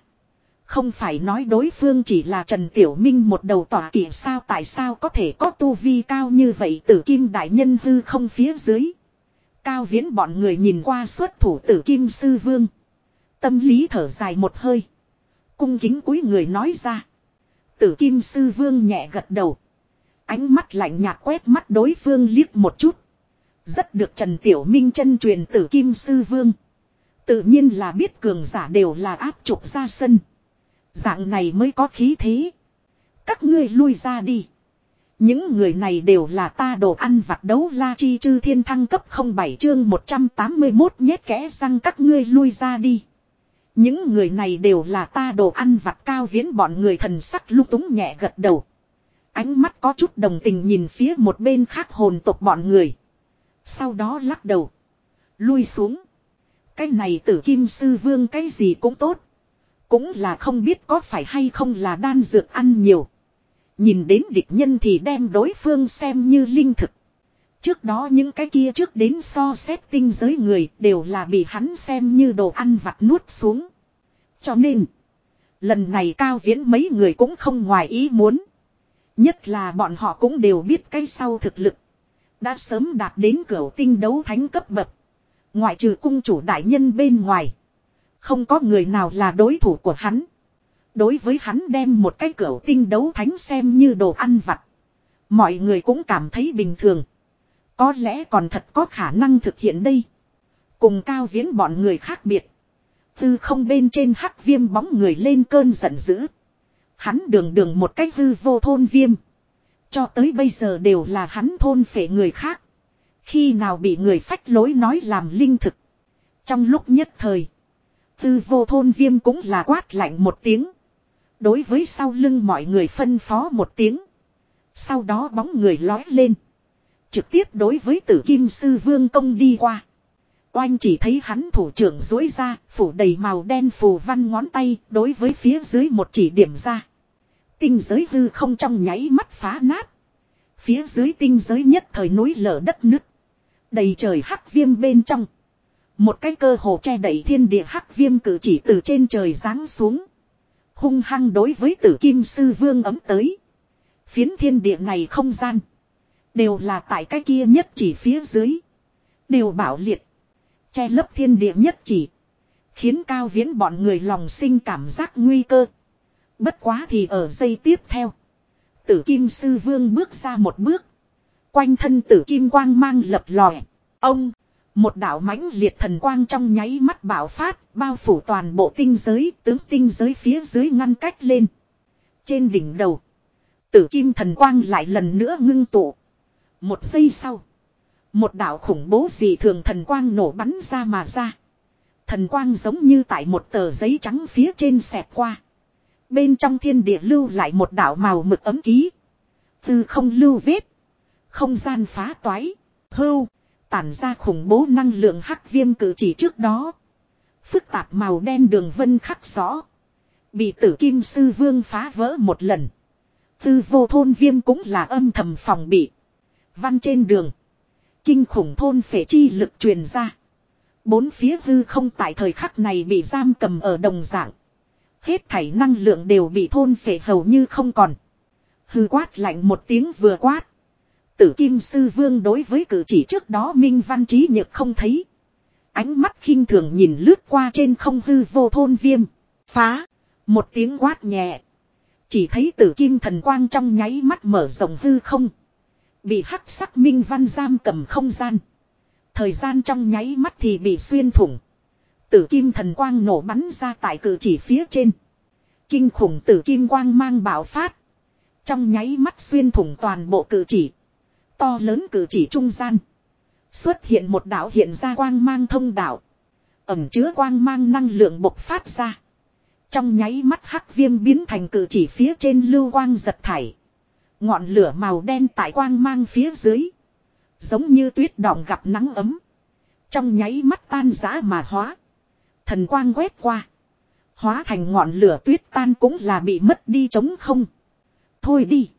Không phải nói đối phương chỉ là Trần Tiểu Minh một đầu tỏa kỷ sao, tại sao có thể có tu vi cao như vậy tử kim đại nhân hư không phía dưới. Cao viễn bọn người nhìn qua xuất thủ tử kim sư vương. Tâm lý thở dài một hơi. Cung kính cúi người nói ra. Tử kim sư vương nhẹ gật đầu. Ánh mắt lạnh nhạt quét mắt đối phương liếc một chút. Rất được Trần Tiểu Minh chân truyền tử kim sư vương. Tự nhiên là biết cường giả đều là áp trục ra sân. Dạng này mới có khí thế. Các ngươi lui ra đi. Những người này đều là ta đồ ăn vặt đấu la chi chư thiên thăng cấp 07 chương 181 nhét kẽ răng các ngươi lui ra đi. Những người này đều là ta đồ ăn vặt cao viễn bọn người thần sắc lúc túng nhẹ gật đầu. Ánh mắt có chút đồng tình nhìn phía một bên khác hồn tộc bọn người. Sau đó lắc đầu. Lui xuống. Cái này tử kim sư vương cái gì cũng tốt. Cũng là không biết có phải hay không là đan dược ăn nhiều. Nhìn đến địch nhân thì đem đối phương xem như linh thực. Trước đó những cái kia trước đến so xét tinh giới người đều là bị hắn xem như đồ ăn vặt nuốt xuống. Cho nên, lần này cao viễn mấy người cũng không ngoài ý muốn. Nhất là bọn họ cũng đều biết cái sau thực lực. Đã sớm đạt đến cửa tinh đấu thánh cấp bậc. Ngoại trừ cung chủ đại nhân bên ngoài. Không có người nào là đối thủ của hắn. Đối với hắn đem một cái cửa tinh đấu thánh xem như đồ ăn vặt. Mọi người cũng cảm thấy bình thường. Có lẽ còn thật có khả năng thực hiện đây. Cùng cao viễn bọn người khác biệt. Tư không bên trên hắc viêm bóng người lên cơn giận dữ. Hắn đường đường một cách hư vô thôn viêm. Cho tới bây giờ đều là hắn thôn phệ người khác. Khi nào bị người phách lối nói làm linh thực. Trong lúc nhất thời. Tư vô thôn viêm cũng là quát lạnh một tiếng. Đối với sau lưng mọi người phân phó một tiếng. Sau đó bóng người lói lên. Trực tiếp đối với tử kim sư vương công đi qua. Oanh chỉ thấy hắn thủ trưởng dối ra, phủ đầy màu đen phù văn ngón tay, đối với phía dưới một chỉ điểm ra. Tinh giới hư không trong nháy mắt phá nát. Phía dưới tinh giới nhất thời núi lở đất nứt. Đầy trời hắc viêm bên trong. Một cái cơ hồ che đẩy thiên địa hắc viêm cử chỉ từ trên trời giáng xuống. Hung hăng đối với tử kim sư vương ấm tới. Phiến thiên địa này không gian. Đều là tại cái kia nhất chỉ phía dưới. Đều bảo liệt. Che lấp thiên địa nhất chỉ. Khiến cao viễn bọn người lòng sinh cảm giác nguy cơ. Bất quá thì ở giây tiếp theo. Tử kim sư vương bước ra một bước. Quanh thân tử kim quang mang lập lòe. Ông. Một đạo mãnh liệt thần quang trong nháy mắt bạo phát, bao phủ toàn bộ tinh giới, tướng tinh giới phía dưới ngăn cách lên. Trên đỉnh đầu, tử kim thần quang lại lần nữa ngưng tụ. Một giây sau, một đạo khủng bố dị thường thần quang nổ bắn ra mà ra. Thần quang giống như tại một tờ giấy trắng phía trên xẹt qua. Bên trong thiên địa lưu lại một đạo màu mực ấm ký. Từ không lưu vết. Không gian phá toái. Hưu. Tản ra khủng bố năng lượng hắc viêm cử chỉ trước đó. Phức tạp màu đen đường vân khắc rõ. Bị tử kim sư vương phá vỡ một lần. Tư vô thôn viêm cũng là âm thầm phòng bị. Văn trên đường. Kinh khủng thôn phệ chi lực truyền ra. Bốn phía hư không tại thời khắc này bị giam cầm ở đồng dạng. Hết thảy năng lượng đều bị thôn phệ hầu như không còn. Hư quát lạnh một tiếng vừa quát. Tử kim sư vương đối với cử chỉ trước đó minh văn trí nhược không thấy. Ánh mắt khinh thường nhìn lướt qua trên không hư vô thôn viêm. Phá. Một tiếng quát nhẹ. Chỉ thấy tử kim thần quang trong nháy mắt mở rộng hư không. Bị hắc sắc minh văn giam cầm không gian. Thời gian trong nháy mắt thì bị xuyên thủng. Tử kim thần quang nổ bắn ra tại cử chỉ phía trên. Kinh khủng tử kim quang mang bạo phát. Trong nháy mắt xuyên thủng toàn bộ cử chỉ. To lớn cử chỉ trung gian. Xuất hiện một đạo hiện ra quang mang thông đạo. Ẩm chứa quang mang năng lượng bộc phát ra. Trong nháy mắt hắc viêm biến thành cử chỉ phía trên lưu quang giật thải. Ngọn lửa màu đen tại quang mang phía dưới. Giống như tuyết đọng gặp nắng ấm. Trong nháy mắt tan rã mà hóa. Thần quang quét qua. Hóa thành ngọn lửa tuyết tan cũng là bị mất đi trống không. Thôi đi.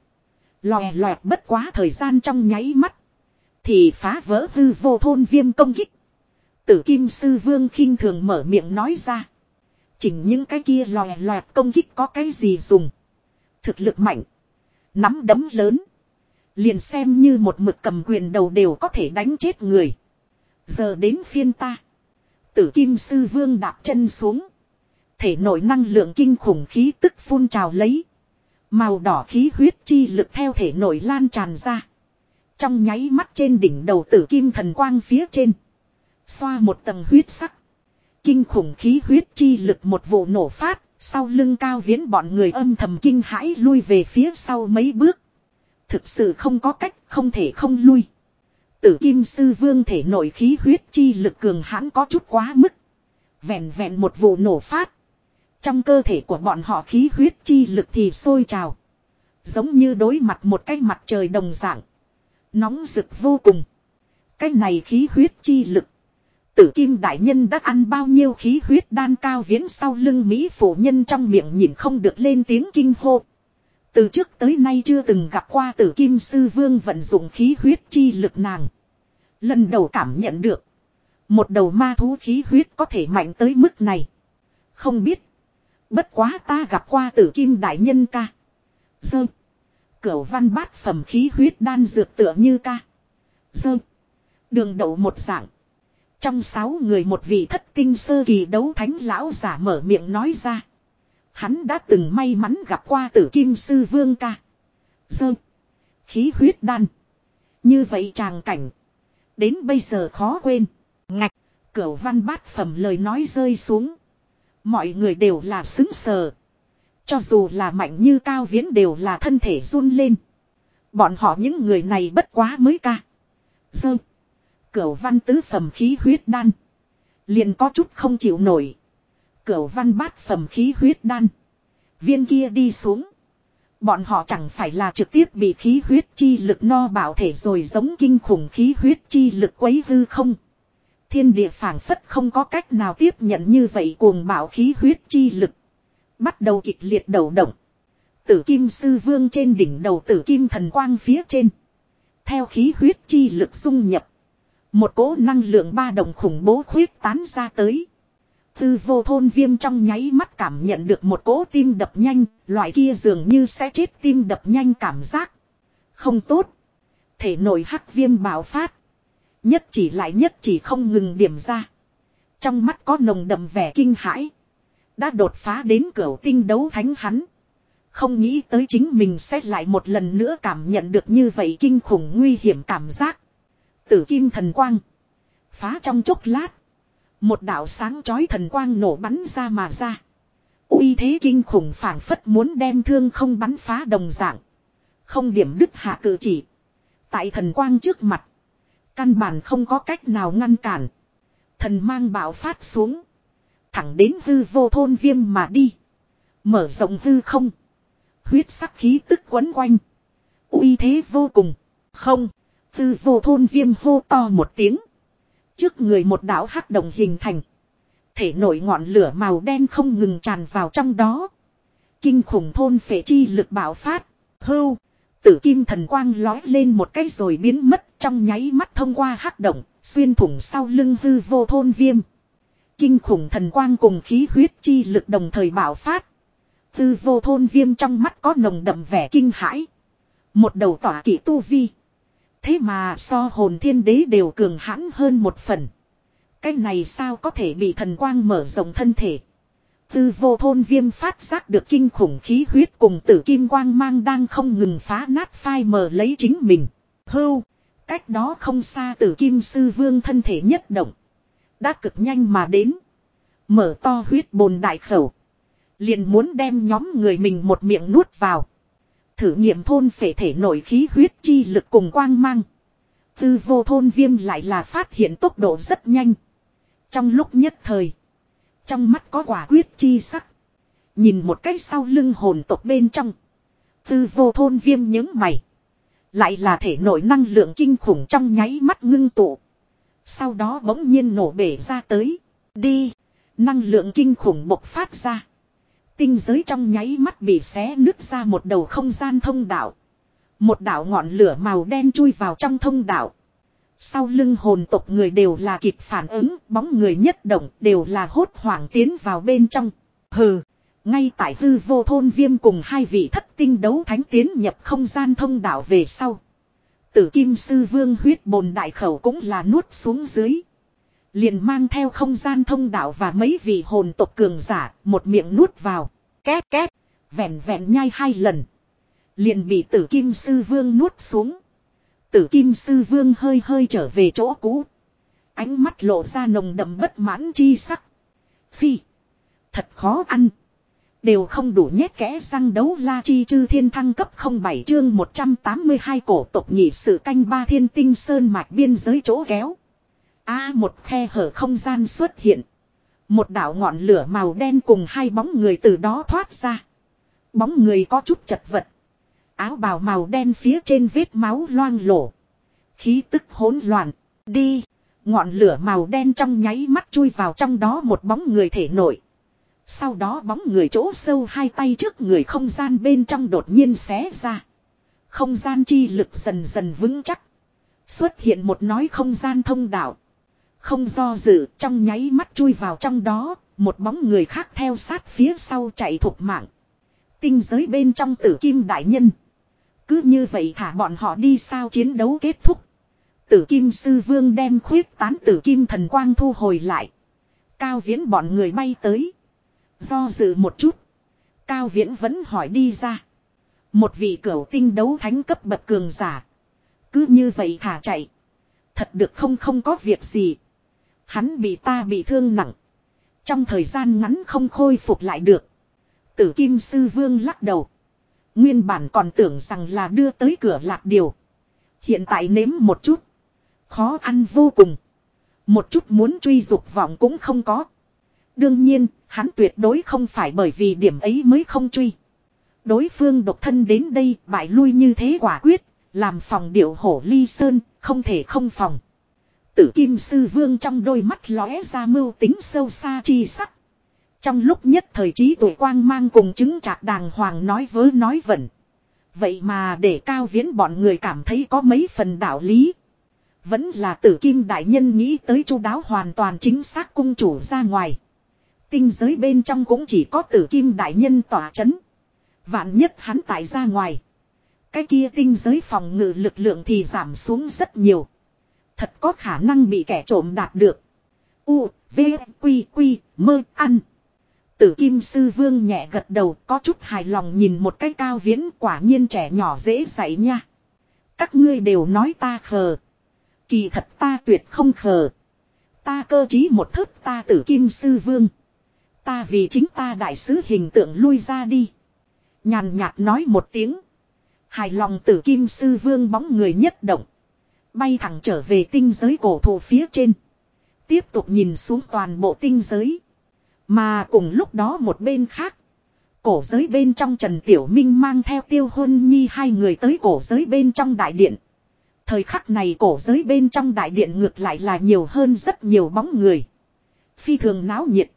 Lòe loẹt bất quá thời gian trong nháy mắt. Thì phá vỡ hư vô thôn viêm công kích. Tử kim sư vương khinh thường mở miệng nói ra. Chỉnh những cái kia lòe loẹt công kích có cái gì dùng. Thực lực mạnh. Nắm đấm lớn. Liền xem như một mực cầm quyền đầu đều có thể đánh chết người. Giờ đến phiên ta. Tử kim sư vương đạp chân xuống. Thể nội năng lượng kinh khủng khí tức phun trào lấy. Màu đỏ khí huyết chi lực theo thể nội lan tràn ra. Trong nháy mắt trên đỉnh đầu tử kim thần quang phía trên. Xoa một tầng huyết sắc. Kinh khủng khí huyết chi lực một vụ nổ phát. Sau lưng cao viễn bọn người âm thầm kinh hãi lui về phía sau mấy bước. Thực sự không có cách, không thể không lui. Tử kim sư vương thể nội khí huyết chi lực cường hãn có chút quá mức. Vẹn vẹn một vụ nổ phát. Trong cơ thể của bọn họ khí huyết chi lực thì sôi trào. Giống như đối mặt một cái mặt trời đồng dạng. Nóng rực vô cùng. Cái này khí huyết chi lực. Tử kim đại nhân đã ăn bao nhiêu khí huyết đan cao viễn sau lưng Mỹ phụ nhân trong miệng nhìn không được lên tiếng kinh hô. Từ trước tới nay chưa từng gặp qua tử kim sư vương vận dụng khí huyết chi lực nàng. Lần đầu cảm nhận được. Một đầu ma thú khí huyết có thể mạnh tới mức này. Không biết. Bất quá ta gặp qua tử kim đại nhân ca. Dơ. Cửu văn bát phẩm khí huyết đan dược tựa như ca. Dơ. Đường đậu một dạng. Trong sáu người một vị thất tinh sơ kỳ đấu thánh lão giả mở miệng nói ra. Hắn đã từng may mắn gặp qua tử kim sư vương ca. Dơ. Khí huyết đan. Như vậy tràng cảnh. Đến bây giờ khó quên. Ngạch. Cửu văn bát phẩm lời nói rơi xuống. Mọi người đều là xứng sờ. Cho dù là mạnh như cao viễn đều là thân thể run lên. Bọn họ những người này bất quá mới ca. Dơ. Cửu văn tứ phẩm khí huyết đan. Liền có chút không chịu nổi. Cửu văn bát phẩm khí huyết đan. Viên kia đi xuống. Bọn họ chẳng phải là trực tiếp bị khí huyết chi lực no bảo thể rồi giống kinh khủng khí huyết chi lực quấy hư không. Thiên địa phảng phất không có cách nào tiếp nhận như vậy cuồng bạo khí huyết chi lực. Bắt đầu kịch liệt đầu động. Tử kim sư vương trên đỉnh đầu tử kim thần quang phía trên. Theo khí huyết chi lực dung nhập. Một cỗ năng lượng ba đồng khủng bố khuyết tán ra tới. Tư vô thôn viêm trong nháy mắt cảm nhận được một cỗ tim đập nhanh, loại kia dường như sẽ chết tim đập nhanh cảm giác. Không tốt. Thể nội hắc viêm bạo phát. Nhất chỉ lại nhất chỉ không ngừng điểm ra. Trong mắt có nồng đậm vẻ kinh hãi. Đã đột phá đến cửa tinh đấu thánh hắn. Không nghĩ tới chính mình sẽ lại một lần nữa cảm nhận được như vậy kinh khủng nguy hiểm cảm giác. Tử kim thần quang. Phá trong chốc lát. Một đạo sáng chói thần quang nổ bắn ra mà ra. uy thế kinh khủng phảng phất muốn đem thương không bắn phá đồng dạng. Không điểm đứt hạ cử chỉ. Tại thần quang trước mặt. Căn bản không có cách nào ngăn cản. Thần mang bạo phát xuống. Thẳng đến hư vô thôn viêm mà đi. Mở rộng hư không. Huyết sắc khí tức quấn quanh. uy thế vô cùng. Không. Hư vô thôn viêm hô to một tiếng. Trước người một đảo hắc đồng hình thành. Thể nổi ngọn lửa màu đen không ngừng tràn vào trong đó. Kinh khủng thôn phệ chi lực bạo phát. Hưu. Tử kim thần quang lói lên một cái rồi biến mất trong nháy mắt thông qua hắc động, xuyên thủng sau lưng hư vô thôn viêm. Kinh khủng thần quang cùng khí huyết chi lực đồng thời bạo phát. Hư vô thôn viêm trong mắt có nồng đậm vẻ kinh hãi. Một đầu tỏa kỷ tu vi. Thế mà so hồn thiên đế đều cường hãn hơn một phần. Cái này sao có thể bị thần quang mở rộng thân thể. Tư vô thôn viêm phát giác được kinh khủng khí huyết cùng tử kim quang mang đang không ngừng phá nát phai mờ lấy chính mình. Hưu, cách đó không xa tử kim sư vương thân thể nhất động. Đã cực nhanh mà đến. Mở to huyết bồn đại khẩu. Liền muốn đem nhóm người mình một miệng nuốt vào. Thử nghiệm thôn phể thể nổi khí huyết chi lực cùng quang mang. Tư vô thôn viêm lại là phát hiện tốc độ rất nhanh. Trong lúc nhất thời. Trong mắt có quả quyết chi sắc. Nhìn một cái sau lưng hồn tộc bên trong. Tư vô thôn viêm những mày. Lại là thể nội năng lượng kinh khủng trong nháy mắt ngưng tụ. Sau đó bỗng nhiên nổ bể ra tới. Đi. Năng lượng kinh khủng bộc phát ra. Tinh giới trong nháy mắt bị xé nứt ra một đầu không gian thông đạo. Một đạo ngọn lửa màu đen chui vào trong thông đạo. Sau lưng hồn tộc người đều là kịp phản ứng, bóng người nhất động đều là hốt hoảng tiến vào bên trong. Hừ, ngay tại hư vô thôn viêm cùng hai vị thất tinh đấu thánh tiến nhập không gian thông đạo về sau. Tử kim sư vương huyết bồn đại khẩu cũng là nuốt xuống dưới. Liền mang theo không gian thông đạo và mấy vị hồn tộc cường giả, một miệng nuốt vào. Két két, vẹn vẹn nhai hai lần. Liền bị tử kim sư vương nuốt xuống. Tử kim sư vương hơi hơi trở về chỗ cũ. Ánh mắt lộ ra nồng đậm bất mãn chi sắc. Phi. Thật khó ăn. Đều không đủ nhét kẽ răng đấu la chi chư thiên thăng cấp 07 chương 182 cổ tộc nhị sự canh ba thiên tinh sơn mạch biên giới chỗ kéo. A một khe hở không gian xuất hiện. Một đảo ngọn lửa màu đen cùng hai bóng người từ đó thoát ra. Bóng người có chút chật vật. Áo bào màu đen phía trên vết máu loang lổ. Khí tức hỗn loạn. Đi. Ngọn lửa màu đen trong nháy mắt chui vào trong đó một bóng người thể nổi. Sau đó bóng người chỗ sâu hai tay trước người không gian bên trong đột nhiên xé ra. Không gian chi lực dần dần vững chắc. Xuất hiện một nói không gian thông đạo. Không do dự trong nháy mắt chui vào trong đó, một bóng người khác theo sát phía sau chạy thục mạng. Tinh giới bên trong tử kim đại nhân. Cứ như vậy thả bọn họ đi sao chiến đấu kết thúc. Tử kim sư vương đem khuyết tán tử kim thần quang thu hồi lại. Cao viễn bọn người bay tới. Do dự một chút. Cao viễn vẫn hỏi đi ra. Một vị cửu tinh đấu thánh cấp bậc cường giả. Cứ như vậy thả chạy. Thật được không không có việc gì. Hắn bị ta bị thương nặng. Trong thời gian ngắn không khôi phục lại được. Tử Kim Sư Vương lắc đầu. Nguyên bản còn tưởng rằng là đưa tới cửa lạc điều. Hiện tại nếm một chút. Khó ăn vô cùng. Một chút muốn truy dục vọng cũng không có. Đương nhiên, hắn tuyệt đối không phải bởi vì điểm ấy mới không truy. Đối phương độc thân đến đây bại lui như thế quả quyết, làm phòng điệu hổ ly sơn, không thể không phòng. Tử kim sư vương trong đôi mắt lóe ra mưu tính sâu xa chi sắc. Trong lúc nhất thời trí tuổi quang mang cùng chứng trạc đàng hoàng nói vớ nói vẩn. Vậy mà để cao viễn bọn người cảm thấy có mấy phần đạo lý. Vẫn là tử kim đại nhân nghĩ tới chu đáo hoàn toàn chính xác cung chủ ra ngoài. Tinh giới bên trong cũng chỉ có tử kim đại nhân tỏa chấn. Vạn nhất hắn tại ra ngoài. Cái kia tinh giới phòng ngự lực lượng thì giảm xuống rất nhiều. Thật có khả năng bị kẻ trộm đạt được. U, V, Quy, Quy, mơ, ăn. Tử Kim Sư Vương nhẹ gật đầu, có chút hài lòng nhìn một cái cao viễn, quả nhiên trẻ nhỏ dễ dạy nha. Các ngươi đều nói ta khờ. Kỳ thật ta tuyệt không khờ. Ta cơ trí một thức ta tử Kim Sư Vương. Ta vì chính ta đại sứ hình tượng lui ra đi. Nhàn nhạt nói một tiếng. Hài lòng tử Kim Sư Vương bóng người nhất động. Bay thẳng trở về tinh giới cổ thụ phía trên. Tiếp tục nhìn xuống toàn bộ tinh giới. Mà cùng lúc đó một bên khác. Cổ giới bên trong Trần Tiểu Minh mang theo tiêu hôn nhi hai người tới cổ giới bên trong đại điện. Thời khắc này cổ giới bên trong đại điện ngược lại là nhiều hơn rất nhiều bóng người. Phi thường náo nhiệt.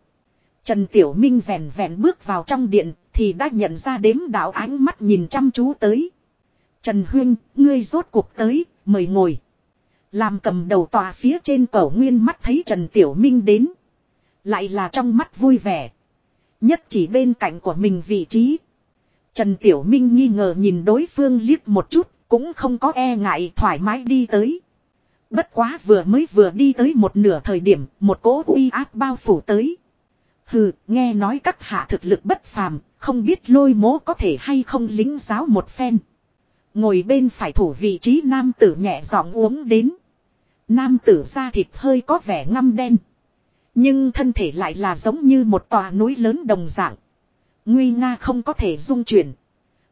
Trần Tiểu Minh vẹn vẹn bước vào trong điện thì đã nhận ra đếm đạo ánh mắt nhìn chăm chú tới. Trần Huyên, ngươi rốt cuộc tới, mời ngồi. Làm cầm đầu tòa phía trên cổ nguyên mắt thấy Trần Tiểu Minh đến. Lại là trong mắt vui vẻ. Nhất chỉ bên cạnh của mình vị trí. Trần Tiểu Minh nghi ngờ nhìn đối phương liếc một chút, cũng không có e ngại thoải mái đi tới. Bất quá vừa mới vừa đi tới một nửa thời điểm, một cỗ uy áp bao phủ tới. Hừ, nghe nói các hạ thực lực bất phàm, không biết lôi mố có thể hay không lính giáo một phen. Ngồi bên phải thủ vị trí nam tử nhẹ giọng uống đến. Nam tử da thịt hơi có vẻ ngăm đen. Nhưng thân thể lại là giống như một tòa núi lớn đồng dạng. Nguy nga không có thể dung chuyển.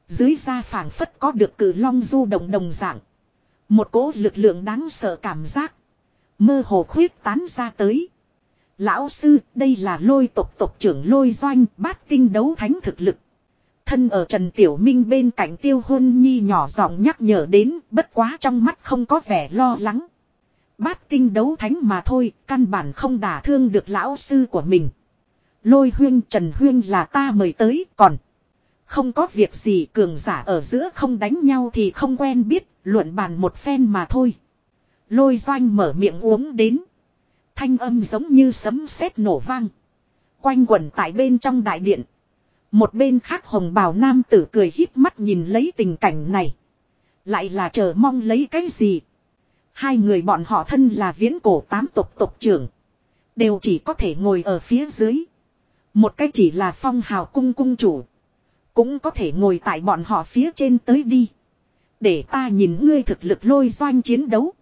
Dưới da phảng phất có được cử long du động đồng dạng. Một cỗ lực lượng đáng sợ cảm giác. Mơ hồ khuyết tán ra tới. Lão sư, đây là lôi tộc tộc trưởng lôi doanh bát tinh đấu thánh thực lực. Thân ở Trần Tiểu Minh bên cạnh tiêu hôn nhi nhỏ giọng nhắc nhở đến, bất quá trong mắt không có vẻ lo lắng. Bát tinh đấu thánh mà thôi, căn bản không đả thương được lão sư của mình. Lôi huyên Trần Huyên là ta mời tới, còn không có việc gì cường giả ở giữa không đánh nhau thì không quen biết, luận bàn một phen mà thôi. Lôi doanh mở miệng uống đến. Thanh âm giống như sấm sét nổ vang. Quanh quẩn tại bên trong đại điện. Một bên khác hồng bào nam tử cười híp mắt nhìn lấy tình cảnh này. Lại là chờ mong lấy cái gì. Hai người bọn họ thân là viễn cổ tám tộc tộc trưởng. Đều chỉ có thể ngồi ở phía dưới. Một cái chỉ là phong hào cung cung chủ. Cũng có thể ngồi tại bọn họ phía trên tới đi. Để ta nhìn ngươi thực lực lôi doanh chiến đấu.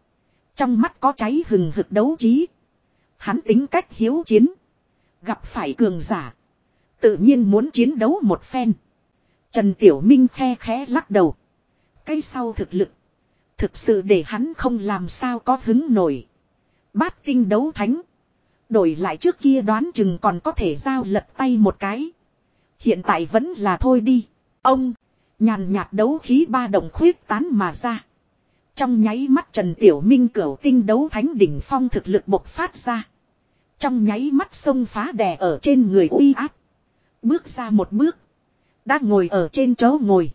Trong mắt có cháy hừng hực đấu trí. Hắn tính cách hiếu chiến. Gặp phải cường giả. Tự nhiên muốn chiến đấu một phen. Trần Tiểu Minh khe khẽ lắc đầu. Cái sau thực lực. Thực sự để hắn không làm sao có hứng nổi. Bát tinh đấu thánh. Đổi lại trước kia đoán chừng còn có thể giao lật tay một cái. Hiện tại vẫn là thôi đi. Ông. Nhàn nhạt đấu khí ba động khuyết tán mà ra. Trong nháy mắt Trần Tiểu Minh cửu tinh đấu thánh đỉnh phong thực lực bộc phát ra. Trong nháy mắt sông phá đè ở trên người uy áp. Bước ra một bước. Đã ngồi ở trên chỗ ngồi.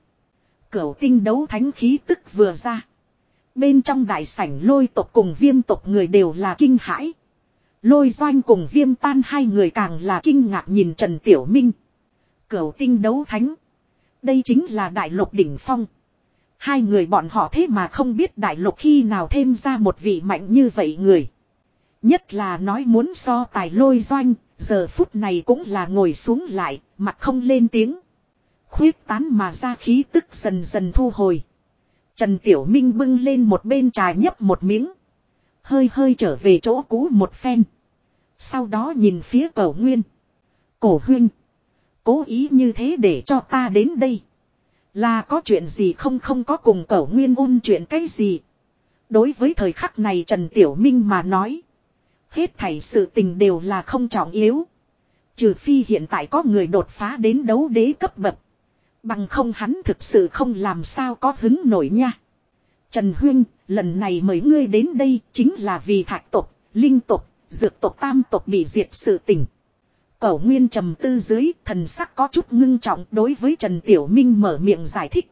Cửu tinh đấu thánh khí tức vừa ra. Bên trong đại sảnh lôi tộc cùng viêm tộc người đều là kinh hãi. Lôi doanh cùng viêm tan hai người càng là kinh ngạc nhìn Trần Tiểu Minh. Cửu tinh đấu thánh. Đây chính là đại lục đỉnh phong. Hai người bọn họ thế mà không biết đại lục khi nào thêm ra một vị mạnh như vậy người. Nhất là nói muốn so tài lôi doanh, giờ phút này cũng là ngồi xuống lại, mặt không lên tiếng. Khuyết tán mà ra khí tức dần dần thu hồi. Trần Tiểu Minh bưng lên một bên trà nhấp một miếng. Hơi hơi trở về chỗ cũ một phen. Sau đó nhìn phía cổ nguyên. Cổ huynh. Cố ý như thế để cho ta đến đây. Là có chuyện gì không không có cùng cổ nguyên ôn chuyện cái gì. Đối với thời khắc này Trần Tiểu Minh mà nói. Hết thảy sự tình đều là không trọng yếu. Trừ phi hiện tại có người đột phá đến đấu đế cấp bậc. Bằng không hắn thực sự không làm sao có hứng nổi nha. Trần Huyên, lần này mời ngươi đến đây chính là vì thạch tộc, linh tộc, dược tộc tam tộc bị diệt sự tình. Cẩu Nguyên trầm tư dưới, thần sắc có chút ngưng trọng đối với Trần Tiểu Minh mở miệng giải thích.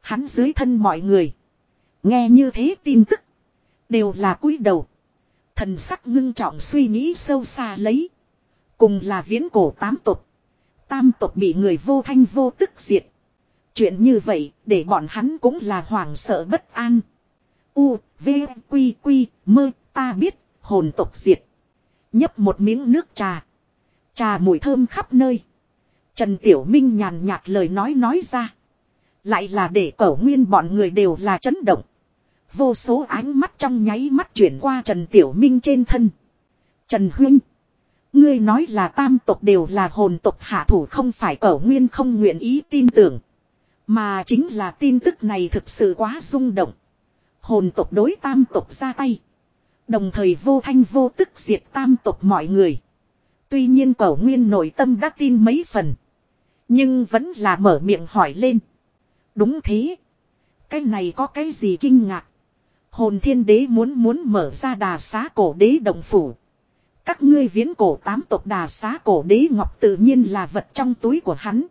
Hắn dưới thân mọi người. Nghe như thế tin tức. Đều là cúi đầu. Thần sắc ngưng trọng suy nghĩ sâu xa lấy. Cùng là viễn cổ tám tộc. Tam tộc bị người vô thanh vô tức diệt. Chuyện như vậy, để bọn hắn cũng là hoảng sợ bất an. U, V, Quy, Quy, mơ, ta biết, hồn tộc diệt. Nhấp một miếng nước trà. Trà mùi thơm khắp nơi. Trần Tiểu Minh nhàn nhạt lời nói nói ra. Lại là để cẩu nguyên bọn người đều là chấn động. Vô số ánh mắt trong nháy mắt chuyển qua Trần Tiểu Minh trên thân. Trần Huynh. Ngươi nói là tam tộc đều là hồn tộc hạ thủ không phải cẩu nguyên không nguyện ý tin tưởng. Mà chính là tin tức này thực sự quá rung động. Hồn tộc đối tam tộc ra tay. Đồng thời vô thanh vô tức diệt tam tộc mọi người. Tuy nhiên cẩu nguyên nội tâm đã tin mấy phần. Nhưng vẫn là mở miệng hỏi lên. Đúng thế. Cái này có cái gì kinh ngạc. Hồn thiên đế muốn muốn mở ra đà xá cổ đế động phủ. Các ngươi viễn cổ tám tộc đà xá cổ đế ngọc tự nhiên là vật trong túi của hắn.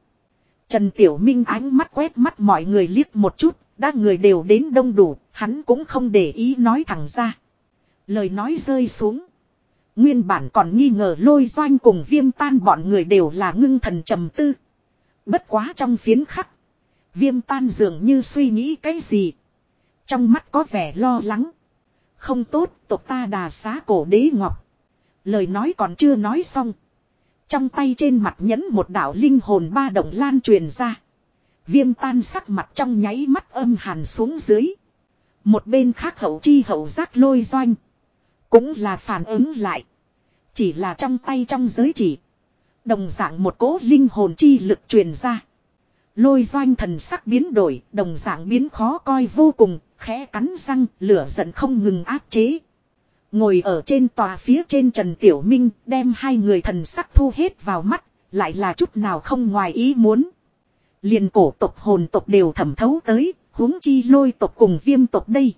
Trần Tiểu Minh ánh mắt quét mắt mọi người liếc một chút, đã người đều đến đông đủ, hắn cũng không để ý nói thẳng ra. Lời nói rơi xuống. Nguyên bản còn nghi ngờ lôi doanh cùng viêm tan bọn người đều là ngưng thần trầm tư. Bất quá trong phiến khắc. Viêm tan dường như suy nghĩ cái gì. Trong mắt có vẻ lo lắng. Không tốt, tộc ta đà xá cổ đế ngọc. Lời nói còn chưa nói xong. Trong tay trên mặt nhấn một đạo linh hồn ba động lan truyền ra. Viêm tan sắc mặt trong nháy mắt âm hàn xuống dưới. Một bên khác hậu chi hậu giác lôi doanh. Cũng là phản ứng lại. Chỉ là trong tay trong giới chỉ. Đồng dạng một cố linh hồn chi lực truyền ra. Lôi doanh thần sắc biến đổi, đồng dạng biến khó coi vô cùng, khẽ cắn răng, lửa giận không ngừng áp chế. Ngồi ở trên tòa phía trên Trần Tiểu Minh, đem hai người thần sắc thu hết vào mắt, lại là chút nào không ngoài ý muốn. liền cổ tộc hồn tộc đều thẩm thấu tới, huống chi lôi tộc cùng viêm tộc đây.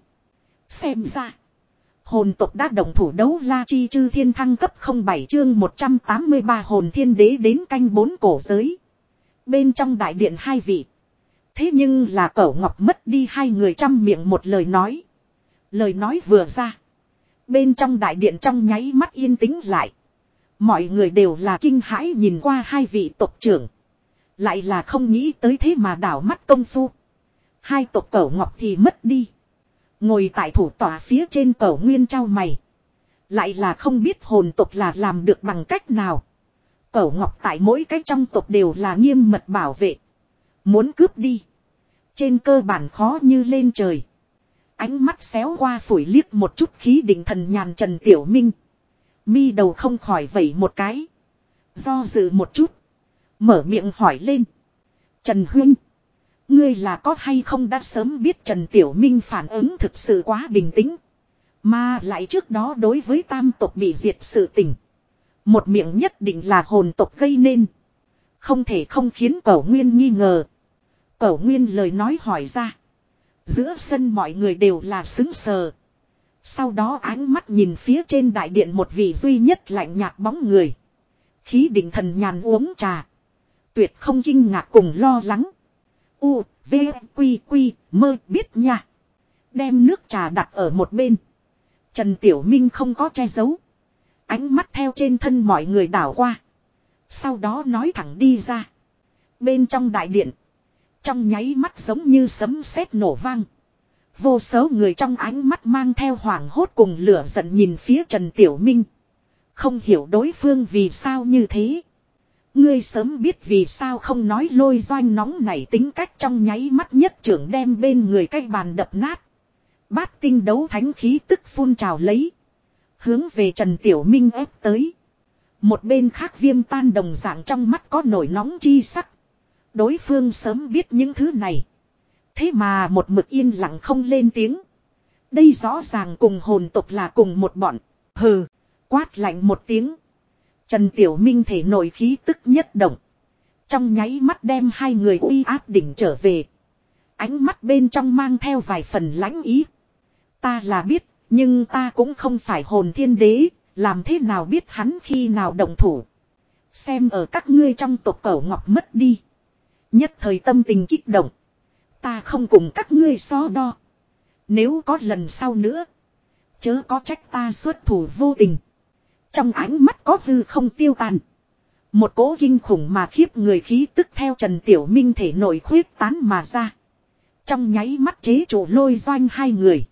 Xem ra, hồn tộc đã đồng thủ đấu la chi chư thiên thăng cấp 07 chương 183 hồn thiên đế đến canh bốn cổ giới. Bên trong đại điện hai vị. Thế nhưng là cẩu ngọc mất đi hai người trăm miệng một lời nói. Lời nói vừa ra. Bên trong đại điện trong nháy mắt yên tĩnh lại. Mọi người đều là kinh hãi nhìn qua hai vị tộc trưởng. Lại là không nghĩ tới thế mà đảo mắt công phu. Hai tộc cẩu ngọc thì mất đi. Ngồi tại thủ tòa phía trên cẩu nguyên trao mày. Lại là không biết hồn tộc là làm được bằng cách nào. Cẩu ngọc tại mỗi cái trong tộc đều là nghiêm mật bảo vệ. Muốn cướp đi. Trên cơ bản khó như lên trời. Ánh mắt xéo qua phủi liếc một chút khí định thần nhàn Trần Tiểu Minh. Mi đầu không khỏi vẩy một cái. Do dự một chút. Mở miệng hỏi lên. Trần Huynh. Ngươi là có hay không đã sớm biết Trần Tiểu Minh phản ứng thực sự quá bình tĩnh. Mà lại trước đó đối với tam tộc bị diệt sự tình. Một miệng nhất định là hồn tộc gây nên. Không thể không khiến cẩu nguyên nghi ngờ. Cẩu nguyên lời nói hỏi ra. Giữa sân mọi người đều là xứng sờ. Sau đó ánh mắt nhìn phía trên đại điện một vị duy nhất lạnh nhạt bóng người. Khí định thần nhàn uống trà. Tuyệt không kinh ngạc cùng lo lắng. U, V, Quy, Quy, mơ biết nha. Đem nước trà đặt ở một bên. Trần Tiểu Minh không có che giấu. Ánh mắt theo trên thân mọi người đảo qua. Sau đó nói thẳng đi ra. Bên trong đại điện. Trong nháy mắt giống như sấm sét nổ vang. Vô số người trong ánh mắt mang theo hoảng hốt cùng lửa giận nhìn phía Trần Tiểu Minh. Không hiểu đối phương vì sao như thế. Ngươi sớm biết vì sao không nói lôi doanh nóng này tính cách trong nháy mắt nhất trưởng đem bên người cái bàn đập nát. Bát tinh đấu thánh khí tức phun trào lấy. Hướng về Trần Tiểu Minh ép tới. Một bên khác viêm tan đồng dạng trong mắt có nổi nóng chi sắc. Đối phương sớm biết những thứ này. Thế mà một mực yên lặng không lên tiếng. Đây rõ ràng cùng hồn tục là cùng một bọn. Hừ, quát lạnh một tiếng. Trần Tiểu Minh thể nổi khí tức nhất động. Trong nháy mắt đem hai người uy áp đỉnh trở về. Ánh mắt bên trong mang theo vài phần lãnh ý. Ta là biết, nhưng ta cũng không phải hồn thiên đế, làm thế nào biết hắn khi nào động thủ. Xem ở các ngươi trong tộc cẩu ngọc mất đi. Nhất thời tâm tình kích động. Ta không cùng các ngươi so đo. Nếu có lần sau nữa. Chớ có trách ta xuất thủ vô tình. Trong ánh mắt có hư không tiêu tàn. Một cỗ kinh khủng mà khiếp người khí tức theo Trần Tiểu Minh thể nổi khuyết tán mà ra. Trong nháy mắt chế chủ lôi doanh hai người.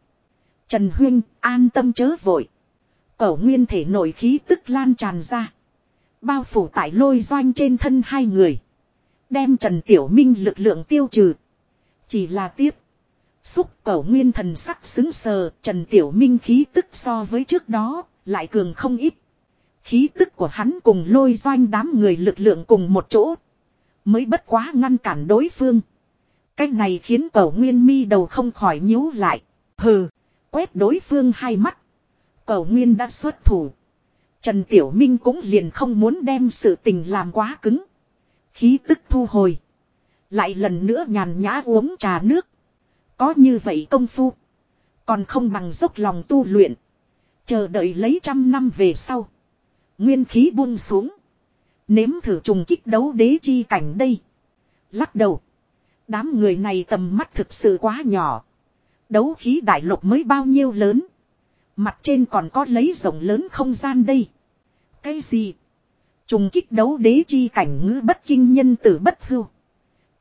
Trần Huyên, an tâm chớ vội. Cẩu nguyên thể nổi khí tức lan tràn ra. Bao phủ tại lôi doanh trên thân hai người. Đem Trần Tiểu Minh lực lượng tiêu trừ. Chỉ là tiếp. Xúc cẩu nguyên thần sắc xứng sờ. Trần Tiểu Minh khí tức so với trước đó. Lại cường không ít. Khí tức của hắn cùng lôi doanh đám người lực lượng cùng một chỗ. Mới bất quá ngăn cản đối phương. cách này khiến cẩu nguyên mi đầu không khỏi nhíu lại. Hừ. Quét đối phương hai mắt. Cẩu nguyên đã xuất thủ. Trần Tiểu Minh cũng liền không muốn đem sự tình làm quá cứng. Khí tức thu hồi. Lại lần nữa nhàn nhã uống trà nước. Có như vậy công phu. Còn không bằng dốc lòng tu luyện. Chờ đợi lấy trăm năm về sau. Nguyên khí buông xuống. Nếm thử trùng kích đấu đế chi cảnh đây. Lắc đầu. Đám người này tầm mắt thực sự quá nhỏ. Đấu khí đại lục mới bao nhiêu lớn. Mặt trên còn có lấy rộng lớn không gian đây. Cái gì? Trùng kích đấu đế chi cảnh ngữ bất kinh nhân tử bất hưu.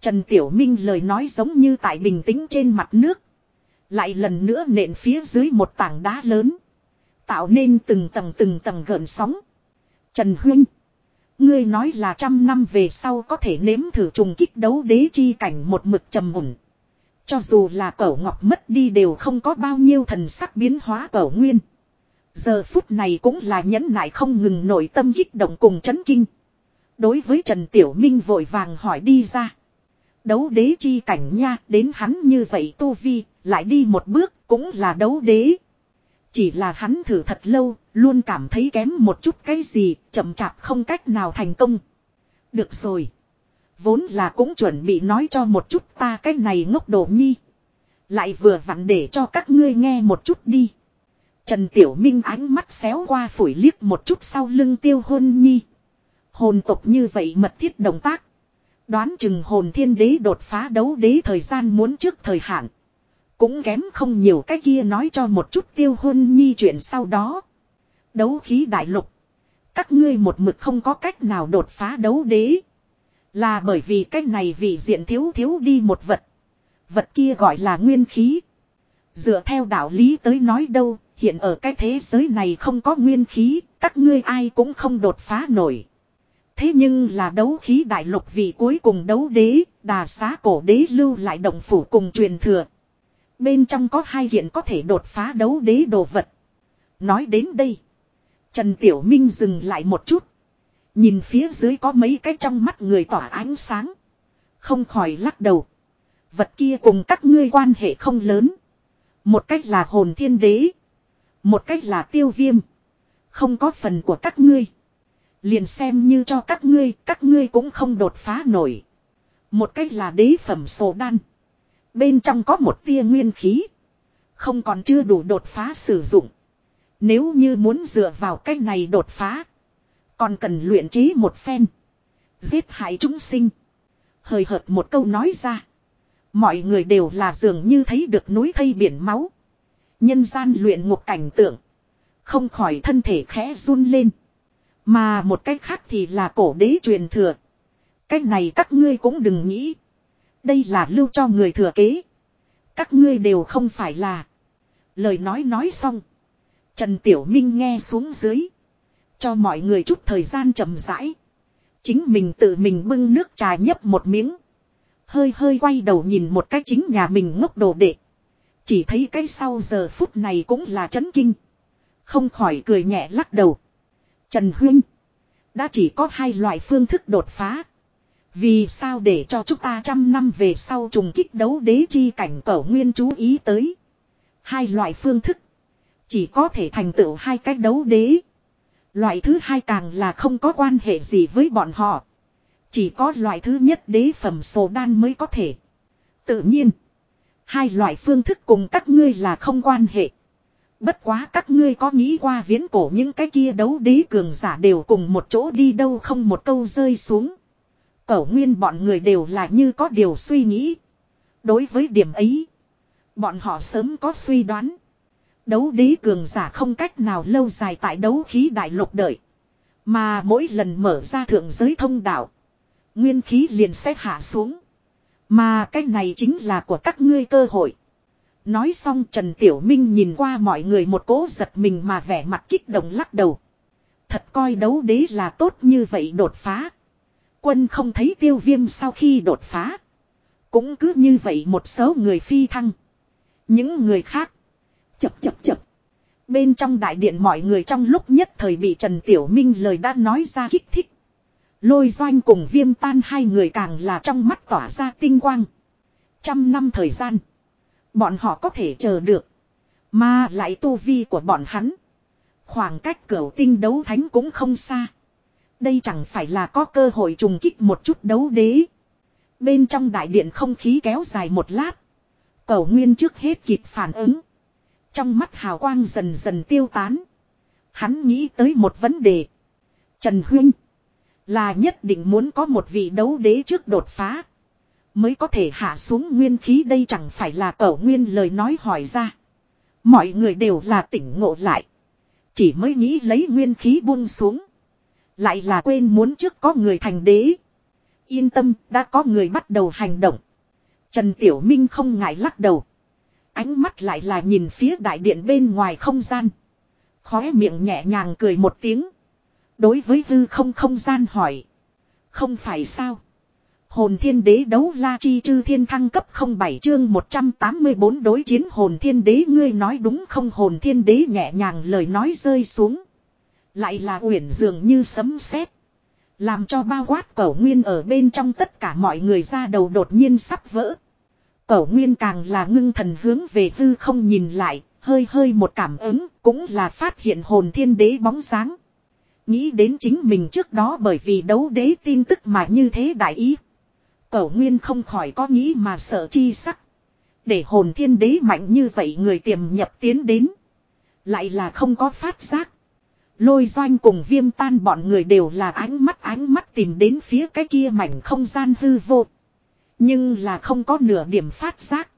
Trần Tiểu Minh lời nói giống như tại bình tĩnh trên mặt nước. Lại lần nữa nện phía dưới một tảng đá lớn. Tạo nên từng tầng từng tầng gợn sóng. Trần Huynh. Ngươi nói là trăm năm về sau có thể nếm thử trùng kích đấu đế chi cảnh một mực trầm ổn. Cho dù là cẩu ngọc mất đi đều không có bao nhiêu thần sắc biến hóa cẩu nguyên. Giờ phút này cũng là nhẫn nại không ngừng nội tâm kích động cùng chấn kinh. Đối với Trần Tiểu Minh vội vàng hỏi đi ra. Đấu đế chi cảnh nha, đến hắn như vậy tu vi, lại đi một bước, cũng là đấu đế. Chỉ là hắn thử thật lâu, luôn cảm thấy kém một chút cái gì, chậm chạp không cách nào thành công. Được rồi. Vốn là cũng chuẩn bị nói cho một chút ta cái này ngốc đồ nhi. Lại vừa vặn để cho các ngươi nghe một chút đi. Trần Tiểu Minh ánh mắt xéo qua phủi liếc một chút sau lưng tiêu hôn nhi. Hồn tục như vậy mật thiết động tác. Đoán chừng hồn thiên đế đột phá đấu đế thời gian muốn trước thời hạn. Cũng kém không nhiều cái kia nói cho một chút tiêu hôn nhi chuyện sau đó. Đấu khí đại lục. Các ngươi một mực không có cách nào đột phá đấu đế. Là bởi vì cái này vị diện thiếu thiếu đi một vật. Vật kia gọi là nguyên khí. Dựa theo đạo lý tới nói đâu, hiện ở cái thế giới này không có nguyên khí, các ngươi ai cũng không đột phá nổi. Thế nhưng là đấu khí đại lục vị cuối cùng đấu đế, đà xá cổ đế lưu lại động phủ cùng truyền thừa. Bên trong có hai hiện có thể đột phá đấu đế đồ vật. Nói đến đây. Trần Tiểu Minh dừng lại một chút. Nhìn phía dưới có mấy cái trong mắt người tỏa ánh sáng. Không khỏi lắc đầu. Vật kia cùng các ngươi quan hệ không lớn. Một cách là hồn thiên đế. Một cách là tiêu viêm. Không có phần của các ngươi. Liền xem như cho các ngươi, các ngươi cũng không đột phá nổi. Một cách là đế phẩm sổ đan. Bên trong có một tia nguyên khí. Không còn chưa đủ đột phá sử dụng. Nếu như muốn dựa vào cách này đột phá. Còn cần luyện trí một phen. Giết hại chúng sinh. Hời hợt một câu nói ra. Mọi người đều là dường như thấy được núi thây biển máu. Nhân gian luyện một cảnh tượng. Không khỏi thân thể khẽ run lên. Mà một cách khác thì là cổ đế truyền thừa. Cách này các ngươi cũng đừng nghĩ. Đây là lưu cho người thừa kế. Các ngươi đều không phải là. Lời nói nói xong. Trần Tiểu Minh nghe xuống dưới. Cho mọi người chút thời gian chậm rãi. Chính mình tự mình bưng nước trà nhấp một miếng. Hơi hơi quay đầu nhìn một cách chính nhà mình ngốc đồ đệ. Chỉ thấy cái sau giờ phút này cũng là chấn kinh. Không khỏi cười nhẹ lắc đầu. Trần Huyên. Đã chỉ có hai loại phương thức đột phá. Vì sao để cho chúng ta trăm năm về sau trùng kích đấu đế chi cảnh cổ nguyên chú ý tới. Hai loại phương thức. Chỉ có thể thành tựu hai cách đấu đế. Loại thứ hai càng là không có quan hệ gì với bọn họ. Chỉ có loại thứ nhất đế phẩm sổ đan mới có thể. Tự nhiên. Hai loại phương thức cùng các ngươi là không quan hệ. Bất quá các ngươi có nghĩ qua viễn cổ những cái kia đấu đế cường giả đều cùng một chỗ đi đâu không một câu rơi xuống. Cẩu nguyên bọn người đều là như có điều suy nghĩ. Đối với điểm ấy. Bọn họ sớm có suy đoán. Đấu đế cường giả không cách nào lâu dài tại đấu khí đại lục đợi. Mà mỗi lần mở ra thượng giới thông đạo. Nguyên khí liền sẽ hạ xuống. Mà cái này chính là của các ngươi cơ hội. Nói xong Trần Tiểu Minh nhìn qua mọi người một cố giật mình mà vẻ mặt kích động lắc đầu. Thật coi đấu đế là tốt như vậy đột phá. Quân không thấy tiêu viêm sau khi đột phá. Cũng cứ như vậy một số người phi thăng. Những người khác. Chập chập chập. Bên trong đại điện mọi người trong lúc nhất thời bị Trần Tiểu Minh lời đã nói ra kích thích. Lôi doanh cùng viêm tan hai người càng là trong mắt tỏa ra tinh quang. Trăm năm thời gian. Bọn họ có thể chờ được. Mà lại tu vi của bọn hắn. Khoảng cách cửa tinh đấu thánh cũng không xa. Đây chẳng phải là có cơ hội trùng kích một chút đấu đế. Bên trong đại điện không khí kéo dài một lát. Cầu nguyên trước hết kịp phản ứng. Trong mắt hào quang dần dần tiêu tán. Hắn nghĩ tới một vấn đề. Trần Huyên. Là nhất định muốn có một vị đấu đế trước đột phá. Mới có thể hạ xuống nguyên khí đây chẳng phải là cẩu nguyên lời nói hỏi ra. Mọi người đều là tỉnh ngộ lại. Chỉ mới nghĩ lấy nguyên khí buông xuống. Lại là quên muốn trước có người thành đế. Yên tâm, đã có người bắt đầu hành động. Trần Tiểu Minh không ngại lắc đầu. Ánh mắt lại là nhìn phía đại điện bên ngoài không gian. Khóe miệng nhẹ nhàng cười một tiếng. Đối với hư không không gian hỏi. Không phải sao. Hồn thiên đế đấu la chi chư thiên thăng cấp 07 chương 184 đối chiến hồn thiên đế ngươi nói đúng không hồn thiên đế nhẹ nhàng lời nói rơi xuống. Lại là uyển dường như sấm sét Làm cho bao quát cẩu nguyên ở bên trong tất cả mọi người ra đầu đột nhiên sắp vỡ. Cẩu nguyên càng là ngưng thần hướng về hư không nhìn lại, hơi hơi một cảm ứng, cũng là phát hiện hồn thiên đế bóng sáng. Nghĩ đến chính mình trước đó bởi vì đấu đế tin tức mà như thế đại ý. Cẩu nguyên không khỏi có nghĩ mà sợ chi sắc. Để hồn thiên đế mạnh như vậy người tiềm nhập tiến đến. Lại là không có phát giác. Lôi doanh cùng viêm tan bọn người đều là ánh mắt ánh mắt tìm đến phía cái kia mảnh không gian hư vô. Nhưng là không có nửa điểm phát giác.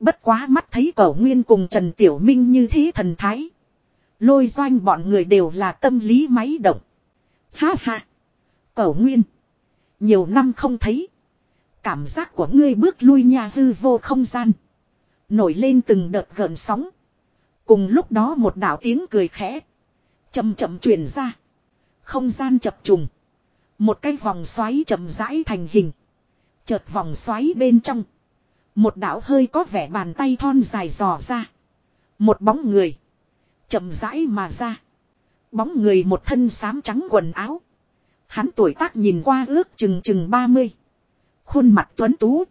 Bất quá mắt thấy cẩu nguyên cùng Trần Tiểu Minh như thế thần thái. Lôi doanh bọn người đều là tâm lý máy động. Ha ha. Cẩu nguyên. Nhiều năm không thấy. Cảm giác của ngươi bước lui nhà hư vô không gian. Nổi lên từng đợt gợn sóng. Cùng lúc đó một đạo tiếng cười khẽ. Chậm chậm truyền ra. Không gian chập trùng. Một cái vòng xoáy chậm rãi thành hình. Chợt vòng xoáy bên trong. Một đạo hơi có vẻ bàn tay thon dài dò ra. Một bóng người chậm rãi mà ra. Bóng người một thân xám trắng quần áo. Hắn tuổi tác nhìn qua ước chừng chừng 30. Khuôn mặt tuấn tú.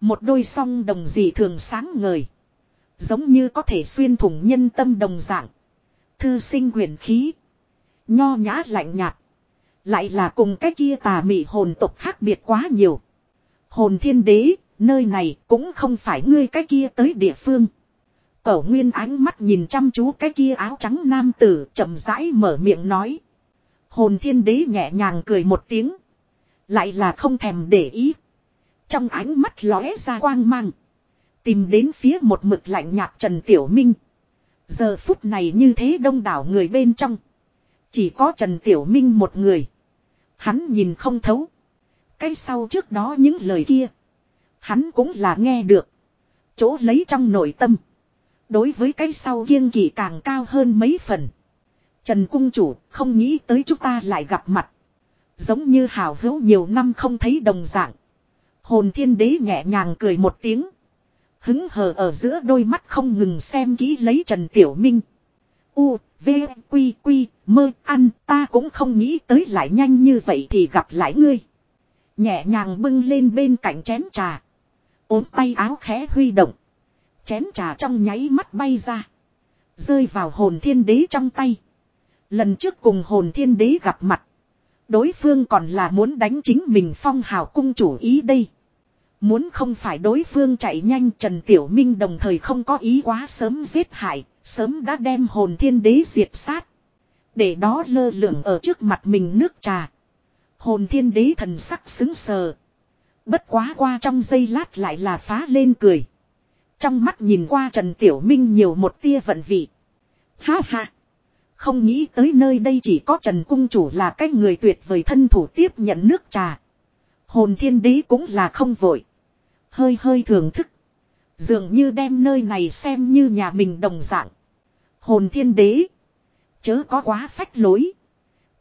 Một đôi song đồng dị thường sáng ngời. Giống như có thể xuyên thủng nhân tâm đồng dạng. Thư sinh quyền khí. Nho nhã lạnh nhạt. Lại là cùng cái kia tà mị hồn tộc khác biệt quá nhiều. Hồn thiên đế, nơi này cũng không phải ngươi cái kia tới địa phương. Cẩu nguyên ánh mắt nhìn chăm chú cái kia áo trắng nam tử, chậm rãi mở miệng nói. Hồn thiên đế nhẹ nhàng cười một tiếng. Lại là không thèm để ý. Trong ánh mắt lóe ra quang mang. Tìm đến phía một mực lạnh nhạt Trần Tiểu Minh. Giờ phút này như thế đông đảo người bên trong. Chỉ có Trần Tiểu Minh một người. Hắn nhìn không thấu. Cái sau trước đó những lời kia. Hắn cũng là nghe được. Chỗ lấy trong nội tâm. Đối với cái sau kiêng kỳ càng cao hơn mấy phần. Trần Cung Chủ không nghĩ tới chúng ta lại gặp mặt. Giống như hào hữu nhiều năm không thấy đồng dạng. Hồn thiên đế nhẹ nhàng cười một tiếng. Hứng hờ ở giữa đôi mắt không ngừng xem kỹ lấy Trần Tiểu Minh. U, V, Quy, Quy, mơ, ăn, ta cũng không nghĩ tới lại nhanh như vậy thì gặp lại ngươi. Nhẹ nhàng bưng lên bên cạnh chén trà. ốm tay áo khẽ huy động. Chén trà trong nháy mắt bay ra. Rơi vào hồn thiên đế trong tay. Lần trước cùng hồn thiên đế gặp mặt. Đối phương còn là muốn đánh chính mình phong hào cung chủ ý đây. Muốn không phải đối phương chạy nhanh Trần Tiểu Minh đồng thời không có ý quá sớm giết hại, sớm đã đem hồn thiên đế diệt sát. Để đó lơ lửng ở trước mặt mình nước trà. Hồn thiên đế thần sắc xứng sờ. Bất quá qua trong giây lát lại là phá lên cười. Trong mắt nhìn qua Trần Tiểu Minh nhiều một tia vận vị. Ha ha. Không nghĩ tới nơi đây chỉ có Trần Cung Chủ là cái người tuyệt vời thân thủ tiếp nhận nước trà. Hồn thiên đế cũng là không vội. Hơi hơi thưởng thức. Dường như đem nơi này xem như nhà mình đồng dạng. Hồn thiên đế. Chớ có quá phách lối.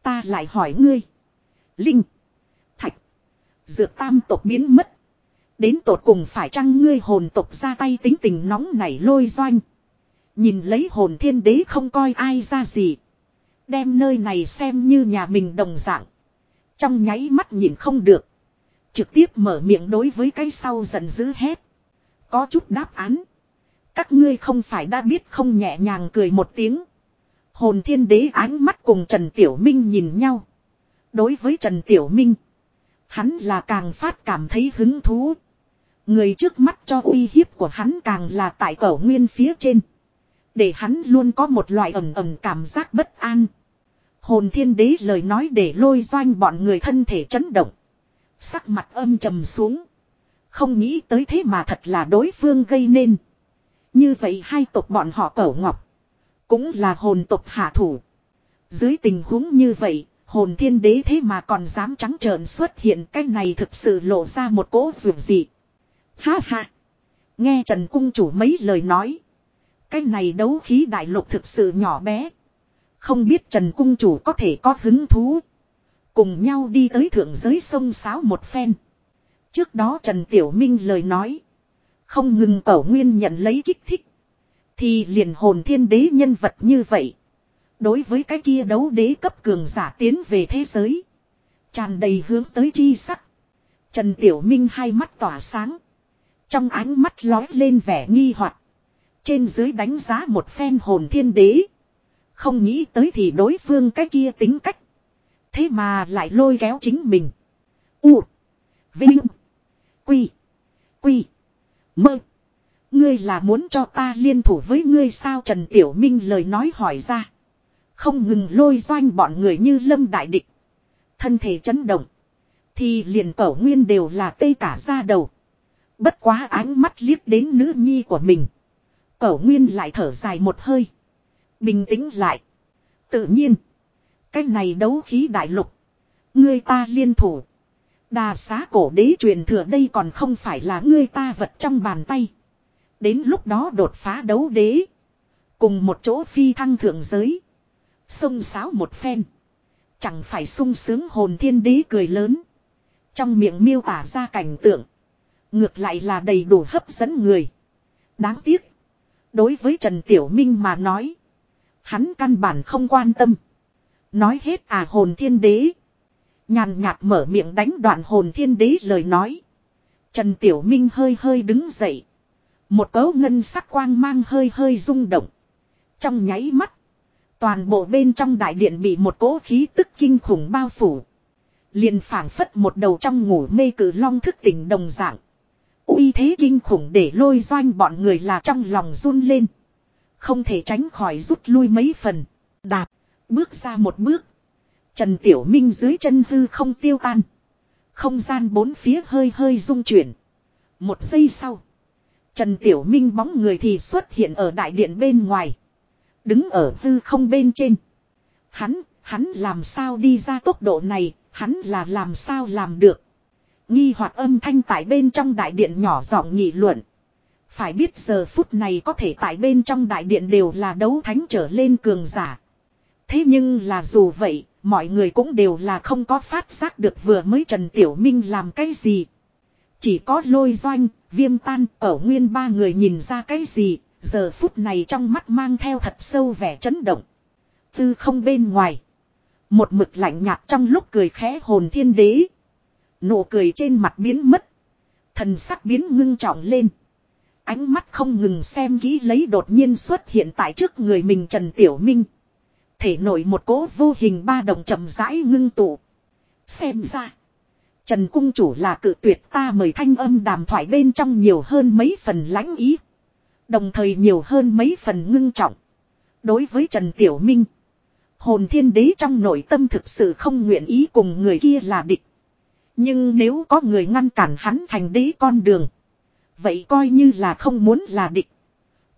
Ta lại hỏi ngươi. Linh. Thạch. Dược tam tộc biến mất. Đến tột cùng phải chăng ngươi hồn tộc ra tay tính tình nóng nảy lôi doanh. Nhìn lấy hồn thiên đế không coi ai ra gì. Đem nơi này xem như nhà mình đồng dạng. Trong nháy mắt nhìn không được. Trực tiếp mở miệng đối với cái sau giận dữ hét. Có chút đáp án. Các ngươi không phải đã biết không nhẹ nhàng cười một tiếng. Hồn thiên đế ánh mắt cùng Trần Tiểu Minh nhìn nhau. Đối với Trần Tiểu Minh. Hắn là càng phát cảm thấy hứng thú. Người trước mắt cho uy hiếp của hắn càng là tại cẩu nguyên phía trên. Để hắn luôn có một loại ẩm ẩm cảm giác bất an. Hồn thiên đế lời nói để lôi doanh bọn người thân thể chấn động. Sắc mặt âm trầm xuống. Không nghĩ tới thế mà thật là đối phương gây nên. Như vậy hai tộc bọn họ cẩu ngọc. Cũng là hồn tộc hạ thủ. Dưới tình huống như vậy, hồn thiên đế thế mà còn dám trắng trợn xuất hiện cái này thực sự lộ ra một cỗ dù gì. Ha ha. Nghe Trần Cung chủ mấy lời nói. Cái này đấu khí đại lục thực sự nhỏ bé. Không biết Trần Cung chủ có thể có hứng thú. Cùng nhau đi tới thượng giới sông sáo một phen. Trước đó Trần Tiểu Minh lời nói. Không ngừng cẩu nguyên nhận lấy kích thích. Thì liền hồn thiên đế nhân vật như vậy. Đối với cái kia đấu đế cấp cường giả tiến về thế giới. Tràn đầy hướng tới chi sắc. Trần Tiểu Minh hai mắt tỏa sáng. Trong ánh mắt lói lên vẻ nghi hoặc Trên dưới đánh giá một phen hồn thiên đế. Không nghĩ tới thì đối phương cái kia tính cách. Thế mà lại lôi kéo chính mình. U. Vinh. Quy. Quy. Mơ. Ngươi là muốn cho ta liên thủ với ngươi sao Trần Tiểu Minh lời nói hỏi ra. Không ngừng lôi doanh bọn người như lâm đại địch. Thân thể chấn động. Thì liền cẩu nguyên đều là tê cả ra đầu. Bất quá ánh mắt liếc đến nữ nhi của mình. Cẩu nguyên lại thở dài một hơi. Bình tĩnh lại. Tự nhiên. Cái này đấu khí đại lục. Ngươi ta liên thủ. Đà xá cổ đế truyền thừa đây còn không phải là ngươi ta vật trong bàn tay. Đến lúc đó đột phá đấu đế. Cùng một chỗ phi thăng thượng giới. Xông sáo một phen. Chẳng phải sung sướng hồn thiên đế cười lớn. Trong miệng miêu tả ra cảnh tượng. Ngược lại là đầy đủ hấp dẫn người. Đáng tiếc. Đối với Trần Tiểu Minh mà nói. Hắn căn bản không quan tâm. Nói hết à hồn thiên đế. Nhàn nhạt mở miệng đánh đoạn hồn thiên đế lời nói. Trần Tiểu Minh hơi hơi đứng dậy. Một cấu ngân sắc quang mang hơi hơi rung động. Trong nháy mắt. Toàn bộ bên trong đại điện bị một cỗ khí tức kinh khủng bao phủ. liền phảng phất một đầu trong ngủ mê cử long thức tỉnh đồng dạng uy thế kinh khủng để lôi doanh bọn người là trong lòng run lên. Không thể tránh khỏi rút lui mấy phần. Đạp. Bước ra một bước. Trần Tiểu Minh dưới chân hư không tiêu tan. Không gian bốn phía hơi hơi rung chuyển. Một giây sau. Trần Tiểu Minh bóng người thì xuất hiện ở đại điện bên ngoài. Đứng ở hư không bên trên. Hắn, hắn làm sao đi ra tốc độ này, hắn là làm sao làm được. Nghi hoặc âm thanh tại bên trong đại điện nhỏ giọng nghị luận. Phải biết giờ phút này có thể tại bên trong đại điện đều là đấu thánh trở lên cường giả. Thế nhưng là dù vậy, mọi người cũng đều là không có phát giác được vừa mới Trần Tiểu Minh làm cái gì. Chỉ có lôi doanh, viêm tan, ở nguyên ba người nhìn ra cái gì, Giờ phút này trong mắt mang theo thật sâu vẻ chấn động. Tư không bên ngoài. Một mực lạnh nhạt trong lúc cười khẽ hồn thiên đế. Nụ cười trên mặt biến mất. Thần sắc biến ngưng trọng lên. Ánh mắt không ngừng xem kỹ lấy đột nhiên xuất hiện tại trước người mình Trần Tiểu Minh. Thể nổi một cố vô hình ba đồng chậm rãi ngưng tụ. Xem ra. Trần Cung Chủ là cự tuyệt ta mời thanh âm đàm thoại bên trong nhiều hơn mấy phần lãnh ý. Đồng thời nhiều hơn mấy phần ngưng trọng. Đối với Trần Tiểu Minh. Hồn thiên đế trong nội tâm thực sự không nguyện ý cùng người kia là địch. Nhưng nếu có người ngăn cản hắn thành đế con đường. Vậy coi như là không muốn là địch.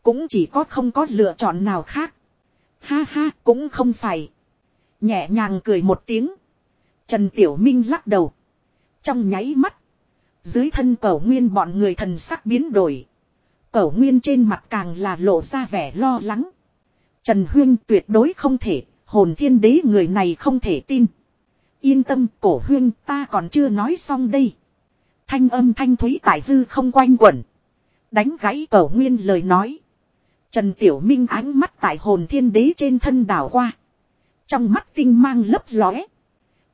Cũng chỉ có không có lựa chọn nào khác. Ha ha cũng không phải. Nhẹ nhàng cười một tiếng. Trần Tiểu Minh lắc đầu. Trong nháy mắt. Dưới thân Cẩu nguyên bọn người thần sắc biến đổi. Cẩu nguyên trên mặt càng là lộ ra vẻ lo lắng. Trần Huyên tuyệt đối không thể, hồn thiên đế người này không thể tin. Yên tâm cổ huyên ta còn chưa nói xong đây. Thanh âm thanh thúy tại hư không quanh quẩn. Đánh gãy cổ nguyên lời nói. Trần Tiểu Minh ánh mắt tại hồn thiên đế trên thân đảo qua. Trong mắt tinh mang lấp lóe.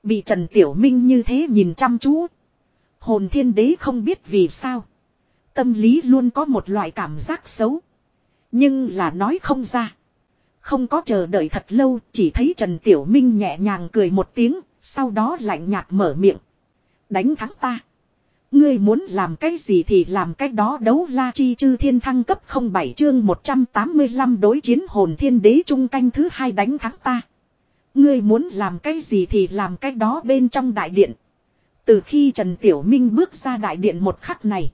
Bị Trần Tiểu Minh như thế nhìn chăm chú. Hồn thiên đế không biết vì sao. Tâm lý luôn có một loại cảm giác xấu. Nhưng là nói không ra. Không có chờ đợi thật lâu, chỉ thấy Trần Tiểu Minh nhẹ nhàng cười một tiếng, sau đó lạnh nhạt mở miệng. Đánh thắng ta. Ngươi muốn làm cái gì thì làm cái đó đấu la chi chư thiên thăng cấp 07 chương 185 đối chiến hồn thiên đế trung canh thứ hai đánh thắng ta. Ngươi muốn làm cái gì thì làm cái đó bên trong đại điện. Từ khi Trần Tiểu Minh bước ra đại điện một khắc này.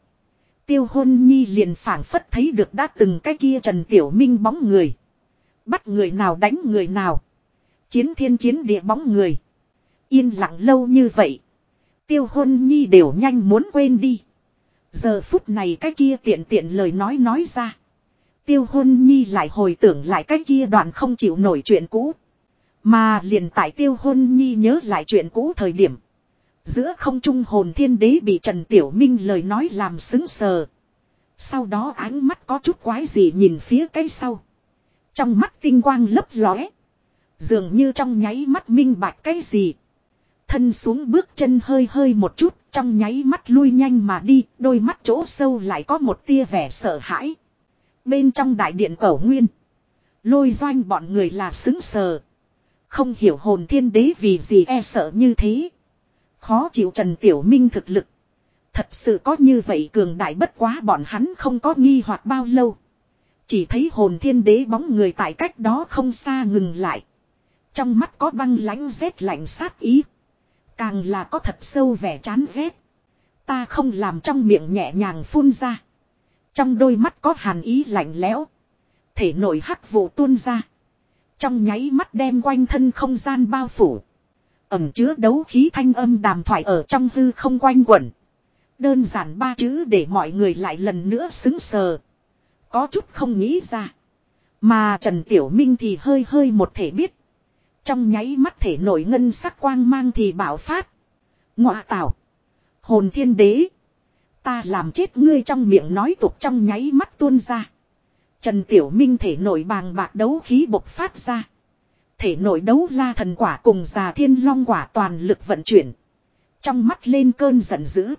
Tiêu hôn nhi liền phảng phất thấy được đã từng cái kia Trần Tiểu Minh bóng người. Bắt người nào đánh người nào. Chiến thiên chiến địa bóng người. Yên lặng lâu như vậy. Tiêu hôn nhi đều nhanh muốn quên đi. Giờ phút này cái kia tiện tiện lời nói nói ra. Tiêu hôn nhi lại hồi tưởng lại cái kia đoạn không chịu nổi chuyện cũ. Mà liền tại tiêu hôn nhi nhớ lại chuyện cũ thời điểm. Giữa không trung hồn thiên đế bị Trần Tiểu Minh lời nói làm xứng sờ. Sau đó ánh mắt có chút quái gì nhìn phía cái sau. Trong mắt tinh quang lấp lóe. Dường như trong nháy mắt minh bạch cái gì. Thân xuống bước chân hơi hơi một chút, trong nháy mắt lui nhanh mà đi, đôi mắt chỗ sâu lại có một tia vẻ sợ hãi. Bên trong đại điện cổ nguyên. Lôi doanh bọn người là xứng sờ. Không hiểu hồn thiên đế vì gì e sợ như thế. Khó chịu Trần Tiểu Minh thực lực. Thật sự có như vậy cường đại bất quá bọn hắn không có nghi hoặc bao lâu. Chỉ thấy hồn thiên đế bóng người tại cách đó không xa ngừng lại. Trong mắt có băng lãnh rét lạnh sát ý. Càng là có thật sâu vẻ chán ghét. Ta không làm trong miệng nhẹ nhàng phun ra. Trong đôi mắt có hàn ý lạnh lẽo. Thể nổi hắc vụ tuôn ra. Trong nháy mắt đem quanh thân không gian bao phủ. Ẩm chứa đấu khí thanh âm đàm thoại ở trong hư không quanh quẩn. Đơn giản ba chữ để mọi người lại lần nữa xứng sờ. Có chút không nghĩ ra. Mà Trần Tiểu Minh thì hơi hơi một thể biết. Trong nháy mắt thể nổi ngân sắc quang mang thì bảo phát. Ngọa tạo. Hồn thiên đế. Ta làm chết ngươi trong miệng nói tục trong nháy mắt tuôn ra. Trần Tiểu Minh thể nổi bàng bạc đấu khí bộc phát ra. Thể nổi đấu la thần quả cùng già thiên long quả toàn lực vận chuyển. Trong mắt lên cơn giận dữ.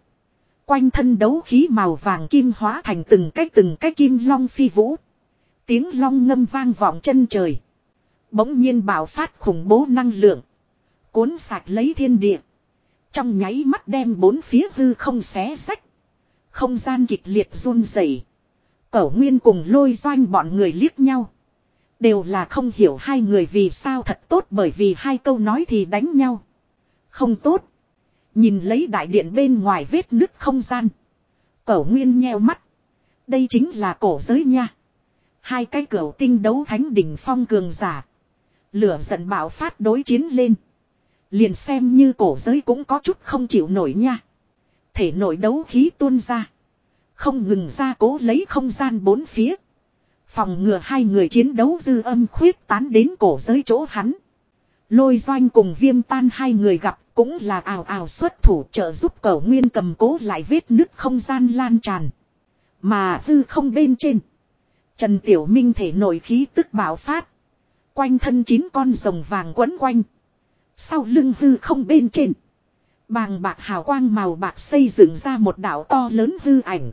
Quanh thân đấu khí màu vàng kim hóa thành từng cái từng cái kim long phi vũ. Tiếng long ngâm vang vọng chân trời. Bỗng nhiên bạo phát khủng bố năng lượng. Cuốn sạch lấy thiên địa. Trong nháy mắt đem bốn phía hư không xé sách. Không gian kịch liệt run rẩy. Cẩu nguyên cùng lôi doanh bọn người liếc nhau. Đều là không hiểu hai người vì sao thật tốt bởi vì hai câu nói thì đánh nhau. Không tốt. Nhìn lấy đại điện bên ngoài vết nứt không gian. Cẩu nguyên nheo mắt. Đây chính là cổ giới nha. Hai cái cẩu tinh đấu thánh đỉnh phong cường giả. Lửa giận bạo phát đối chiến lên. Liền xem như cổ giới cũng có chút không chịu nổi nha. Thể nội đấu khí tuôn ra. Không ngừng ra cố lấy không gian bốn phía. Phòng ngừa hai người chiến đấu dư âm khuyết tán đến cổ giới chỗ hắn. Lôi doanh cùng viêm tan hai người gặp cũng là ảo ảo xuất thủ trợ giúp cẩu nguyên cầm cố lại vết nứt không gian lan tràn. Mà hư không bên trên. Trần Tiểu Minh thể nổi khí tức bạo phát. Quanh thân chín con rồng vàng quấn quanh. Sau lưng hư không bên trên. Bàng bạc hào quang màu bạc xây dựng ra một đảo to lớn hư ảnh.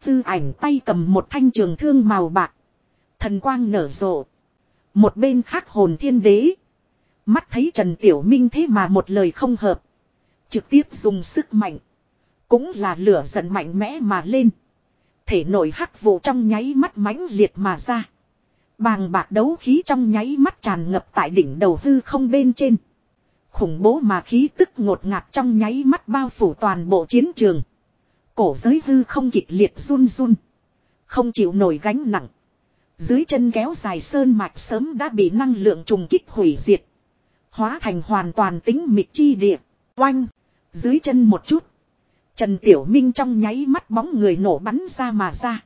Hư ảnh tay cầm một thanh trường thương màu bạc. Thần quang nở rộ. Một bên khác hồn thiên đế. Mắt thấy Trần Tiểu Minh thế mà một lời không hợp. Trực tiếp dùng sức mạnh. Cũng là lửa giận mạnh mẽ mà lên. Thể nổi hắc vụ trong nháy mắt mãnh liệt mà ra. Bàng bạc đấu khí trong nháy mắt tràn ngập tại đỉnh đầu hư không bên trên. Khủng bố mà khí tức ngột ngạt trong nháy mắt bao phủ toàn bộ chiến trường. Cổ giới hư không kịch liệt run run. Không chịu nổi gánh nặng. Dưới chân kéo dài sơn mạch sớm đã bị năng lượng trùng kích hủy diệt. Hóa thành hoàn toàn tính mịt chi địa. Oanh. Dưới chân một chút. Trần Tiểu Minh trong nháy mắt bóng người nổ bắn ra mà ra.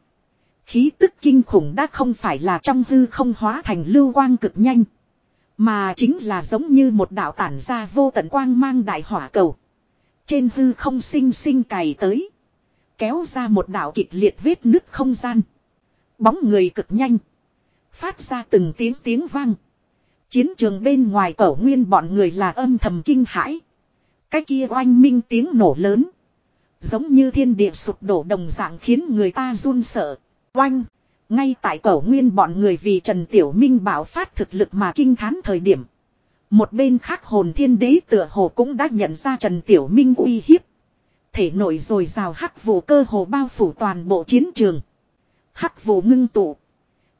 Khí tức kinh khủng đã không phải là trong hư không hóa thành lưu quang cực nhanh. Mà chính là giống như một đạo tản ra vô tận quang mang đại hỏa cầu. Trên hư không sinh sinh cày tới. Kéo ra một đạo kịch liệt vết nứt không gian. Bóng người cực nhanh. Phát ra từng tiếng tiếng vang. Chiến trường bên ngoài cẩu nguyên bọn người là âm thầm kinh hãi. Cái kia oanh minh tiếng nổ lớn. Giống như thiên địa sụp đổ đồng dạng khiến người ta run sợ. Oanh! Ngay tại cổ nguyên bọn người vì Trần Tiểu Minh bảo phát thực lực mà kinh thán thời điểm. Một bên khác hồn thiên đế tựa hồ cũng đã nhận ra Trần Tiểu Minh uy hiếp. Thể nổi rồi rào hắc vụ cơ hồ bao phủ toàn bộ chiến trường. Hắc vụ ngưng tụ.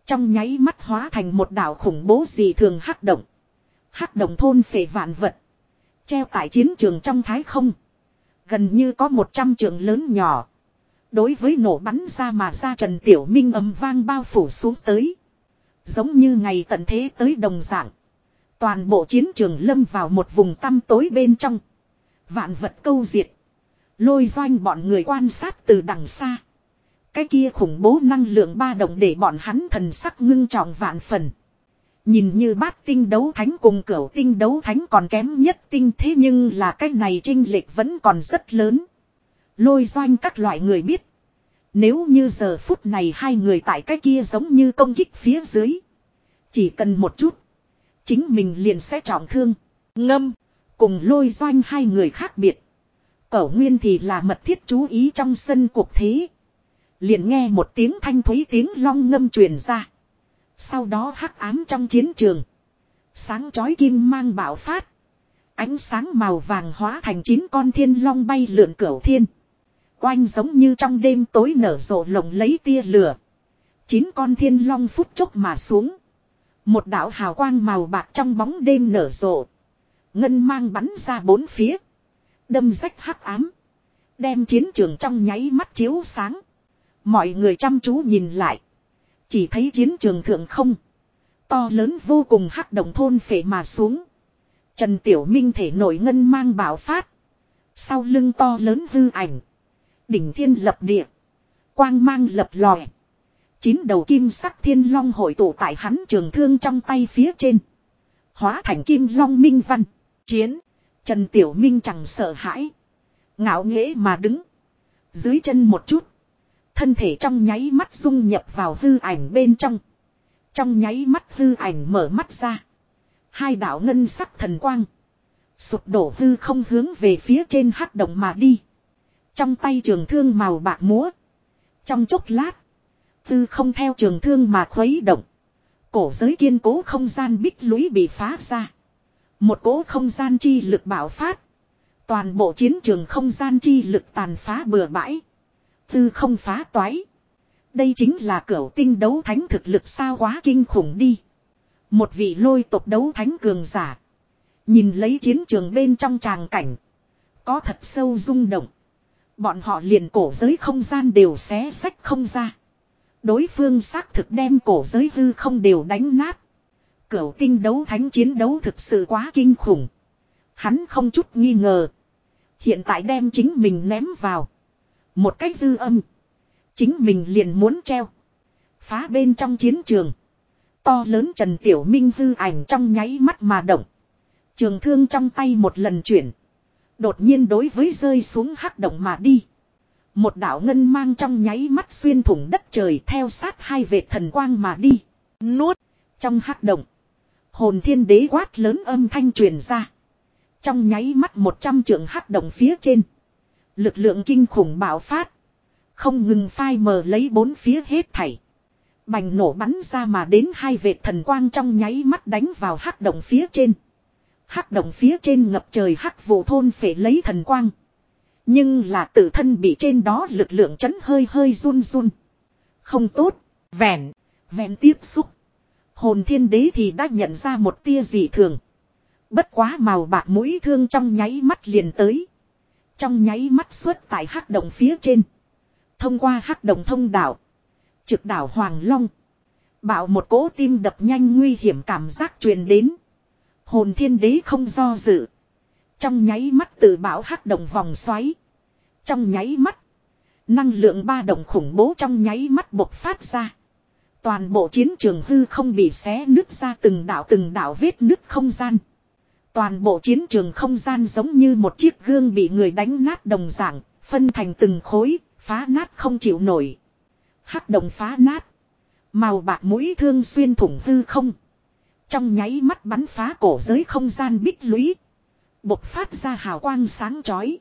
Trong nháy mắt hóa thành một đảo khủng bố gì thường hắc động. Hắc động thôn phệ vạn vật. Treo tại chiến trường trong thái không. Gần như có một trăm trường lớn nhỏ. Đối với nổ bắn ra mà ra Trần Tiểu Minh âm vang bao phủ xuống tới. Giống như ngày tận thế tới đồng dạng. Toàn bộ chiến trường lâm vào một vùng tăm tối bên trong. Vạn vật câu diệt. Lôi doanh bọn người quan sát từ đằng xa. Cái kia khủng bố năng lượng ba động để bọn hắn thần sắc ngưng trọng vạn phần. Nhìn như bát tinh đấu thánh cùng cửu tinh đấu thánh còn kém nhất tinh thế nhưng là cái này trinh lệch vẫn còn rất lớn. Lôi doanh các loại người biết. Nếu như giờ phút này hai người tại cái kia giống như công kích phía dưới. Chỉ cần một chút. Chính mình liền sẽ trọng thương. Ngâm. Cùng lôi doanh hai người khác biệt. Cẩu nguyên thì là mật thiết chú ý trong sân cuộc thế. Liền nghe một tiếng thanh thúy tiếng long ngâm truyền ra. Sau đó hắc ám trong chiến trường. Sáng chói kim mang bạo phát. Ánh sáng màu vàng hóa thành chín con thiên long bay lượn cửu thiên. Oanh giống như trong đêm tối nở rộ lồng lấy tia lửa. Chín con thiên long phút chốc mà xuống. Một đạo hào quang màu bạc trong bóng đêm nở rộ. Ngân mang bắn ra bốn phía. Đâm rách hắc ám. Đem chiến trường trong nháy mắt chiếu sáng. Mọi người chăm chú nhìn lại. Chỉ thấy chiến trường thượng không. To lớn vô cùng hắc động thôn phệ mà xuống. Trần Tiểu Minh thể nổi ngân mang bảo phát. Sau lưng to lớn hư ảnh. Đỉnh thiên lập địa. Quang mang lập lòe. Chín đầu kim sắc thiên long hội tụ tại hắn trường thương trong tay phía trên. Hóa thành kim long minh văn. Chiến. Trần Tiểu Minh chẳng sợ hãi. Ngạo nghễ mà đứng. Dưới chân một chút. Thân thể trong nháy mắt dung nhập vào hư ảnh bên trong. Trong nháy mắt hư ảnh mở mắt ra. Hai đạo ngân sắc thần quang. Sụp đổ hư không hướng về phía trên hắc động mà đi. Trong tay trường thương màu bạc múa. Trong chốc lát. Tư không theo trường thương mà khuấy động. Cổ giới kiên cố không gian bích lũy bị phá ra. Một cố không gian chi lực bạo phát. Toàn bộ chiến trường không gian chi lực tàn phá bừa bãi. Tư không phá toái. Đây chính là cửa tinh đấu thánh thực lực sao quá kinh khủng đi. Một vị lôi tộc đấu thánh cường giả. Nhìn lấy chiến trường bên trong tràng cảnh. Có thật sâu rung động. Bọn họ liền cổ giới không gian đều xé sách không ra. Đối phương xác thực đem cổ giới hư không đều đánh nát. Cửu tinh đấu thánh chiến đấu thực sự quá kinh khủng. Hắn không chút nghi ngờ. Hiện tại đem chính mình ném vào. Một cách dư âm. Chính mình liền muốn treo. Phá bên trong chiến trường. To lớn Trần Tiểu Minh hư ảnh trong nháy mắt mà động. Trường thương trong tay một lần chuyển. Đột nhiên đối với rơi xuống hắc động mà đi. Một đạo ngân mang trong nháy mắt xuyên thủng đất trời theo sát hai vệt thần quang mà đi. Nuốt. Trong hắc động. Hồn thiên đế quát lớn âm thanh truyền ra. Trong nháy mắt một trăm trượng hắc động phía trên. Lực lượng kinh khủng bạo phát. Không ngừng phai mờ lấy bốn phía hết thảy. Bành nổ bắn ra mà đến hai vệt thần quang trong nháy mắt đánh vào hắc động phía trên. Hắc động phía trên ngập trời hắc vụ thôn phải lấy thần quang. Nhưng là tự thân bị trên đó lực lượng chấn hơi hơi run run. Không tốt, vẹn, vẹn tiếp xúc. Hồn thiên đế thì đã nhận ra một tia dị thường. Bất quá màu bạc mũi thương trong nháy mắt liền tới. Trong nháy mắt xuất tại hắc động phía trên. Thông qua hắc động thông đạo. Trực đảo Hoàng Long. Bảo một cỗ tim đập nhanh nguy hiểm cảm giác truyền đến. Hồn thiên đế không do dự. Trong nháy mắt tự bảo hắc động vòng xoáy. Trong nháy mắt. Năng lượng ba động khủng bố trong nháy mắt bộc phát ra. Toàn bộ chiến trường hư không bị xé nứt ra từng đảo từng đảo vết nứt không gian. Toàn bộ chiến trường không gian giống như một chiếc gương bị người đánh nát đồng dạng, phân thành từng khối, phá nát không chịu nổi. Hắc động phá nát. Màu bạc mũi thương xuyên thủng hư không. Trong nháy mắt bắn phá cổ giới không gian bích lũy. Bộc phát ra hào quang sáng chói.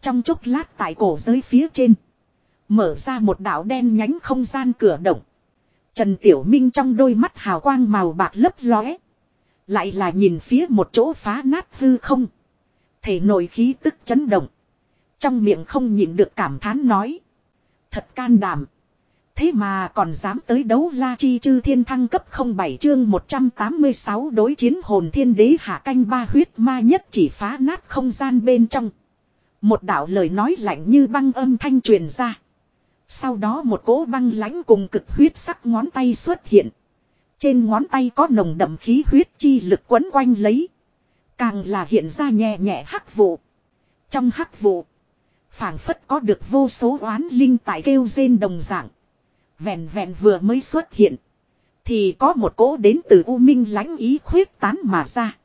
Trong chốc lát tại cổ giới phía trên. Mở ra một đảo đen nhánh không gian cửa động. Trần Tiểu Minh trong đôi mắt hào quang màu bạc lấp lóe. Lại là nhìn phía một chỗ phá nát hư không. Thể nội khí tức chấn động. Trong miệng không nhịn được cảm thán nói. Thật can đảm. Thế mà còn dám tới đấu la chi chư thiên thăng cấp 07 chương 186 đối chiến hồn thiên đế hạ canh ba huyết ma nhất chỉ phá nát không gian bên trong. Một đạo lời nói lạnh như băng âm thanh truyền ra. Sau đó một cỗ băng lãnh cùng cực huyết sắc ngón tay xuất hiện. Trên ngón tay có nồng đậm khí huyết chi lực quấn quanh lấy. Càng là hiện ra nhẹ nhẹ hắc vụ. Trong hắc vụ. phảng phất có được vô số oán linh tại kêu rên đồng dạng. Vẹn vẹn vừa mới xuất hiện. Thì có một cỗ đến từ U Minh lãnh ý khuyết tán mà ra.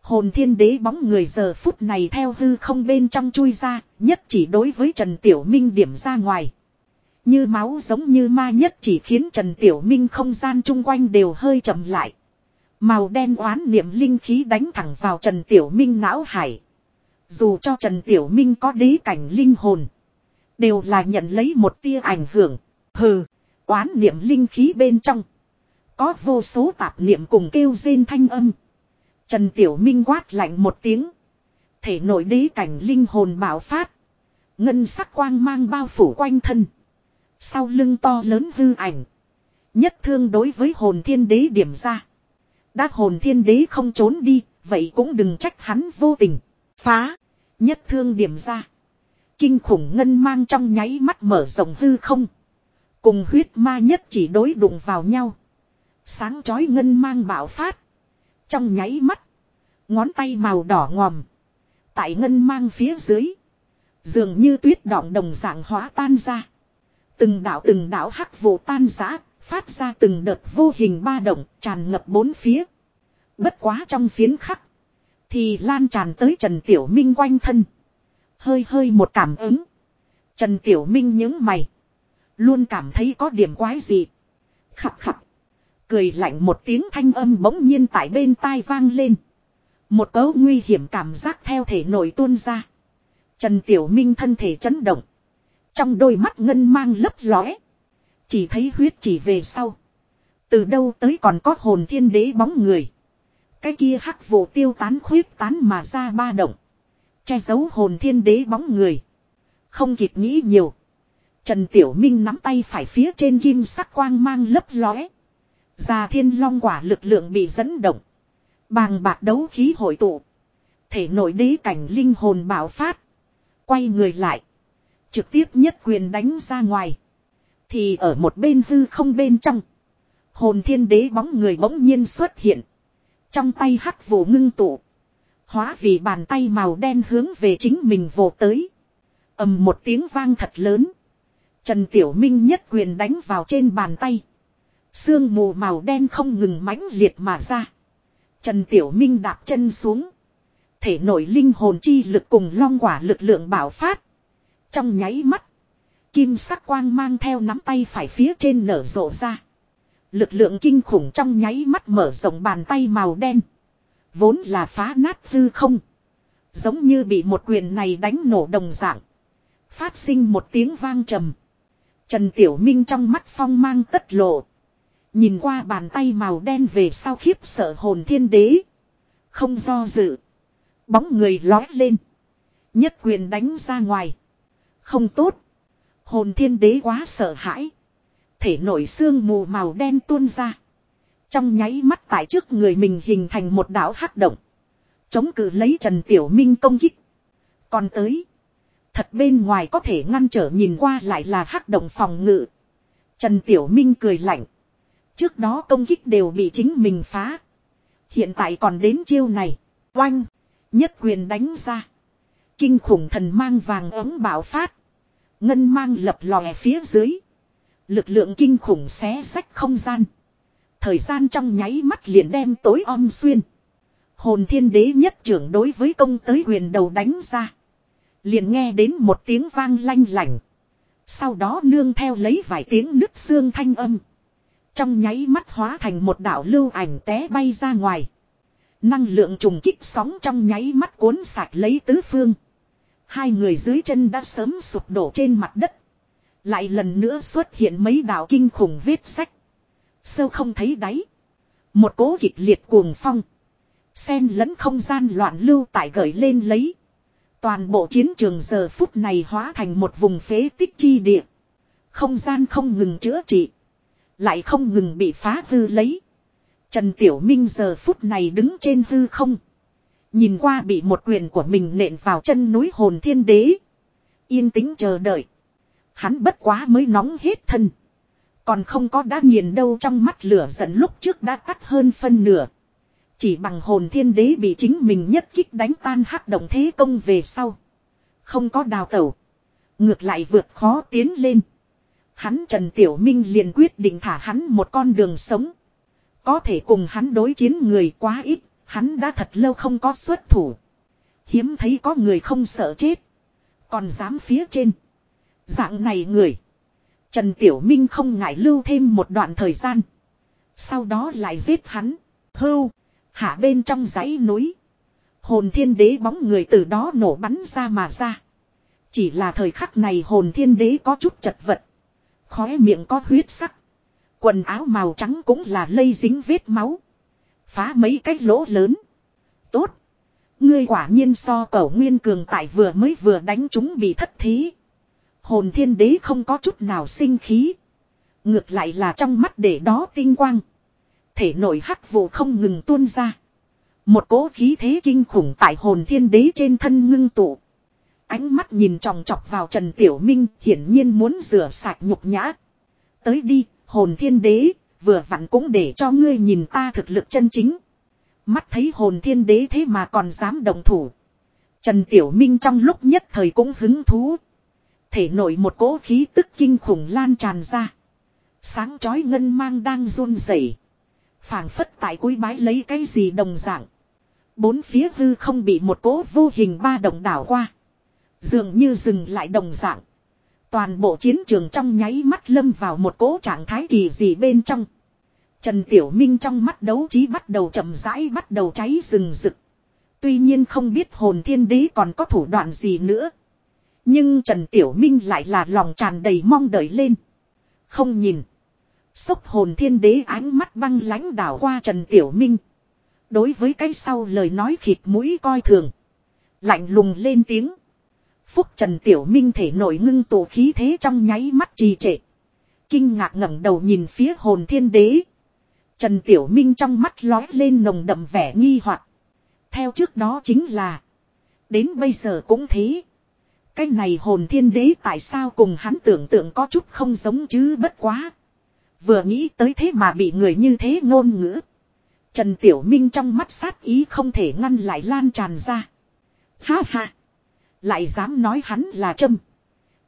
Hồn thiên đế bóng người giờ phút này theo hư không bên trong chui ra, nhất chỉ đối với Trần Tiểu Minh điểm ra ngoài. Như máu giống như ma nhất chỉ khiến Trần Tiểu Minh không gian chung quanh đều hơi chậm lại. Màu đen oán niệm linh khí đánh thẳng vào Trần Tiểu Minh não hải. Dù cho Trần Tiểu Minh có đế cảnh linh hồn. Đều là nhận lấy một tia ảnh hưởng. Hừ, oán niệm linh khí bên trong. Có vô số tạp niệm cùng kêu rên thanh âm. Trần Tiểu Minh quát lạnh một tiếng. Thể nội đế cảnh linh hồn bảo phát. Ngân sắc quang mang bao phủ quanh thân. Sau lưng to lớn hư ảnh. Nhất thương đối với hồn thiên đế điểm ra. Đã hồn thiên đế không trốn đi, vậy cũng đừng trách hắn vô tình. Phá. Nhất thương điểm ra. Kinh khủng ngân mang trong nháy mắt mở rộng hư không. Cùng huyết ma nhất chỉ đối đụng vào nhau. Sáng chói ngân mang bạo phát. Trong nháy mắt. Ngón tay màu đỏ ngòm. Tại ngân mang phía dưới. Dường như tuyết đọng đồng dạng hóa tan ra. Từng đảo từng đảo hắc vụ tan rã, phát ra từng đợt vô hình ba động, tràn ngập bốn phía. Bất quá trong phiến khắc, thì lan tràn tới Trần Tiểu Minh quanh thân. Hơi hơi một cảm ứng. Trần Tiểu Minh những mày. Luôn cảm thấy có điểm quái gì. Khập khập. Cười lạnh một tiếng thanh âm bỗng nhiên tại bên tai vang lên. Một cấu nguy hiểm cảm giác theo thể nổi tuôn ra. Trần Tiểu Minh thân thể chấn động. Trong đôi mắt ngân mang lấp lóe. Chỉ thấy huyết chỉ về sau. Từ đâu tới còn có hồn thiên đế bóng người. Cái kia hắc vụ tiêu tán khuyết tán mà ra ba động. Che giấu hồn thiên đế bóng người. Không kịp nghĩ nhiều. Trần Tiểu Minh nắm tay phải phía trên kim sắc quang mang lấp lóe. Già thiên long quả lực lượng bị dẫn động. Bàng bạc đấu khí hội tụ. Thể nội đế cảnh linh hồn bảo phát. Quay người lại. Trực tiếp nhất quyền đánh ra ngoài. Thì ở một bên hư không bên trong. Hồn thiên đế bóng người bỗng nhiên xuất hiện. Trong tay hắc vụ ngưng tụ. Hóa vì bàn tay màu đen hướng về chính mình vồ tới. ầm một tiếng vang thật lớn. Trần Tiểu Minh nhất quyền đánh vào trên bàn tay. Sương mù màu đen không ngừng mãnh liệt mà ra. Trần Tiểu Minh đạp chân xuống. Thể nội linh hồn chi lực cùng long quả lực lượng bảo phát. Trong nháy mắt. Kim sắc quang mang theo nắm tay phải phía trên nở rộ ra. Lực lượng kinh khủng trong nháy mắt mở rộng bàn tay màu đen. Vốn là phá nát hư không. Giống như bị một quyền này đánh nổ đồng dạng. Phát sinh một tiếng vang trầm. Trần Tiểu Minh trong mắt phong mang tất lộ. Nhìn qua bàn tay màu đen về sau khiếp sợ hồn thiên đế. Không do dự. Bóng người lói lên. Nhất quyền đánh ra ngoài. Không tốt. Hồn thiên đế quá sợ hãi. Thể nổi xương mù màu đen tuôn ra. Trong nháy mắt tại trước người mình hình thành một đảo hắc động. Chống cự lấy Trần Tiểu Minh công kích. Còn tới. Thật bên ngoài có thể ngăn trở nhìn qua lại là hắc động phòng ngự. Trần Tiểu Minh cười lạnh. Trước đó công kích đều bị chính mình phá. Hiện tại còn đến chiêu này. Oanh. Nhất quyền đánh ra. Kinh khủng thần mang vàng ấm bạo phát. Ngân mang lập lòe phía dưới. Lực lượng kinh khủng xé sách không gian. Thời gian trong nháy mắt liền đem tối om xuyên. Hồn thiên đế nhất trưởng đối với công tới quyền đầu đánh ra. Liền nghe đến một tiếng vang lanh lảnh. Sau đó nương theo lấy vài tiếng nứt xương thanh âm. Trong nháy mắt hóa thành một đạo lưu ảnh té bay ra ngoài. Năng lượng trùng kích sóng trong nháy mắt cuốn sạch lấy tứ phương. Hai người dưới chân đã sớm sụp đổ trên mặt đất. Lại lần nữa xuất hiện mấy đạo kinh khủng vết sách. Sâu không thấy đáy. Một cố kịch liệt cuồng phong. Xen lẫn không gian loạn lưu tại gởi lên lấy. Toàn bộ chiến trường giờ phút này hóa thành một vùng phế tích chi địa. Không gian không ngừng chữa trị. Lại không ngừng bị phá hư lấy. Trần Tiểu Minh giờ phút này đứng trên hư không. Nhìn qua bị một quyền của mình nện vào chân núi hồn thiên đế. Yên tĩnh chờ đợi. Hắn bất quá mới nóng hết thân. Còn không có đã nghiền đâu trong mắt lửa giận lúc trước đã tắt hơn phân nửa. Chỉ bằng hồn thiên đế bị chính mình nhất kích đánh tan hắc động thế công về sau. Không có đào tẩu. Ngược lại vượt khó tiến lên. Hắn Trần Tiểu Minh liền quyết định thả hắn một con đường sống. Có thể cùng hắn đối chiến người quá ít, hắn đã thật lâu không có xuất thủ. Hiếm thấy có người không sợ chết. Còn dám phía trên. Dạng này người. Trần Tiểu Minh không ngại lưu thêm một đoạn thời gian. Sau đó lại giết hắn. Hưu. Hạ bên trong dãy núi. Hồn thiên đế bóng người từ đó nổ bắn ra mà ra. Chỉ là thời khắc này hồn thiên đế có chút chật vật. Khóe miệng có huyết sắc. Quần áo màu trắng cũng là lây dính vết máu. Phá mấy cái lỗ lớn. Tốt. Ngươi quả nhiên so cẩu nguyên cường tại vừa mới vừa đánh chúng bị thất thí. Hồn thiên đế không có chút nào sinh khí. Ngược lại là trong mắt để đó tinh quang. Thể nội hắc vụ không ngừng tuôn ra. Một cỗ khí thế kinh khủng tại hồn thiên đế trên thân ngưng tụ. Ánh mắt nhìn tròng trọc vào Trần Tiểu Minh hiển nhiên muốn rửa sạch nhục nhã. Tới đi, hồn thiên đế, vừa vặn cũng để cho ngươi nhìn ta thực lực chân chính. Mắt thấy hồn thiên đế thế mà còn dám đồng thủ. Trần Tiểu Minh trong lúc nhất thời cũng hứng thú. Thể nổi một cỗ khí tức kinh khủng lan tràn ra. Sáng chói ngân mang đang run rẩy, phảng phất tại cúi bái lấy cái gì đồng dạng. Bốn phía hư không bị một cỗ vô hình ba động đảo qua. Dường như dừng lại đồng dạng. Toàn bộ chiến trường trong nháy mắt lâm vào một cỗ trạng thái kỳ gì bên trong. Trần Tiểu Minh trong mắt đấu trí bắt đầu chậm rãi bắt đầu cháy rừng rực. Tuy nhiên không biết hồn thiên đế còn có thủ đoạn gì nữa. Nhưng Trần Tiểu Minh lại là lòng tràn đầy mong đợi lên. Không nhìn. Sốc hồn thiên đế ánh mắt băng lãnh đảo qua Trần Tiểu Minh. Đối với cái sau lời nói khịt mũi coi thường. Lạnh lùng lên tiếng. Phúc Trần Tiểu Minh thể nội ngưng tụ khí thế trong nháy mắt trì trệ. Kinh ngạc ngẩng đầu nhìn phía hồn thiên đế. Trần Tiểu Minh trong mắt lói lên nồng đậm vẻ nghi hoặc. Theo trước đó chính là. Đến bây giờ cũng thế. Cái này hồn thiên đế tại sao cùng hắn tưởng tượng có chút không giống chứ bất quá. Vừa nghĩ tới thế mà bị người như thế ngôn ngữ. Trần Tiểu Minh trong mắt sát ý không thể ngăn lại lan tràn ra. Ha ha. Lại dám nói hắn là châm.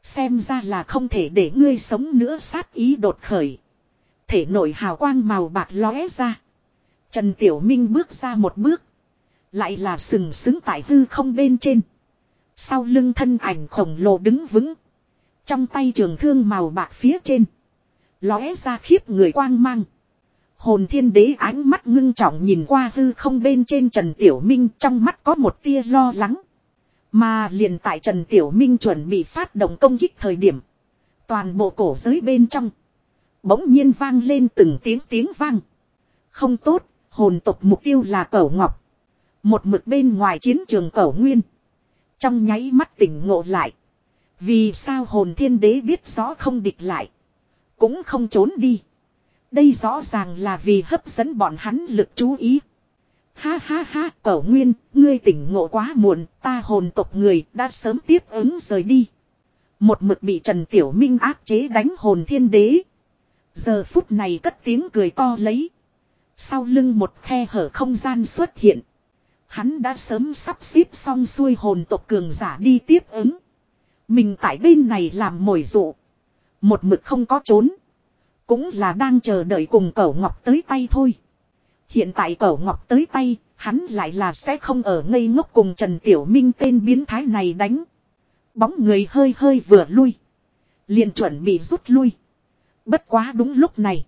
Xem ra là không thể để ngươi sống nữa sát ý đột khởi. Thể nội hào quang màu bạc lóe ra. Trần Tiểu Minh bước ra một bước. Lại là sừng sững tại hư không bên trên. Sau lưng thân ảnh khổng lồ đứng vững. Trong tay trường thương màu bạc phía trên. Lóe ra khiếp người quang mang. Hồn thiên đế ánh mắt ngưng trọng nhìn qua hư không bên trên Trần Tiểu Minh trong mắt có một tia lo lắng. Mà liền tại Trần Tiểu Minh chuẩn bị phát động công kích thời điểm. Toàn bộ cổ giới bên trong. Bỗng nhiên vang lên từng tiếng tiếng vang. Không tốt, hồn tộc mục tiêu là cẩu ngọc. Một mực bên ngoài chiến trường cẩu nguyên. Trong nháy mắt tỉnh ngộ lại. Vì sao hồn thiên đế biết rõ không địch lại. Cũng không trốn đi. Đây rõ ràng là vì hấp dẫn bọn hắn lực chú ý. Ha ha ha, cẩu nguyên, ngươi tỉnh ngộ quá muộn, ta hồn tộc người đã sớm tiếp ứng rời đi. Một mực bị Trần Tiểu Minh áp chế đánh hồn thiên đế. Giờ phút này cất tiếng cười to lấy. Sau lưng một khe hở không gian xuất hiện. Hắn đã sớm sắp xếp xong xuôi hồn tộc cường giả đi tiếp ứng. Mình tại bên này làm mồi dụ. Một mực không có trốn. Cũng là đang chờ đợi cùng cẩu ngọc tới tay thôi. Hiện tại cẩu ngọc tới tay, hắn lại là sẽ không ở ngây ngốc cùng Trần Tiểu Minh tên biến thái này đánh. Bóng người hơi hơi vừa lui. liền chuẩn bị rút lui. Bất quá đúng lúc này.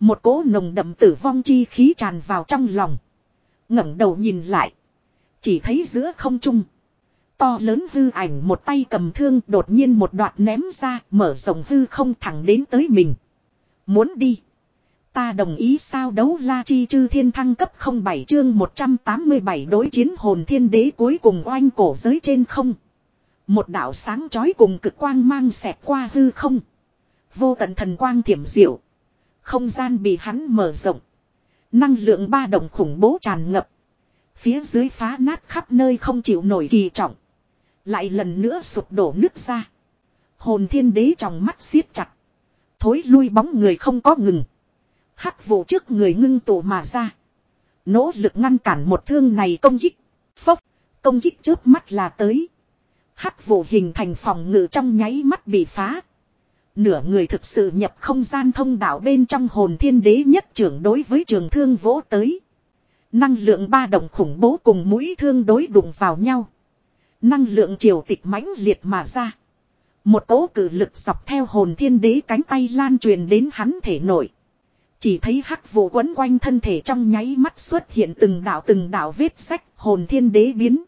Một cỗ nồng đậm tử vong chi khí tràn vào trong lòng. ngẩng đầu nhìn lại. Chỉ thấy giữa không trung. To lớn hư ảnh một tay cầm thương đột nhiên một đoạt ném ra, mở rộng hư không thẳng đến tới mình. Muốn đi. Ta đồng ý sao đấu la chi chư thiên thăng cấp 07 chương 187 đối chiến hồn thiên đế cuối cùng oanh cổ giới trên không. Một đạo sáng chói cùng cực quang mang xẹt qua hư không. Vô tận thần quang thiểm diệu. Không gian bị hắn mở rộng. Năng lượng ba đồng khủng bố tràn ngập. Phía dưới phá nát khắp nơi không chịu nổi kỳ trọng. Lại lần nữa sụp đổ nước ra. Hồn thiên đế trong mắt siết chặt. Thối lui bóng người không có ngừng. Hắc vụ trước người ngưng tụ mà ra. Nỗ lực ngăn cản một thương này công kích. Phốc, công kích trước mắt là tới. Hắc vụ hình thành phòng ngự trong nháy mắt bị phá. Nửa người thực sự nhập không gian thông đạo bên trong hồn thiên đế nhất trưởng đối với trường thương vỗ tới. Năng lượng ba động khủng bố cùng mũi thương đối đụng vào nhau. Năng lượng triều tịch mãnh liệt mà ra. Một cỗ cử lực dọc theo hồn thiên đế cánh tay lan truyền đến hắn thể nội. Chỉ thấy hắc vụ quấn quanh thân thể trong nháy mắt xuất hiện từng đạo từng đạo vết sách hồn thiên đế biến.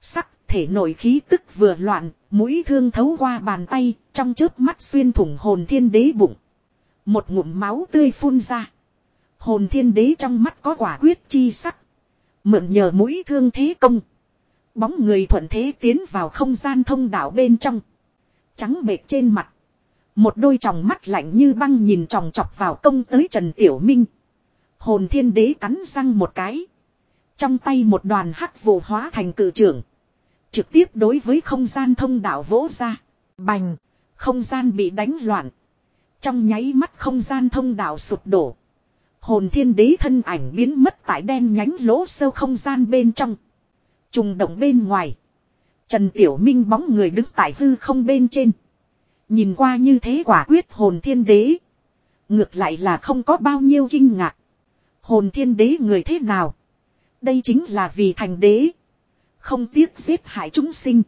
Sắc thể nội khí tức vừa loạn, mũi thương thấu qua bàn tay, trong chớp mắt xuyên thủng hồn thiên đế bụng. Một ngụm máu tươi phun ra. Hồn thiên đế trong mắt có quả quyết chi sắc. Mượn nhờ mũi thương thế công. Bóng người thuận thế tiến vào không gian thông đạo bên trong. Trắng bệt trên mặt. Một đôi tròng mắt lạnh như băng nhìn tròng chọc vào công tới Trần Tiểu Minh. Hồn thiên đế cắn răng một cái. Trong tay một đoàn hắc vụ hóa thành cử trưởng. Trực tiếp đối với không gian thông đạo vỗ ra. Bành. Không gian bị đánh loạn. Trong nháy mắt không gian thông đạo sụp đổ. Hồn thiên đế thân ảnh biến mất tại đen nhánh lỗ sâu không gian bên trong. Trùng động bên ngoài. Trần Tiểu Minh bóng người đứng tại hư không bên trên. Nhìn qua như thế quả quyết hồn thiên đế. Ngược lại là không có bao nhiêu kinh ngạc. Hồn thiên đế người thế nào? Đây chính là vì thành đế. Không tiếc giết hại chúng sinh.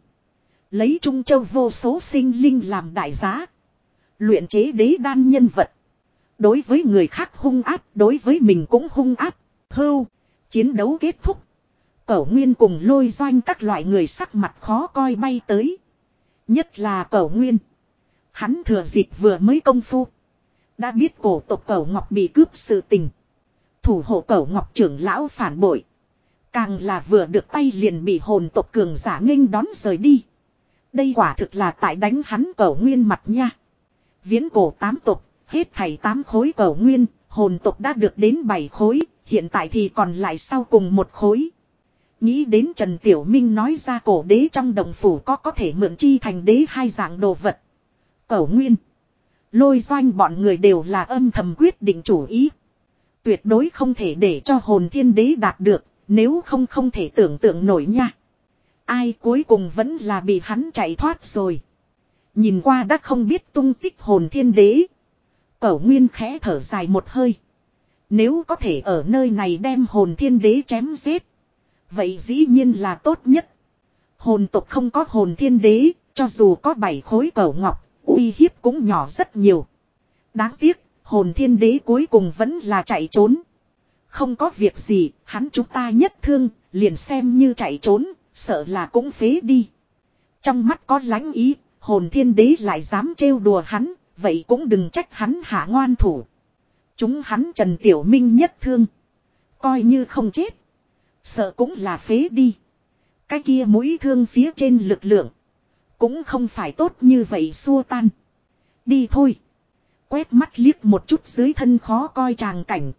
Lấy Trung Châu vô số sinh linh làm đại giá. Luyện chế đế đan nhân vật. Đối với người khác hung áp, đối với mình cũng hung áp. Hưu, chiến đấu kết thúc. Cẩu Nguyên cùng lôi doanh các loại người sắc mặt khó coi bay tới. Nhất là Cẩu Nguyên. Hắn thừa dịp vừa mới công phu. Đã biết cổ tộc Cẩu Ngọc bị cướp sự tình. Thủ hộ Cẩu Ngọc trưởng lão phản bội. Càng là vừa được tay liền bị hồn tộc cường giả nghênh đón rời đi. Đây quả thực là tại đánh hắn Cẩu Nguyên mặt nha. Viễn cổ tám tộc, hết thảy tám khối Cẩu Nguyên, hồn tộc đã được đến bảy khối, hiện tại thì còn lại sau cùng một khối. Nghĩ đến Trần Tiểu Minh nói ra cổ đế trong đồng phủ có có thể mượn chi thành đế hai dạng đồ vật. Cẩu nguyên. Lôi doanh bọn người đều là âm thầm quyết định chủ ý. Tuyệt đối không thể để cho hồn thiên đế đạt được, nếu không không thể tưởng tượng nổi nha. Ai cuối cùng vẫn là bị hắn chạy thoát rồi. Nhìn qua đã không biết tung tích hồn thiên đế. Cẩu nguyên khẽ thở dài một hơi. Nếu có thể ở nơi này đem hồn thiên đế chém giết. Vậy dĩ nhiên là tốt nhất. Hồn tộc không có hồn thiên đế, cho dù có bảy khối cẩu ngọc, uy hiếp cũng nhỏ rất nhiều. Đáng tiếc, hồn thiên đế cuối cùng vẫn là chạy trốn. Không có việc gì, hắn chúng ta nhất thương, liền xem như chạy trốn, sợ là cũng phế đi. Trong mắt có lãnh ý, hồn thiên đế lại dám trêu đùa hắn, vậy cũng đừng trách hắn hạ ngoan thủ. Chúng hắn Trần Tiểu Minh nhất thương. Coi như không chết. Sợ cũng là phế đi. Cái kia mũi thương phía trên lực lượng. Cũng không phải tốt như vậy xua tan. Đi thôi. Quét mắt liếc một chút dưới thân khó coi tràng cảnh.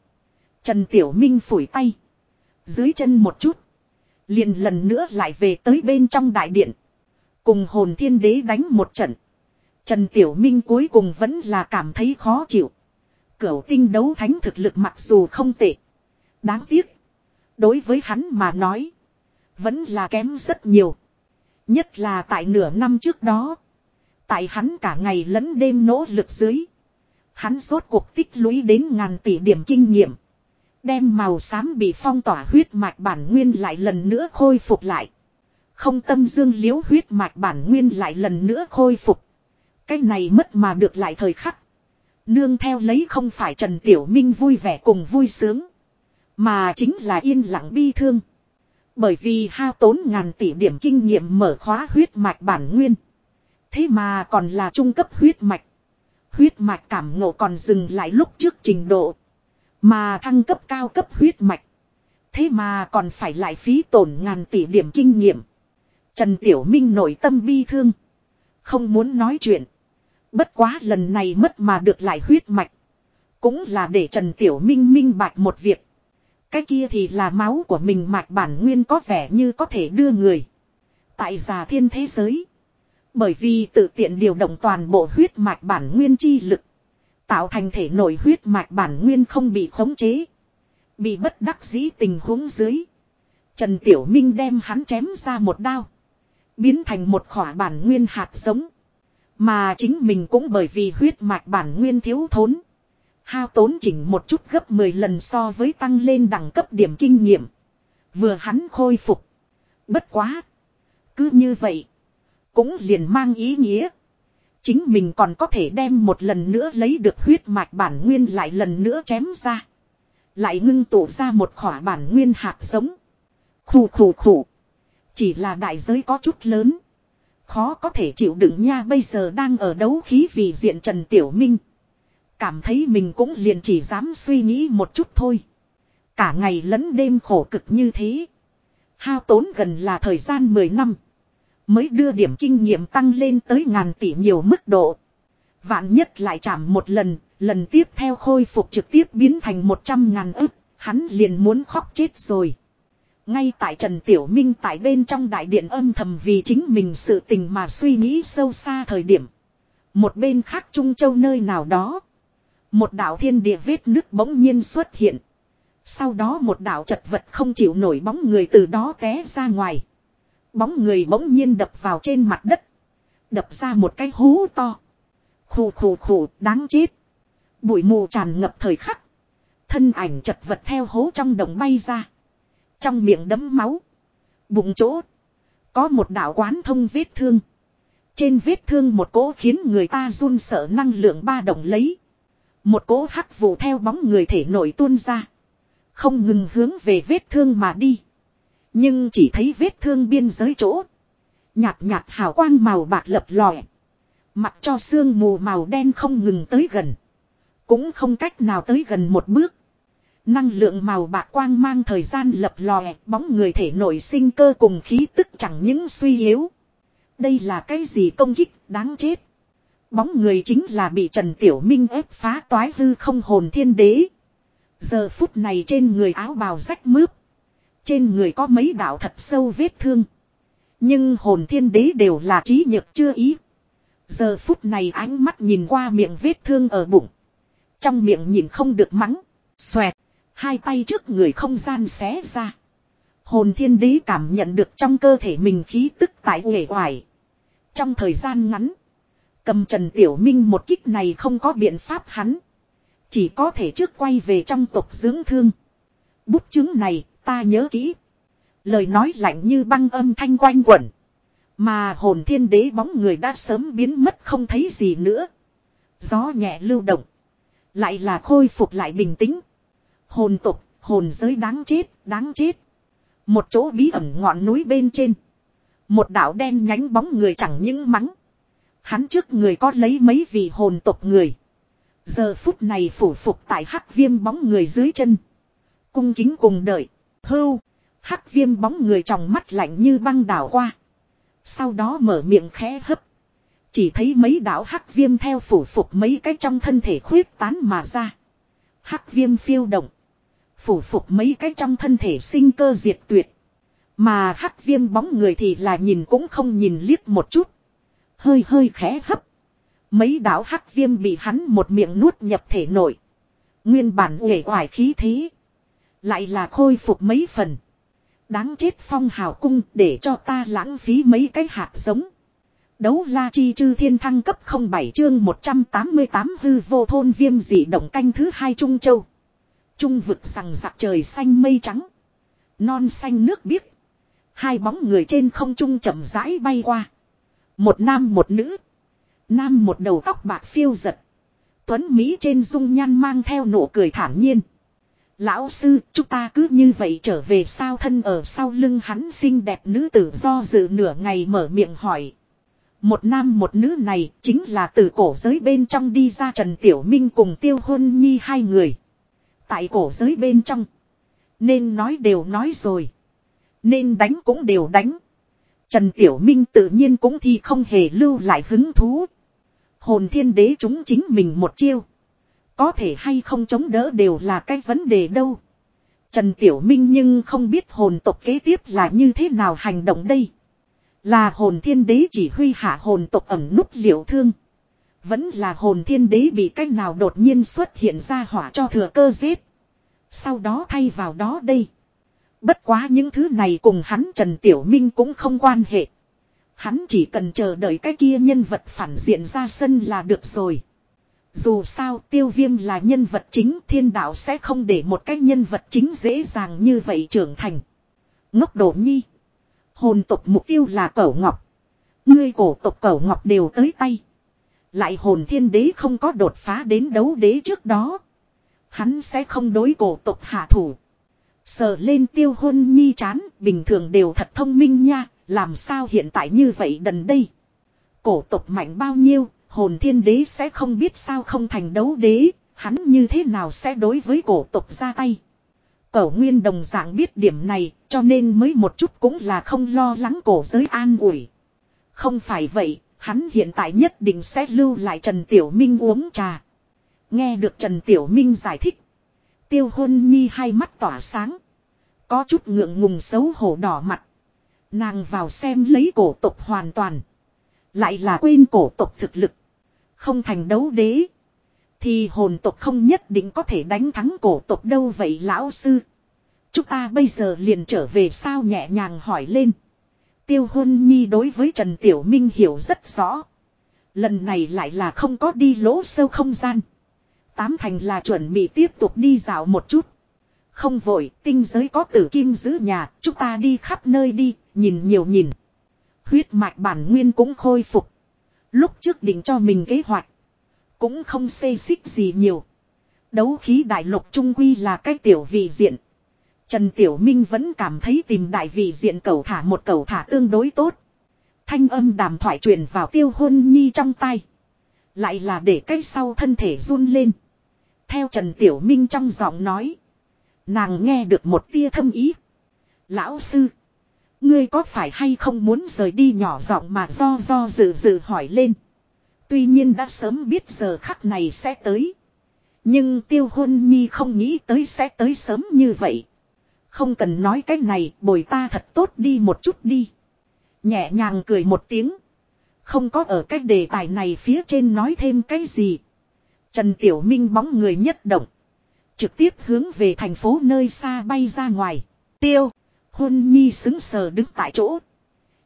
Trần Tiểu Minh phủi tay. Dưới chân một chút. Liền lần nữa lại về tới bên trong đại điện. Cùng hồn thiên đế đánh một trận. Trần Tiểu Minh cuối cùng vẫn là cảm thấy khó chịu. Cửu tinh đấu thánh thực lực mặc dù không tệ. Đáng tiếc. Đối với hắn mà nói. Vẫn là kém rất nhiều. Nhất là tại nửa năm trước đó. Tại hắn cả ngày lẫn đêm nỗ lực dưới. Hắn rốt cuộc tích lũy đến ngàn tỷ điểm kinh nghiệm. Đem màu xám bị phong tỏa huyết mạch bản nguyên lại lần nữa khôi phục lại. Không tâm dương liễu huyết mạch bản nguyên lại lần nữa khôi phục. Cái này mất mà được lại thời khắc. Nương theo lấy không phải Trần Tiểu Minh vui vẻ cùng vui sướng. Mà chính là yên lặng bi thương. Bởi vì hao tốn ngàn tỷ điểm kinh nghiệm mở khóa huyết mạch bản nguyên. Thế mà còn là trung cấp huyết mạch. Huyết mạch cảm ngộ còn dừng lại lúc trước trình độ. Mà thăng cấp cao cấp huyết mạch. Thế mà còn phải lại phí tổn ngàn tỷ điểm kinh nghiệm. Trần Tiểu Minh nội tâm bi thương. Không muốn nói chuyện. Bất quá lần này mất mà được lại huyết mạch. Cũng là để Trần Tiểu Minh minh bạch một việc. Cái kia thì là máu của mình mạch bản nguyên có vẻ như có thể đưa người. Tại già thiên thế giới. Bởi vì tự tiện điều động toàn bộ huyết mạch bản nguyên chi lực. Tạo thành thể nội huyết mạch bản nguyên không bị khống chế. Bị bất đắc dĩ tình huống dưới. Trần Tiểu Minh đem hắn chém ra một đao. Biến thành một khỏa bản nguyên hạt giống. Mà chính mình cũng bởi vì huyết mạch bản nguyên thiếu thốn. Hao tốn chỉnh một chút gấp 10 lần so với tăng lên đẳng cấp điểm kinh nghiệm. Vừa hắn khôi phục. Bất quá. Cứ như vậy. Cũng liền mang ý nghĩa. Chính mình còn có thể đem một lần nữa lấy được huyết mạch bản nguyên lại lần nữa chém ra. Lại ngưng tụ ra một khỏa bản nguyên hạt giống. Khủ khủ khủ. Chỉ là đại giới có chút lớn. Khó có thể chịu đựng nha, bây giờ đang ở đấu khí vì diện Trần Tiểu Minh. Cảm thấy mình cũng liền chỉ dám suy nghĩ một chút thôi. Cả ngày lẫn đêm khổ cực như thế. Hao tốn gần là thời gian 10 năm. Mới đưa điểm kinh nghiệm tăng lên tới ngàn tỷ nhiều mức độ. Vạn nhất lại chạm một lần, lần tiếp theo khôi phục trực tiếp biến thành 100 ngàn ức, hắn liền muốn khóc chết rồi. Ngay tại Trần Tiểu Minh tại bên trong đại điện âm thầm vì chính mình sự tình mà suy nghĩ sâu xa thời điểm. Một bên khác Trung Châu nơi nào đó. Một đạo thiên địa vết nước bỗng nhiên xuất hiện. Sau đó một đạo chật vật không chịu nổi bóng người từ đó té ra ngoài. Bóng người bỗng nhiên đập vào trên mặt đất. Đập ra một cái hú to. Khủ khủ khủ đáng chết. Bụi mù tràn ngập thời khắc. Thân ảnh chật vật theo hố trong đồng bay ra. Trong miệng đấm máu. Bụng chỗ. Có một đạo quán thông vết thương. Trên vết thương một cỗ khiến người ta run sợ năng lượng ba động lấy. Một cỗ hắc vụ theo bóng người thể nổi tuôn ra. Không ngừng hướng về vết thương mà đi. Nhưng chỉ thấy vết thương biên giới chỗ. Nhạt nhạt hào quang màu bạc lập lòe. Mặc cho xương mù màu đen không ngừng tới gần. Cũng không cách nào tới gần một bước. Năng lượng màu bạc quang mang thời gian lập lòe, bóng người thể nội sinh cơ cùng khí tức chẳng những suy yếu. Đây là cái gì công kích, đáng chết. Bóng người chính là bị Trần Tiểu Minh ép phá toái hư không hồn thiên đế. Giờ phút này trên người áo bào rách mướp. Trên người có mấy đạo thật sâu vết thương. Nhưng hồn thiên đế đều là trí nhược chưa ý. Giờ phút này ánh mắt nhìn qua miệng vết thương ở bụng. Trong miệng nhìn không được mắng. Xoẹt. Hai tay trước người không gian xé ra. Hồn thiên đế cảm nhận được trong cơ thể mình khí tức tại uể oải. Trong thời gian ngắn. Cầm Trần Tiểu Minh một kích này không có biện pháp hắn. Chỉ có thể trước quay về trong tộc dưỡng thương. Bút chứng này ta nhớ kỹ. Lời nói lạnh như băng âm thanh quanh quẩn. Mà hồn thiên đế bóng người đã sớm biến mất không thấy gì nữa. Gió nhẹ lưu động. Lại là khôi phục lại bình tĩnh. Hồn tục, hồn giới đáng chết, đáng chết. Một chỗ bí ẩn ngọn núi bên trên. Một đạo đen nhánh bóng người chẳng những mắng. Hắn trước người có lấy mấy vị hồn tộc người. Giờ phút này phủ phục tại hắc viêm bóng người dưới chân. Cung kính cùng đợi. Hưu. Hắc viêm bóng người trong mắt lạnh như băng đảo qua. Sau đó mở miệng khẽ hấp. Chỉ thấy mấy đạo hắc viêm theo phủ phục mấy cái trong thân thể khuyết tán mà ra. Hắc viêm phiêu động. Phủ phục mấy cái trong thân thể sinh cơ diệt tuyệt. Mà hắc viêm bóng người thì là nhìn cũng không nhìn liếc một chút. Hơi hơi khẽ hấp. Mấy đạo hắc viêm bị hắn một miệng nuốt nhập thể nội. Nguyên bản uể oải khí thế. Lại là khôi phục mấy phần. Đáng chết phong hào cung để cho ta lãng phí mấy cái hạt giống. Đấu la chi chư thiên thăng cấp 07 chương 188 hư vô thôn viêm dị động canh thứ hai Trung Châu. Trung vực sằng sạc trời xanh mây trắng. Non xanh nước biếc. Hai bóng người trên không trung chậm rãi bay qua. Một nam một nữ. Nam một đầu tóc bạc phiêu giật. Tuấn Mỹ trên dung nhan mang theo nụ cười thản nhiên. Lão sư, chúng ta cứ như vậy trở về sao thân ở sau lưng hắn xinh đẹp nữ tử do dự nửa ngày mở miệng hỏi. Một nam một nữ này chính là từ cổ giới bên trong đi ra Trần Tiểu Minh cùng Tiêu Huân Nhi hai người. Tại cổ giới bên trong. Nên nói đều nói rồi. Nên đánh cũng đều đánh. Trần Tiểu Minh tự nhiên cũng thì không hề lưu lại hứng thú. Hồn thiên đế chúng chính mình một chiêu. Có thể hay không chống đỡ đều là cái vấn đề đâu. Trần Tiểu Minh nhưng không biết hồn tộc kế tiếp là như thế nào hành động đây. Là hồn thiên đế chỉ huy hạ hồn tộc ẩm nút liệu thương. Vẫn là hồn thiên đế bị cách nào đột nhiên xuất hiện ra hỏa cho thừa cơ giết. Sau đó thay vào đó đây. Bất quá những thứ này cùng hắn Trần Tiểu Minh cũng không quan hệ. Hắn chỉ cần chờ đợi cái kia nhân vật phản diện ra sân là được rồi. Dù sao tiêu viêm là nhân vật chính, thiên đạo sẽ không để một cái nhân vật chính dễ dàng như vậy trưởng thành. Ngốc đổ nhi. Hồn tộc mục tiêu là cẩu ngọc. Ngươi cổ tộc cẩu ngọc đều tới tay. Lại hồn thiên đế không có đột phá đến đấu đế trước đó. Hắn sẽ không đối cổ tộc hạ thủ. Sờ lên tiêu hôn nhi chán, bình thường đều thật thông minh nha, làm sao hiện tại như vậy đần đây. Cổ tộc mạnh bao nhiêu, hồn thiên đế sẽ không biết sao không thành đấu đế, hắn như thế nào sẽ đối với cổ tộc ra tay. Cẩu nguyên đồng dạng biết điểm này, cho nên mới một chút cũng là không lo lắng cổ giới an ủi. Không phải vậy, hắn hiện tại nhất định sẽ lưu lại Trần Tiểu Minh uống trà. Nghe được Trần Tiểu Minh giải thích. Tiêu hôn nhi hai mắt tỏa sáng. Có chút ngượng ngùng xấu hổ đỏ mặt. Nàng vào xem lấy cổ tộc hoàn toàn. Lại là quên cổ tộc thực lực. Không thành đấu đế. Thì hồn tộc không nhất định có thể đánh thắng cổ tộc đâu vậy lão sư. Chúng ta bây giờ liền trở về sao nhẹ nhàng hỏi lên. Tiêu hôn nhi đối với Trần Tiểu Minh hiểu rất rõ. Lần này lại là không có đi lỗ sâu không gian. Tám thành là chuẩn bị tiếp tục đi dạo một chút. Không vội, tinh giới có tử kim giữ nhà, chúng ta đi khắp nơi đi, nhìn nhiều nhìn. Huyết mạch bản nguyên cũng khôi phục. Lúc trước định cho mình kế hoạch. Cũng không xê xích gì nhiều. Đấu khí đại lục trung quy là cái tiểu vị diện. Trần Tiểu Minh vẫn cảm thấy tìm đại vị diện cầu thả một cầu thả tương đối tốt. Thanh âm đàm thoại truyền vào tiêu hôn nhi trong tay. Lại là để cái sau thân thể run lên. Theo Trần Tiểu Minh trong giọng nói. Nàng nghe được một tia thâm ý. Lão sư. Ngươi có phải hay không muốn rời đi nhỏ giọng mà do do dự dự hỏi lên. Tuy nhiên đã sớm biết giờ khắc này sẽ tới. Nhưng tiêu hôn nhi không nghĩ tới sẽ tới sớm như vậy. Không cần nói cái này, bồi ta thật tốt đi một chút đi. Nhẹ nhàng cười một tiếng. Không có ở cái đề tài này phía trên nói thêm cái gì. Trần Tiểu Minh bóng người nhất động. Trực tiếp hướng về thành phố nơi xa bay ra ngoài. Tiêu. Hôn Nhi xứng sờ đứng tại chỗ.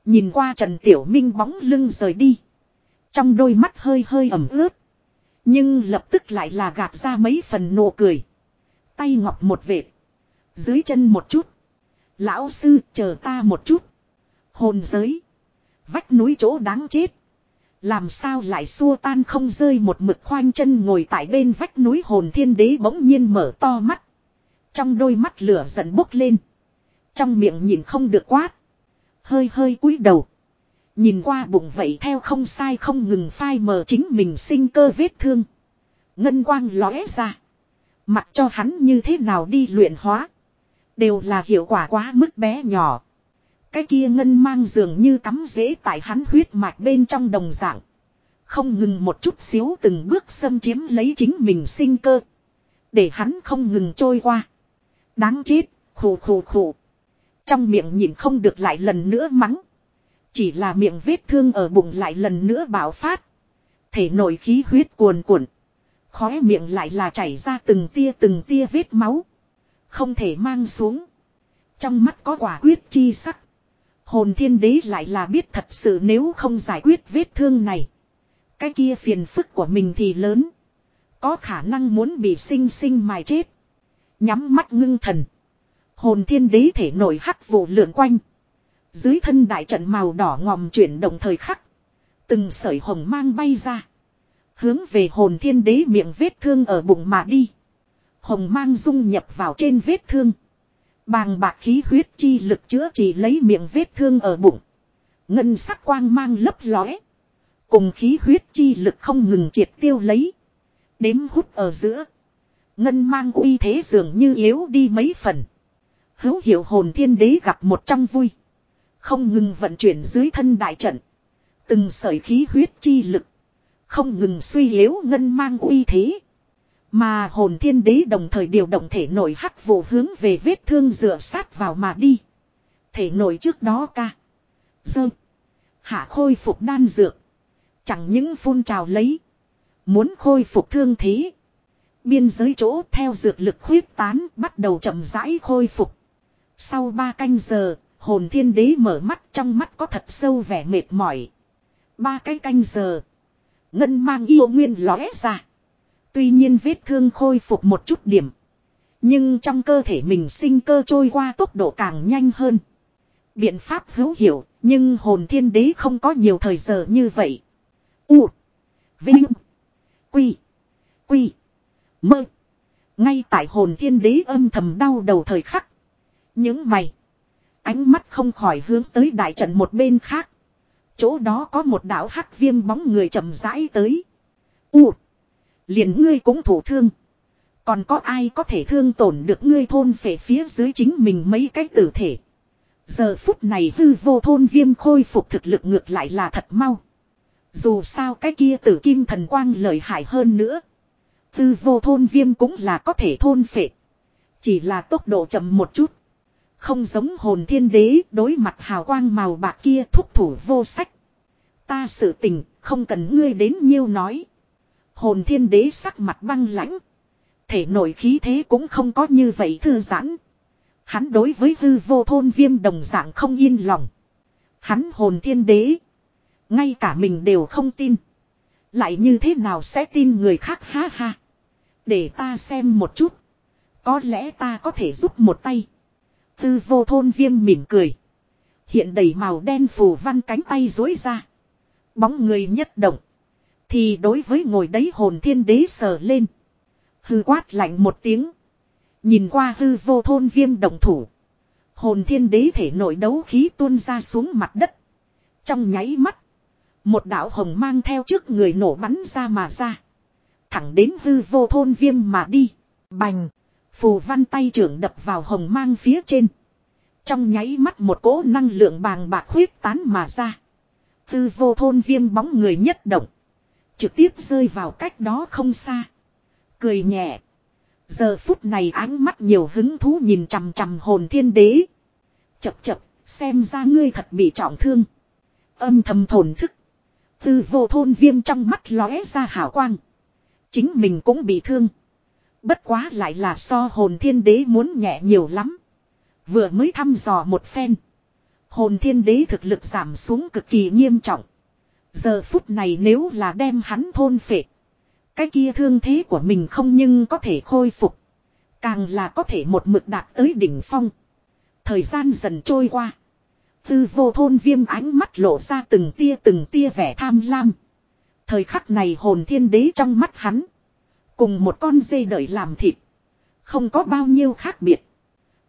Nhìn qua Trần Tiểu Minh bóng lưng rời đi. Trong đôi mắt hơi hơi ẩm ướt. Nhưng lập tức lại là gạt ra mấy phần nụ cười. Tay ngọc một vệt. Dưới chân một chút. Lão sư, chờ ta một chút. Hồn giới. Vách núi chỗ đáng chết. Làm sao lại xua tan không rơi một mực khoanh chân ngồi tại bên vách núi hồn thiên đế bỗng nhiên mở to mắt. Trong đôi mắt lửa giận bốc lên. Trong miệng nhìn không được quát. Hơi hơi cúi đầu. Nhìn qua bụng vậy theo không sai không ngừng phai mờ chính mình sinh cơ vết thương. Ngân quang lóe ra. Mặc cho hắn như thế nào đi luyện hóa. Đều là hiệu quả quá mức bé nhỏ. Cái kia ngân mang dường như cắm rễ tại hắn huyết mạch bên trong đồng dạng. Không ngừng một chút xíu từng bước xâm chiếm lấy chính mình sinh cơ. Để hắn không ngừng trôi qua. Đáng chết, khổ khổ khổ. Trong miệng nhìn không được lại lần nữa mắng. Chỉ là miệng vết thương ở bụng lại lần nữa bạo phát. Thể nội khí huyết cuồn cuộn. Khóe miệng lại là chảy ra từng tia từng tia vết máu. Không thể mang xuống. Trong mắt có quả quyết chi sắc. Hồn thiên đế lại là biết thật sự nếu không giải quyết vết thương này. Cái kia phiền phức của mình thì lớn. Có khả năng muốn bị sinh sinh mài chết. Nhắm mắt ngưng thần. Hồn thiên đế thể nổi hắc vụ lượn quanh. Dưới thân đại trận màu đỏ ngòm chuyển động thời khắc. Từng sợi hồng mang bay ra. Hướng về hồn thiên đế miệng vết thương ở bụng mà đi. Hồng mang dung nhập vào trên vết thương. Bàng bạc khí huyết chi lực chữa trị lấy miệng vết thương ở bụng. Ngân sắc quang mang lấp lóe. Cùng khí huyết chi lực không ngừng triệt tiêu lấy. Đếm hút ở giữa. Ngân mang uy thế dường như yếu đi mấy phần. Hữu hiệu hồn thiên đế gặp một trong vui. Không ngừng vận chuyển dưới thân đại trận. Từng sợi khí huyết chi lực. Không ngừng suy yếu ngân mang uy thế. Mà hồn thiên đế đồng thời điều động thể nội hắc vụ hướng về vết thương dựa sát vào mà đi. Thể nội trước đó ca. Dơ. Hạ khôi phục đan dược. Chẳng những phun trào lấy. Muốn khôi phục thương thế. Biên giới chỗ theo dược lực khuyết tán bắt đầu chậm rãi khôi phục. Sau ba canh giờ, hồn thiên đế mở mắt trong mắt có thật sâu vẻ mệt mỏi. Ba cái canh giờ. Ngân mang yêu nguyên lóe ra. Tuy nhiên vết thương khôi phục một chút điểm. Nhưng trong cơ thể mình sinh cơ trôi qua tốc độ càng nhanh hơn. Biện pháp hữu hiệu, nhưng hồn thiên đế không có nhiều thời giờ như vậy. U. Vinh. Quy. Quy. Mơ. Ngay tại hồn thiên đế âm thầm đau đầu thời khắc. Những mày. Ánh mắt không khỏi hướng tới đại trận một bên khác. Chỗ đó có một đạo hắc viêm bóng người chậm rãi tới. U. Liền ngươi cũng thủ thương. Còn có ai có thể thương tổn được ngươi thôn phệ phía dưới chính mình mấy cái tử thể. Giờ phút này hư vô thôn viêm khôi phục thực lực ngược lại là thật mau. Dù sao cái kia tử kim thần quang lợi hại hơn nữa. Hư vô thôn viêm cũng là có thể thôn phệ. Chỉ là tốc độ chậm một chút. Không giống hồn thiên đế đối mặt hào quang màu bạc kia thúc thủ vô sách. Ta sự tình, không cần ngươi đến nhiêu nói. Hồn thiên đế sắc mặt băng lãnh. Thể nội khí thế cũng không có như vậy thư giãn. Hắn đối với hư vô thôn viêm đồng dạng không yên lòng. Hắn hồn thiên đế. Ngay cả mình đều không tin. Lại như thế nào sẽ tin người khác ha ha. Để ta xem một chút. Có lẽ ta có thể giúp một tay. Tư vô thôn viêm mỉm cười. Hiện đầy màu đen phù văn cánh tay dối ra. Bóng người nhất động. Thì đối với ngồi đấy hồn thiên đế sờ lên. Hư quát lạnh một tiếng. Nhìn qua hư vô thôn viêm đồng thủ. Hồn thiên đế thể nội đấu khí tuôn ra xuống mặt đất. Trong nháy mắt. Một đạo hồng mang theo trước người nổ bắn ra mà ra. Thẳng đến hư vô thôn viêm mà đi. Bành. Phù văn tay trưởng đập vào hồng mang phía trên. Trong nháy mắt một cỗ năng lượng bàng bạc huyết tán mà ra. Tư vô thôn viêm bóng người nhất động. Trực tiếp rơi vào cách đó không xa. Cười nhẹ. Giờ phút này ánh mắt nhiều hứng thú nhìn chằm chằm hồn thiên đế. Chập chập, xem ra ngươi thật bị trọng thương. Âm thầm thổn thức. Tư vô thôn viêm trong mắt lóe ra hảo quang. Chính mình cũng bị thương. Bất quá lại là so hồn thiên đế muốn nhẹ nhiều lắm. Vừa mới thăm dò một phen. Hồn thiên đế thực lực giảm xuống cực kỳ nghiêm trọng. Giờ phút này nếu là đem hắn thôn phệ. Cái kia thương thế của mình không nhưng có thể khôi phục. Càng là có thể một mực đạt tới đỉnh phong. Thời gian dần trôi qua. Tư vô thôn viêm ánh mắt lộ ra từng tia từng tia vẻ tham lam. Thời khắc này hồn thiên đế trong mắt hắn. Cùng một con dê đợi làm thịt. Không có bao nhiêu khác biệt.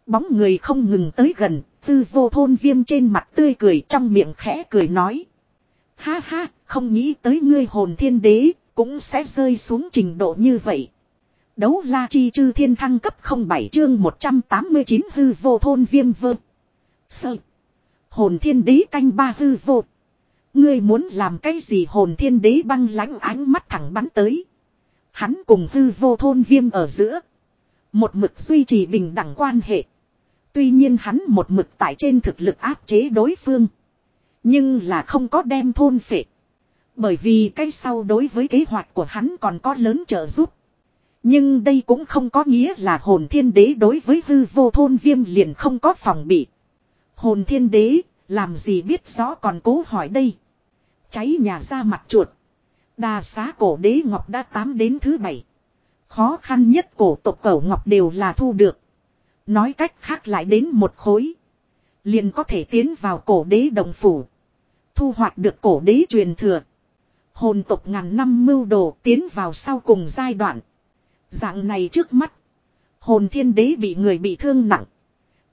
Bóng người không ngừng tới gần, tư vô thôn viêm trên mặt tươi cười trong miệng khẽ cười nói. Ha ha, không nghĩ tới ngươi hồn thiên đế, cũng sẽ rơi xuống trình độ như vậy. Đấu la chi chư thiên thăng cấp 07 chương 189 hư vô thôn viêm vơ. Sợ. Hồn thiên đế canh ba hư vô. Ngươi muốn làm cái gì hồn thiên đế băng lãnh ánh mắt thẳng bắn tới. Hắn cùng hư vô thôn viêm ở giữa. Một mực duy trì bình đẳng quan hệ. Tuy nhiên hắn một mực tại trên thực lực áp chế đối phương. Nhưng là không có đem thôn phệ. Bởi vì cái sau đối với kế hoạch của hắn còn có lớn trợ giúp. Nhưng đây cũng không có nghĩa là hồn thiên đế đối với hư vô thôn viêm liền không có phòng bị. Hồn thiên đế, làm gì biết rõ còn cố hỏi đây. Cháy nhà ra mặt chuột. Đà xá cổ đế ngọc đã tám đến thứ bảy. Khó khăn nhất cổ tộc cẩu ngọc đều là thu được. Nói cách khác lại đến một khối. Liền có thể tiến vào cổ đế đồng phủ. Thu hoạch được cổ đế truyền thừa. Hồn tộc ngàn năm mưu đồ tiến vào sau cùng giai đoạn. Dạng này trước mắt. Hồn thiên đế bị người bị thương nặng.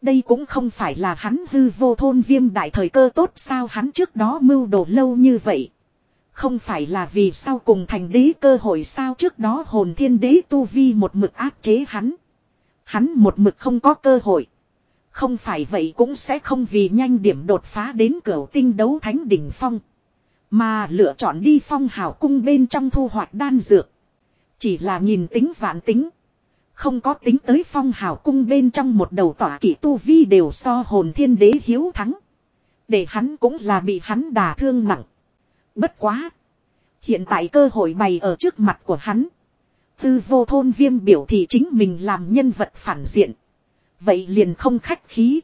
Đây cũng không phải là hắn hư vô thôn viêm đại thời cơ tốt sao hắn trước đó mưu đồ lâu như vậy. Không phải là vì sau cùng thành đế cơ hội sao trước đó hồn thiên đế tu vi một mực áp chế hắn. Hắn một mực không có cơ hội. Không phải vậy cũng sẽ không vì nhanh điểm đột phá đến cửa tinh đấu thánh đỉnh phong. Mà lựa chọn đi phong hào cung bên trong thu hoạch đan dược. Chỉ là nhìn tính vạn tính. Không có tính tới phong hào cung bên trong một đầu tỏa kỷ tu vi đều so hồn thiên đế hiếu thắng. Để hắn cũng là bị hắn đả thương nặng. Bất quá. Hiện tại cơ hội bày ở trước mặt của hắn. Tư vô thôn viêm biểu thị chính mình làm nhân vật phản diện. Vậy liền không khách khí.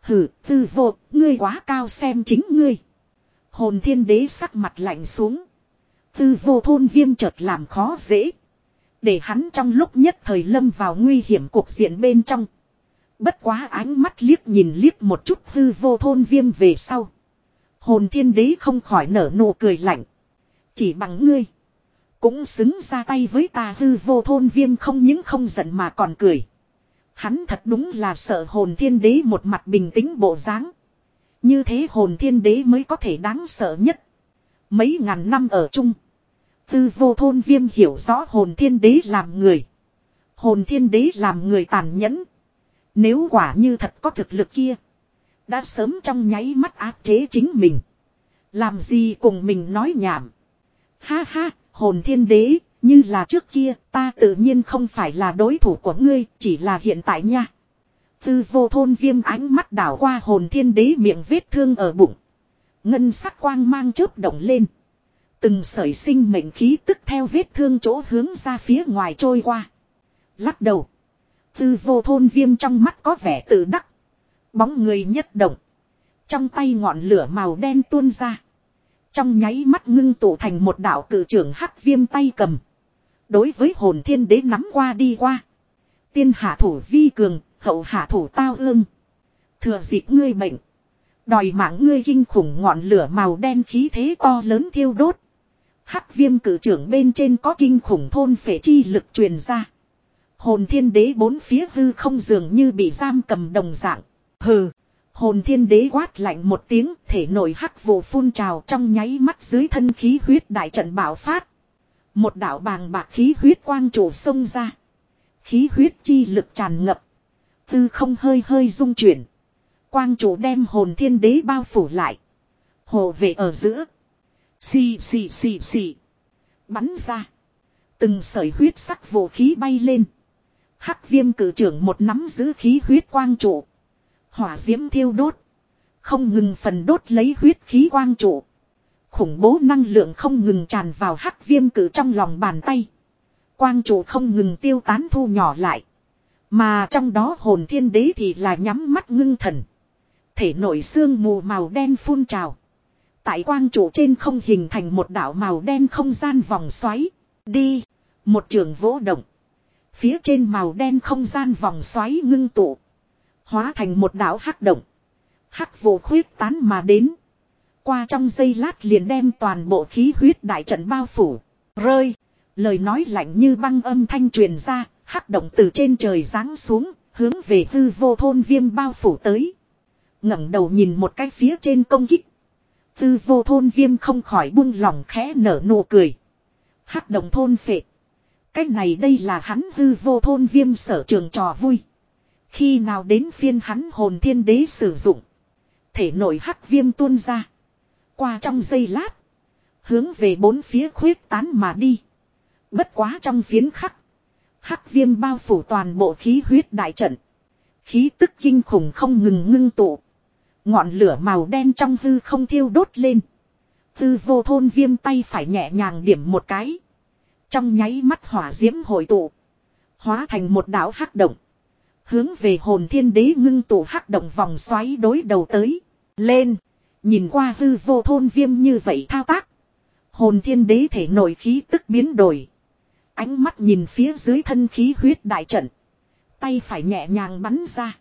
Hử, tư vô, ngươi quá cao xem chính ngươi. Hồn thiên đế sắc mặt lạnh xuống. Tư vô thôn viêm chợt làm khó dễ. Để hắn trong lúc nhất thời lâm vào nguy hiểm cuộc diện bên trong. Bất quá ánh mắt liếc nhìn liếc một chút hư vô thôn viêm về sau. Hồn thiên đế không khỏi nở nụ cười lạnh. Chỉ bằng ngươi. Cũng xứng ra tay với ta hư vô thôn viêm không những không giận mà còn cười. Hắn thật đúng là sợ hồn thiên đế một mặt bình tĩnh bộ dáng. Như thế hồn thiên đế mới có thể đáng sợ nhất. Mấy ngàn năm ở chung. Tư vô thôn viêm hiểu rõ hồn thiên đế làm người. Hồn thiên đế làm người tàn nhẫn. Nếu quả như thật có thực lực kia. Đã sớm trong nháy mắt áp chế chính mình. Làm gì cùng mình nói nhảm. Ha ha, hồn thiên đế, như là trước kia, ta tự nhiên không phải là đối thủ của ngươi, chỉ là hiện tại nha. Tư vô thôn viêm ánh mắt đảo qua hồn thiên đế miệng vết thương ở bụng. Ngân sắc quang mang chớp động lên. Từng sởi sinh mệnh khí tức theo vết thương chỗ hướng ra phía ngoài trôi qua. Lắc đầu. Tư vô thôn viêm trong mắt có vẻ tự đắc. Bóng người nhất động. Trong tay ngọn lửa màu đen tuôn ra. Trong nháy mắt ngưng tụ thành một đạo cử trưởng hắc viêm tay cầm. Đối với hồn thiên đế nắm qua đi qua. Tiên hạ thủ vi cường, hậu hạ thủ tao ương. Thừa dịp ngươi bệnh. Đòi mạng ngươi kinh khủng ngọn lửa màu đen khí thế to lớn thiêu đốt. Hắc viêm cử trưởng bên trên có kinh khủng thôn phệ chi lực truyền ra. Hồn thiên đế bốn phía hư không dường như bị giam cầm đồng dạng. Hừ. Hồn thiên đế quát lạnh một tiếng, thể nổi hắc vụ phun trào trong nháy mắt dưới thân khí huyết đại trận bạo phát. Một đạo bàng bạc khí huyết quang chủ xông ra. Khí huyết chi lực tràn ngập. Tư không hơi hơi rung chuyển. Quang chủ đem hồn thiên đế bao phủ lại. Hồ vệ ở giữa. Xì xì xì xì. Bắn ra. Từng sợi huyết sắc vũ khí bay lên. Hắc viêm cử trưởng một nắm giữ khí huyết quang trụ. Hỏa diễm thiêu đốt. Không ngừng phần đốt lấy huyết khí quang trụ. Khủng bố năng lượng không ngừng tràn vào hắc viêm cử trong lòng bàn tay. Quang trụ không ngừng tiêu tán thu nhỏ lại. Mà trong đó hồn thiên đế thì là nhắm mắt ngưng thần. Thể nội xương mù màu đen phun trào. Tại quang trụ trên không hình thành một đảo màu đen không gian vòng xoáy. Đi. Một trường vỗ động. Phía trên màu đen không gian vòng xoáy ngưng tụ. Hóa thành một đảo hắc động. Hắc vô khuyết tán mà đến. Qua trong giây lát liền đem toàn bộ khí huyết đại trận bao phủ. Rơi. Lời nói lạnh như băng âm thanh truyền ra. Hắc động từ trên trời giáng xuống. Hướng về hư vô thôn viêm bao phủ tới. ngẩng đầu nhìn một cái phía trên công kích. Tư vô thôn viêm không khỏi buông lỏng khẽ nở nụ cười. Hắc động thôn phệ. Cái này đây là hắn hư vô thôn viêm sở trường trò vui. Khi nào đến phiên hắn hồn thiên đế sử dụng. Thể nội hắc viêm tuôn ra. Qua trong giây lát. Hướng về bốn phía khuyết tán mà đi. Bất quá trong phiến khắc. Hắc viêm bao phủ toàn bộ khí huyết đại trận. Khí tức kinh khủng không ngừng ngưng tụ. Ngọn lửa màu đen trong hư không thiêu đốt lên. Tư vô thôn viêm tay phải nhẹ nhàng điểm một cái. Trong nháy mắt hỏa diễm hội tụ. Hóa thành một đảo hắc động. Hướng về hồn thiên đế ngưng tụ hắc động vòng xoáy đối đầu tới. Lên. Nhìn qua hư vô thôn viêm như vậy thao tác. Hồn thiên đế thể nổi khí tức biến đổi. Ánh mắt nhìn phía dưới thân khí huyết đại trận. Tay phải nhẹ nhàng bắn ra.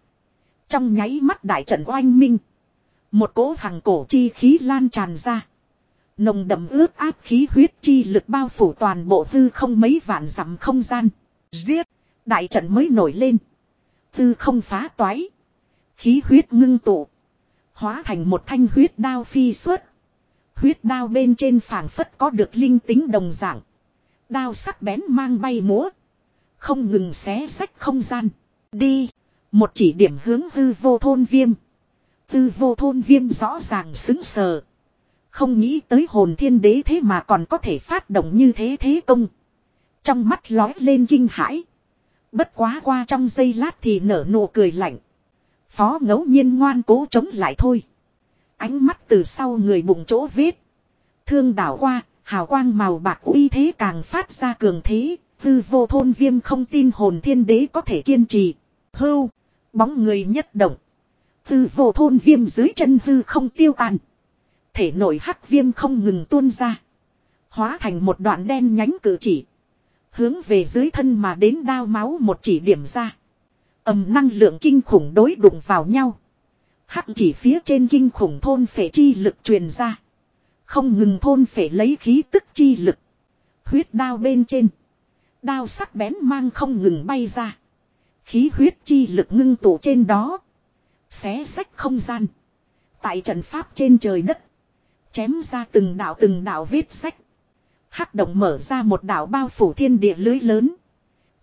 Trong nháy mắt đại trận oanh minh. Một cỗ hằng cổ chi khí lan tràn ra. Nồng đậm ướt áp khí huyết chi lực bao phủ toàn bộ hư không mấy vạn dặm không gian. Giết! Đại trận mới nổi lên. Hư không phá toái. Khí huyết ngưng tụ. Hóa thành một thanh huyết đao phi suốt. Huyết đao bên trên phảng phất có được linh tính đồng dạng. Đao sắc bén mang bay múa. Không ngừng xé sách không gian. Đi. Một chỉ điểm hướng hư vô thôn viêm. Hư vô thôn viêm rõ ràng xứng sờ. Không nghĩ tới hồn thiên đế thế mà còn có thể phát động như thế thế công. Trong mắt lói lên kinh hãi. Bất quá qua trong giây lát thì nở nụ cười lạnh. Phó ngẫu nhiên ngoan cố chống lại thôi. Ánh mắt từ sau người bụng chỗ vết. Thương đảo qua, hào quang màu bạc uy thế càng phát ra cường thế. Hư vô thôn viêm không tin hồn thiên đế có thể kiên trì. Hưu, bóng người nhất động. Hư vô thôn viêm dưới chân hư không tiêu tàn. Thể nội hắc viêm không ngừng tuôn ra. Hóa thành một đoạn đen nhánh cử chỉ. Hướng về dưới thân mà đến đao máu một chỉ điểm ra ầm năng lượng kinh khủng đối đụng vào nhau. Hắc chỉ phía trên kinh khủng thôn phệ chi lực truyền ra. Không ngừng thôn phệ lấy khí tức chi lực. Huyết đao bên trên. Đao sắc bén mang không ngừng bay ra. Khí huyết chi lực ngưng tụ trên đó. Xé sách không gian. Tại trận pháp trên trời đất. Chém ra từng đạo từng đạo vết sách. Hắc động mở ra một đạo bao phủ thiên địa lưới lớn.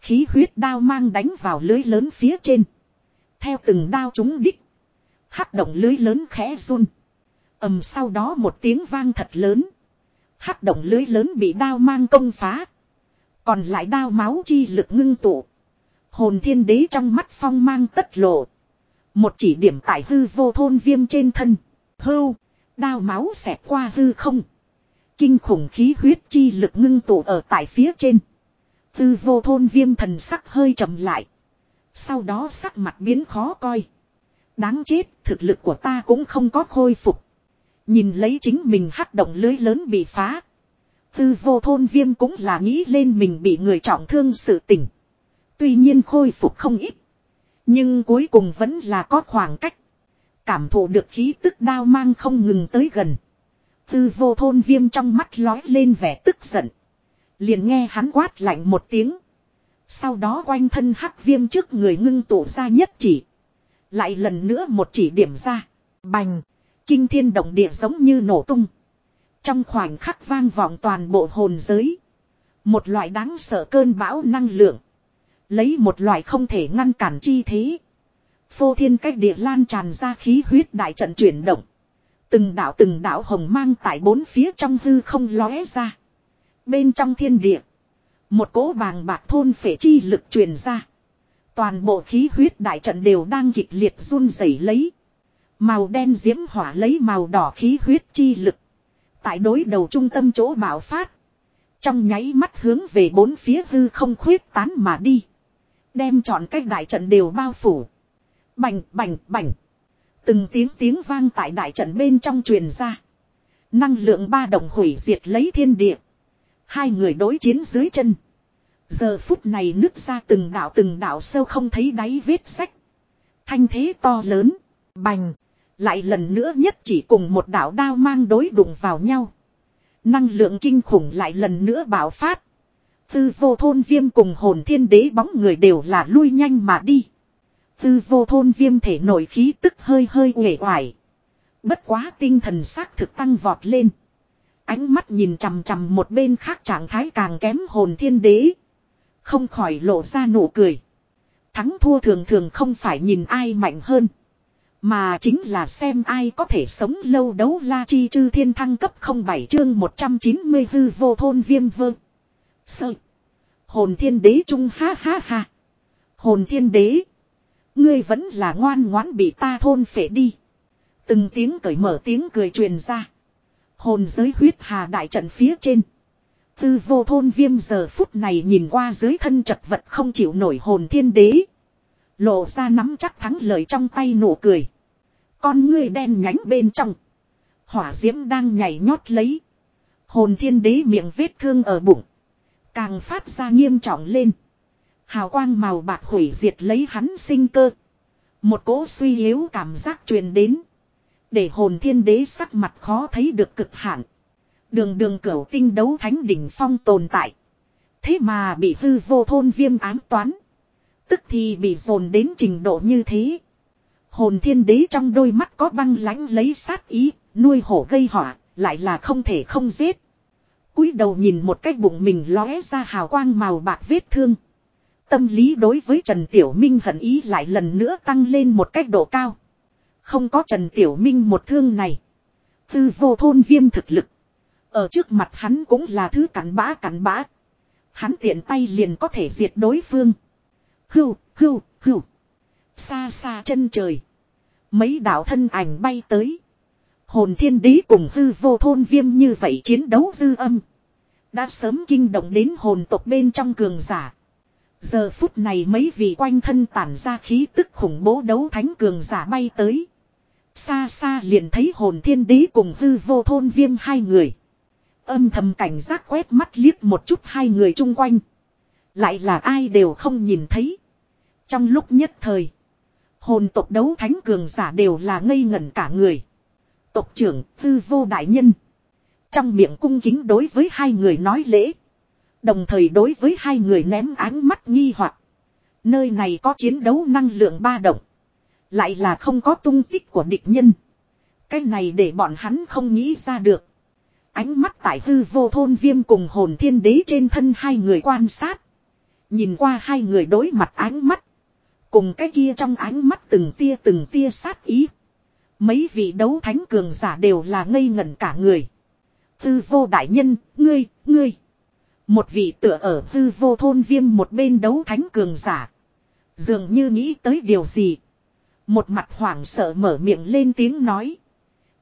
Khí huyết đao mang đánh vào lưới lớn phía trên. Theo từng đao chúng đích. Hắc động lưới lớn khẽ run. ầm sau đó một tiếng vang thật lớn. Hắc động lưới lớn bị đao mang công phá. Còn lại đao máu chi lực ngưng tụ. Hồn thiên đế trong mắt phong mang tất lộ. Một chỉ điểm tại hư vô thôn viêm trên thân. Hưu. Đao máu xẹt qua hư không. Kinh khủng khí huyết chi lực ngưng tụ ở tại phía trên. Tư vô thôn viêm thần sắc hơi chậm lại. Sau đó sắc mặt biến khó coi. Đáng chết, thực lực của ta cũng không có khôi phục. Nhìn lấy chính mình hắc động lưới lớn bị phá. Tư vô thôn viêm cũng là nghĩ lên mình bị người trọng thương sự tình. Tuy nhiên khôi phục không ít. Nhưng cuối cùng vẫn là có khoảng cách. Cảm thụ được khí tức đao mang không ngừng tới gần. Tư vô thôn viêm trong mắt lói lên vẻ tức giận. Liền nghe hắn quát lạnh một tiếng. Sau đó quanh thân hắc viêm trước người ngưng tụ ra nhất chỉ. Lại lần nữa một chỉ điểm ra. Bành. Kinh thiên động địa giống như nổ tung. Trong khoảnh khắc vang vọng toàn bộ hồn giới. Một loại đáng sợ cơn bão năng lượng. Lấy một loại không thể ngăn cản chi thế. Phô thiên cách địa lan tràn ra khí huyết đại trận chuyển động. Từng đảo từng đảo hồng mang tại bốn phía trong hư không lóe ra. Bên trong thiên địa. Một cỗ bàng bạc thôn phệ chi lực truyền ra. Toàn bộ khí huyết đại trận đều đang kịch liệt run rẩy lấy. Màu đen diễm hỏa lấy màu đỏ khí huyết chi lực. Tại đối đầu trung tâm chỗ bạo phát. Trong nháy mắt hướng về bốn phía hư không khuyết tán mà đi. Đem chọn cách đại trận đều bao phủ. Bành bành bành. Từng tiếng tiếng vang tại đại trận bên trong truyền ra. Năng lượng ba đồng hủy diệt lấy thiên địa. Hai người đối chiến dưới chân. Giờ phút này nứt ra từng đạo từng đạo sâu không thấy đáy vết sách. Thanh thế to lớn. Bành. Lại lần nữa nhất chỉ cùng một đạo đao mang đối đụng vào nhau. Năng lượng kinh khủng lại lần nữa bạo phát. Tư vô thôn viêm cùng hồn thiên đế bóng người đều là lui nhanh mà đi. Tư vô thôn viêm thể nổi khí tức hơi hơi uể oải. Bất quá tinh thần xác thực tăng vọt lên. Ánh mắt nhìn chằm chằm một bên khác trạng thái càng kém hồn thiên đế. Không khỏi lộ ra nụ cười. Thắng thua thường thường không phải nhìn ai mạnh hơn. Mà chính là xem ai có thể sống lâu đấu la chi chư thiên thăng cấp 07 chương 190 hư vô thôn viêm vơ. Sợ. Hồn thiên đế trung ha ha ha. Hồn thiên đế. Ngươi vẫn là ngoan ngoãn bị ta thôn phệ đi. Từng tiếng cởi mở tiếng cười truyền ra. Hồn giới huyết hà đại trận phía trên. Tư vô thôn viêm giờ phút này nhìn qua dưới thân chật vật không chịu nổi hồn thiên đế. Lộ ra nắm chắc thắng lợi trong tay nụ cười. Con ngươi đen nhánh bên trong. Hỏa diễm đang nhảy nhót lấy. Hồn thiên đế miệng vết thương ở bụng. Càng phát ra nghiêm trọng lên. Hào quang màu bạc hủy diệt lấy hắn sinh cơ. Một cỗ suy yếu cảm giác truyền đến. Để hồn thiên đế sắc mặt khó thấy được cực hạn. Đường đường cửu tinh đấu thánh đỉnh phong tồn tại. Thế mà bị hư vô thôn viêm ám toán. Tức thì bị dồn đến trình độ như thế. Hồn thiên đế trong đôi mắt có băng lãnh lấy sát ý, nuôi hổ gây họa, lại là không thể không giết. cúi đầu nhìn một cái bụng mình lóe ra hào quang màu bạc vết thương. Tâm lý đối với Trần Tiểu Minh hận ý lại lần nữa tăng lên một cách độ cao. Không có Trần Tiểu Minh một thương này. Tư vô thôn viêm thực lực. Ở trước mặt hắn cũng là thứ cắn bã cắn bã. Hắn tiện tay liền có thể diệt đối phương. Hưu, hưu, hưu. Xa xa chân trời. Mấy đạo thân ảnh bay tới. Hồn thiên đế cùng hư vô thôn viêm như vậy chiến đấu dư âm. Đã sớm kinh động đến hồn tộc bên trong cường giả. Giờ phút này mấy vị quanh thân tản ra khí tức khủng bố đấu thánh cường giả bay tới. Xa xa liền thấy hồn thiên đế cùng hư vô thôn viêm hai người. Âm thầm cảnh giác quét mắt liếc một chút hai người chung quanh. Lại là ai đều không nhìn thấy. Trong lúc nhất thời. Hồn tộc đấu thánh cường giả đều là ngây ngẩn cả người. Tộc trưởng, hư vô đại nhân. Trong miệng cung kính đối với hai người nói lễ. Đồng thời đối với hai người ném ánh mắt nghi hoặc Nơi này có chiến đấu năng lượng ba động. Lại là không có tung tích của địch nhân. Cái này để bọn hắn không nghĩ ra được. Ánh mắt tại hư vô thôn viêm cùng hồn thiên đế trên thân hai người quan sát. Nhìn qua hai người đối mặt ánh mắt. Cùng cái kia trong ánh mắt từng tia từng tia sát ý. Mấy vị đấu thánh cường giả đều là ngây ngẩn cả người. Tư vô đại nhân, ngươi, ngươi. Một vị tựa ở tư vô thôn viêm một bên đấu thánh cường giả. Dường như nghĩ tới điều gì. Một mặt hoảng sợ mở miệng lên tiếng nói.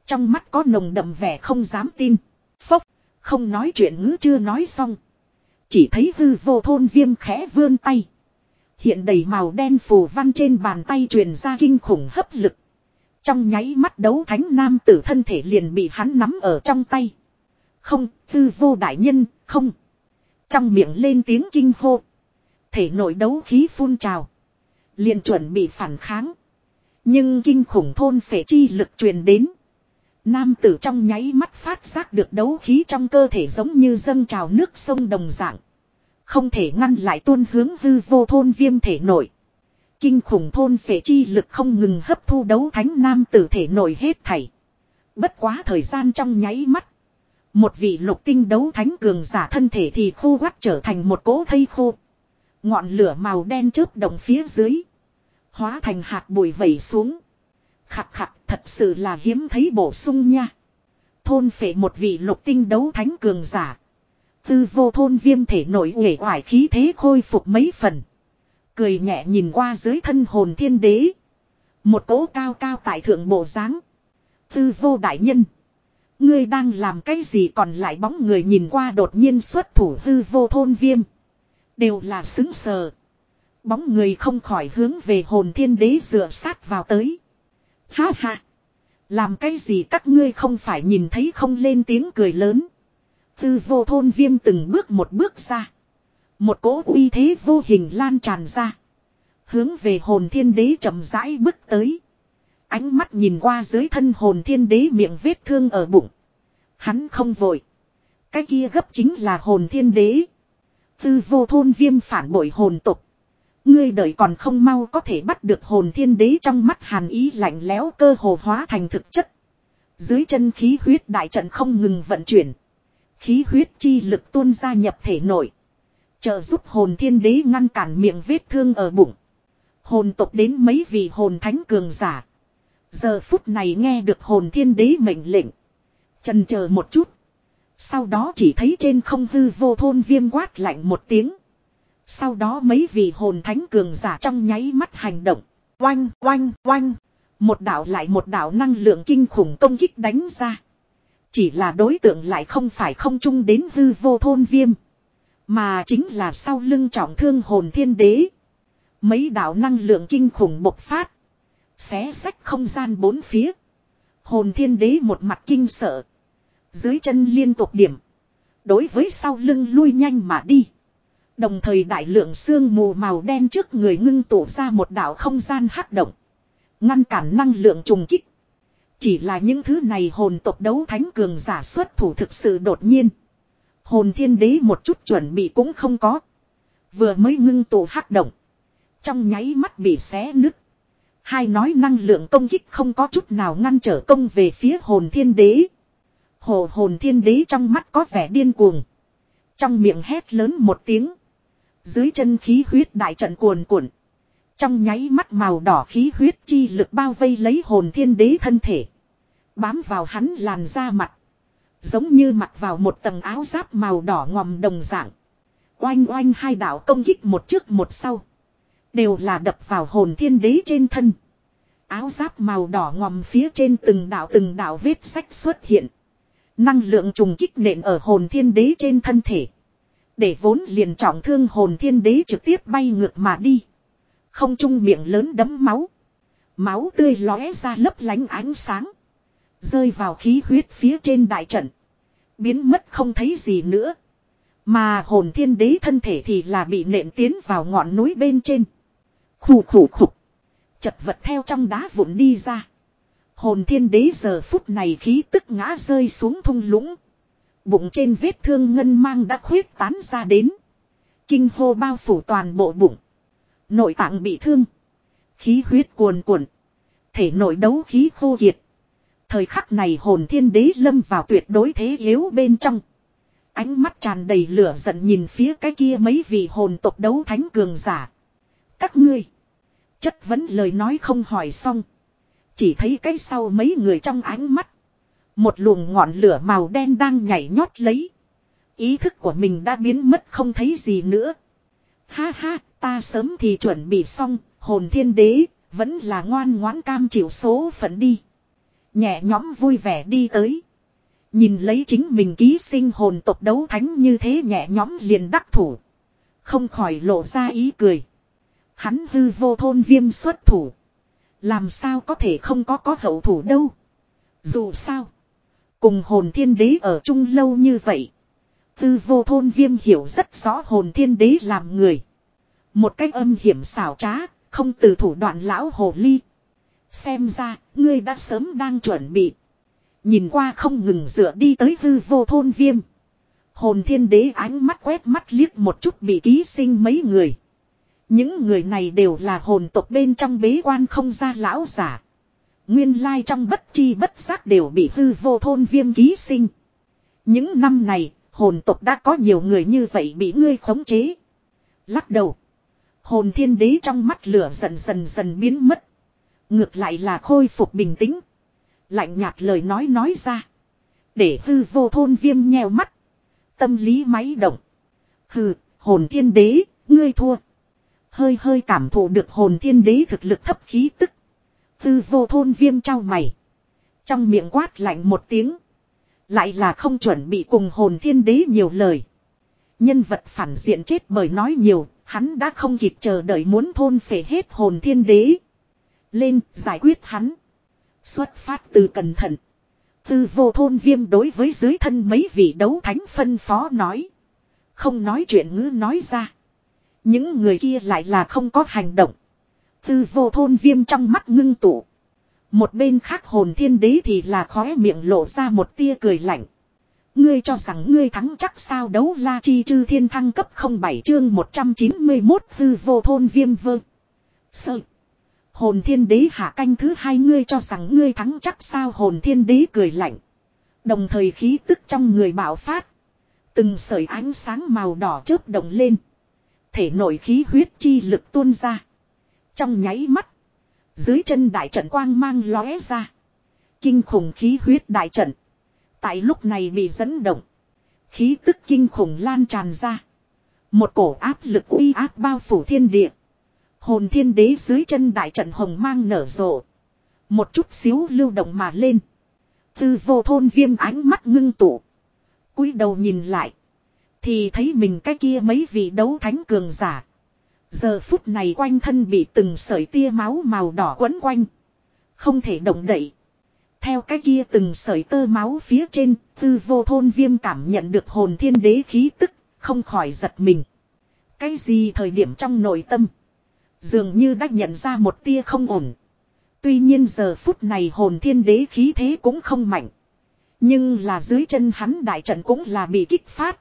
Trong mắt có nồng đậm vẻ không dám tin. Phốc, không nói chuyện ngữ chưa nói xong. Chỉ thấy hư vô thôn viêm khẽ vươn tay. Hiện đầy màu đen phù văn trên bàn tay truyền ra kinh khủng hấp lực. Trong nháy mắt đấu thánh nam tử thân thể liền bị hắn nắm ở trong tay. Không, hư vô đại nhân, không. Trong miệng lên tiếng kinh hô. Thể nội đấu khí phun trào. Liền chuẩn bị phản kháng. Nhưng kinh khủng thôn phệ chi lực truyền đến. Nam tử trong nháy mắt phát giác được đấu khí trong cơ thể giống như dâng trào nước sông đồng dạng. Không thể ngăn lại tuôn hướng hư vô thôn viêm thể nổi. Kinh khủng thôn phệ chi lực không ngừng hấp thu đấu thánh nam tử thể nổi hết thảy. Bất quá thời gian trong nháy mắt. Một vị lục tinh đấu thánh cường giả thân thể thì khô quắt trở thành một cỗ thây khô. Ngọn lửa màu đen chớp động phía dưới. Hóa thành hạt bụi vẩy xuống. Khặt khặt thật sự là hiếm thấy bổ sung nha. Thôn phệ một vị lục tinh đấu thánh cường giả. Tư vô thôn viêm thể nổi uể oải khí thế khôi phục mấy phần. Cười nhẹ nhìn qua dưới thân hồn thiên đế. Một cỗ cao cao tại thượng bộ dáng Tư vô đại nhân. Ngươi đang làm cái gì còn lại bóng người nhìn qua đột nhiên xuất thủ hư vô thôn viêm. Đều là xứng sờ. Bóng người không khỏi hướng về hồn thiên đế dựa sát vào tới. Ha ha. Làm cái gì các ngươi không phải nhìn thấy không lên tiếng cười lớn. Tư vô thôn viêm từng bước một bước ra. Một cỗ uy thế vô hình lan tràn ra. Hướng về hồn thiên đế chậm rãi bước tới. Ánh mắt nhìn qua dưới thân hồn thiên đế miệng vết thương ở bụng. Hắn không vội. Cái kia gấp chính là hồn thiên đế. Tư vô thôn viêm phản bội hồn tục. Ngươi đợi còn không mau có thể bắt được hồn thiên đế trong mắt hàn ý lạnh lẽo cơ hồ hóa thành thực chất. Dưới chân khí huyết đại trận không ngừng vận chuyển. Khí huyết chi lực tuôn ra nhập thể nội. Trợ giúp hồn thiên đế ngăn cản miệng vết thương ở bụng. Hồn tộc đến mấy vị hồn thánh cường giả. Giờ phút này nghe được hồn thiên đế mệnh lệnh. Trần chờ một chút. Sau đó chỉ thấy trên không hư vô thôn viêm quát lạnh một tiếng. Sau đó mấy vị hồn thánh cường giả trong nháy mắt hành động. Oanh, oanh, oanh. Một đạo lại một đạo năng lượng kinh khủng công kích đánh ra. Chỉ là đối tượng lại không phải không chung đến hư vô thôn viêm. Mà chính là sau lưng trọng thương hồn thiên đế. Mấy đạo năng lượng kinh khủng bộc phát. Xé sách không gian bốn phía. Hồn thiên đế một mặt kinh sợ. Dưới chân liên tục điểm. Đối với sau lưng lui nhanh mà đi. Đồng thời đại lượng xương mù màu đen trước người ngưng tụ ra một đạo không gian hắc động. Ngăn cản năng lượng trùng kích. Chỉ là những thứ này hồn tộc đấu thánh cường giả xuất thủ thực sự đột nhiên. Hồn thiên đế một chút chuẩn bị cũng không có. Vừa mới ngưng tụ hắc động. Trong nháy mắt bị xé nứt. Hai nói năng lượng công kích không có chút nào ngăn trở công về phía hồn thiên đế. Hồ hồn thiên đế trong mắt có vẻ điên cuồng. Trong miệng hét lớn một tiếng. Dưới chân khí huyết đại trận cuồn cuộn. Trong nháy mắt màu đỏ khí huyết chi lực bao vây lấy hồn thiên đế thân thể. Bám vào hắn làn da mặt. Giống như mặc vào một tầng áo giáp màu đỏ ngòm đồng dạng. Oanh oanh hai đạo công kích một trước một sau. Đều là đập vào hồn thiên đế trên thân. Áo giáp màu đỏ ngòm phía trên từng đạo từng đạo vết sách xuất hiện. Năng lượng trùng kích nện ở hồn thiên đế trên thân thể. Để vốn liền trọng thương hồn thiên đế trực tiếp bay ngược mà đi. Không trung miệng lớn đấm máu. Máu tươi lóe ra lấp lánh ánh sáng. Rơi vào khí huyết phía trên đại trận. Biến mất không thấy gì nữa. Mà hồn thiên đế thân thể thì là bị nện tiến vào ngọn núi bên trên. Khủ khủ khục. Chật vật theo trong đá vụn đi ra. Hồn thiên đế giờ phút này khí tức ngã rơi xuống thung lũng. Bụng trên vết thương ngân mang đã khuyết tán ra đến. Kinh hô bao phủ toàn bộ bụng. Nội tạng bị thương. Khí huyết cuồn cuộn. Thể nội đấu khí khô kiệt. Thời khắc này hồn thiên đế lâm vào tuyệt đối thế yếu bên trong. Ánh mắt tràn đầy lửa giận nhìn phía cái kia mấy vị hồn tộc đấu thánh cường giả. Các ngươi. Chất vấn lời nói không hỏi xong. Chỉ thấy cái sau mấy người trong ánh mắt. Một luồng ngọn lửa màu đen đang nhảy nhót lấy. Ý thức của mình đã biến mất không thấy gì nữa. Ha ha, ta sớm thì chuẩn bị xong, hồn thiên đế, vẫn là ngoan ngoãn cam chịu số phận đi. Nhẹ nhóm vui vẻ đi tới. Nhìn lấy chính mình ký sinh hồn tộc đấu thánh như thế nhẹ nhóm liền đắc thủ. Không khỏi lộ ra ý cười. Hắn hư vô thôn viêm xuất thủ. Làm sao có thể không có có hậu thủ đâu. Dù sao. Cùng hồn thiên đế ở chung lâu như vậy. Tư vô thôn viêm hiểu rất rõ hồn thiên đế làm người. Một cách âm hiểm xảo trá, không từ thủ đoạn lão hồ ly. Xem ra, ngươi đã sớm đang chuẩn bị. Nhìn qua không ngừng dựa đi tới hư vô thôn viêm. Hồn thiên đế ánh mắt quét mắt liếc một chút bị ký sinh mấy người. Những người này đều là hồn tộc bên trong bế quan không ra lão giả. Nguyên lai trong bất chi bất giác đều bị hư vô thôn viêm ký sinh. Những năm này, hồn tộc đã có nhiều người như vậy bị ngươi khống chế. Lắc đầu. Hồn thiên đế trong mắt lửa dần dần dần biến mất. Ngược lại là khôi phục bình tĩnh. Lạnh nhạt lời nói nói ra. Để hư vô thôn viêm nheo mắt. Tâm lý máy động. Hừ, hồn thiên đế, ngươi thua. Hơi hơi cảm thụ được hồn thiên đế thực lực thấp khí tức. Tư vô thôn viêm trao mày. Trong miệng quát lạnh một tiếng. Lại là không chuẩn bị cùng hồn thiên đế nhiều lời. Nhân vật phản diện chết bởi nói nhiều, hắn đã không kịp chờ đợi muốn thôn phể hết hồn thiên đế. Lên, giải quyết hắn. Xuất phát từ cẩn thận. Tư vô thôn viêm đối với dưới thân mấy vị đấu thánh phân phó nói. Không nói chuyện ngữ nói ra. Những người kia lại là không có hành động. Tư vô thôn viêm trong mắt ngưng tụ. Một bên khác hồn thiên đế thì là khóe miệng lộ ra một tia cười lạnh. Ngươi cho rằng ngươi thắng chắc sao đấu la chi chư thiên thăng cấp 07 chương 191 hư vô thôn viêm vơ. Sợ. Hồn thiên đế hạ canh thứ hai ngươi cho rằng ngươi thắng chắc sao hồn thiên đế cười lạnh. Đồng thời khí tức trong người bạo phát. Từng sợi ánh sáng màu đỏ chớp động lên. Thể nội khí huyết chi lực tuôn ra. Trong nháy mắt. Dưới chân đại trận quang mang lóe ra. Kinh khủng khí huyết đại trận. Tại lúc này bị dẫn động. Khí tức kinh khủng lan tràn ra. Một cổ áp lực uy áp bao phủ thiên địa. Hồn thiên đế dưới chân đại trận hồng mang nở rộ. Một chút xíu lưu động mà lên. Tư vô thôn viêm ánh mắt ngưng tụ. cúi đầu nhìn lại. Thì thấy mình cái kia mấy vị đấu thánh cường giả. Giờ phút này quanh thân bị từng sợi tia máu màu đỏ quấn quanh. Không thể động đậy. Theo cái kia từng sợi tơ máu phía trên, tư vô thôn viêm cảm nhận được hồn thiên đế khí tức, không khỏi giật mình. Cái gì thời điểm trong nội tâm? Dường như đã nhận ra một tia không ổn. Tuy nhiên giờ phút này hồn thiên đế khí thế cũng không mạnh. Nhưng là dưới chân hắn đại trận cũng là bị kích phát.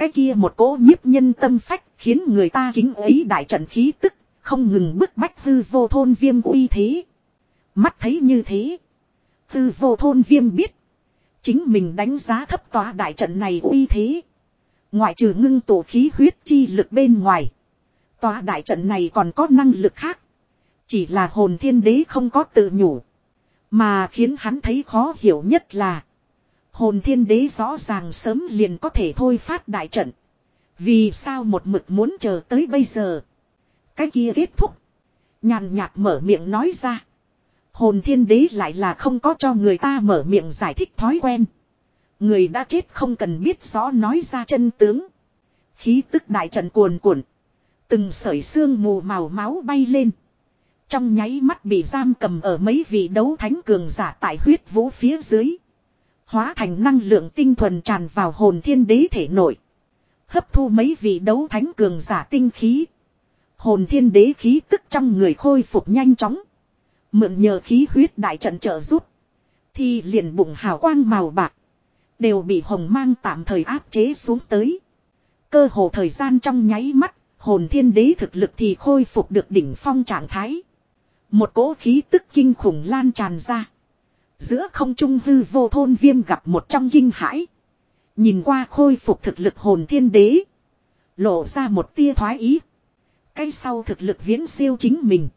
Cái kia một cỗ nhiếp nhân tâm phách khiến người ta kính ấy đại trận khí tức, không ngừng bức bách hư vô thôn viêm uy thế. Mắt thấy như thế. Hư vô thôn viêm biết. Chính mình đánh giá thấp tòa đại trận này uy thế. Ngoại trừ ngưng tổ khí huyết chi lực bên ngoài. Tòa đại trận này còn có năng lực khác. Chỉ là hồn thiên đế không có tự nhủ. Mà khiến hắn thấy khó hiểu nhất là. Hồn thiên đế rõ ràng sớm liền có thể thôi phát đại trận. Vì sao một mực muốn chờ tới bây giờ. Cái kia kết thúc. Nhàn nhạt mở miệng nói ra. Hồn thiên đế lại là không có cho người ta mở miệng giải thích thói quen. Người đã chết không cần biết rõ nói ra chân tướng. Khí tức đại trận cuồn cuộn. Từng sợi xương mù màu máu bay lên. Trong nháy mắt bị giam cầm ở mấy vị đấu thánh cường giả tại huyết vũ phía dưới. Hóa thành năng lượng tinh thuần tràn vào hồn thiên đế thể nội. Hấp thu mấy vị đấu thánh cường giả tinh khí. Hồn thiên đế khí tức trong người khôi phục nhanh chóng. Mượn nhờ khí huyết đại trận trợ rút. Thì liền bụng hào quang màu bạc. Đều bị hồng mang tạm thời áp chế xuống tới. Cơ hồ thời gian trong nháy mắt. Hồn thiên đế thực lực thì khôi phục được đỉnh phong trạng thái. Một cỗ khí tức kinh khủng lan tràn ra. Giữa không trung hư vô thôn viêm gặp một trong kinh hãi. Nhìn qua khôi phục thực lực hồn thiên đế. Lộ ra một tia thoái ý. Cái sau thực lực viễn siêu chính mình.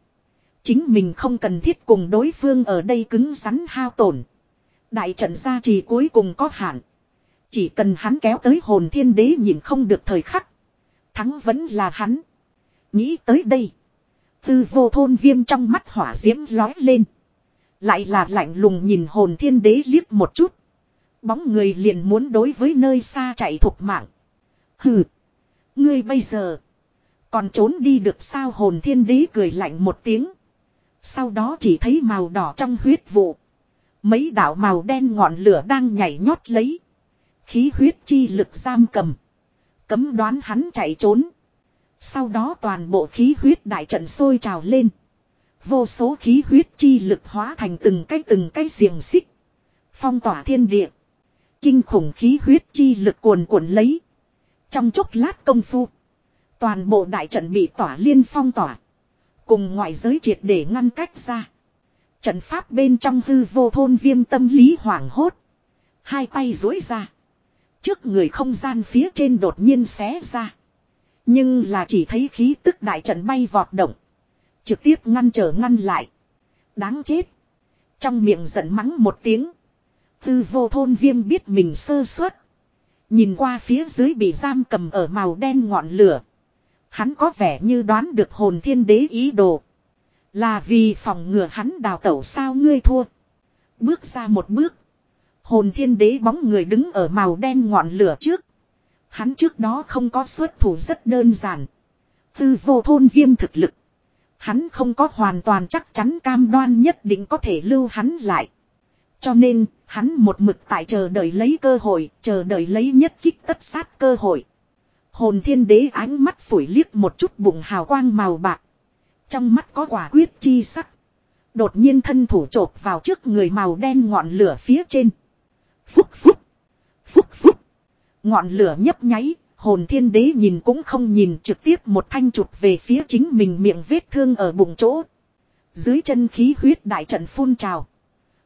Chính mình không cần thiết cùng đối phương ở đây cứng rắn hao tổn. Đại trận gia trì cuối cùng có hạn. Chỉ cần hắn kéo tới hồn thiên đế nhìn không được thời khắc. Thắng vẫn là hắn. Nghĩ tới đây. Tư vô thôn viêm trong mắt hỏa diễm lói lên. Lại là lạnh lùng nhìn hồn thiên đế liếc một chút. Bóng người liền muốn đối với nơi xa chạy thục mạng. Hừ. Ngươi bây giờ. Còn trốn đi được sao hồn thiên đế cười lạnh một tiếng. Sau đó chỉ thấy màu đỏ trong huyết vụ. Mấy đạo màu đen ngọn lửa đang nhảy nhót lấy. Khí huyết chi lực giam cầm. Cấm đoán hắn chạy trốn. Sau đó toàn bộ khí huyết đại trận sôi trào lên. Vô số khí huyết chi lực hóa thành từng cái từng cái xiềng xích. Phong tỏa thiên địa. Kinh khủng khí huyết chi lực cuồn cuộn lấy. Trong chốc lát công phu. Toàn bộ đại trận bị tỏa liên phong tỏa. Cùng ngoại giới triệt để ngăn cách ra. Trận pháp bên trong hư vô thôn viêm tâm lý hoảng hốt. Hai tay dối ra. Trước người không gian phía trên đột nhiên xé ra. Nhưng là chỉ thấy khí tức đại trận bay vọt động. Trực tiếp ngăn trở ngăn lại. Đáng chết. Trong miệng giận mắng một tiếng. Tư vô thôn viêm biết mình sơ suất. Nhìn qua phía dưới bị giam cầm ở màu đen ngọn lửa. Hắn có vẻ như đoán được hồn thiên đế ý đồ. Là vì phòng ngừa hắn đào tẩu sao ngươi thua. Bước ra một bước. Hồn thiên đế bóng người đứng ở màu đen ngọn lửa trước. Hắn trước đó không có xuất thủ rất đơn giản. Tư vô thôn viêm thực lực. Hắn không có hoàn toàn chắc chắn cam đoan nhất định có thể lưu hắn lại. Cho nên, hắn một mực tại chờ đợi lấy cơ hội, chờ đợi lấy nhất kích tất sát cơ hội. Hồn thiên đế ánh mắt phủi liếc một chút bụng hào quang màu bạc. Trong mắt có quả quyết chi sắc. Đột nhiên thân thủ chộp vào trước người màu đen ngọn lửa phía trên. Phúc phúc. Phúc phúc. Ngọn lửa nhấp nháy, hồn thiên đế nhìn cũng không nhìn, trực tiếp một thanh chụp về phía chính mình miệng vết thương ở bụng chỗ. Dưới chân khí huyết đại trận phun trào.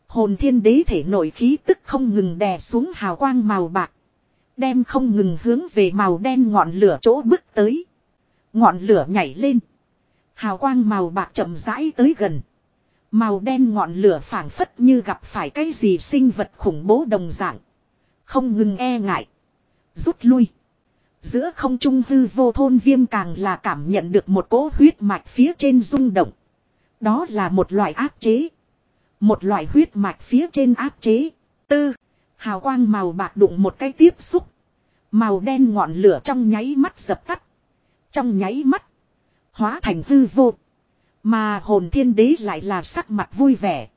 Hồn thiên đế thể nổi khí tức không ngừng đè xuống hào quang màu bạc. Đem không ngừng hướng về màu đen ngọn lửa chỗ bước tới. Ngọn lửa nhảy lên. Hào quang màu bạc chậm rãi tới gần. Màu đen ngọn lửa phảng phất như gặp phải cái gì sinh vật khủng bố đồng dạng. Không ngừng e ngại. Rút lui. Giữa không trung hư vô thôn viêm càng là cảm nhận được một cỗ huyết mạch phía trên rung động. Đó là một loại áp chế. Một loại huyết mạch phía trên áp chế. Tư. Hào quang màu bạc đụng một cái tiếp xúc. Màu đen ngọn lửa trong nháy mắt dập tắt. Trong nháy mắt. Hóa thành hư vô. Mà hồn thiên đế lại là sắc mặt vui vẻ.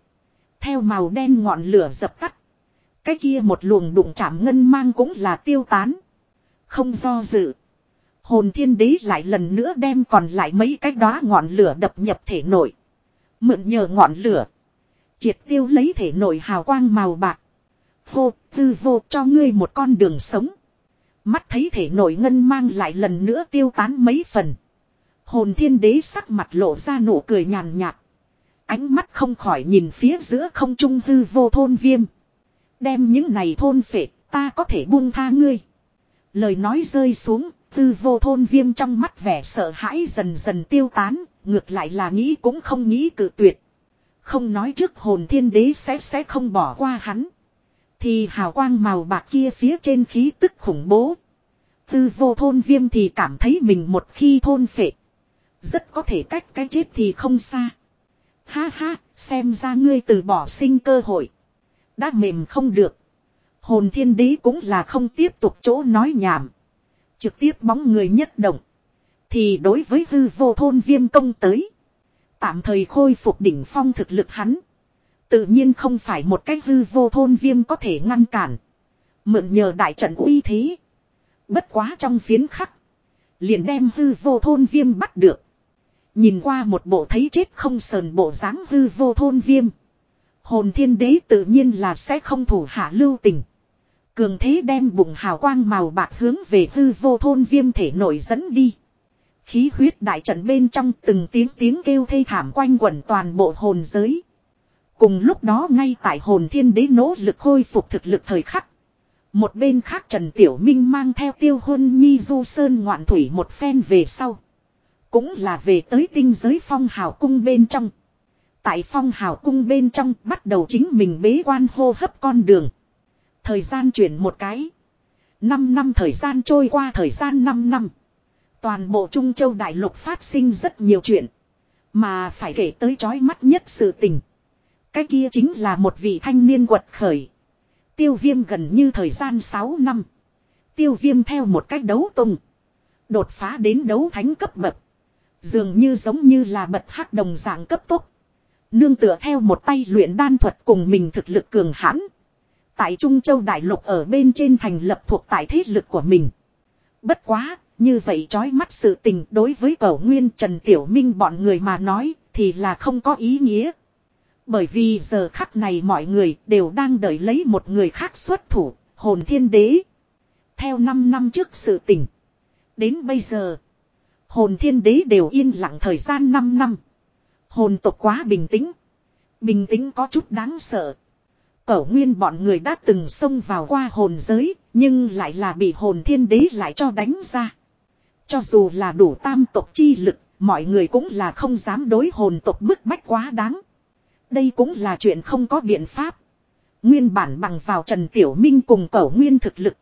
Theo màu đen ngọn lửa dập tắt. Cái kia một luồng đụng chạm ngân mang cũng là tiêu tán. Không do dự. Hồn thiên đế lại lần nữa đem còn lại mấy cái đó ngọn lửa đập nhập thể nội. Mượn nhờ ngọn lửa. Triệt tiêu lấy thể nội hào quang màu bạc. vô tư vô cho ngươi một con đường sống. Mắt thấy thể nội ngân mang lại lần nữa tiêu tán mấy phần. Hồn thiên đế sắc mặt lộ ra nụ cười nhàn nhạt. Ánh mắt không khỏi nhìn phía giữa không trung hư vô thôn viêm. Đem những này thôn phệ, ta có thể buông tha ngươi. Lời nói rơi xuống, tư vô thôn viêm trong mắt vẻ sợ hãi dần dần tiêu tán, ngược lại là nghĩ cũng không nghĩ cự tuyệt. Không nói trước hồn thiên đế sẽ sẽ không bỏ qua hắn. Thì hào quang màu bạc kia phía trên khí tức khủng bố. Tư vô thôn viêm thì cảm thấy mình một khi thôn phệ. Rất có thể cách cái chết thì không xa. Ha ha, xem ra ngươi từ bỏ sinh cơ hội. Đã mềm không được. Hồn thiên đế cũng là không tiếp tục chỗ nói nhảm. Trực tiếp bóng người nhất động. Thì đối với hư vô thôn viêm công tới. Tạm thời khôi phục đỉnh phong thực lực hắn. Tự nhiên không phải một cái hư vô thôn viêm có thể ngăn cản. Mượn nhờ đại trận uy thế. Bất quá trong phiến khắc. Liền đem hư vô thôn viêm bắt được. Nhìn qua một bộ thấy chết không sờn bộ dáng hư vô thôn viêm. Hồn thiên đế tự nhiên là sẽ không thủ hạ lưu tình. Cường thế đem bụng hào quang màu bạc hướng về hư vô thôn viêm thể nổi dẫn đi. Khí huyết đại trận bên trong từng tiếng tiếng kêu thê thảm quanh quẩn toàn bộ hồn giới. Cùng lúc đó ngay tại hồn thiên đế nỗ lực khôi phục thực lực thời khắc. Một bên khác Trần Tiểu Minh mang theo tiêu hôn nhi du sơn ngoạn thủy một phen về sau. Cũng là về tới tinh giới phong hào cung bên trong. Tại phong hào cung bên trong bắt đầu chính mình bế quan hô hấp con đường. Thời gian chuyển một cái. Năm năm thời gian trôi qua, thời gian năm năm. Toàn bộ Trung Châu Đại Lục phát sinh rất nhiều chuyện. Mà phải kể tới chói mắt nhất sự tình. Cái kia chính là một vị thanh niên quật khởi. Tiêu viêm gần như thời gian 6 năm. Tiêu viêm theo một cách đấu tung. Đột phá đến đấu thánh cấp bậc. Dường như giống như là bật hắc đồng dạng cấp tốc. Nương tựa theo một tay luyện đan thuật cùng mình thực lực cường hãn. Tại Trung Châu Đại Lục ở bên trên thành lập thuộc tại thế lực của mình. Bất quá, như vậy trói mắt sự tình đối với cổ nguyên Trần Tiểu Minh bọn người mà nói thì là không có ý nghĩa. Bởi vì giờ khắc này mọi người đều đang đợi lấy một người khác xuất thủ, hồn thiên đế. Theo 5 năm trước sự tình. Đến bây giờ, hồn thiên đế đều yên lặng thời gian 5 năm. Hồn tộc quá bình tĩnh. Bình tĩnh có chút đáng sợ. Cẩu nguyên bọn người đã từng xông vào qua hồn giới, nhưng lại là bị hồn thiên đế lại cho đánh ra. Cho dù là đủ tam tộc chi lực, mọi người cũng là không dám đối hồn tộc bức bách quá đáng. Đây cũng là chuyện không có biện pháp. Nguyên bản bằng vào Trần Tiểu Minh cùng cẩu nguyên thực lực.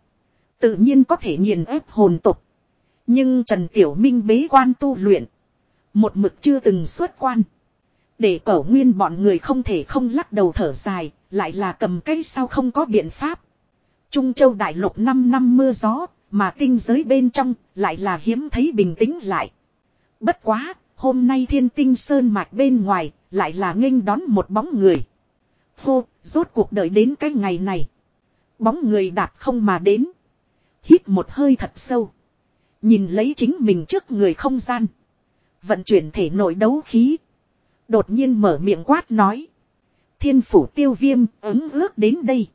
Tự nhiên có thể nghiền ép hồn tục. Nhưng Trần Tiểu Minh bế quan tu luyện. Một mực chưa từng xuất quan. Để cẩu nguyên bọn người không thể không lắc đầu thở dài, lại là cầm cây sao không có biện pháp. Trung Châu Đại Lục 5 năm mưa gió, mà tinh giới bên trong lại là hiếm thấy bình tĩnh lại. Bất quá, hôm nay thiên tinh sơn mạch bên ngoài lại là nghênh đón một bóng người. Hô, rốt cuộc đợi đến cái ngày này. Bóng người đạp không mà đến. Hít một hơi thật sâu. Nhìn lấy chính mình trước người không gian. Vận chuyển thể nội đấu khí. Đột nhiên mở miệng quát nói. Thiên phủ tiêu viêm ứng ước đến đây.